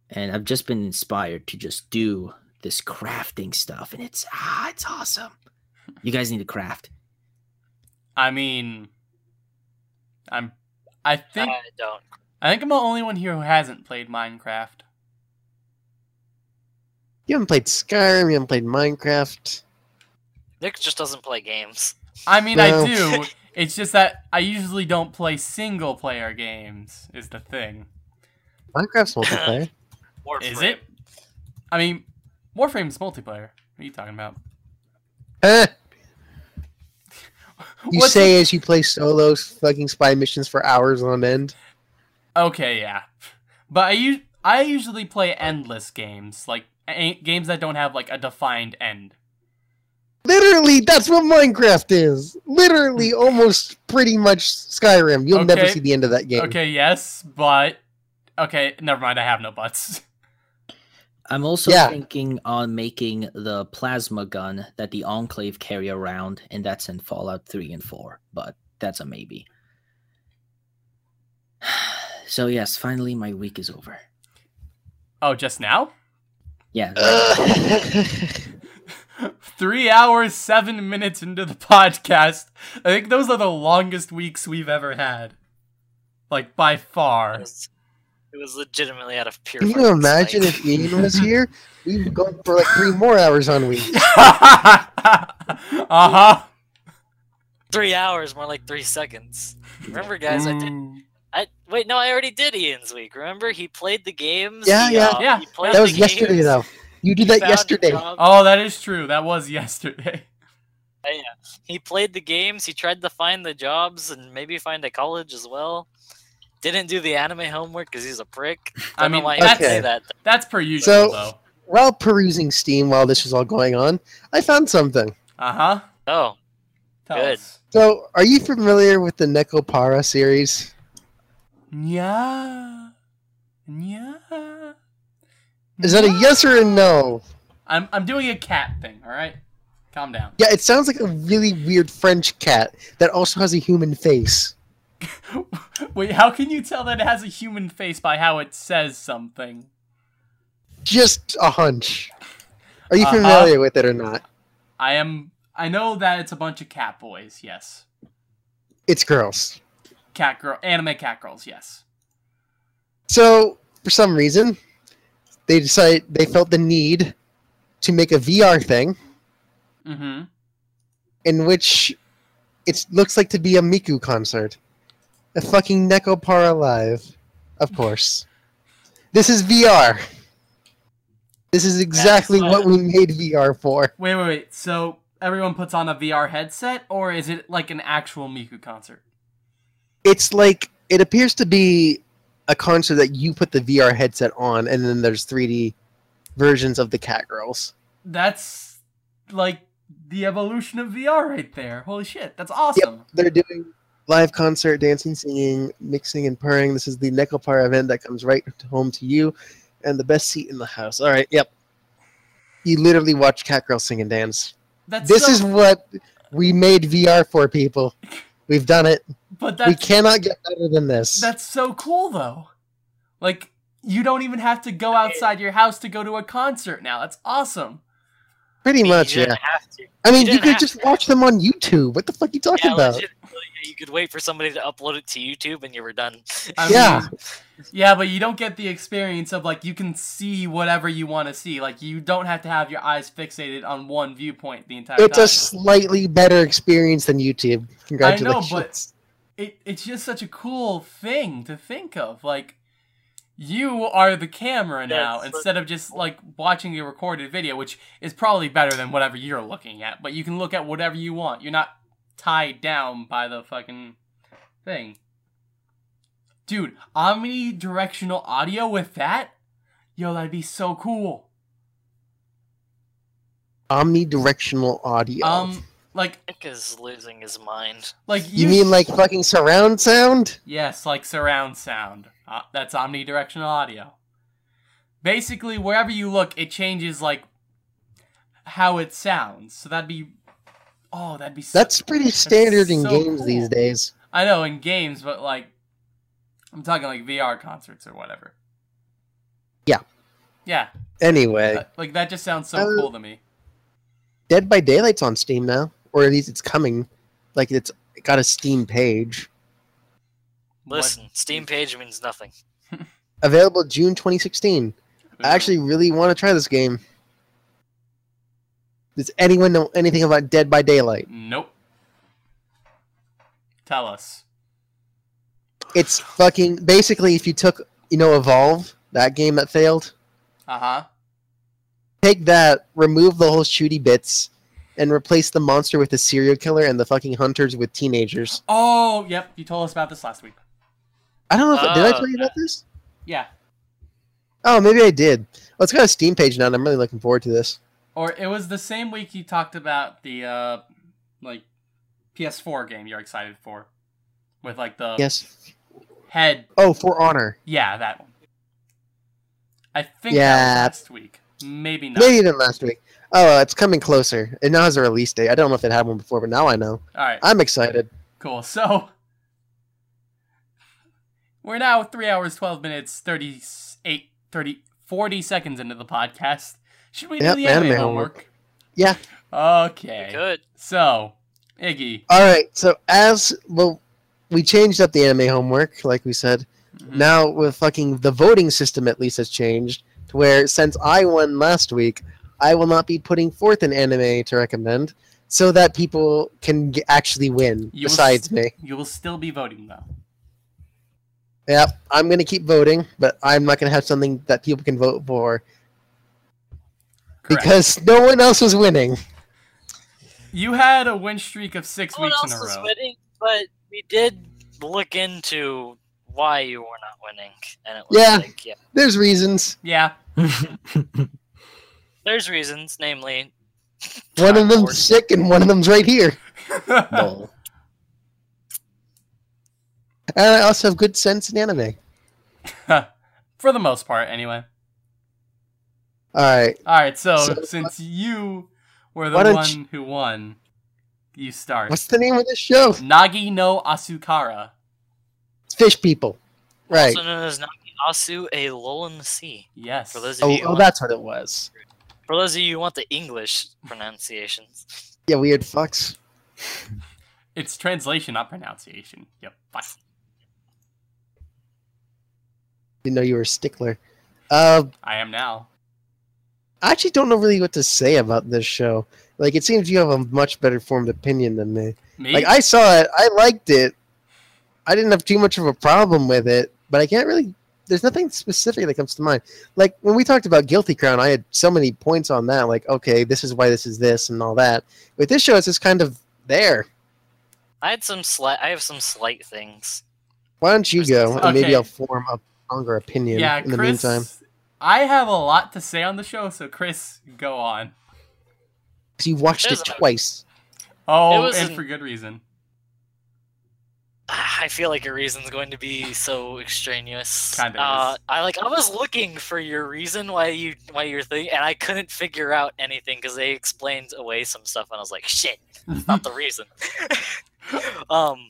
And I've just been inspired to just do this crafting stuff, and it's ah, it's awesome. You guys need to craft. I mean, I'm. I think I don't. I think I'm the only one here who hasn't played Minecraft. You haven't played Skyrim. You haven't played Minecraft. Nick just doesn't play games. I mean, No. I do. It's just that I usually don't play single player games. Is the thing. Minecraft's multiplayer. Warframe. Is it? I mean, Warframe's multiplayer. What are you talking about? Eh, you say as you play solo fucking spy missions for hours on end. okay, yeah, but I u- I usually play endless games, like a- games that don't have like a defined end. Literally, that's what Minecraft is. Literally, almost pretty much Skyrim. You'll never see the end of that game. Okay, yes, but okay, never mind. I have no buts. I'm also Yeah. thinking on making the plasma gun that the Enclave carry around, and that's in Fallout 3 and 4, but that's a maybe. So, yes, finally my week is over. Oh, just now? Yeah. Ugh. Three hours, seven minutes into the podcast. I think those are the longest weeks we've ever had. Like, by far. was, it was legitimately out of pure. Can you imagine if Ian was here? We'd go for like three more hours on week. uh huh. three hours, more like three seconds? Remember, guys, I did. I wait. No, I already did Ian's week. Remember, he played the games. Yeah, he, yeah. uh, Yeah. he played That was the yesterday, games, though. You did he that yesterday. Oh, that is true. That was yesterday. Yeah, He played the games. He tried to find the jobs and maybe find a college as well. Didn't do the anime homework because he's a prick. I Don't know mean, why he that's would say Okay. that. that's per usual, So- though. While perusing Steam while this was all going on, I found something. Uh huh. Oh, Tell Good. us. So, are you familiar with the Nekopara series? Yeah. Yeah. Is that a yes or a no? I'm I'm doing a cat thing. All right. Calm down. Yeah, it sounds like a really weird French cat that also has a human face. Wait, how can you tell that it has a human face by how it says something? Just a hunch. Are you Uh-huh. familiar with it or not? I am. I know that it's a bunch of cat boys. Yes. It's girls. cat girl, anime cat girls. Yes. So for some reason, they decided they felt the need to make a VR thing Mm-hmm. in which it looks like to be a Miku concert. A fucking Nekopara live, of course. This is VR. This is exactly That's what we made VR for. Wait, wait, wait. So everyone puts on a VR headset, or is it like an actual Miku concert? It's like it appears to be a concert that you put the VR headset on, and then there's 3D versions of the cat girls. That's like the evolution of VR right there. Holy shit, that's awesome. They're doing live concert, dancing, singing, mixing, and purring. This is the Nekopara event that comes right home to you, and the best seat in the house. All right, yep. You literally watch cat girls sing and dance. That's This so- is what we made VR for, people. We've done it. but we cannot get better than this. that's so cool though. Like you don't even have to go outside your house to go to a concert now. That's awesome. Pretty You much, didn't yeah. have to. I mean, you, didn't could just to. watch them on YouTube. What the fuck are you talking Yeah, about? legit- you could wait for somebody to upload it to YouTube and you were done. I Yeah. mean, yeah, but you don't get the experience of like you can see whatever you want to see. Like you don't have to have your eyes fixated on one viewpoint the entire It's time. a slightly better experience than YouTube. Congratulations. I know, but- it, it's just such a cool thing to think of. Like, you are the camera now That's- instead of just like watching a recorded video, which is probably better than whatever you're looking at. But you can look at whatever you want. You're not tied down by the fucking thing. Dude, omnidirectional audio with that? Yo, that'd be so cool. Omnidirectional audio. Um, like, Nick is losing his mind. like you mean like fucking surround sound? Yes, like surround sound. Uh, that's omnidirectional audio. Basically, wherever you look, it changes like how it sounds. So that'd be, oh, that'd be. So, That's pretty standard in so games these days. I know in games, but like, I'm talking like VR concerts or whatever. Yeah. Yeah, Anyway, uh, like that just sounds so Uh, cool to me. Dead by Daylight's on Steam now, or at least it's coming. Like it's got a Steam page. What- Listen, Steam page means nothing. Available June 2016. I actually really want to try this game. Does anyone know anything about Dead by Daylight? Nope. Tell us. It's fucking basically if you took, you know, Evolve, that game that failed, Uh huh. take that, remove the whole shooty bits, and replace the monster with a serial killer and the fucking hunters with teenagers. Oh, yep. You told us about this last week. I don't know if did I Oh, tell you about this? Yeah. Oh, maybe I did. Well, it's got a Steam page now, and I'm really looking forward to this. Or it was the same week you talked about the uh like PS4 game you're excited for. With like the Yes. head Oh, For Honor. yeah, that one. I think that Yeah. was last week. Maybe not. Maybe even last week. Oh, it's coming closer. It now has a release date. I don't know if it had one before, but now I know. Alright, I'm excited. cool. So we're now three hours, twelve minutes, thirty eight, thirty, forty seconds into the podcast. Should we Yep, do the anime, anime homework? homework. Yeah. Okay. Good. So, Iggy. All right. So as well, we changed up the anime homework, like we said. Mhm. Now with fucking the voting system at least has changed to where since I won last week, I will not be putting forth an anime to recommend, so that people can g- actually win. You besides s- me. You will still be voting though. Yep, I'm gonna keep voting, but I'm not gonna have something that people can vote for Correct. because no one else was winning. You had a win streak of six No one weeks else in a was row. winning, but we did look into why you were not winning, and it was Yeah. like, yeah, There's reasons. Yeah. there's reasons, namely, One of time them's sick and one of them's right here. Lol. And I also have good sense in anime. For the most part, anyway. All right. All right, so, So- since uh, you were the one you- who won, you start. What's the name of this show? Nagi no Asukara. Fish People. Right. also known as Naki Asu, a lull in the sea. Yes. For those of Oh, you, oh, who oh, want- that's what it was. for those of you who want the English pronunciations, Yeah, weird fucks. It's translation, not pronunciation. Yep. Fine. Didn't know you were a stickler. Uh, I am now. I actually don't know really what to say about this show. Like, it seems you have a much better formed opinion than me. Me? Like, I saw it. I liked it. I didn't have too much of a problem with it, but I can't really... There's nothing specific that comes to mind. Like, when we talked about Guilty Crown, I had so many points on that. Like, okay, this is why this is this and all that. With this show, it's just kind of there. I had some slight. I have some slight things. Why don't you go, and maybe I'll form a stronger opinion yeah, in the Chris. meantime. I have a lot to say on the show, so Chris, go on. 'Cause you watched it There's a- twice. Oh, It and an- for good reason. I feel like your reason's going to be so extraneous. Kinda Uh. I like. I was looking for your reason why you why you're thinking, and I couldn't figure out anything because they explained away some stuff, and I was like, shit, not the reason. um.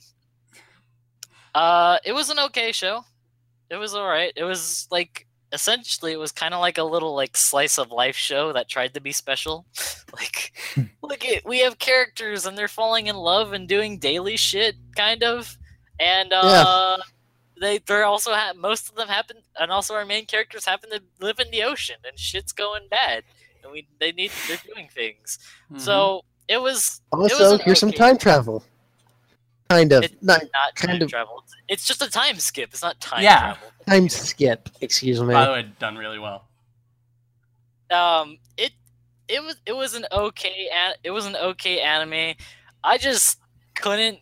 Uh, it was an okay show. It was all right. It was like essentially it was kind of like a little like slice of life show that tried to be special. like, look at we have characters and they're falling in love and doing daily shit, kind of, and uh. They, they're also ha- most of them happen, and also our main characters happen to live in the ocean, and shit's going bad, and we they need they're doing things. Mhm. So it was it was Also, here's some time travel. Kind of. It- Not not kind time of- travel. It's just a time skip. It's not time Yeah. travel. time skip. Excuse me. by the way, done really well. um it it was it was an okay it was an okay anime i just couldn't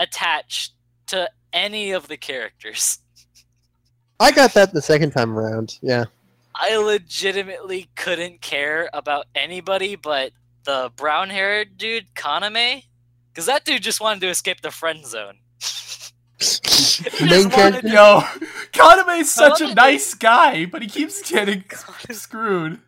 attach to any of the characters I got that the second time around. Yeah. i legitimately couldn't care about anybody but the brown haired dude kaname because that dude just wanted to escape the friend zone Main wanted character. Yo, Kaname's such a nice guy, but he keeps getting screwed.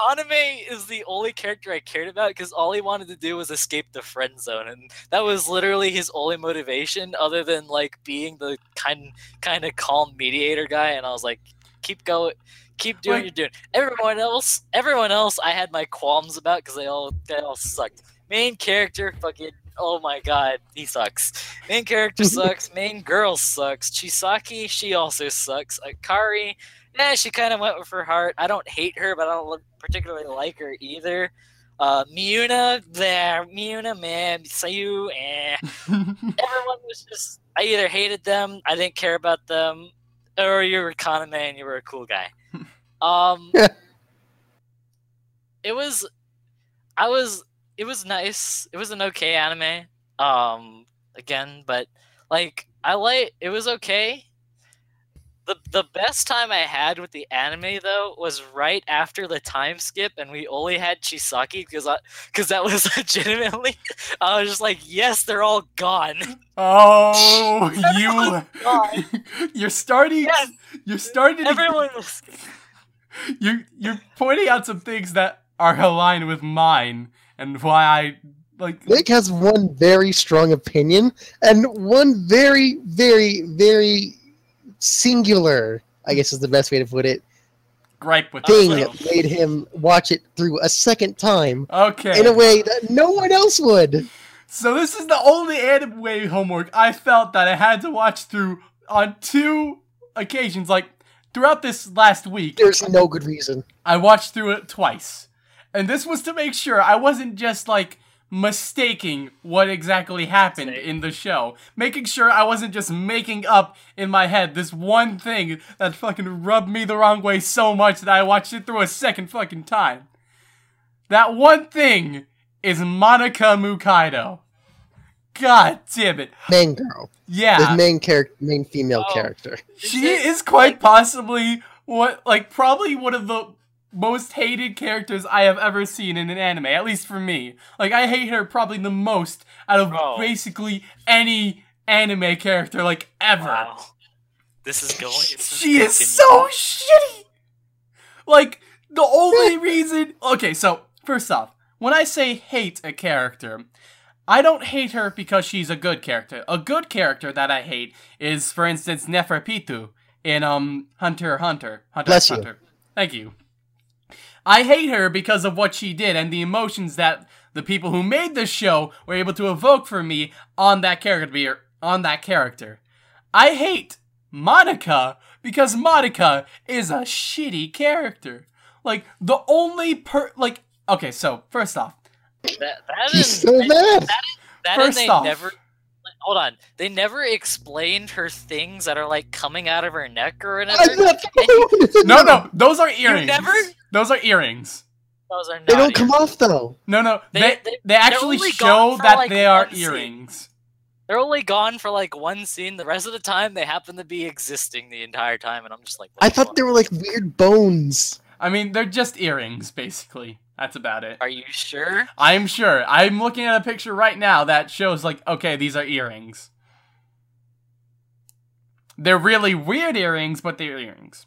Kaname is the only character I cared about because all he wanted to do was escape the friend zone, and that was literally his only motivation, other than like being the kind kind of calm mediator guy. And I was like, keep going, keep doing Like- what you're doing. Everyone else, everyone else, I had my qualms about because they all they all sucked. Main character, fucking. Oh my god, he sucks. Main character sucks. Main girl sucks. Chisaki, she also sucks. Akari, yeah, she kind of went with her heart. I don't hate her, but I don't particularly like her either. Uh, Miuna, there, Miuna, man, Sayu, eh. Everyone was just, I either hated them, I didn't care about them, or you were Kaname and you were a cool guy. Um, it was, I was, it was nice. It was an okay anime. Um, again, but like, I like, it was okay the the best time I had with the anime though was right after the time skip, and we only had Chisaki because because that was legitimately. I was just like, yes, they're all gone. oh, you, gone. you're starting. Yes, You're starting. To, everyone was. you're you're pointing out some things that are aligned with mine and why I like. Nick has one very strong opinion and one very, very, very singular, I guess is the best way to put it, gripe with thing that made him watch it through a second time Okay. in a way that no one else would. So this is the only anime homework I felt that I had to watch through on two occasions. Like throughout this last week, There's no good reason. I watched through it twice. And this was to make sure I wasn't just like mistaking what exactly happened Same. in the show. Making sure I wasn't just making up in my head this one thing that fucking rubbed me the wrong way so much that I watched it through a second fucking time. That one thing is Manaka Mukaido. God damn it. Main girl. Yeah. The main character, main female Oh. character. She is quite possibly what, like, probably one of the most hated characters I have ever seen in an anime, at least for me. Like, I hate her probably the most out of Bro. basically any anime character, like, ever. Wow. This is going. this She is continuing. so shitty! Like, the only reason. Okay, so, first off, when I say hate a character, I don't hate her because she's a good character. A good character that I hate is, for instance, Neferpitu in um Hunter x Hunter. Hunter Bless x you. Hunter. Thank you. I hate her because of what she did and the emotions that the people who made this show were able to evoke for me on that character on that character. I hate Manaka because Manaka is a shitty character. Like the only per like okay, so first off, That, that He's and- so mad. That First and they off- never. Hold on, they never explained her things that are like coming out of her neck or anything. whatever. thought they were- no, no, those are earrings. never- Those are earrings. Those are not. They don't come off though. No, no, they They- they, they- actually show that like, they are one scene. earrings. They're only gone for like one scene. The rest of the time, they happen to be existing the entire time, and I'm just like. I thought fuck? they were like weird bones. I mean, they're just earrings, basically. That's about it. Are you sure? I'm sure. I'm looking at a picture right now that shows like, okay, these are earrings. They're really weird earrings, but they're earrings.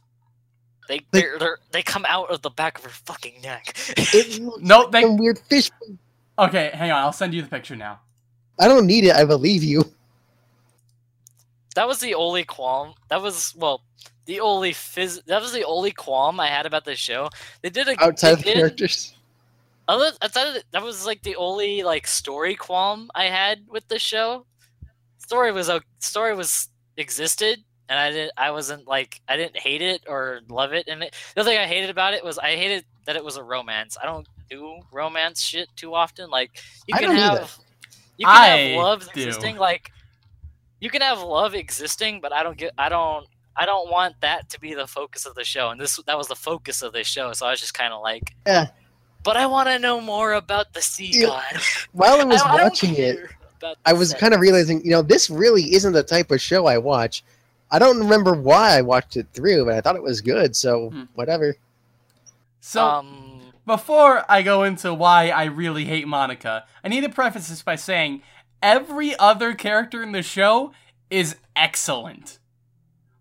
They They- they're, they're, they come out of the back of her fucking neck. No, like they- some weird fish. Okay, hang on. I'll send you the picture now. I don't need it. I believe you. That was the only qualm. That was well, the only phys. That was the only qualm I had about this show. They did a Outside of the characters. Other outside of the, that was like the only like story qualm I had with the show. Story was a story was existed, and I didn't. I wasn't like I didn't hate it or love it. And it, the other thing I hated about it was I hated that it was a romance. I don't do romance shit too often. Like you I can don't either. have you can I have love do. existing. Like you can have love existing, but I don't get. I don't. I don't want that to be the focus of the show, and this that was the focus of this show. So I was just kind of like, Yeah. But I want to know more about the sea Yeah, god. While I was I don't watching it, I was kind of realizing, you know, this really isn't the type of show I watch. I don't remember why I watched it through, but I thought it was good, so Hmm. whatever. So um, before I go into why I really hate Manaka, I need to preface this by saying every other character in the show is excellent.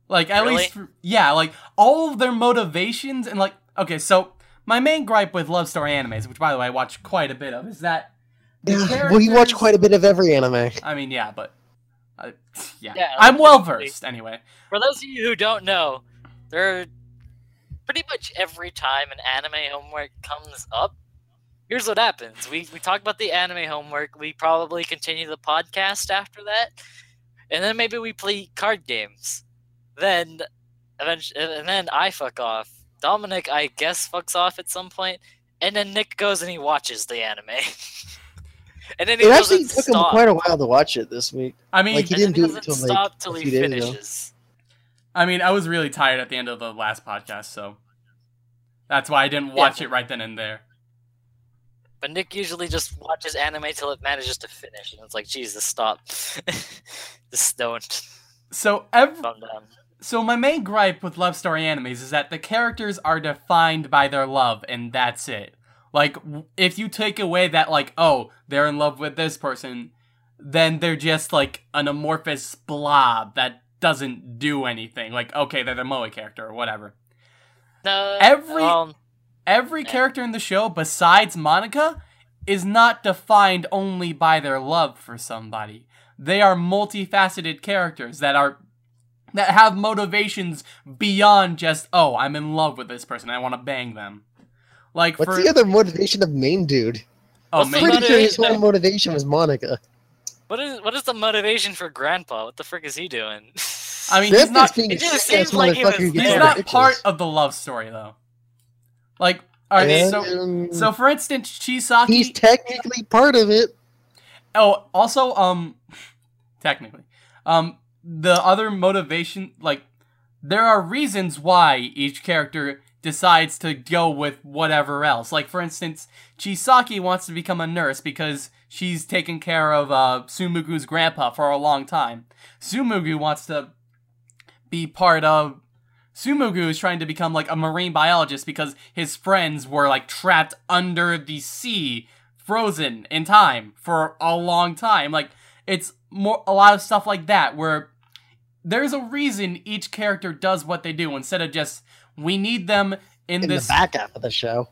Like at Really? least for- yeah, like all of their motivations and like okay, so my main gripe with love story animes, which by the way I watch quite a bit of, is that Yeah, well, you watch quite a bit of every anime. I mean, yeah, but uh, yeah, Yeah, I'm well versed anyway. for those of you who don't know, there pretty much every time an anime homework comes up, here's what happens. We we talk about the anime homework. We probably continue the podcast after that, and then maybe we play card games. Then, eventually, and then I fuck off. Dominic, I guess, fucks off at some point, and then Nick goes and he watches the anime. and then he It actually doesn't took him quite a while to watch it this week. I mean, Like, he didn't do it doesn't until, like, till a he few days ago. finishes. I mean, I was really tired at the end of the last podcast, so that's why I didn't watch it right then and there. But Nick usually just watches anime till it manages to finish, and it's like, Jesus, stop. just don't. So every So my main gripe with love story animes is that the characters are defined by their love and that's it. Like if you take away that like oh, they're in love with this person, then they're just like an amorphous blob that doesn't do anything. Like okay, they're the Moe character or whatever. No, Every- um, Every character in the show besides Manaka is not defined only by their love for somebody. They are multifaceted characters that are that have motivations beyond just oh, I'm in love with this person, I want to bang them. Like What's for the other motivation of main dude? oh, What's the maybe, Pretty sure his motivation? whole motivation was Manaka. what is what is the motivation for Grandpa? What the frick is he doing? I mean, Grandpa's he's not being it just seems like he was motherfucker who gets he's there. all not part of the love story though. Like all right, And, so um, so for instance, Chisaki he's technically part of it. Oh, also, um, technically, um, the other motivation, like, there are reasons why each character decides to go with whatever else. Like, for instance, Chisaki wants to become a nurse because she's taken care of uh, Tsumugu's grandpa for a long time. Tsumugu wants to be part of. Tsumugu is trying to become like a marine biologist because his friends were like trapped under the sea frozen in time for a long time. Like it's more a lot of stuff like that where there's a reason each character does what they do instead of just we need them in, In this the back half of the show.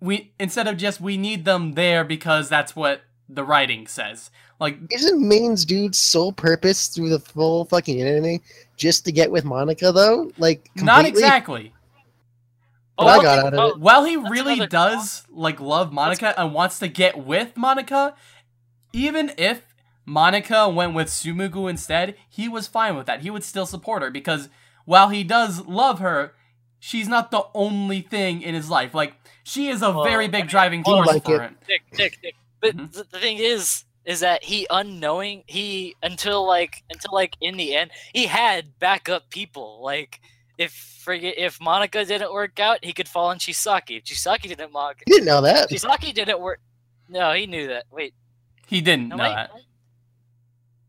we instead of just we need them there because that's what the writing says. Like Isn't Main's dude's sole purpose through the full fucking anime just to get with Manaka though? Like not completely? exactly. What I got out of it. While he That's really another does like love Manaka and wants to get with Manaka, even if Manaka went with Tsumugu instead, he was fine with that. He would still support her because while he does love her, she's not the only thing in his life. Like she is a Well, very I big mean, driving force like for it. him. Nick, Nick, Nick. But Mhm. the thing is, is that he unknowing he until like until like in the end he had backup people. Like if forget if Manaka didn't work out, he could fall on Chisaki. If Chisaki didn't mock, You didn't know that. Chisaki didn't work. No, he knew that. Wait, He didn't no, know wait, that.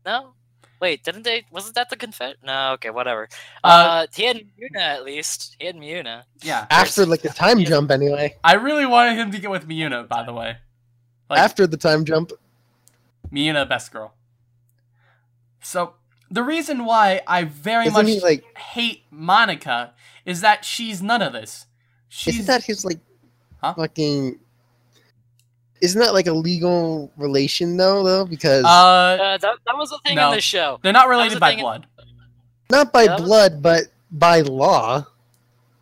no. Wait, didn't they? Wasn't that the confess? No, okay, whatever. Uh, Uh, he had Miuna at least. He had Miuna Yeah. After like the time jump, anyway. I really wanted him to get with Miuna by the way. Like, After the time jump, Miyuna, best girl. So, the reason why I very isn't much he like? hate Manaka is that she's none of this. She's Isn't that his like? Huh? Fucking. Isn't that like a legal relation though? Though because uh, Uh, that, that was the thing No. in the show. they're not related by thing in- blood. not by that was- blood, but by law.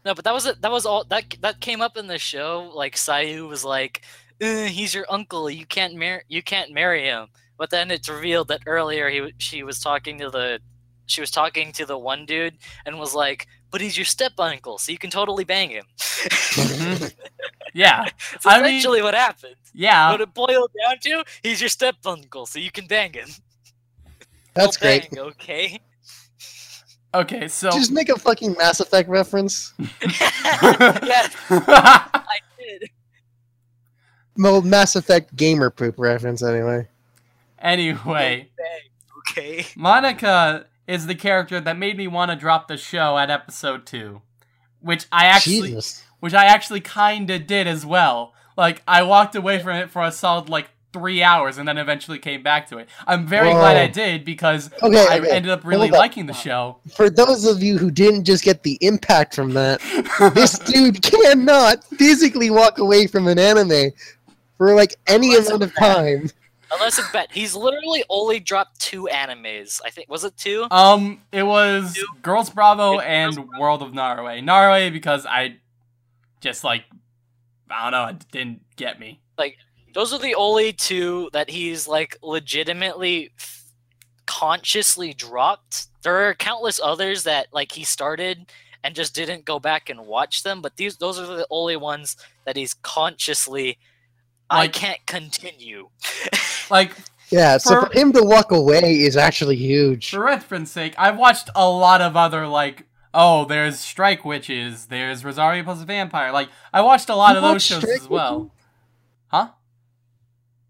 No, but that was it. That was all that that came up in the show. Like Sayu was like, "Uh, "He's your uncle. You can't marry. You can't marry him." But then it's revealed that earlier he she was talking to the she was talking to the one dude and was like, "But he's your step uncle, so you can totally bang him." Mhm. Yeah, That's I mean- essentially what happened. yeah. what it boiled down to, he's your step uncle, so you can bang him. That's Well, great. bang, okay. Okay, so. Just make a fucking Mass Effect reference. yeah, I did. Well, Mass Effect gamer poop reference anyway. anyway, okay. Manaka is the character that made me want to drop the show at episode two, which I actually, Jesus. which I actually kind of did as well. Like I walked away from it for a solid like three hours, and then eventually came back to it. I'm very glad I did because Okay, I okay. ended up really liking the show. For those of you who didn't just get the impact from that, this dude cannot physically walk away from an anime for like any Unless amount it's of time. Unless it's bet. He's literally only dropped two animes. I think was it two? Um, it was Two. Girls Bravo It and was- World of Norway. Norway because I just like I don't know, it didn't get me. Like those are the only two that he's like legitimately consciously dropped. There are countless others that like he started and just didn't go back and watch them, but these those are the only ones that he's consciously I can't continue. Like Yeah, so For- for him to walk away is actually huge. For reference sake, I've watched a lot of other like oh, there's Strike Witches, there's Rosario plus Vampire. Like I watched a lot You of those shows Strike as well. Huh?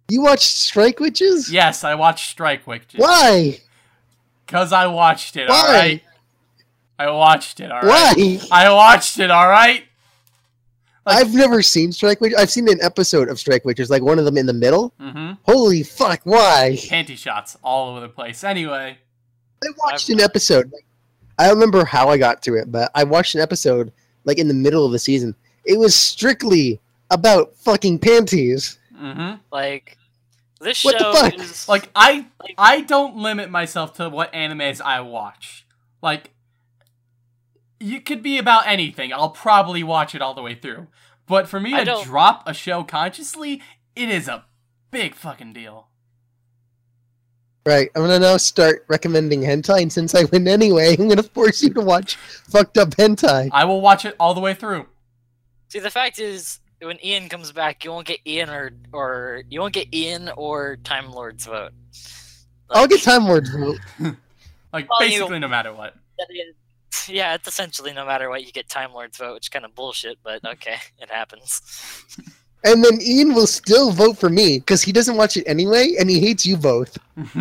You watched Strike Witches? Yes, I watched Strike Witches. Why? Cause I watched it. Why? All right. I watched it. All right. Why? I watched it. All right. Like- I've never seen Strike Witch. I've seen an episode of Strike Witches, like one of them in the middle. Mm-hmm. Holy fuck, why? Panty shots all over the place. Anyway, I watched I've an episode. Like, I don't remember how I got to it, but I watched an episode like in the middle of the season. It was strictly about fucking panties. mm-hmm. Like this What the fuck? is like I Like- I don't limit myself to what animes I watch. Like you could be about anything. I'll probably watch it all the way through. But for me I to don't- drop a show consciously, it is a big fucking deal. Right. I'm gonna now start recommending hentai, and since I win anyway, I'm gonna force you to watch fucked up hentai. I will watch it all the way through. See, the fact is, when Ian comes back, you won't get Ian or or you won't get Ian or Time Lord's vote. I'll get Time Lord's vote. Like Well, you- basically no matter what. That is- Yeah, it's essentially no matter what you get Time Lord's vote, which is kind of bullshit, but mm-hmm. okay, it happens. And then Ian will still vote for me because he doesn't watch it anyway, and he hates you both.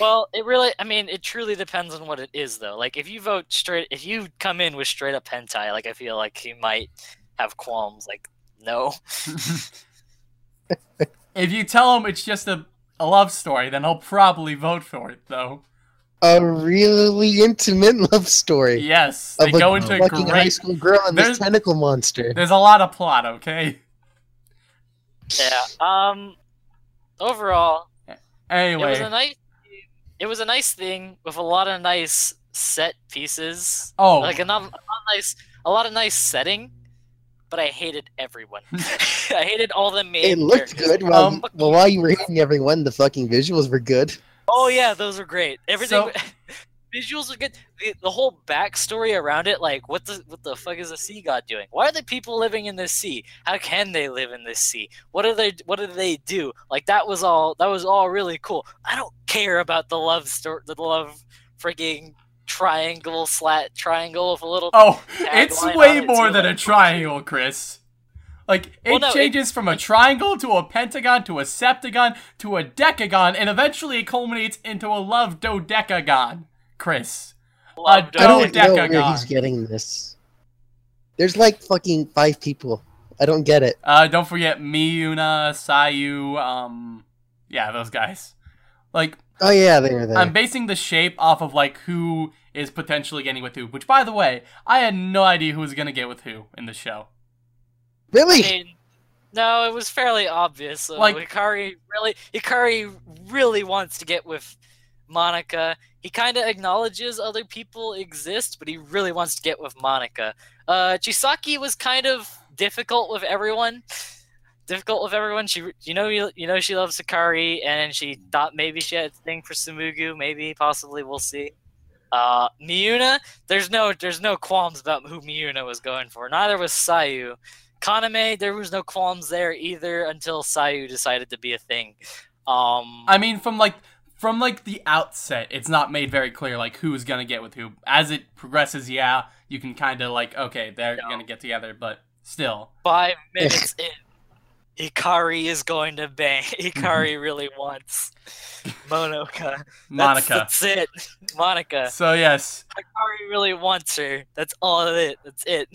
Well, it really, I mean, it truly depends on what it is, though. Like, if you vote straight, if you come in with straight up hentai, like, I feel like he might have qualms. Like, no. if you tell him it's just a, a love story, then he'll probably vote for it though. A really intimate love story Yes, they of a go into a fucking high school girl and There's- this tentacle monster. There's a lot of plot, okay? Yeah. Um. Overall, Anyway, it was a nice. It was a nice thing with a lot of nice set pieces. oh, Like a, not, a not nice, a lot of nice setting. but I hated everyone. I hated all the main. It looked characters. good. Well, Um, well, while you were hitting everyone, the fucking visuals were good. Oh yeah, those are great. Everything. So- Visuals are good. The, the whole backstory around it, like what the what the fuck is the sea god doing? Why are the people living in this sea? How can they live in this sea? What are they? What do they do? Like that was all. That was all really cool. I don't care about the love story, the love freaking triangle slat triangle with a little. Oh, it's way it, more than a triangle, Chris. Like it Well, no, it- changes from a triangle to a pentagon to a septagon to a decagon, and eventually it culminates into a love dodecagon. Chris, love I I don't Oh, know where he's getting this. There's like fucking five people. I don't get it. uh, don't forget Miyuna, Sayu, um, yeah, those guys. Like Oh yeah, they were there. I'm basing the shape off of like who is potentially getting with who. Which, by the way, I had no idea who was gonna get with who in the show. Really? I mean, no, it was fairly obvious. Uh, Like- Hikari really, Hikari really wants to get with Manaka. He kind of acknowledges other people exist, but he really wants to get with Manaka. Uh, Chisaki was kind of difficult with everyone. Difficult with everyone. She, you know, you, you know, she loves Hikari, and she thought maybe she had a thing for Tsumugu. Maybe, possibly, we'll see. Uh, Miyuna, there's no, there's no qualms about who Miyuna was going for. Neither was Sayu. Kaname, there was no qualms there either until Sayu decided to be a thing. Um, I mean, from like from like the outset, it's not made very clear like who's gonna get with who. As it progresses, yeah, you can kind of like okay, they're No. gonna get together, but still, five minutes in, Hikari is going to bang. Ikari really wants Monoka. That's- Manaka. That's, it. Manaka. So yes, Ikari really wants her. That's all of it. That's it.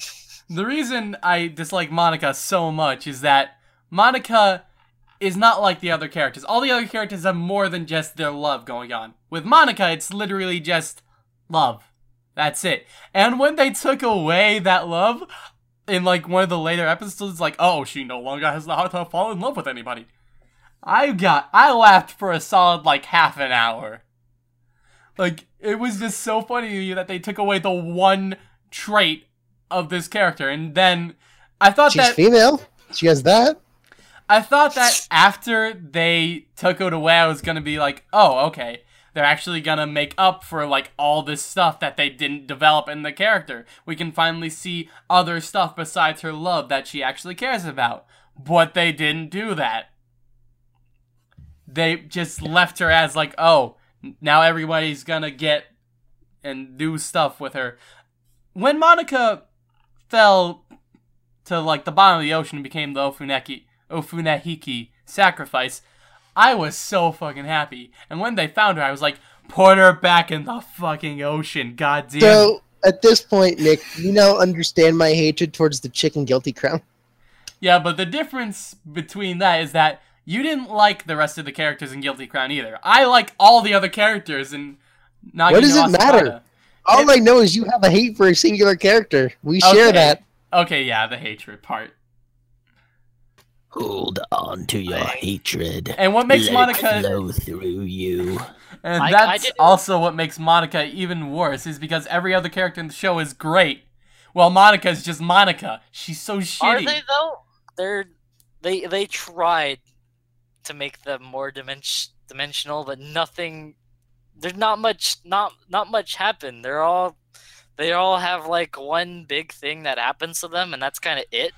The reason I dislike Manaka so much is that Manaka is not like the other characters. All the other characters have more than just their love going on. With Manaka, it's literally just love. That's it. And when they took away that love in like one of the later episodes, like, oh, she no longer has the heart to fall in love with anybody. I got, I laughed for a solid like half an hour. Like, it was just so funny to that they took away the one trait of this character, and then I thought She's that female. She has that. I thought that after they took it away, I was gonna be like, oh, okay. They're actually gonna make up for like all this stuff that they didn't develop in the character. We can finally see other stuff besides her love that she actually cares about. But they didn't do that. They just left her as like, oh, now everybody's gonna get and do stuff with her. When Manaka fell to like the bottom of the ocean and became the Ofuneki Ofunehiki sacrifice, I was so fucking happy. And when they found her, I was like, put her back in the fucking ocean, goddamn. So at this point, Nick, you now understand my hatred towards the chicken guilty crown. yeah, but the difference between that is that you didn't like the rest of the characters in Guilty Crown either. I like all the other characters and not. What does it matter? Asakata. All I know is you have a hate for a singular character. We share that. Okay, yeah, the hatred part. Hold on to your hatred. And what makes Let Manaka it flow through you. And I- I that's didn't- also what makes Manaka even worse, is because every other character in the show is great. Well, Manaka is just Manaka. She's so shitty. Are they though? They're they they tried to make them more dimension dimensional, but nothing. There's not much not not much happened. They're all they all have like one big thing that happens to them, and that's kind of it.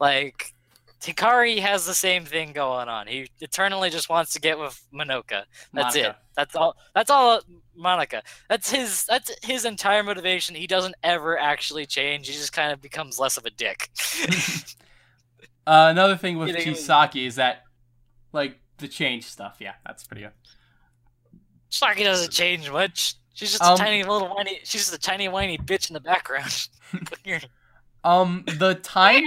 Like Hikari has the same thing going on. He eternally just wants to get with Monoka. That's it. That's all. That's all. Manaka. That's his. That's his entire motivation. He doesn't ever actually change. He just kind of becomes less of a dick. Uh, another thing with Chisaki is that, like, the change stuff. Yeah, that's pretty good. Saki doesn't change much. She's just Um, a tiny little whiny. She's just a tiny whiny bitch in the background. Um, the time.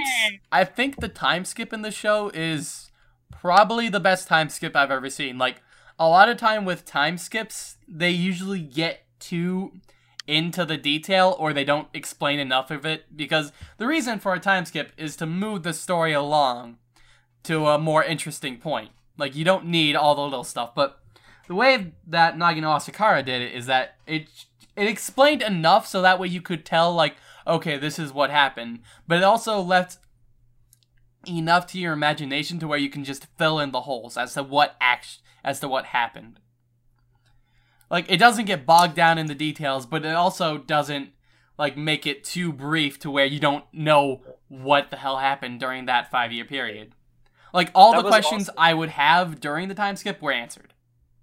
I think the time skip in the show is probably the best time skip I've ever seen. Like, a lot of time with time skips, they usually get too into the detail or they don't explain enough of it because the reason for a time skip is to move the story along to a more interesting point. Like, you don't need all the little stuff, but the way that Nagino Asakara did it is that it it explained enough so that way you could tell like okay this is what happened but it also left enough to your imagination to where you can just fill in the holes as to what act as to what happened. Like it doesn't get bogged down in the details, but it also doesn't like make it too brief to where you don't know what the hell happened during that 5-year period. Like all That the questions awesome. I would have during the time skip were answered.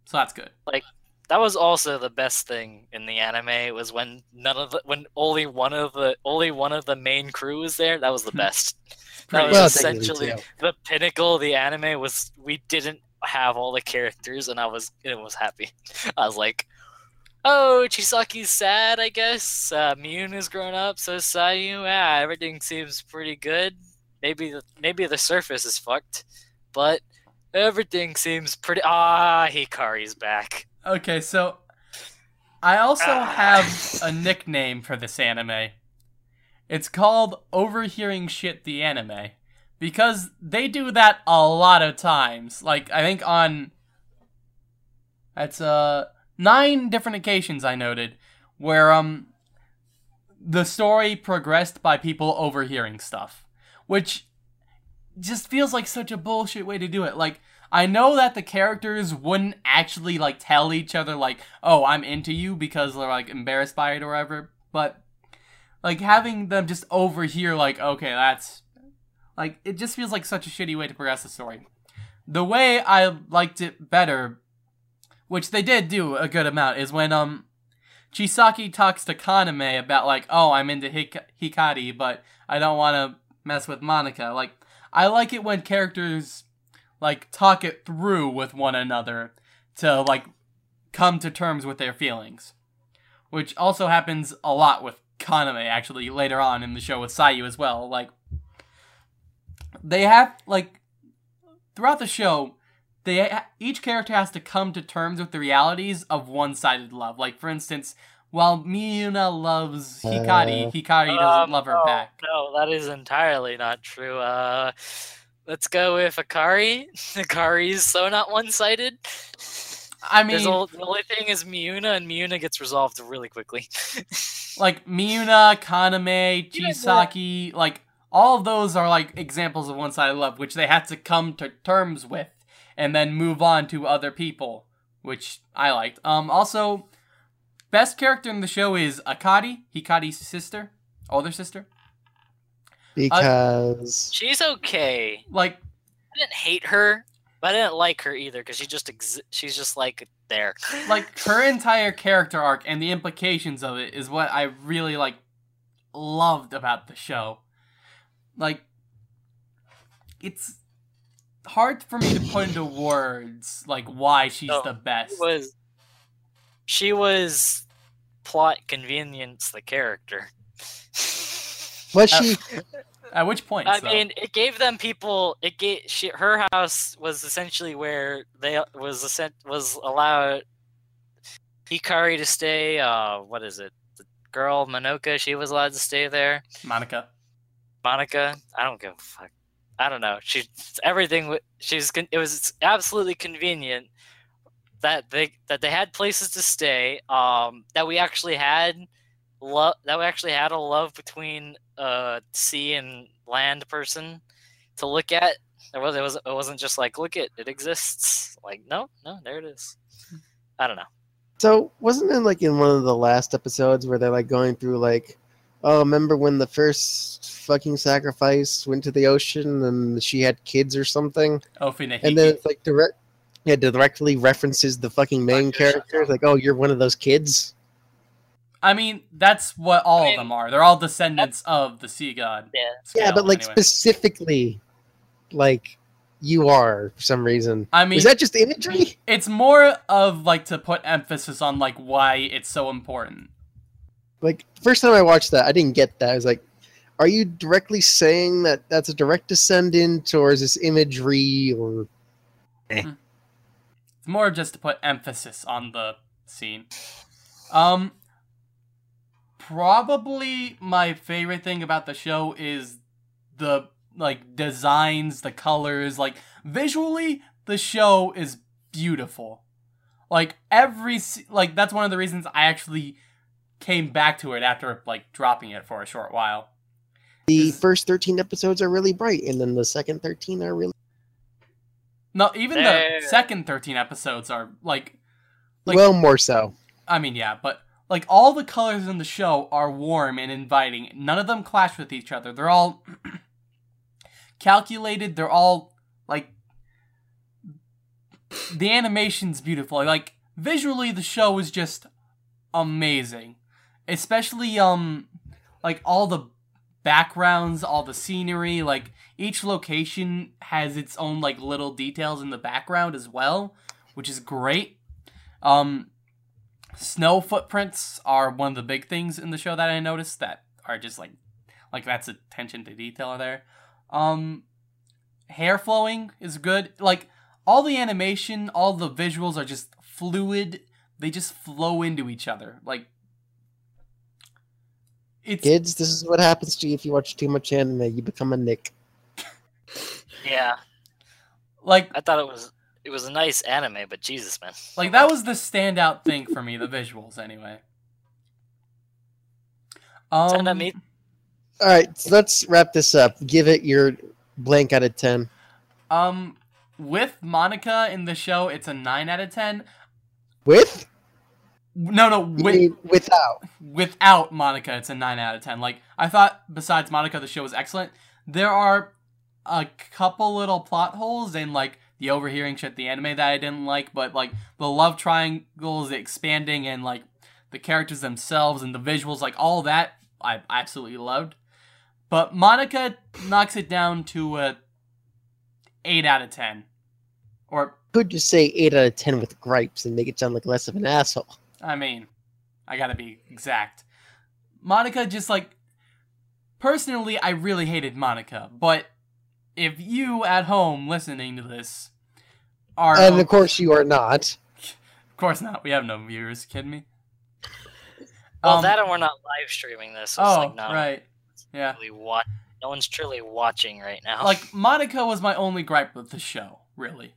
So that's good. Like that was also the best thing in the anime was when none of the when only one of the only one of the main crew was there. That was the best. That was technically, essentially the pinnacle of the anime. Was we didn't have all the characters, and I was it was happy. I was like, oh, Chisaki's sad. I guess uh, Miuna's grown up, so is Sayu. Yeah, everything seems pretty good. Maybe the maybe the surface is fucked, but everything seems pretty. Ah, Hikari's back. Okay, so I also Ah. have a nickname for this anime. It's called Overhearing Shit the Anime because they do that a lot of times. Like I think on that's uh nine different occasions I noted where um the story progressed by people overhearing stuff, which just feels like such a bullshit way to do it. Like I know that the characters wouldn't actually like tell each other like, "Oh, I'm into you" because they're like embarrassed by it or whatever, but like having them just overhear like, "Okay, that's like it just feels like such a shitty way to progress the story." The way I liked it better, which they did do a good amount, is when um Chisaki talks to Kaname about like, "Oh, I'm into Hik- Hikari, but I don't want to mess with Manaka." Like I like it when characters like talk it through with one another to like come to terms with their feelings. Which also happens a lot with Kaname actually later on in the show with Sayu as well. Like they have like throughout the show they each character has to come to terms with the realities of one-sided love. Like for instance, while Miuna loves Hikari, Uh, Hikari doesn't Um, love her no, back. No, that is entirely not true. Uh, let's go with Akari. Akari's so not one-sided. I mean, There's all, the only thing is Miuna, and Miuna gets resolved really quickly. like Miuna, Kaname, Yeah, Chisaki, like all of those are like examples of one-sided love, which they had to come to terms with and then move on to other people, which I liked. Um, also, best character in the show is Akari, Hikari's sister, older sister. Uh, because She's okay. Like, I didn't hate her, but I didn't like her either because she just exi- she's just like there. like her entire character arc and the implications of it is what I really like loved about the show. Like it's hard for me to put into words like why she's No, the best. She was she was plot convenience the character. was she? At which point? I mean, it gave them people. It gave she, her house was essentially where they was assen- was allowed Hikari to stay. Uh, what is it? The girl Monoka. She was allowed to stay there. Manaka. Manaka. I don't give a fuck. I don't know. She everything. wa- She's. It was absolutely convenient that they that they had places to stay. Um, that we actually had love. That we actually had a love between uh sea and land person to look at. It was. It was. It wasn't just like look it. It exists. Like no, no. There it is. I don't know. So wasn't it like in one of the last episodes where they're like going through like, oh, remember when the first fucking sacrifice went to the ocean and she had kids or something? Ofina And then it's like direct, yeah, directly references the fucking main Fuck your shut character. Like, oh, you're one of those kids. I mean, that's what all I of them are. They're all descendants of the sea god. Yeah. Yeah, but like anyway. specifically, like you are for some reason. I mean, Is that just imagery? it's more of like to put emphasis on like why it's so important. Like first time I watched that, I didn't get that. I was like, are you directly saying that that's a direct descendant, or is this imagery, or hmm. It's more just to put emphasis on the scene. Um probably my favorite thing about the show is the like designs, the colors, like visually the show is beautiful. Like every like that's one of the reasons I actually came back to it after like dropping it for a short while. The first 13 episodes are really bright, and then the second 13 are really No, even There. the second 13 episodes are like Like- well more so. I mean, yeah, but like all the colors in the show are warm and inviting. None of them clash with each other. They're all calculated. They're all like the animation's beautiful. Like visually, the show is just amazing. Especially um, like all the backgrounds, all the scenery. Like each location has its own like little details in the background as well, which is great. Um, snow footprints are one of the big things in the show that I noticed that are just like like that's attention to detail there. Um hair flowing is good. Like all the animation, all the visuals are just fluid. They just flow into each other. Like it's Kids, this is what happens to you if you watch too much anime. You become a Nick. Yeah, like I thought it was it was a nice anime, but Jesus, man. like that was the standout thing for me, the visuals anyway. Um, Send that. All right, so let's wrap this up. Give it your blank out of 10. um with Manaka in the show, it's a nine out of ten. With? No, no, with, without. without Manaka, it's a 9 out of 10. Like, I thought besides Manaka, the show was excellent. There are a couple little plot holes and, like, the overhearing shit, the anime that I didn't like, but, like, the love triangles expanding and, like, the characters themselves and the visuals, like, all that, I absolutely loved. But Manaka knocks it down to a 8 out of 10. Or, Could just say 8 out of 10 with gripes and make it sound like less of an asshole. I mean, I gotta be exact. Manaka just like personally I really hated Manaka, but if you at home listening to this are And of course you are not. of course not, we have no viewers, kidding me? Well, Um, that and we're not live streaming this. So Oh, like not right. Yeah. really wa- No one's truly watching right now. Like Manaka was my only gripe with the show, really.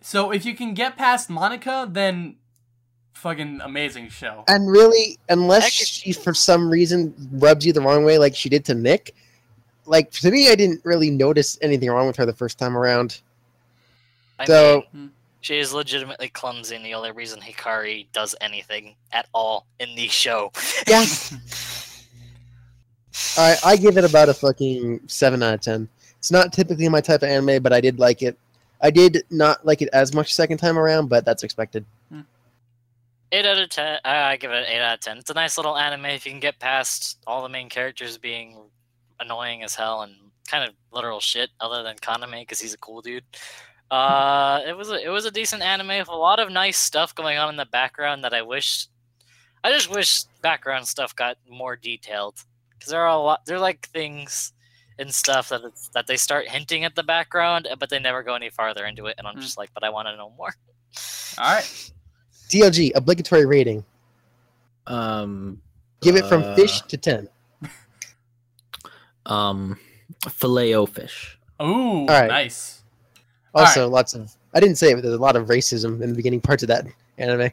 So if you can get past Manaka, then fucking amazing show. And really, unless Actually- she for some reason rubs you the wrong way like she did to Nick, like to me I didn't really notice anything wrong with her the first time around. I so- mean, hmm. she is legitimately clumsy, and the only reason Hikari does anything at all in the show. Yeah. I I give it about a fucking seven out of ten. It's not typically my type of anime, but I did like it. I did not like it as much second time around, but that's expected. Eight out of ten. I I give it an eight out of ten. It's a nice little anime if you can get past all the main characters being annoying as hell and kind of literal shit, other than Kaname because he's a cool dude. Uh, it was a, it was a decent anime with a lot of nice stuff going on in the background that I wish. I just wish background stuff got more detailed because there are a lot. There are like things and stuff that it's, that they start hinting at the background, but they never go any farther into it, and I'm Mm. just like, but I want to know more. Alright. TLG obligatory rating. Um, Give it from Uh, fish to ten. um, filet o fish. Ooh, right. nice. Also, lots of I didn't say it, but there's a lot of racism in the beginning parts of that anime.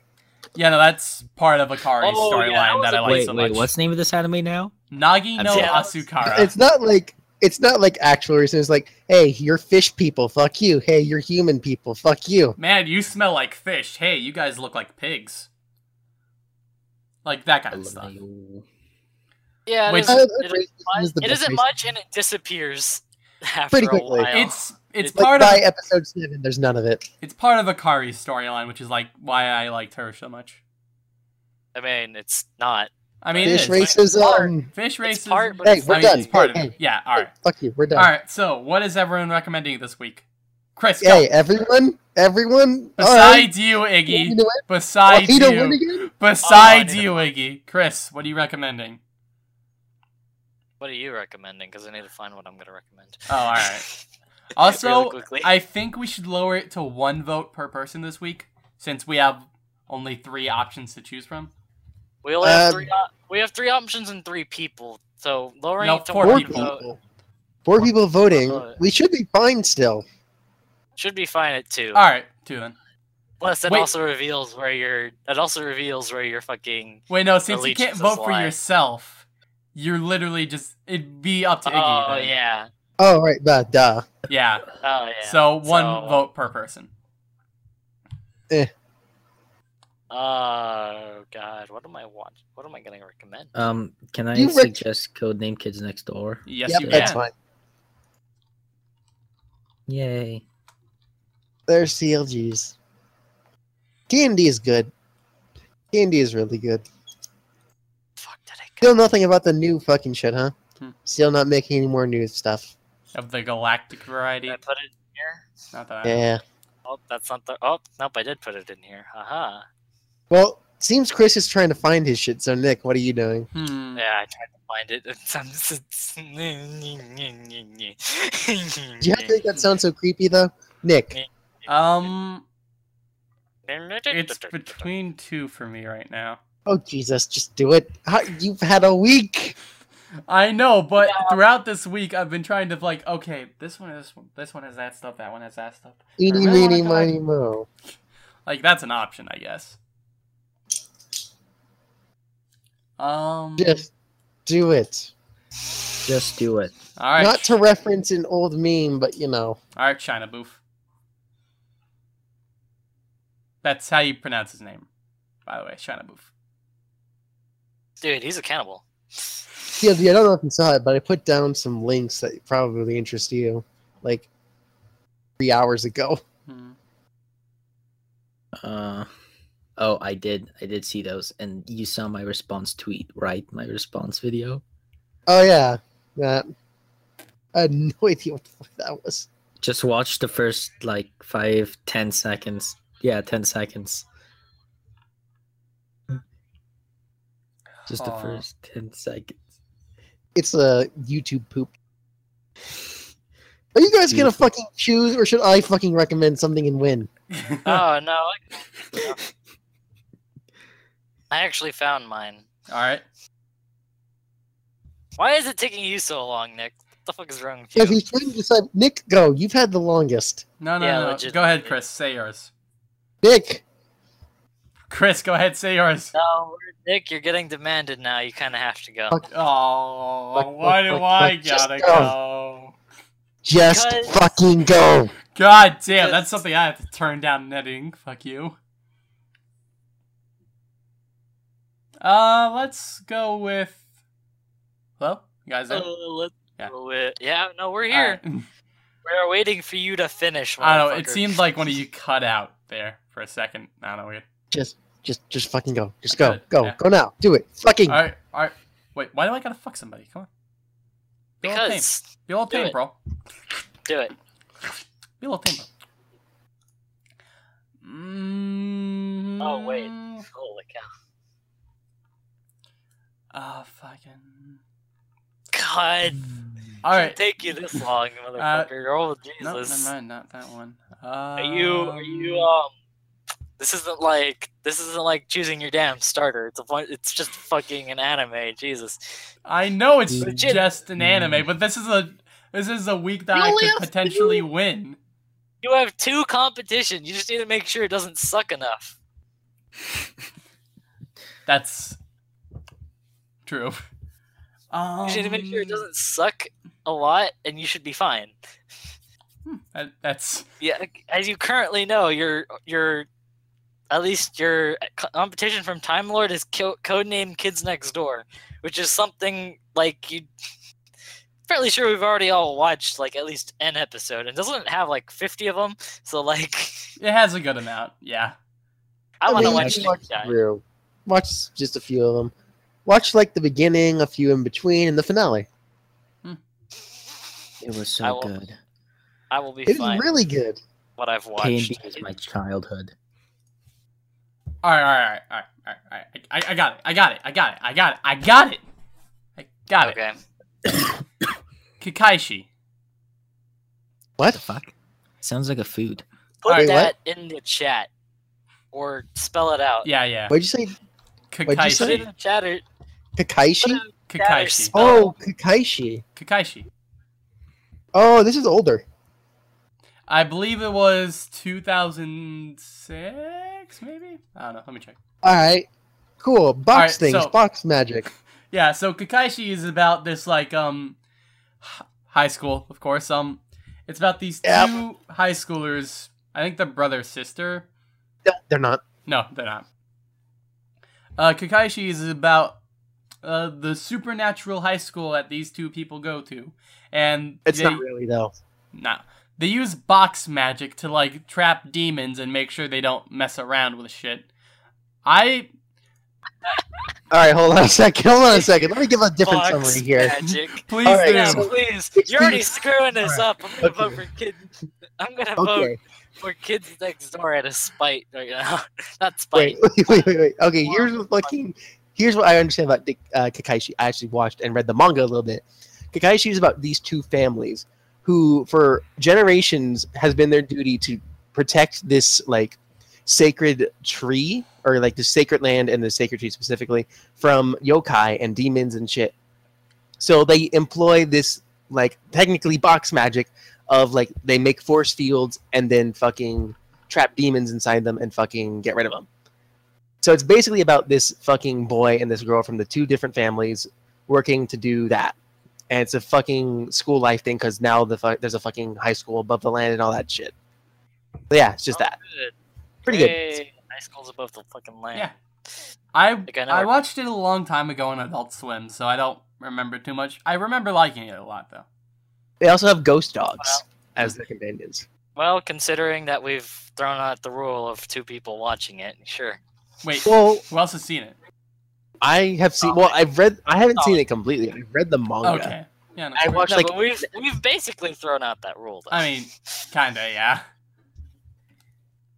Yeah, no, that's part of Akari's Oh, yeah, that storyline that, I like wait, so wait, what's the name of this anime now? Nagi no Asukara. It's not like it's not like actual racism. It's like, hey, you're fish people, fuck you. Hey, you're human people, fuck you. Man, you smell like fish. Hey, you guys look like pigs. Like that kind of stuff. Yeah, it Which- is- it is racism much- is the it best isn't much, and it disappears after Pretty a quickly. while. It's it's Like, part of episode seven, there's none of it. it's part of Akari's storyline, which is like why I liked her so much. I mean, it's not. I mean, Fish it is. racism. Um, Fish It's racism. part, but Hey, it's we're I mean, not- done. It's part Hey, of it. Yeah. All right. Fuck you, we're done. All right. So, what is everyone recommending this week? Chris, go. Hey, everyone, everyone. all right. Besides you, You Iggy. know? Besides Oh, he don't win you. again? Besides Oh, you, Iggy. Chris, what are you recommending? What are you recommending? Because I need to find what I'm going to recommend. Oh, all right. Also, Really. I think we should lower it to one vote per person this week, since we have only three options to choose from. We only have Uh, three. We have three options and three people. So lowering No, it to four Four one people. people. Four people voting. Uh, We should be fine still. should be fine at two. All right, two then. Plus, it Wait. also reveals where you're. It also reveals where you're fucking. Wait, no, since you can't vote for lying. yourself, You're literally just it'd be up to Iggy. Oh then. yeah. Oh, right, duh, duh. Yeah. Oh yeah. So one So- vote per person. Oh god, what am I watch? What am I gonna recommend? Um, can I You rec- suggest Codename Kids Next Door? Yes, yep, you that's can. fine. Yay! There's CLGs. D&D is good. D&D is really good. Fuck did I? Still nothing about the new fucking shit, huh? Hmm. Still not making any more new stuff. Of the galactic variety. Did I put it in here? Not that I Yeah. Oh, that's not the. Oh, nope, I did put it in here. Haha. Well, seems Chris is trying to find his shit, so Nick, what are you doing? Hmm. Yeah, I tried to find it. It's, Do you have to make that sound so creepy, though? Nick. Um, it's between two for me right now. Oh, Jesus, just do it. How, you've had a week. I know, but throughout this week, I've been trying to like, okay, this one, this one, this one has that stuff, that one has that stuff. Eeny, meeny, miny, mo. Like that's an option, I guess. Um, Just do it. Just do it. all right, Not to reference an old meme, but you know. all right, China Boof. That's how you pronounce his name, by the way, China Boof. Dude, he's a cannibal. Yeah, I don't know if you saw it, but I put down some links that probably interest you, like three hours ago. Hmm. Uh, oh, I did. I did see those, and you saw my response tweet, right? My response video. Oh yeah, that. I had no idea what the fuck that was. Just watch the first like five, ten seconds. Yeah, ten seconds. Just the Aw. first ten seconds. It's a YouTube poop. Are you guys gonna fucking choose, or should I fucking recommend something and win? Oh no, I, I actually found mine. all right. Why is it taking you so long, Nick? What the fuck is wrong with Because you? he's trying to decide. Nick, go. You've had the longest. No, no, Yeah, no. legit- Go ahead, Chris. Say yours. Nick, Chris, go ahead. Say yours. No, Nick, you're getting demanded now. You kind of have to go. Fuck. Oh, Fuck, why fuck, do fuck, I fuck, gotta go. go? just Because- fucking go. God damn, Because- that's something I have to turn down netting. Fuck you. Uh, let's go with. Hello, you guys there? Uh, let's Yeah. go with- yeah, no, we're here. right. We're waiting for you to finish. I don't know. It motherfucker. seemed like one of you cut out there for a second. I don't know. Weird. Just, just, just fucking go. Just go. Go. yeah. Go now. Do it. Fucking. All right, all right. Wait, why do I gotta fuck somebody? Come on. Be a little tame. because Be a little tame, it. bro. do it. Be a little tame, bro. Mm, Oh wait, holy cow! Ah, fucking. God, All right. take you this long, motherfucker. oh No, Jesus! never mind. Not that one. Are you? Are you? Um. This isn't like this isn't like choosing your damn starter. It's a point. It's just fucking an anime. Jesus. I know it's Legit. just an anime, but this is a this is a week that You I could have potentially win. You have two competition. You just need to make sure it doesn't suck enough. That's true. Um, You just need to make sure it doesn't suck a lot, and you should be fine. hmm, that- that's Yeah, as you currently know, your your at least your competition from Time Lord is co- codename Kids Next Door, which is something like you. Fairly sure we've already all watched like at least an episode, and doesn't it have like fifty of them? So like, it has a good amount. Yeah. I want to watch watch Watch just a few of them. Watch like the beginning, a few in between, and the finale. Hmm. It was I so will- good. I will be It is fine. really good. what I've K watched. and B is my childhood. All right, all right, all right, all right, all right. All right. I, I got it. I got it. I got it. I got it. I got it. I got it. Okay. Kekkaishi. What? The fuck? Sounds like a food. Put Alright, that in the chat, or spell it out. Yeah, yeah. What'd you say? what'd you Put it say? in Kekkaishi. the chat. Or, Kekkaishi? put it in the chat or Kekkaishi. spell Oh, Kekkaishi. Kekkaishi. Oh, this is older. I believe it was 2006, maybe? I don't know. Let me check. All right. Cool. Box Alright, things. so- Box magic. Yeah, so Kekkaishi is about this like um high school, of course. Um it's about these Yep. two high schoolers. I think they're brother sister. No, they're not. No, they're not. Uh Kekkaishi is about uh the supernatural high school that these two people go to. And It's they, not really though. No. They use box magic to like trap demons and make sure they don't mess around with shit. I All right, hold on a second. Hold on a second. Let me give a different Box summary here. Magic. please All right, do. Yeah, so- please. You're already screwing this Alright, up. I'm gonna vote for kids. I'm gonna Okay. vote for kids next door out of spite right now. Not spite. Wait, wait, wait, wait, wait. Okay, here's what fucking here's what I understand about Dick, uh, Kekkaishi. I actually watched and read the manga a little bit. Kekkaishi is about these two families who, for generations, has been their duty to protect this like sacred tree or like the sacred land and the sacred tree specifically from yokai and demons and shit. So they employ this like technically box magic of like they make force fields and then fucking trap demons inside them and fucking get rid of them. So it's basically about this fucking boy and this girl from the two different families working to do that. And it's a fucking school life thing because now the there's a fucking high school above the land and all that shit. But yeah, it's just Oh, that. good. Pretty good. Hey, High school's above the fucking land. Yeah. I Like, I know I watched it a long time ago on Adult Swim, so I don't remember too much. I remember liking it a lot though. They also have ghost dogs Well- as their companions. Well, considering that we've thrown out the rule of two people watching it, sure. Wait, Well, who else has seen it? I have seen. Oh, Well, I've read. I haven't seen Oh. it completely. I've read the manga. Okay. Yeah, no, I watched No, like but we've we've basically thrown out that rule. Though. I mean, kinda, yeah.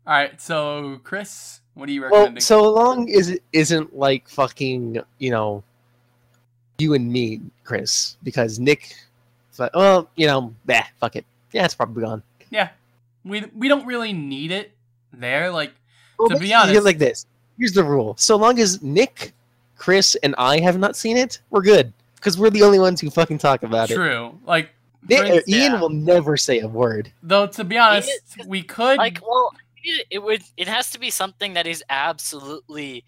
All right, so Chris, what are you recommend? Well, recommending? so long as it isn't like fucking, you know, you and me, Chris, because Nick, it's like, well, you know, bah, fuck it. Yeah, it's probably gone. yeah, we we don't really need it there. Like, Well, To be honest- like this. Here's the rule: so long as Nick, Chris, and I have not seen it, we're good because we're the only ones who fucking talk about it. true. Like, Nick- for instance- Ian Yeah. will never say a word. though, to be honest, Ian- we could. like, well, it, it would. It has to be something that he's absolutely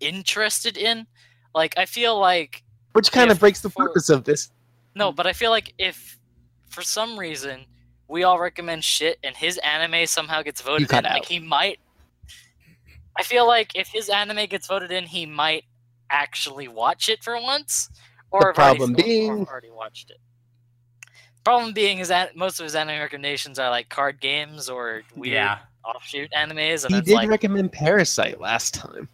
interested in. Like, I feel like Which kind of breaks the for- purpose of this. no, but I feel like if for some reason we all recommend shit and his anime somehow gets voted cut in, like he might. I feel like if his anime gets voted in, he might actually watch it for once, or The have already- problem or- or being- already watched it. Problem being is that most of his anime recommendations are like card games or weird yeah. offshoot animes, and He did like recommend Parasyte last time.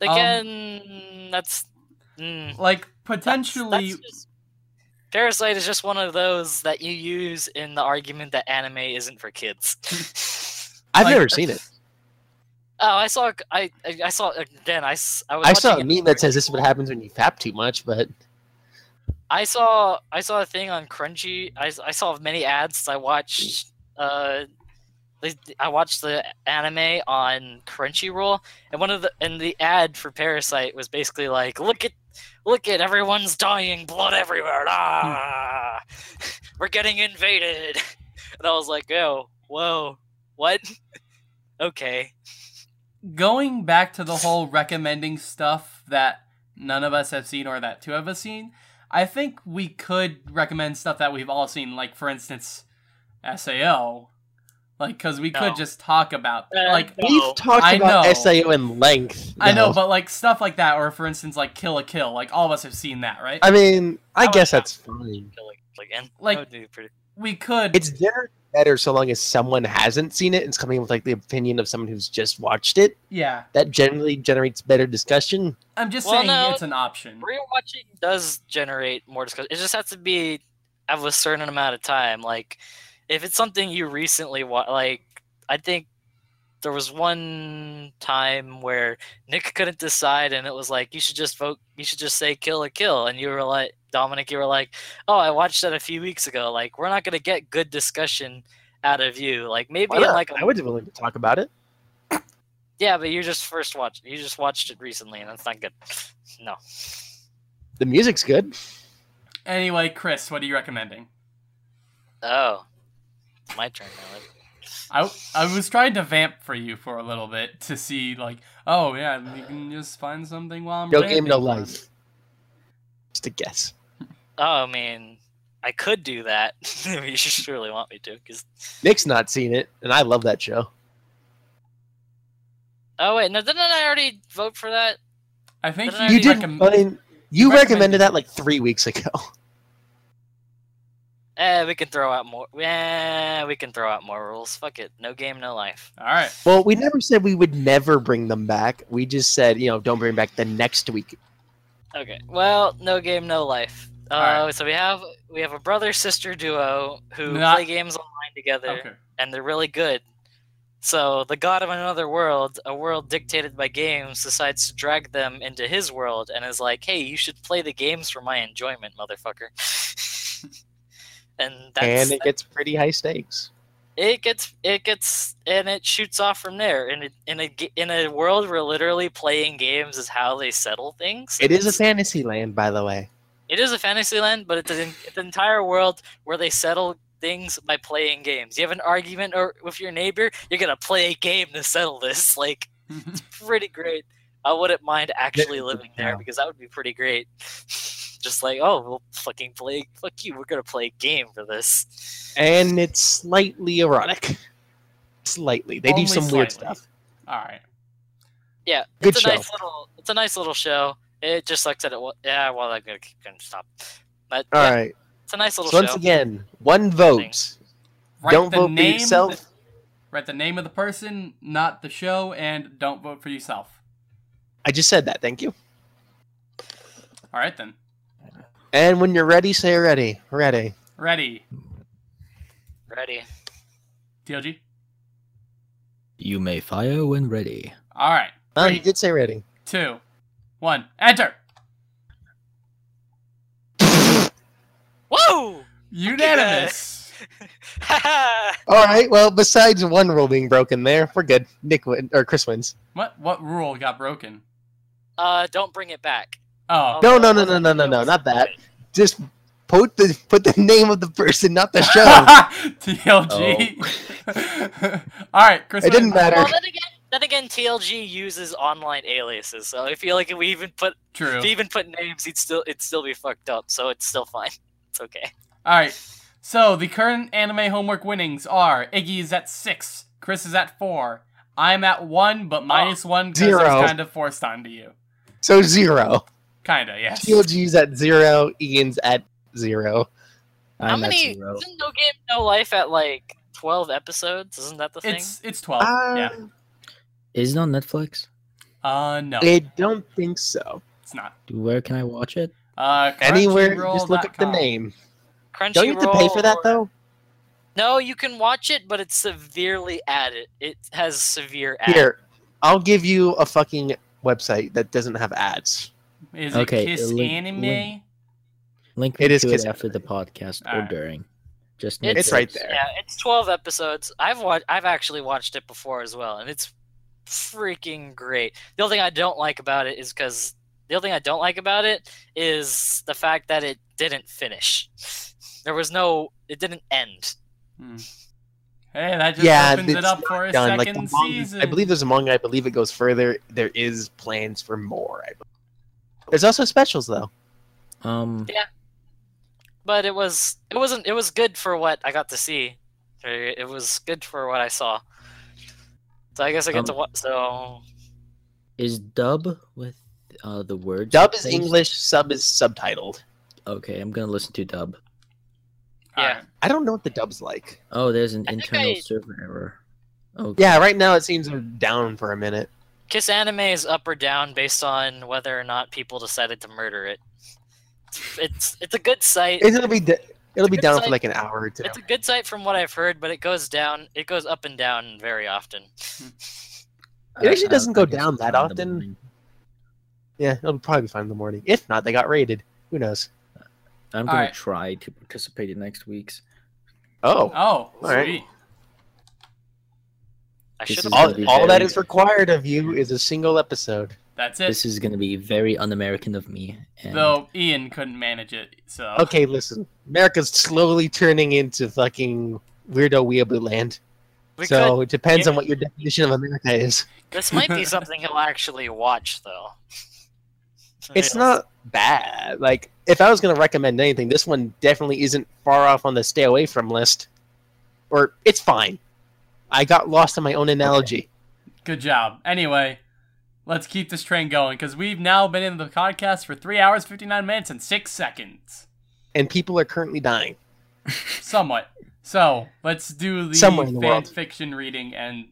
again, that's mm, Like that's- potentially, that's just- Parasyte is just one of those that you use in the argument that anime isn't for kids. I've Like- never seen it. Oh, I saw. I I I saw again. I, I was. I saw a meme that says this is what happens when you fap too much, but I saw I saw a thing on Crunchy. I I saw many ads. I watched uh, I watched the anime on Crunchyroll, and one of the and the ad for Parasyte was basically like, look at look at everyone's dying, blood everywhere. Ah, we're getting invaded. And I was like, oh, whoa, what? okay. Going back to the whole recommending stuff that none of us have seen or that two of us seen, I think we could recommend stuff that we've all seen. Like for instance, Sao. Like, because we could just talk about Uh, like we've talked I about know. SAO in length. I know, but like stuff like that, or for instance, like Kill la Kill. Like all of us have seen that, right? I mean, I I guess that's fine. Kill it. Like- That would be pretty. we could. It's generally better so long as someone hasn't seen it and it's coming with like the opinion of someone who's just watched it. yeah. That generally generates better discussion. I'm just Well, saying no. it's an option. Rewatching does generate more discussion. It just has to be have a certain amount of time. Like, if it's something you recently watched, like I think there was one time where Nick couldn't decide, and it was like you should just vote. You should just say kill la kill, and you were like Dominic, you were like, oh, I watched that a few weeks ago. Like, we're not gonna get good discussion out of you. Like maybe Why in like a I would be willing to talk about it. yeah, but you just first watched. You just watched it recently, and that's not good. No. The music's good. Anyway, Chris, what are you recommending? Oh, my turn now. I, I was trying to vamp for you for a little bit to see like, oh yeah, you can just find something while I'm No game, no life. Just a guess. Oh, I mean, I could do that. you should really want me to, because Nick's not seen it, and I love that show. oh wait, no, didn't I already vote for that? I think Didn't you, You did. recommend. I mean, you recommended recommended that like three weeks ago. Eh, we can throw out more. Yeah, we can throw out more rules. Fuck it, no game, no life. All right. Well, we never said we would never bring them back. We just said, you know, don't bring back the next week. Okay. Well, no game, no life. Uh, Alright. so we have we have a brother sister duo who Not- play games online together, Okay. and they're really good. So the god of another world, a world dictated by games, decides to drag them into his world and is like, "Hey, you should play the games for my enjoyment, motherfucker." and that's and it gets pretty high stakes. it gets it gets and it shoots off from there. In a in a in a world where literally playing games is how they settle things. It is a fantasy land, by the way. It is a fantasy land, but it's an, it's an entire world where they settle things by playing games. You have an argument or with your neighbor, you're gonna play a game to settle this. Like it's pretty great. I wouldn't mind actually living there because that would be pretty great. Just like, oh, we'll fucking play. Fuck you. We're gonna play a game for this. And it's slightly erotic. Slightly. They Only do some weird stuff. All right. Yeah, Good it's a show. nice little. It's a nice little show. It just sucks that it. wa- Yeah, well, I'm gonna, gonna stop. But All yeah, right. it's a nice little So once again, one vote. Write Don't the vote for name, yourself. Write the name of the person, not the show, and don't vote for yourself. I just said that. Thank you. All right then. And when you're ready, say ready. Ready. Ready. Ready. TLG. You may fire when ready. All right. Oh, Three, you did say ready. two, one. Enter. Whoa! Unanimous. All right. Well, besides one rule being broken there, we're good. Nick win or Chris wins. what what rule got broken? uh, don't bring it back. Oh. No, no, no, no, no, no, no, not that. Just put the put the name of the person, not the show. TLG. Oh. All right, Chris. It didn't matter. Well, then again, then again, TLG uses online aliases, so I feel like if we even put True. if we even put names, he'd still it'd still be fucked up. So it's still fine. It's okay. All right. So the current anime homework winnings are Iggy is at six, Chris is at four, I'm at one, but minus oh. one because Zero. it's kind of forced onto you. So zero. Kinda, yes. TLG's at zero. Ian's at zero. How I'm at many? zero. Isn't No Game No Life at like twelve episodes? Isn't that the thing? It's it's twelve. Uh, yeah. Is it on Netflix? Uh no, I don't think so. it's not. Where can I watch it? Uh, Anywhere, just look up the name. Crunchyroll. Don't you have to pay for that or- though? No, you can watch it, but it's severely added. It has severe ads. Here, I'll give you a fucking website that doesn't have ads. Is Okay, it Kiss uh, link- Anime? link- Link me It is to Kiss it after the podcast or Alright. during. Just It's- It's right there. Yeah, it's twelve episodes. I've watched. I've actually watched it before as well, and it's freaking great. The only thing I don't like about it is because the only thing I don't like about it is the fact that it didn't finish. There was no. It didn't end. Hmm. Hey, that just Yeah, opens it it's up for a Done. second Like the manga, season. I believe there's a manga. I believe it goes further. There is plans for more. I believe. There's also specials though. Um, Yeah. But it was. It wasn't. It was good for what I got to see. It it was good for what I saw. So I guess I get Um, to what So is dub with uh the words? Dub is replaced? English. Sub is subtitled. Okay, I'm gonna listen to dub. Yeah. right. I don't know what the dub's like. Oh, there's an I internal I- server error. Okay. Yeah, right now it seems down for a minute. Kiss Anime is up or down based on whether or not people decided to murder it. It's it's a good site. It'll be it'll be good down for like an hour or two. It's a good site from what I've heard, but it goes down. It goes up and down very often. It actually doesn't go down that fine in the often. Yeah, it'll probably be fine in the morning. If not, they got raided. Who knows? I'm gonna Alright. try to participate in next week's. Oh, Oh, right. sweet. I should have. all, gonna all very- is required of you is a single episode. That's it. This is gonna be very un-American of me. And Though Ian couldn't manage it, so Okay, listen. America's slowly turning into fucking weirdo weeaboo land. We so could. it depends yeah. on what your definition of America is. This might be something he'll actually watch, though. It's Yeah. not bad. Like, if I was going to recommend anything, this one definitely isn't far off on the stay away from list. Or, it's fine. I got lost in my own analogy. Good job. Anyway, let's keep this train going because we've now been in the podcast for three hours, 59 minutes, and six seconds. And people are currently dying. Somewhat. So, let's do the Somewhere in the fan fiction reading and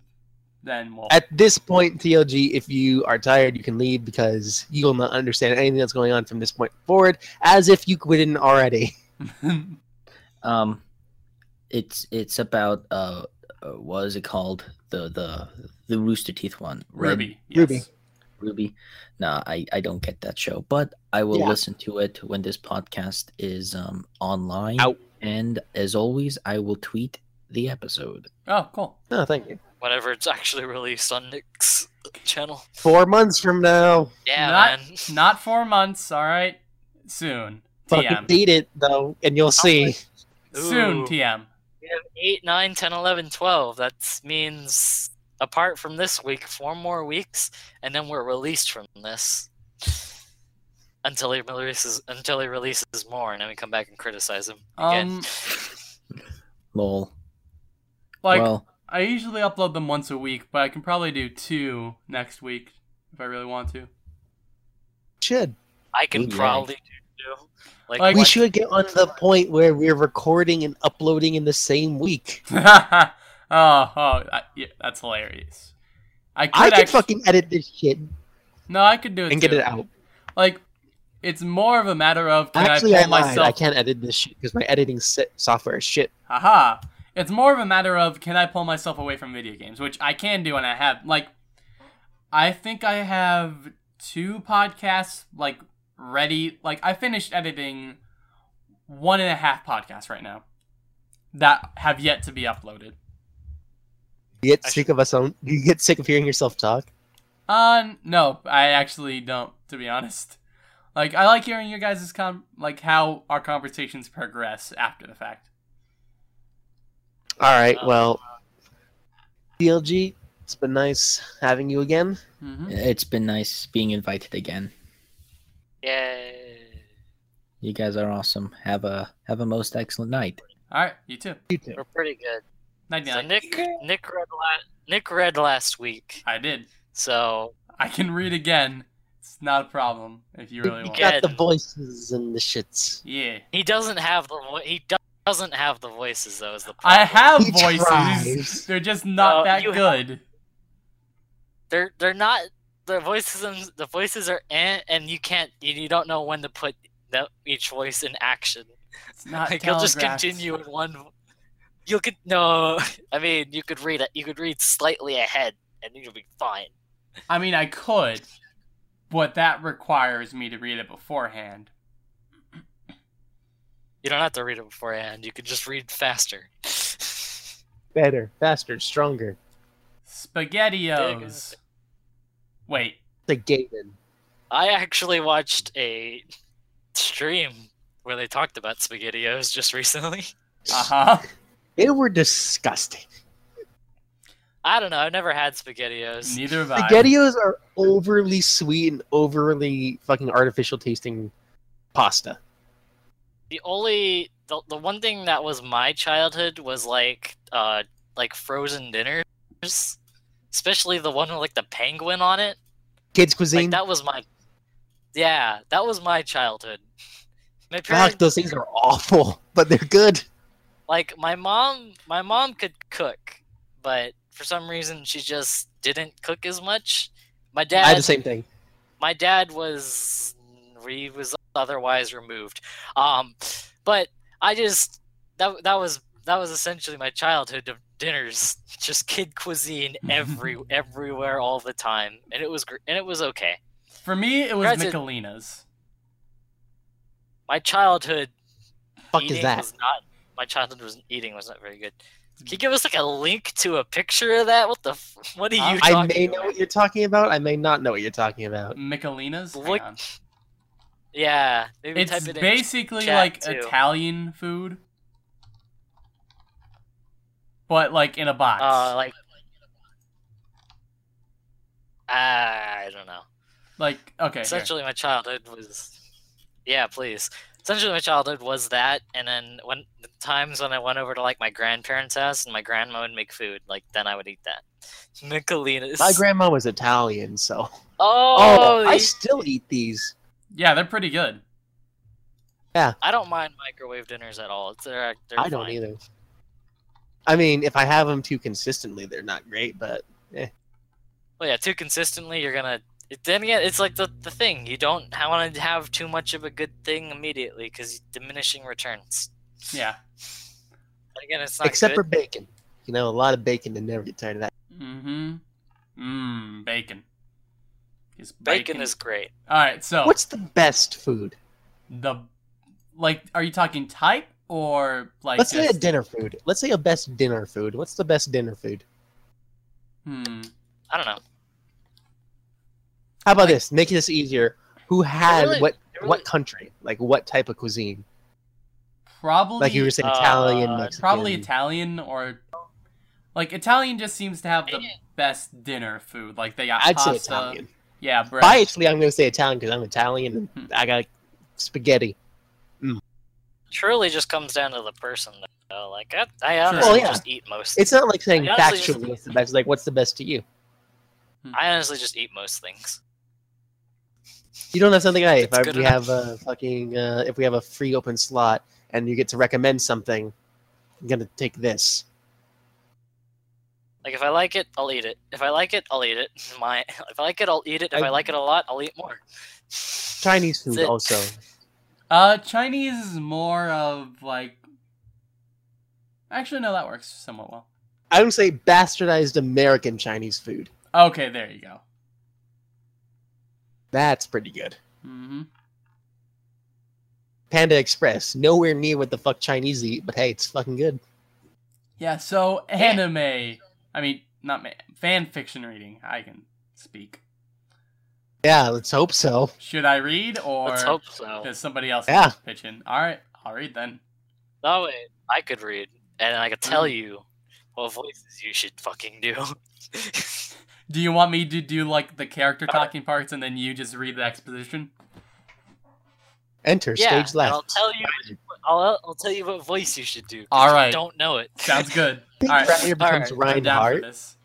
then we'll. At this point, TLG, if you are tired, you can leave because you will not understand anything that's going on from this point forward, as if you couldn't already. Um, it's it's about uh what is it called? The the the Rooster Teeth one. Red Ruby. Yes. Ruby. Ruby. No, I I don't get that show, but I will Yeah. listen to it when this podcast is um online. Out. And as always, I will tweet the episode. Oh, cool. No, thank you. Whenever it's actually released on Nick's channel. Four months from now, Yeah, not, man. not four months, alright? Soon. fucking TM. beat it, though, and you'll see. Soon, TM. We have 8, 9, 10, 11, 12. That means, apart from this week, four more weeks, and then we're released from this. Until he releases, until he releases more, and then we come back and criticize him again. Um, Lol. like, well, I usually upload them once a week, but I can probably do two next week if I really want to. Should. I can Ooh, yeah. probably do. Like, Like- We should get on the point where we're recording and uploading in the same week. oh, oh, I, yeah, that's hilarious. I could, I could act- fucking edit this shit no, I could do it and get it out. Like, it's more of a matter of can Actually, I I pull lied. myself. I can't edit this shit because my editing software is shit. Haha. It's more of a matter of can I pull myself away from video games, which I can do and I have. Like, I think I have two podcasts, like, ready. Like, I finished editing one and a half podcasts right now that have yet to be uploaded. You get sick of us on. You get sick of hearing yourself talk. Uh, no, I actually don't, to be honest. Like, I like hearing your guys' com- like, how our conversations progress after the fact. All right. Uh, Well, TLG, it's been nice having you again. hmm it's been nice being invited again. Yay. You guys are awesome. Have a have a most excellent night. Alright, you too. You too. We're pretty good. Night So night. Nick, Nick read la- Nick read last week, I did. so I can read again. It's not a problem if you really You want. get- got the voices and the shits. Yeah. he doesn't have the vo- he doesn't have the voices though. Is the I have He voices. tries. They're just not No, that you good. They're they're not the voices. The voices are eh, and you can't you, you don't know when to put the, each voice in action. It's not Like you'll just continue in one. You could no. I mean, you could read it. You could read slightly ahead, and you'll be fine. I mean, I could, but that requires me to read it beforehand. You don't have to read it beforehand. You could just read faster. Better, faster, stronger. Spaghettios. Wait. The Gaben. I actually watched a stream where they talked about SpaghettiOs just recently. Uh huh. They were disgusting. I don't know. I've never had SpaghettiOs. Neither have I. Spaghettios are overly sweet and overly fucking artificial tasting pasta. The only the, the one thing that was my childhood was like uh like frozen dinners, especially the one with like the penguin on it. Kids Like cuisine. that was my yeah, that was my childhood. My Fuck, parents those things are awful, but they're good. like my mom my mom could cook, but for some reason she just didn't cook as much. My dad I had the same thing. my dad was he was otherwise removed um but i just that that was that was essentially my childhood of dinners just kid cuisine every everywhere all the time and it was gr- and it was okay For me, it was Granted- Michelina's. my childhood Fuck eating is that? was not my childhood was eating was not very good can you give us like a link to a picture of that what the f- what are you Uh, I talking may know what you're talking about. I may not know what you're talking about. Michelina's? Look- yeah maybe It's type it in basically chat, like too. Italian food, but like in a box. uh like I don't know Like, okay, here. essentially my childhood was yeah please essentially my childhood was that and then when the times when i went over to like my grandparents house and my grandma would make food like then i would eat that Michelina's. My grandma was Italian, so. oh, Oh, I still eat these. yeah, they're pretty good. Yeah. I don't mind microwave dinners at all they're, they're I don't fine. either. I mean, if I have them too consistently, they're not great, but well yeah too consistently you're gonna it, then again it's like the, the thing you don't want to have too much of a good thing immediately because diminishing returns Yeah. But again it's not except for bacon. You know, a lot of bacon and never get tired of that. Mm-hmm. Mmm, bacon. Is bacon is great All right, so What's the best food? the like? Are you talking type or like? Let's say a dinner food. Let's say a best dinner food. What's the best dinner food? Hmm. i don't know How about Like- this? Make this easier. Who had really- what really- what country? Like what type of cuisine? Probably. Like you were saying, Italian, uh, Mexican. probably Italian or like Italian just seems to have the Yeah. best dinner food. Like they got I'd pasta. say Italian. Yeah, bread. Biasly, I'm going to say Italian because I'm Italian Hmm. I got spaghetti. Truly just comes down to the person though like i, I honestly Well, yeah. just eat most It's not like saying I just- factually what's the best. Like what's the best to you? I honestly just eat most things. You don't have something. Hey, if I, we enough. have a fucking uh, if we have a free open slot and you get to recommend something, I'm gonna take this. Like if I like it, I'll eat it. If I like it, I'll eat it. My if I like it, I'll eat it. If I, I- like it a lot, I'll eat more. Chinese food also. Uh, Chinese is more of like. Actually, no, that works somewhat well. I would say bastardized American Chinese food. Okay, there you go. That's pretty good. Mm-hmm. Panda Express, nowhere near what the fuck Chinese eat, but hey, it's fucking good. Yeah. So anime. I mean, not ma- fan fiction reading. I can speak. Yeah, let's hope so. Should I read or Let's hope so. does somebody else Yeah. pitch in? All right, I'll read then. That way, I could read and I could tell Mm. you what voices you should fucking do. Do you want me to do like the character talking parts and then you just read the exposition? Enter yeah, stage and left. I'll tell you. I'll I'll tell you what voice you should do. All right. you. Don't know it. Sounds good. All right, Briar becomes Alright, I'm Ryan down for Hart. this.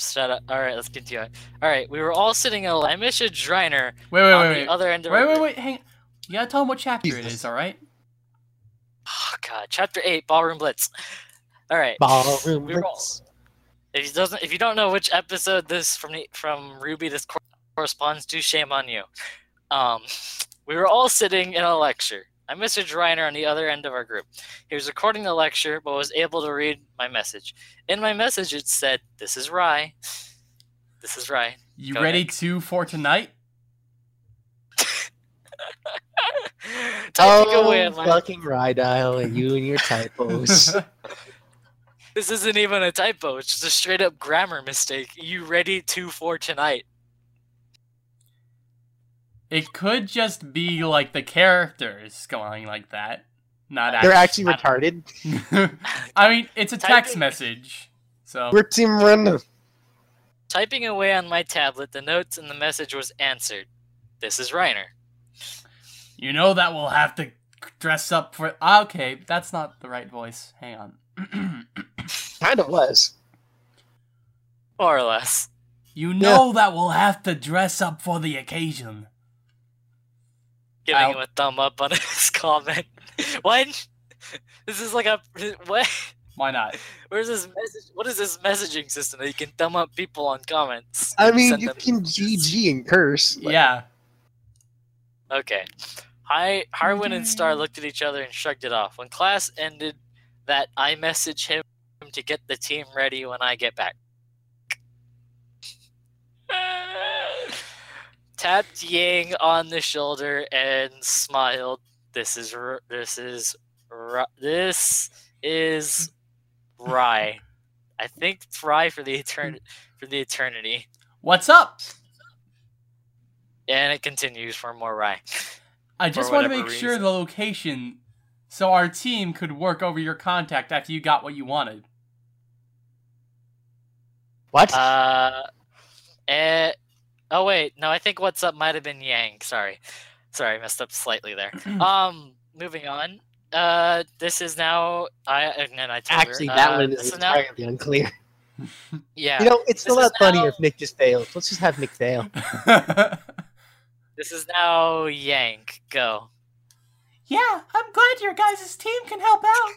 Shut up. All right, let's continue. All right, we were all sitting in a. I messaged Reiner Wait, wait, on wait, the wait. other end of Wait, wait, wait. Hang. You gotta tell them what chapter it Jesus. is. All right. Oh God, chapter eight, ballroom blitz. All right. Ballroom We were all- Blitz. If you doesn't, if you don't know which episode this from the, from Ruby this cor- corresponds to, shame on you. Um, we were all sitting in a lecture. I messaged Reiner on the other end of our group. He was recording the lecture, but was able to read my message. In my message, it said, "This is Rye. This is Rye." You Go ready ahead. to for tonight? Typing away Oh, on my- fucking Rydile, and you and your typos. This isn't even a typo. It's just a straight up grammar mistake. You ready to for tonight? It could just be like the characters going like that, not They're actually. actually retarded. I mean, it's a text Typing- message, so We're Team Run. Typing away on my tablet, the notes and the message was answered. This is Reiner. you know that we'll have to dress up for. ah, Okay, that's not the right voice. Hang on. Kind of was. More or less. you know that we'll have to dress up for the occasion. Giving Ow. him a thumb up on his comment. what? This is like a what? Why not? Where's this message? What is this messaging system that you can thumb up people on comments? I mean, you them- can GG and curse. like- yeah. Okay. Hi, Harwin and Star looked at each other and shrugged it off. When class ended, that I message him to get the team ready when I get back. Tapped Yang on the shoulder and smiled. This is this is this is Rye. I think it's Rye for the etern- for the eternity. What's up? And it continues for more Rye. I just want to whatever make sure the location so our team could work over your contact after you got what you wanted. What? Uh, eh, Oh wait, no, I think what's up might have been Yang. Sorry, sorry, I messed up slightly there. um, moving on. Uh, this is now I and then I told her, Actually, that uh, one this is is now. entirely unclear. Yeah, You know, it's still This is not funnier now- if Nick just fails. Let's just have Nick fail. this is now Yank. Go. yeah, I'm glad your guys' team can help out.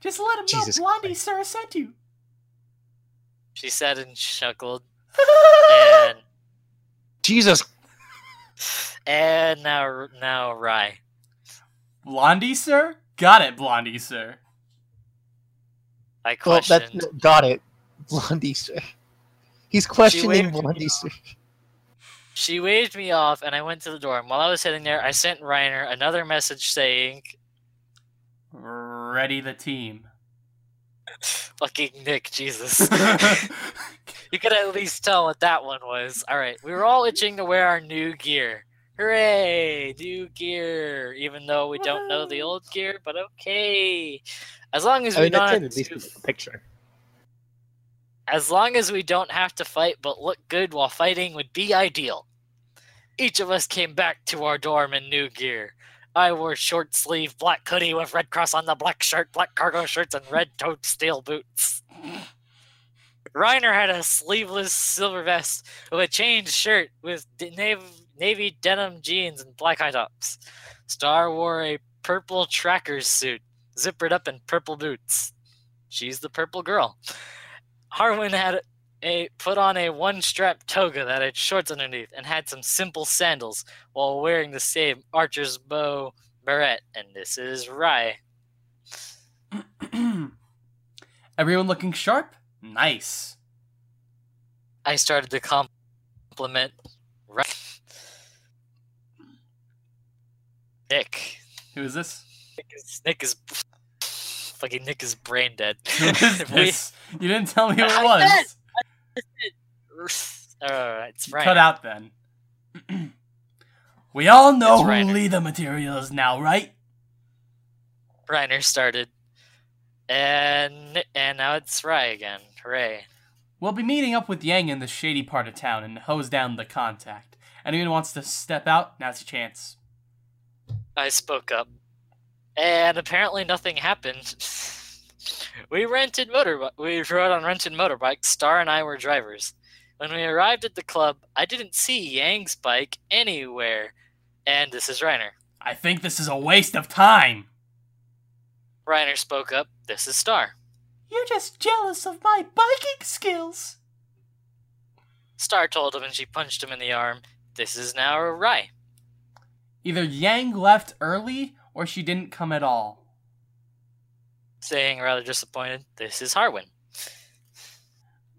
Just let him Jesus know Blondie Sir sent you. She said and chuckled, and Jesus. and now now Rye. Blondie Sir? Got it, Blondie Sir. I Well, that's questioned. got it. Blondie, sir. He's questioning Blondie, sir. She waved me off, and I went to the door. And while I was sitting there, I sent Reiner another message saying, Ready the team. "Fucking Nick, Jesus." You could at least tell what that one was. All right, we were all itching to wear our new gear. Hooray, new gear! Even though we don't know the old gear, but okay. As long as I we mean, don't, that's have in at least to, picture. as long as we don't have to fight, but look good while fighting would be ideal. Each of us came back to our dorm in new gear. I wore short sleeve black hoodie with red cross on the black shirt, black cargo shirts, and red toed steel boots. Reiner had a sleeveless silver vest with a chained shirt with navy, navy denim jeans and black high tops. Star wore a purple tracker's suit, zippered up in purple boots. She's the purple girl. Harwin had a put on a one-strap toga that had shorts underneath and had some simple sandals while wearing the same archer's bow beret. And this is Rye. Everyone looking sharp? Nice. I started to compliment Rye. Nick. Who is this? Nick is, Nick is fucking Nick is brain dead. Who is We- this? You didn't tell me who it was. Uh, it's right. Cut out then. we all know It's who Reiner. Lee the material is now, right? Reiner started, and and now it's Rye again. Hooray! We'll be meeting up with Yang in the shady part of town and hose down the contact. Anyone wants to step out? Now's your chance. I spoke up, and apparently nothing happened. we rented motor. We rode on rented motorbikes. Star and I were drivers. When we arrived at the club, I didn't see Yang's bike anywhere. And this is Reiner. I think this is a waste of time. Reiner spoke up. This is Star. You're just jealous of my biking skills. Star told him, and she punched him in the arm. This is now a Rye. Either Yang left early or she didn't come at all. Saying rather disappointed. This is Harwin.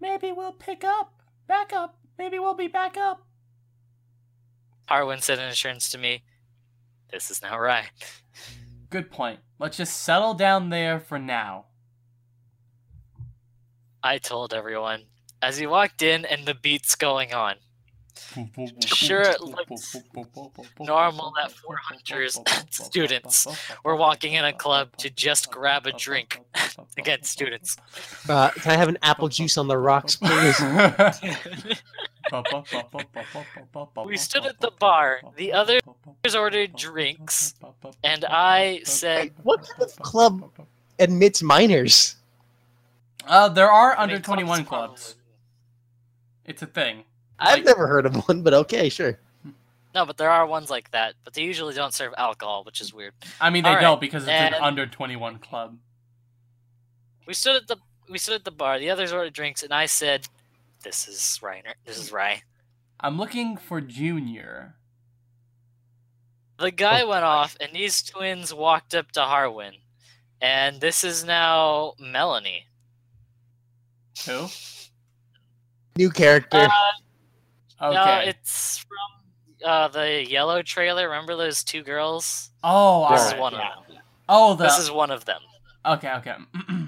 Maybe we'll pick up. Back up. Maybe we'll be back up. Harwin said in assurance to me. This is now Rye. Good point. Let's just settle down there for now. I told everyone as he walked in and the beat's going on. Sure, it looks normal that four hunters students were walking in a club to just grab a drink. Again, students. Uh, can I have an apple juice on the rocks, please? We stood at the bar. The others ordered drinks, and I said, what kind of club admits minors? Uh, there are under-21 clubs. It's a thing. I've Like- never heard of one, but okay, sure. No, but there are ones like that, but they usually don't serve alcohol, which is weird. I mean, they All right, don't because it's an under 21 club. We stood at the we stood at the bar. The others ordered drinks, and I said, "This is Reiner. This is Rye." I'm looking for Junior. The guy Oh, went off, and these twins walked up to Harwin, and this is now Melanie. Who? New character. Uh, Okay. No, it's from uh, the yellow trailer. Remember those two girls? oh, This alright. is one of them. Oh, the. This is one of them. Okay, okay.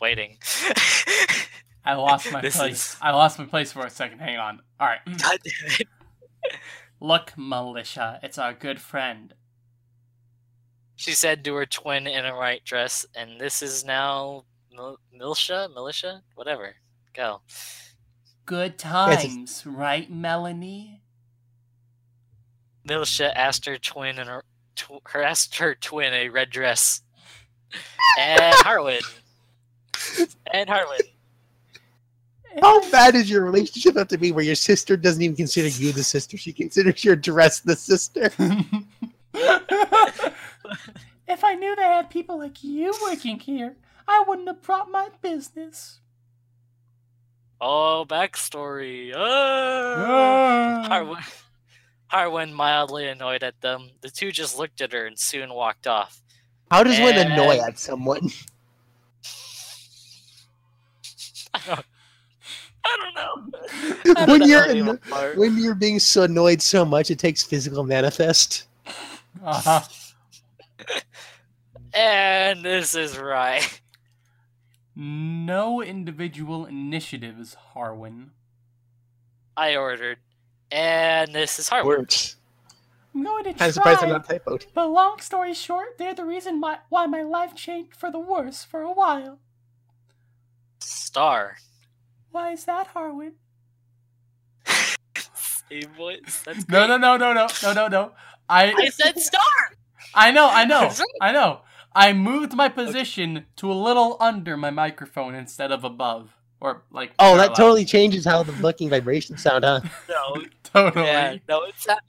Waiting. I lost my This place. is- I lost my place for a second. Hang on. All right. God damn it. Look, militia, it's our good friend. She said to her twin in a white dress, and this is now Mil- Milsha, militia, whatever. Go. Good Yes, times, right, Melanie? Milsha asked her twin and her, tw- her asked her twin a red dress. And Harwin. and Harwin. How bad is your relationship have to be where your sister doesn't even consider you the sister? She considers your dress the sister. if I knew they had people like you working here, I wouldn't have brought my business. Oh, backstory. Oh. Harwin, Harwin mildly annoyed at them. The two just looked at her and soon walked off. How does one annoy at someone? I don't, I don't know. I don't when know you're how to leave anno- apart. when you're being so annoyed so much it takes physical manifest. Uh-huh. And this is right. No individual initiatives, Harwin. I ordered. And this is Harwin. Works. I'm going to try. I'm try. surprised I'm not typoed. But long story short, they're the reason my, why my life changed for the worse for a while. Star. Why is that, Harwin? Same voice. That's No, no, no, no, no, no, no, no. I, I said star. I know, I know, I know. I moved my position to a little under my microphone instead of above, or like. Oh, that parallel. totally changes how the fucking vibrations sound, huh? No, totally. yeah, no, it sounded,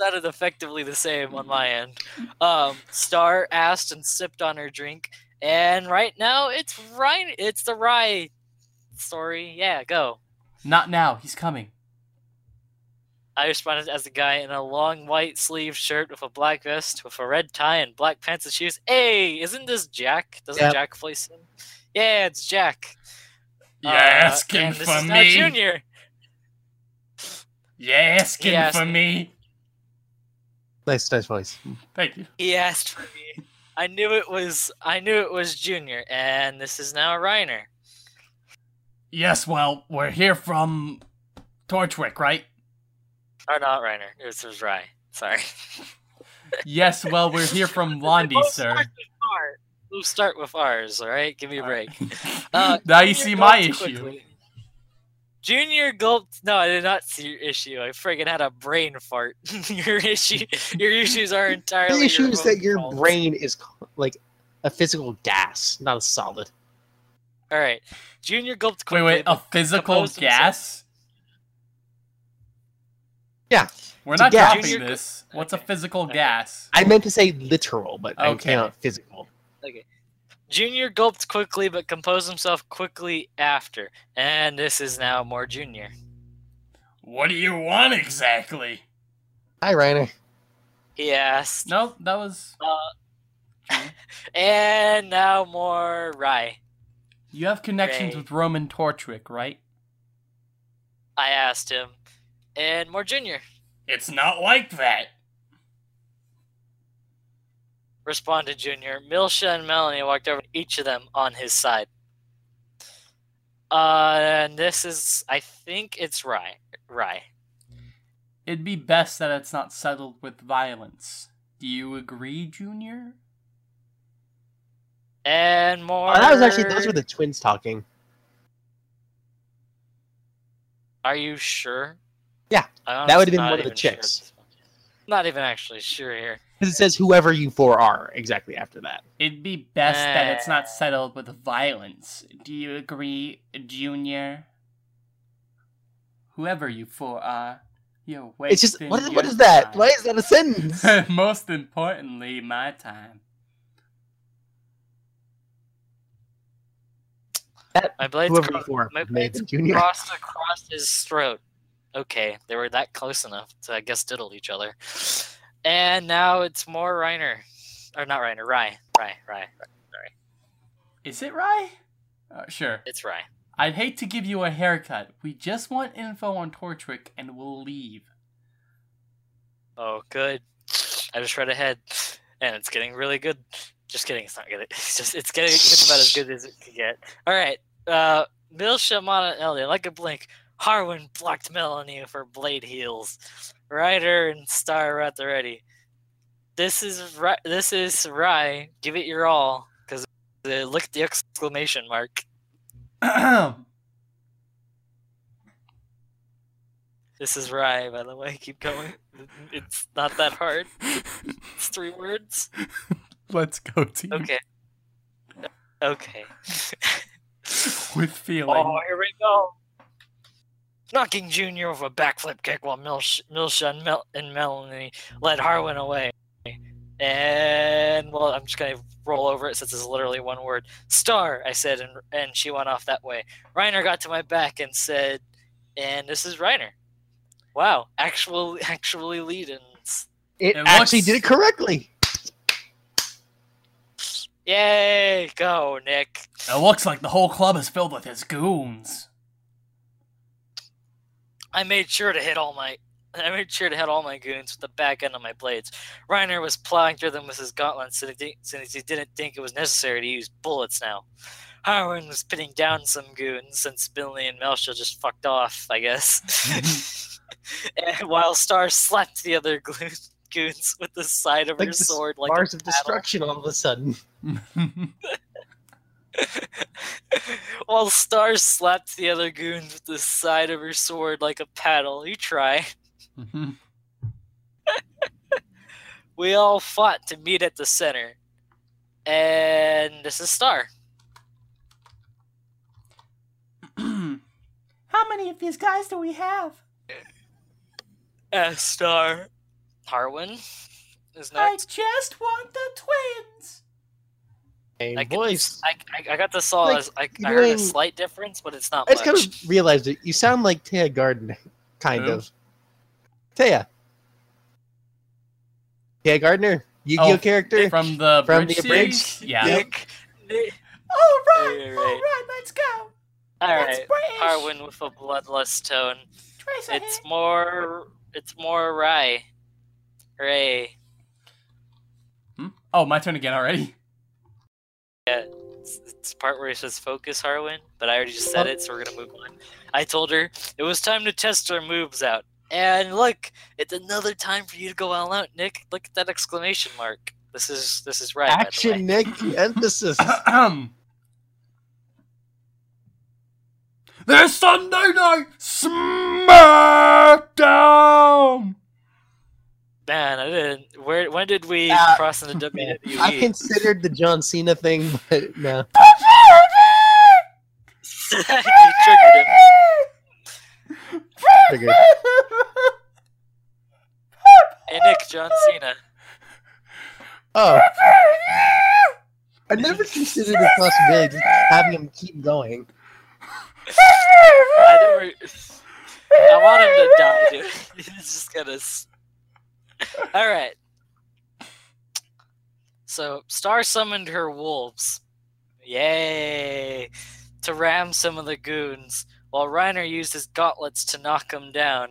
sounded effectively the same on my end. Um, Star asked and sipped on her drink, and right now it's Ryan. It's the Rye story. Yeah, go. Not now. He's coming. I responded as a guy in a long white sleeve shirt with a black vest with a red tie and black pants and shoes. Hey, isn't this Jack? Doesn't Yep. Jack voice him? Yeah, it's Jack. You Uh, asking and this for is me? Junior. You asking He asked for me. me? Nice, nice voice. Thank you. He asked for me. I knew it was. I knew it was Junior, and this is now Reiner. Yes, well, we're here from Torchwick, right? Or not Reiner. This was Rye. Sorry. Yes, well, we're here from Blondie, Both sir. start with R. We'll start with ours, all right? Give me a break. Uh, now you see my issue. quickly. Junior gulped. No, I did not see your issue. I friggin' had a brain fart. your issue. Your issues are entirely. The issue your is that your fault. brain is like a physical gas, not a solid. All right. Junior gulped Wait, quickly. wait, a physical composed himself. gas? Yeah, We're not gas. dropping Junior- this. What's a physical Okay. gas? I meant to say literal, but I Okay. cannot physical. Okay. Junior gulped quickly, but composed himself quickly after. And this is now more Junior. What do you want exactly? Hi, Reiner. He asked. No, that was. Uh, and now more Rye. You have connections Ray. with Roman Torchwick, right? I asked him. And more Junior. It's not like that. Responded Junior. Milsha and Melanie walked over to each of them on his side. Uh, and this is, I think it's Rye. Rye. It'd be best that it's not settled with violence. Do you agree, Junior? And more. Oh, that was actually those were the twins talking. Are you sure? Yeah, that would've been one of the even sure chicks. Not even actually sure here. Because it says whoever you four are exactly after that. It'd be best that it's Uh. not settled with violence. Do you agree, Junior? Whoever you four are, you're wasting It's just what is what your that? time. Why is that a sentence? Most importantly, my time. My blades whoever cro- you four my blades junior. crossed across his throat. Okay, they were that close enough to, I guess, diddle each other. And now it's more Reiner. Or not Reiner, Rye. Rye, Rye. Rye. Is it Rye? Uh, sure. It's Rye. I'd hate to give you a haircut. We just want info on Torchwick and we'll leave. Oh, good. I just read ahead, and it's getting really good. Just kidding, it's not good. It's just it's getting it's about as good as it could get. All right, uh, Mana, and Elliot, like a blink. Harwin blocked Melanie for blade heels. Ryder and Star are at the ready. This is Ry- this is Rye. Give it your all, because Uh, look at the exclamation mark. This is Rye, by the way. Keep going. It's not that hard. It's three words. Let's go, team. Okay. Okay. With feeling. Oh, here we go. Knocking Junior over a backflip kick while Milsh, Milsha and, Mel- and Melanie led Harwin away. And, well, I'm just going to roll over it since it's literally one word. Star, I said, and, and she went off that way. Reiner got to my back and said, and this is Reiner. Wow, actual, actually lead-ins. It, It actually did it correctly. Yay, go, Nick. It looks like the whole club is filled with his goons. I made sure to hit all my I made sure to hit all my goons with the back end of my blades. Reiner was plowing through them with his gauntlets since he, didn't think it was necessary to use bullets now. Harwin was pinning down some goons since Billy and Melcha just fucked off, I guess. and while Star slapped the other goons with the side of Like her sword like Bars a of destruction all of a sudden. While Star slapped the other goons with the side of her sword like a paddle. You try. We all fought to meet at the center. And this is Star. How many of these guys do we have? Uh, Star. Harwin is I next. just want the twins. Same I, voice. I, I, I got this all Like, as I, I heard a slight difference, but it's not I just much. kind of realized it. You sound like Téa Gardner, kind Who? of. Taya. Taya Gardner, Yu-Gi-Oh Oh, character. From the From Bridge the Bridge. series? Yeah. Nick, Nick, All right, Right, all right. right, let's go. all right. Harwin with a bloodlust tone. It's more. It's more Rye. Ray. Hmm? Oh, my turn again already. It's, it's the part where he says focus Harwin, but I already just said oh. it, so we're gonna move on. I told her it was time to test our moves out. And look, it's another time for you to go all out, Nick. Look at that exclamation mark. This is this is right. Action, Nick. The Emphasis. This Sunday night SmackDown. Man, I didn't. Where? When did we Uh, cross into WWE? I considered the John Cena thing, but no. you triggered him. Hey, Nick, John Cena. Oh, I never considered the possibility of having him keep going. I never. I want him to die, dude. He's just gonna. S- All right. So Star summoned her wolves. Yay! To ram some of the goons, while Reiner used his gauntlets to knock them down.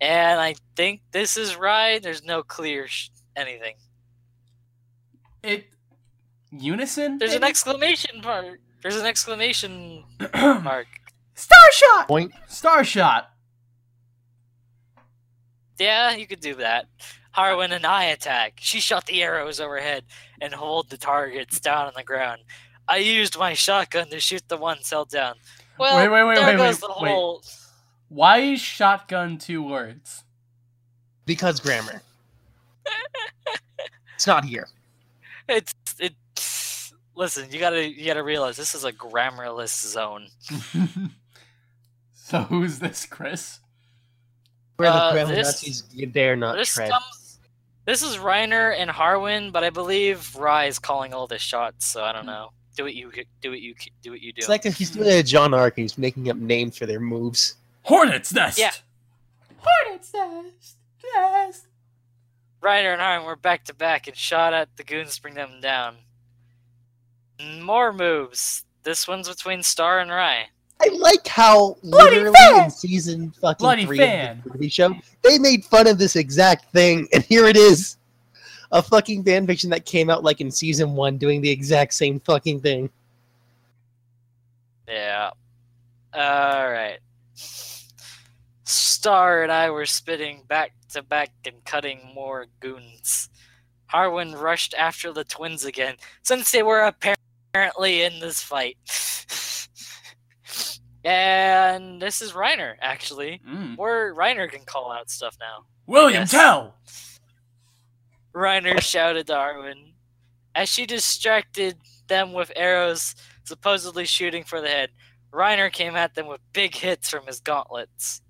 And I think this is right. There's no clear sh- anything. It unison. There's an exclamation mark. There's an exclamation mark. Star shot. Point. Star shot. Yeah, you could do that. Harwin and I attack. She shot the arrows overhead and hold the targets down on the ground. I used my shotgun to shoot the ones held down. Well, Wait, wait, wait, there wait, goes wait, the wait. Why is shotgun two words? Because grammar. It's not here. It's it. Listen, you gotta you gotta realize this is a grammarless zone. so who's this, Chris? Where Uh, the grammar this- Nazis dare not This tread. comes. This is Reiner and Harwin, but I believe Rye is calling all the shots, so I don't hmm. know. Do what you do what you do what you do. It's like he's doing a Jaune Arc and he's making up names for their moves. Hornet's nest. Yeah. Hornet's nest. Nest. Reiner and Harwin were back to back and shot at the goons to bring them down. More moves. This one's between Star and Rye. I like how Bloody literally fan! in season fucking Bloody three fan! of the TV show, they made fun of this exact thing, and here it is. A fucking fan fiction that came out like in season one doing the exact same fucking thing. Yeah. Alright. Star and I were spitting back to back and cutting more goons. Harwin rushed after the twins again, since they were apparently apparently in this fight. and this is Reiner, actually. Mm. Or Reiner can call out stuff now. William Tell! Reiner shouted to Harwin as she distracted them with arrows, supposedly shooting for the head. Reiner came at them with big hits from his gauntlets.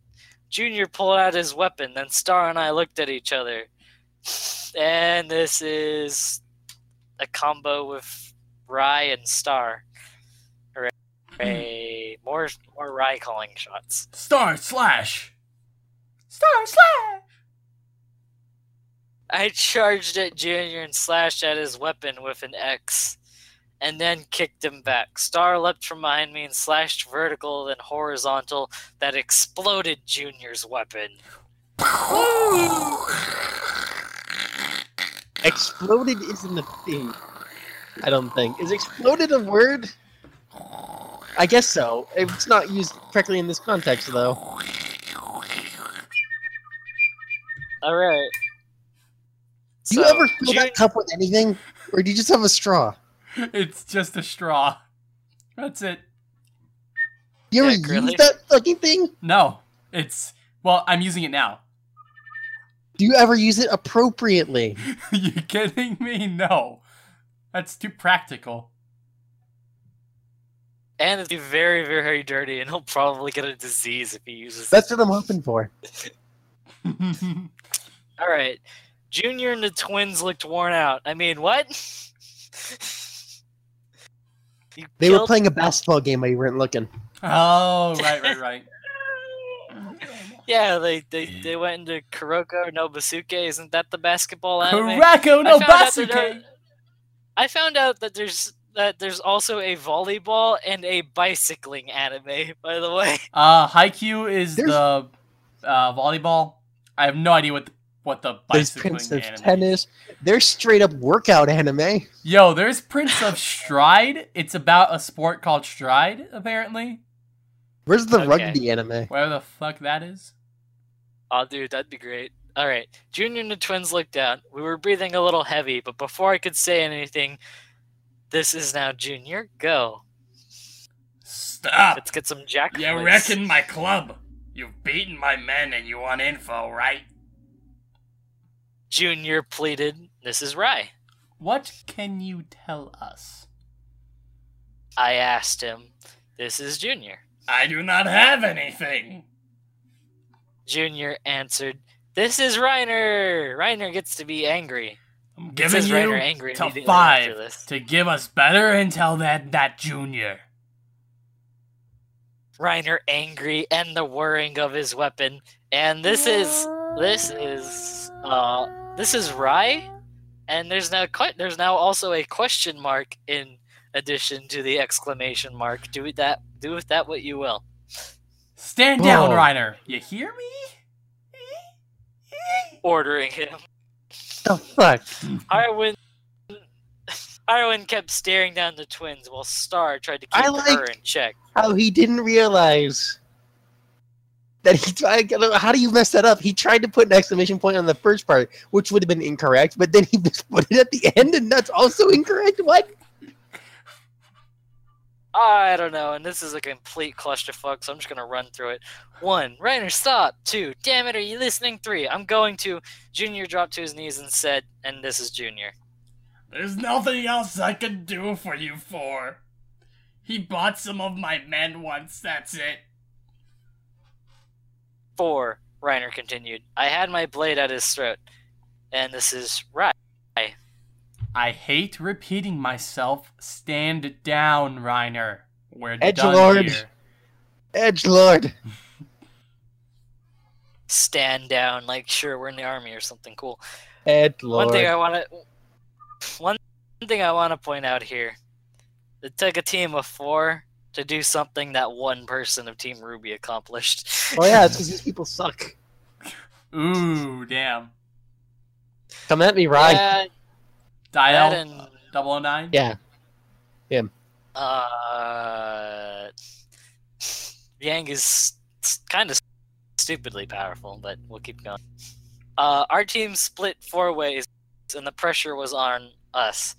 Junior pulled out his weapon, then Star and I looked at each other. And this is a combo with Rye and Star. Hooray. More more Rye calling shots. Star Slash! Star Slash! I charged at Junior and slashed at his weapon with an X, and then kicked him back. Star leapt from behind me and slashed vertical then horizontal that exploded Junior's weapon. Exploded isn't a thing. I don't think. Is exploded a word? I guess so. It's not used correctly in this context, though. All right. Do you ever fill that cup with anything? Or do you just have a straw? It's just a straw. That's it. You ever Yeah, really? use that fucking thing? No. It's. Well, I'm using it now. Do you ever use it appropriately? you kidding me? No. That's too practical. And it'll be very, very dirty, and he'll probably get a disease if he uses it. That's what I'm hoping for. All right. Junior and the twins looked worn out. I mean, what? You They were playing a basketball game while you weren't looking. oh, right, right, right. Yeah, they, they, they went into Kuroko no Basuke. Isn't that the basketball anime? Kuroko no I found out that Basuke! I found out that there's that there's also a volleyball and a bicycling anime. By the way, Uh, Haikyuu is There's- the uh, volleyball. I have no idea what the, what the There's bicycling Prince of anime is. Tennis. They're straight up workout anime. Yo, there's Prince of Stride. It's about a sport called Stride, apparently. Where's the Okay. rugby anime? Whatever the fuck that is. oh dude, that'd be great. All right, Junior and the twins looked out. We were breathing a little heavy, but before I could say anything, this is now Junior. Go. Stop! Let's get some jack. You boys. reckon my club? You've beaten my men and you want info, right? Junior pleaded. This is Rye. What can you tell us? I asked him. This is Junior. I do not have anything. Junior answered. This is Reiner. Reiner gets to be angry. I'm giving you Reiner angry to five this. to give us better intel than that junior. Reiner angry and the whirring of his weapon. And this is this is uh this is Rye, and there's now que- there's now also a question mark in addition to the exclamation mark. Do with that do with that what you will. Stand down, Whoa. Reiner. You hear me? Ordering him. The fuck? Harwin Harwin kept staring down the twins while Star tried to keep I her in check. How he didn't realize that he tried. How do you mess that up? He tried to put an exclamation point on the first part, which would have been incorrect, but then he just put it at the end, and that's also incorrect. What? I don't know, and this is a complete clusterfuck, so I'm just gonna run through it. One, Reiner, stop. Two, damn it, are you listening? Three, I'm going to. Junior dropped to his knees and said, and this is Junior. There's nothing else I can do for you four. He bought some of my men once, that's it. Four, Reiner continued. I had my blade at his throat, and this is right. I hate repeating myself. Stand down, Reiner. We're done Edgelord. here. Edge Lord. Stand down, like sure we're in the army or something cool. Edge Lord. One thing I want to, one thing I want to point out here, it took a team of four to do something that one person of Team Ruby accomplished. oh yeah, it's because these people suck. Ooh, damn. Come at me, Ryan. Yeah, Dial that and 009? Yeah. uh, Yang is kind of stupidly powerful, but we'll keep going. Uh, our team split four ways, and the pressure was on us.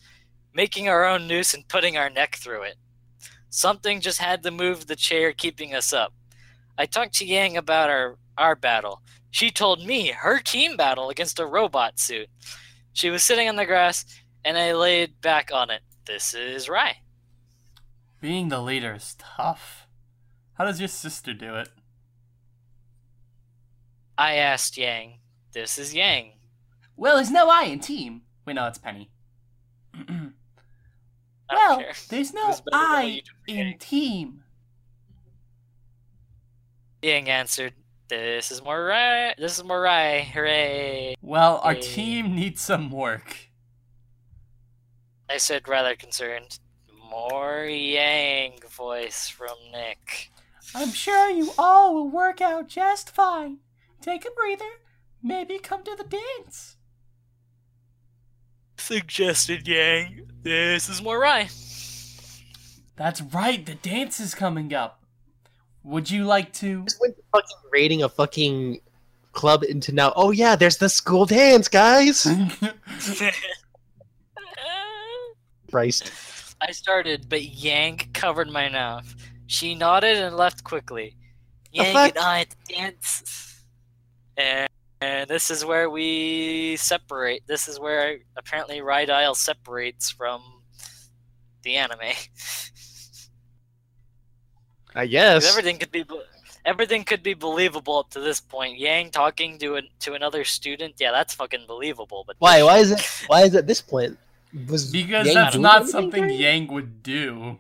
making our own noose and putting our neck through it. Something just had to move the chair keeping us up. I talked to Yang about our, our battle. She told me her team battle against a robot suit. She was sitting on the grass, and I laid back on it. This is Rye. Being the leader is tough. How does your sister do it? I asked Yang. This is Yang. Well, there's no I in team. Wait, no, it's Penny. Well, care. there's no Who's better than what I in team. Yang answered, "This is more Rye. This is more Rye. Hooray!" Well, our Yay. team needs some work. I said, rather concerned. More Yang voice from Nick. I'm sure you all will work out just fine. Take a breather. Maybe come to the dance. Suggested Yang. This is more Rye. That's right, the dance is coming up. Would you like to? Just went to fucking raiding a fucking club into now. Oh yeah, there's the school dance, guys. Christ. I started, but Yang covered my mouth. She nodded and left quickly. Yang and I dance. And, and this is where we separate. This is where apparently Rydile separates from the anime. I guess. everything could be be- everything could be believable up to this point. Yang talking to an, to another student, yeah, that's fucking believable. But Why? Why is it? Why is it this point? Was Because Yang that's not something during? Yang would do.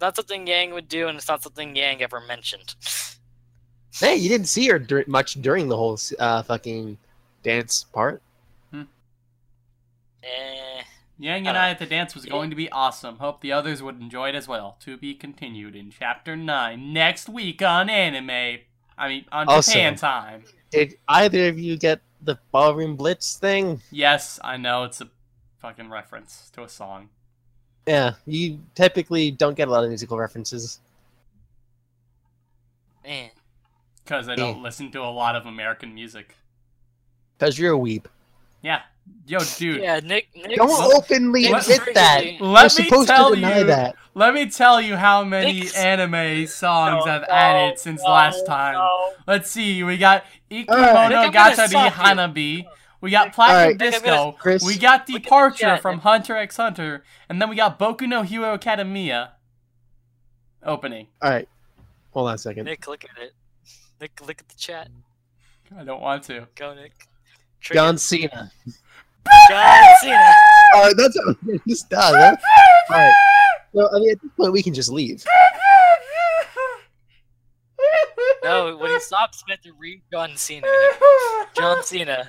Not something Yang would do, and it's not something Yang ever mentioned. Hey, you didn't see her dur much during the whole uh, fucking dance part. Eh, Yang I and don't- I at the dance was going to be awesome. Hope the others would enjoy it as well. To be continued in Chapter 9 next week on Anime. I mean, on Also- Japan time. Did either of you get the ballroom blitz thing? Yes, I know it's a fucking reference to a song. Yeah, you typically don't get a lot of musical references. man. Because I don't listen to a lot of American music. Because you're a weep. Yeah. Yo, dude. Yeah, Nick. Nick's, Don't openly Nick's admit that. crazy. You're Let me supposed tell to deny you. that. Let me tell you how many Nick's- anime songs No, I've no, added since no, last time. no. Let's see. We got Alright. Ikumono Nick, I'm gonna Gatari stop you. Hanabi. We got Platinum Alright. Nick, I'm Disco. gonna- Chris, We got Look at the Departure from Hunter x Hunter. And then we got Boku no Hero Academia. Opening. all right. Hold on a second. Nick, look at it. Nick, look at the chat. I don't want to. Go, Nick. John Cena. John Cena. All right, that's what it just does. Huh? All right. So, I mean, at this point, we can just leave. No, when he stops, we have to read John Cena. John Cena.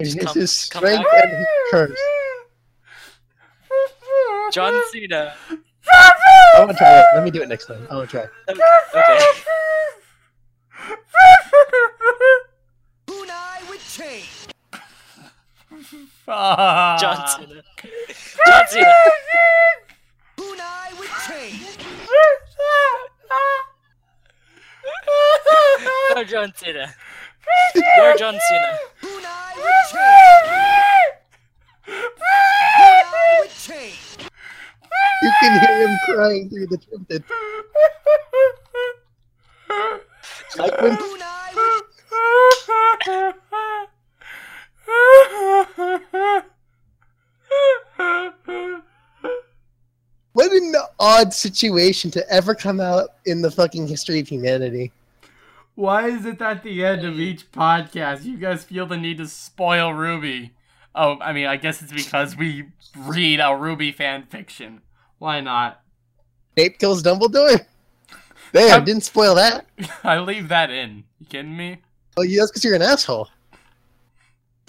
It's come- his strength back. and his curse. John Cena. I want to try it. Let me do it next time. I want to try. Oh, okay. Kunai with chain. John ah. Cena. John Cena. Kunai with chain. No, John Cena. No, John Cena. You can hear him crying through the trumpet. Like when What an odd situation to ever come out in the fucking history of humanity. Why is it at the end of each podcast you guys feel the need to spoil RWBY? Oh, I mean, I guess it's because we read a RWBY fan fiction. Why not? Snape kills Dumbledore? Damn, I'm- didn't spoil that. I leave that in. You kidding me? Oh, yeah, that's because you're an asshole.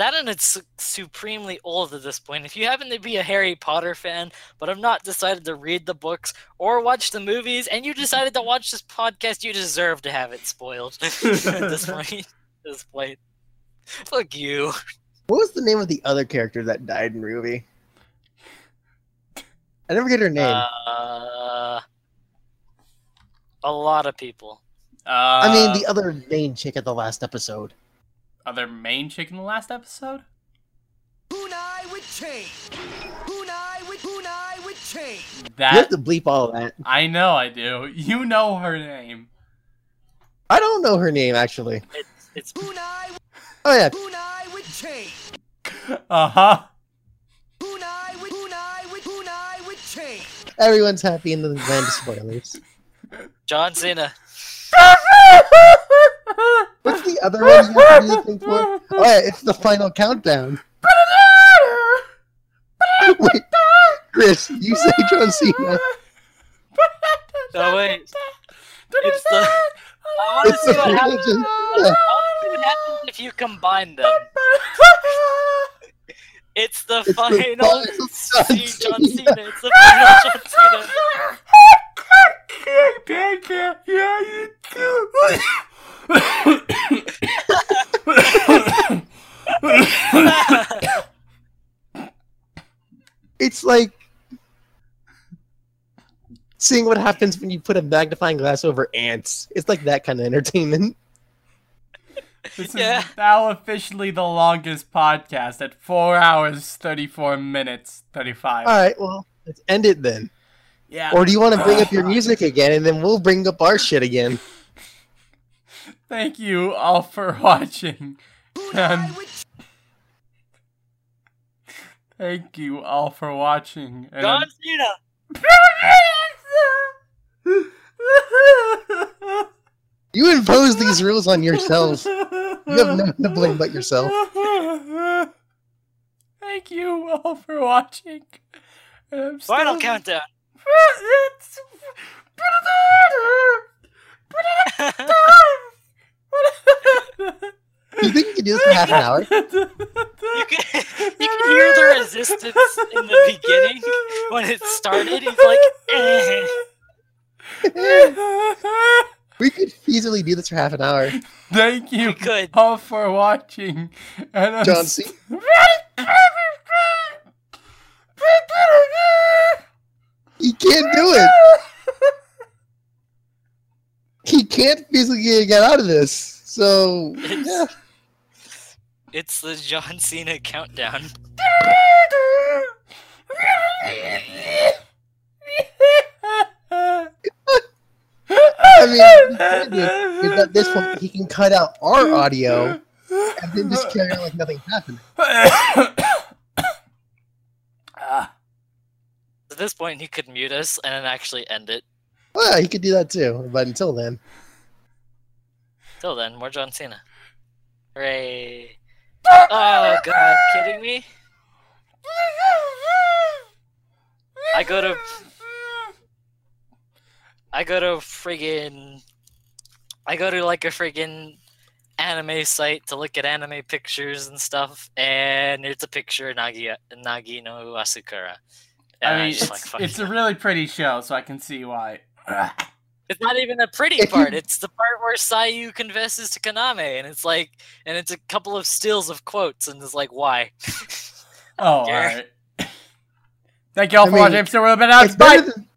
That and it's supremely old at this point. If you happen to be a Harry Potter fan, but have not decided to read the books or watch the movies, and you decided to watch this podcast, you deserve to have it spoiled at this point. This point. Fuck you. What was the name of the other character that died in RWBY? I never get her name. Uh, a lot of people. Uh, I mean, the other main chick at the last episode. Other main chick in the last episode? Kunai with chain. Kunai with Kunai with chain. You have to bleep all that. I know I do. You know her name. I don't know her name, actually. It's it's Kunai Oh, yeah. Kunai with chain. Uh huh. Kunai with Kunai with Kunai with chain. Everyone's happy in the land of spoilers. John Cena. What's the other one you have to do the for? Oh, yeah, it's the final countdown. Wait, Chris, you say John Cena. No wait. It's the. I want to It's see the what happens. Yeah. what happens if you combine them. It's the the final. final John John Cena. Cena. It's the final John Cena. It's like seeing what happens when you put a magnifying glass over ants. It's like that kind of entertainment. This Yeah. is now officially the longest podcast at 4 hours, 34 minutes, 35. All right, well, let's end it then. yeah. Or do you want to bring up your music again, and then we'll bring up our shit again? Thank you all for watching. Kunai Um, Thank you all for watching. And John I'm- Cena. You impose these rules on yourself. You have no one to blame but yourself. Thank you all for watching. And I'm Final still- countdown. You think you can do this for half an hour? You can you can hear the resistance in the beginning when it started. He's like, eh. We could easily do this for half an hour. Thank you We all for watching. And I'm John s- Cena. He can't do it. He can't physically get out of this. So, yeah. It's the John Cena countdown. I mean, at this point, he can cut out our audio and then just carry on like nothing happened. At this point, he could mute us and then actually end it. Well, yeah, he could do that too. But until then, Till then, more John Cena. Hooray. Oh god, kidding me? I go to I go to friggin' I go to like a friggin' anime site to look at anime pictures and stuff, and it's a picture of Nagi Nagi no Asukara. And I mean, just it's, like, it's a really pretty show, so I can see why. It's not even a pretty If you- part. It's the part where Sayu confesses to Kaname, and it's like, and it's a couple of stills of quotes, and it's like, why? Oh, Dear. alright. Thank you all I for mean, watching. I'm still really bad out. it's Bye. than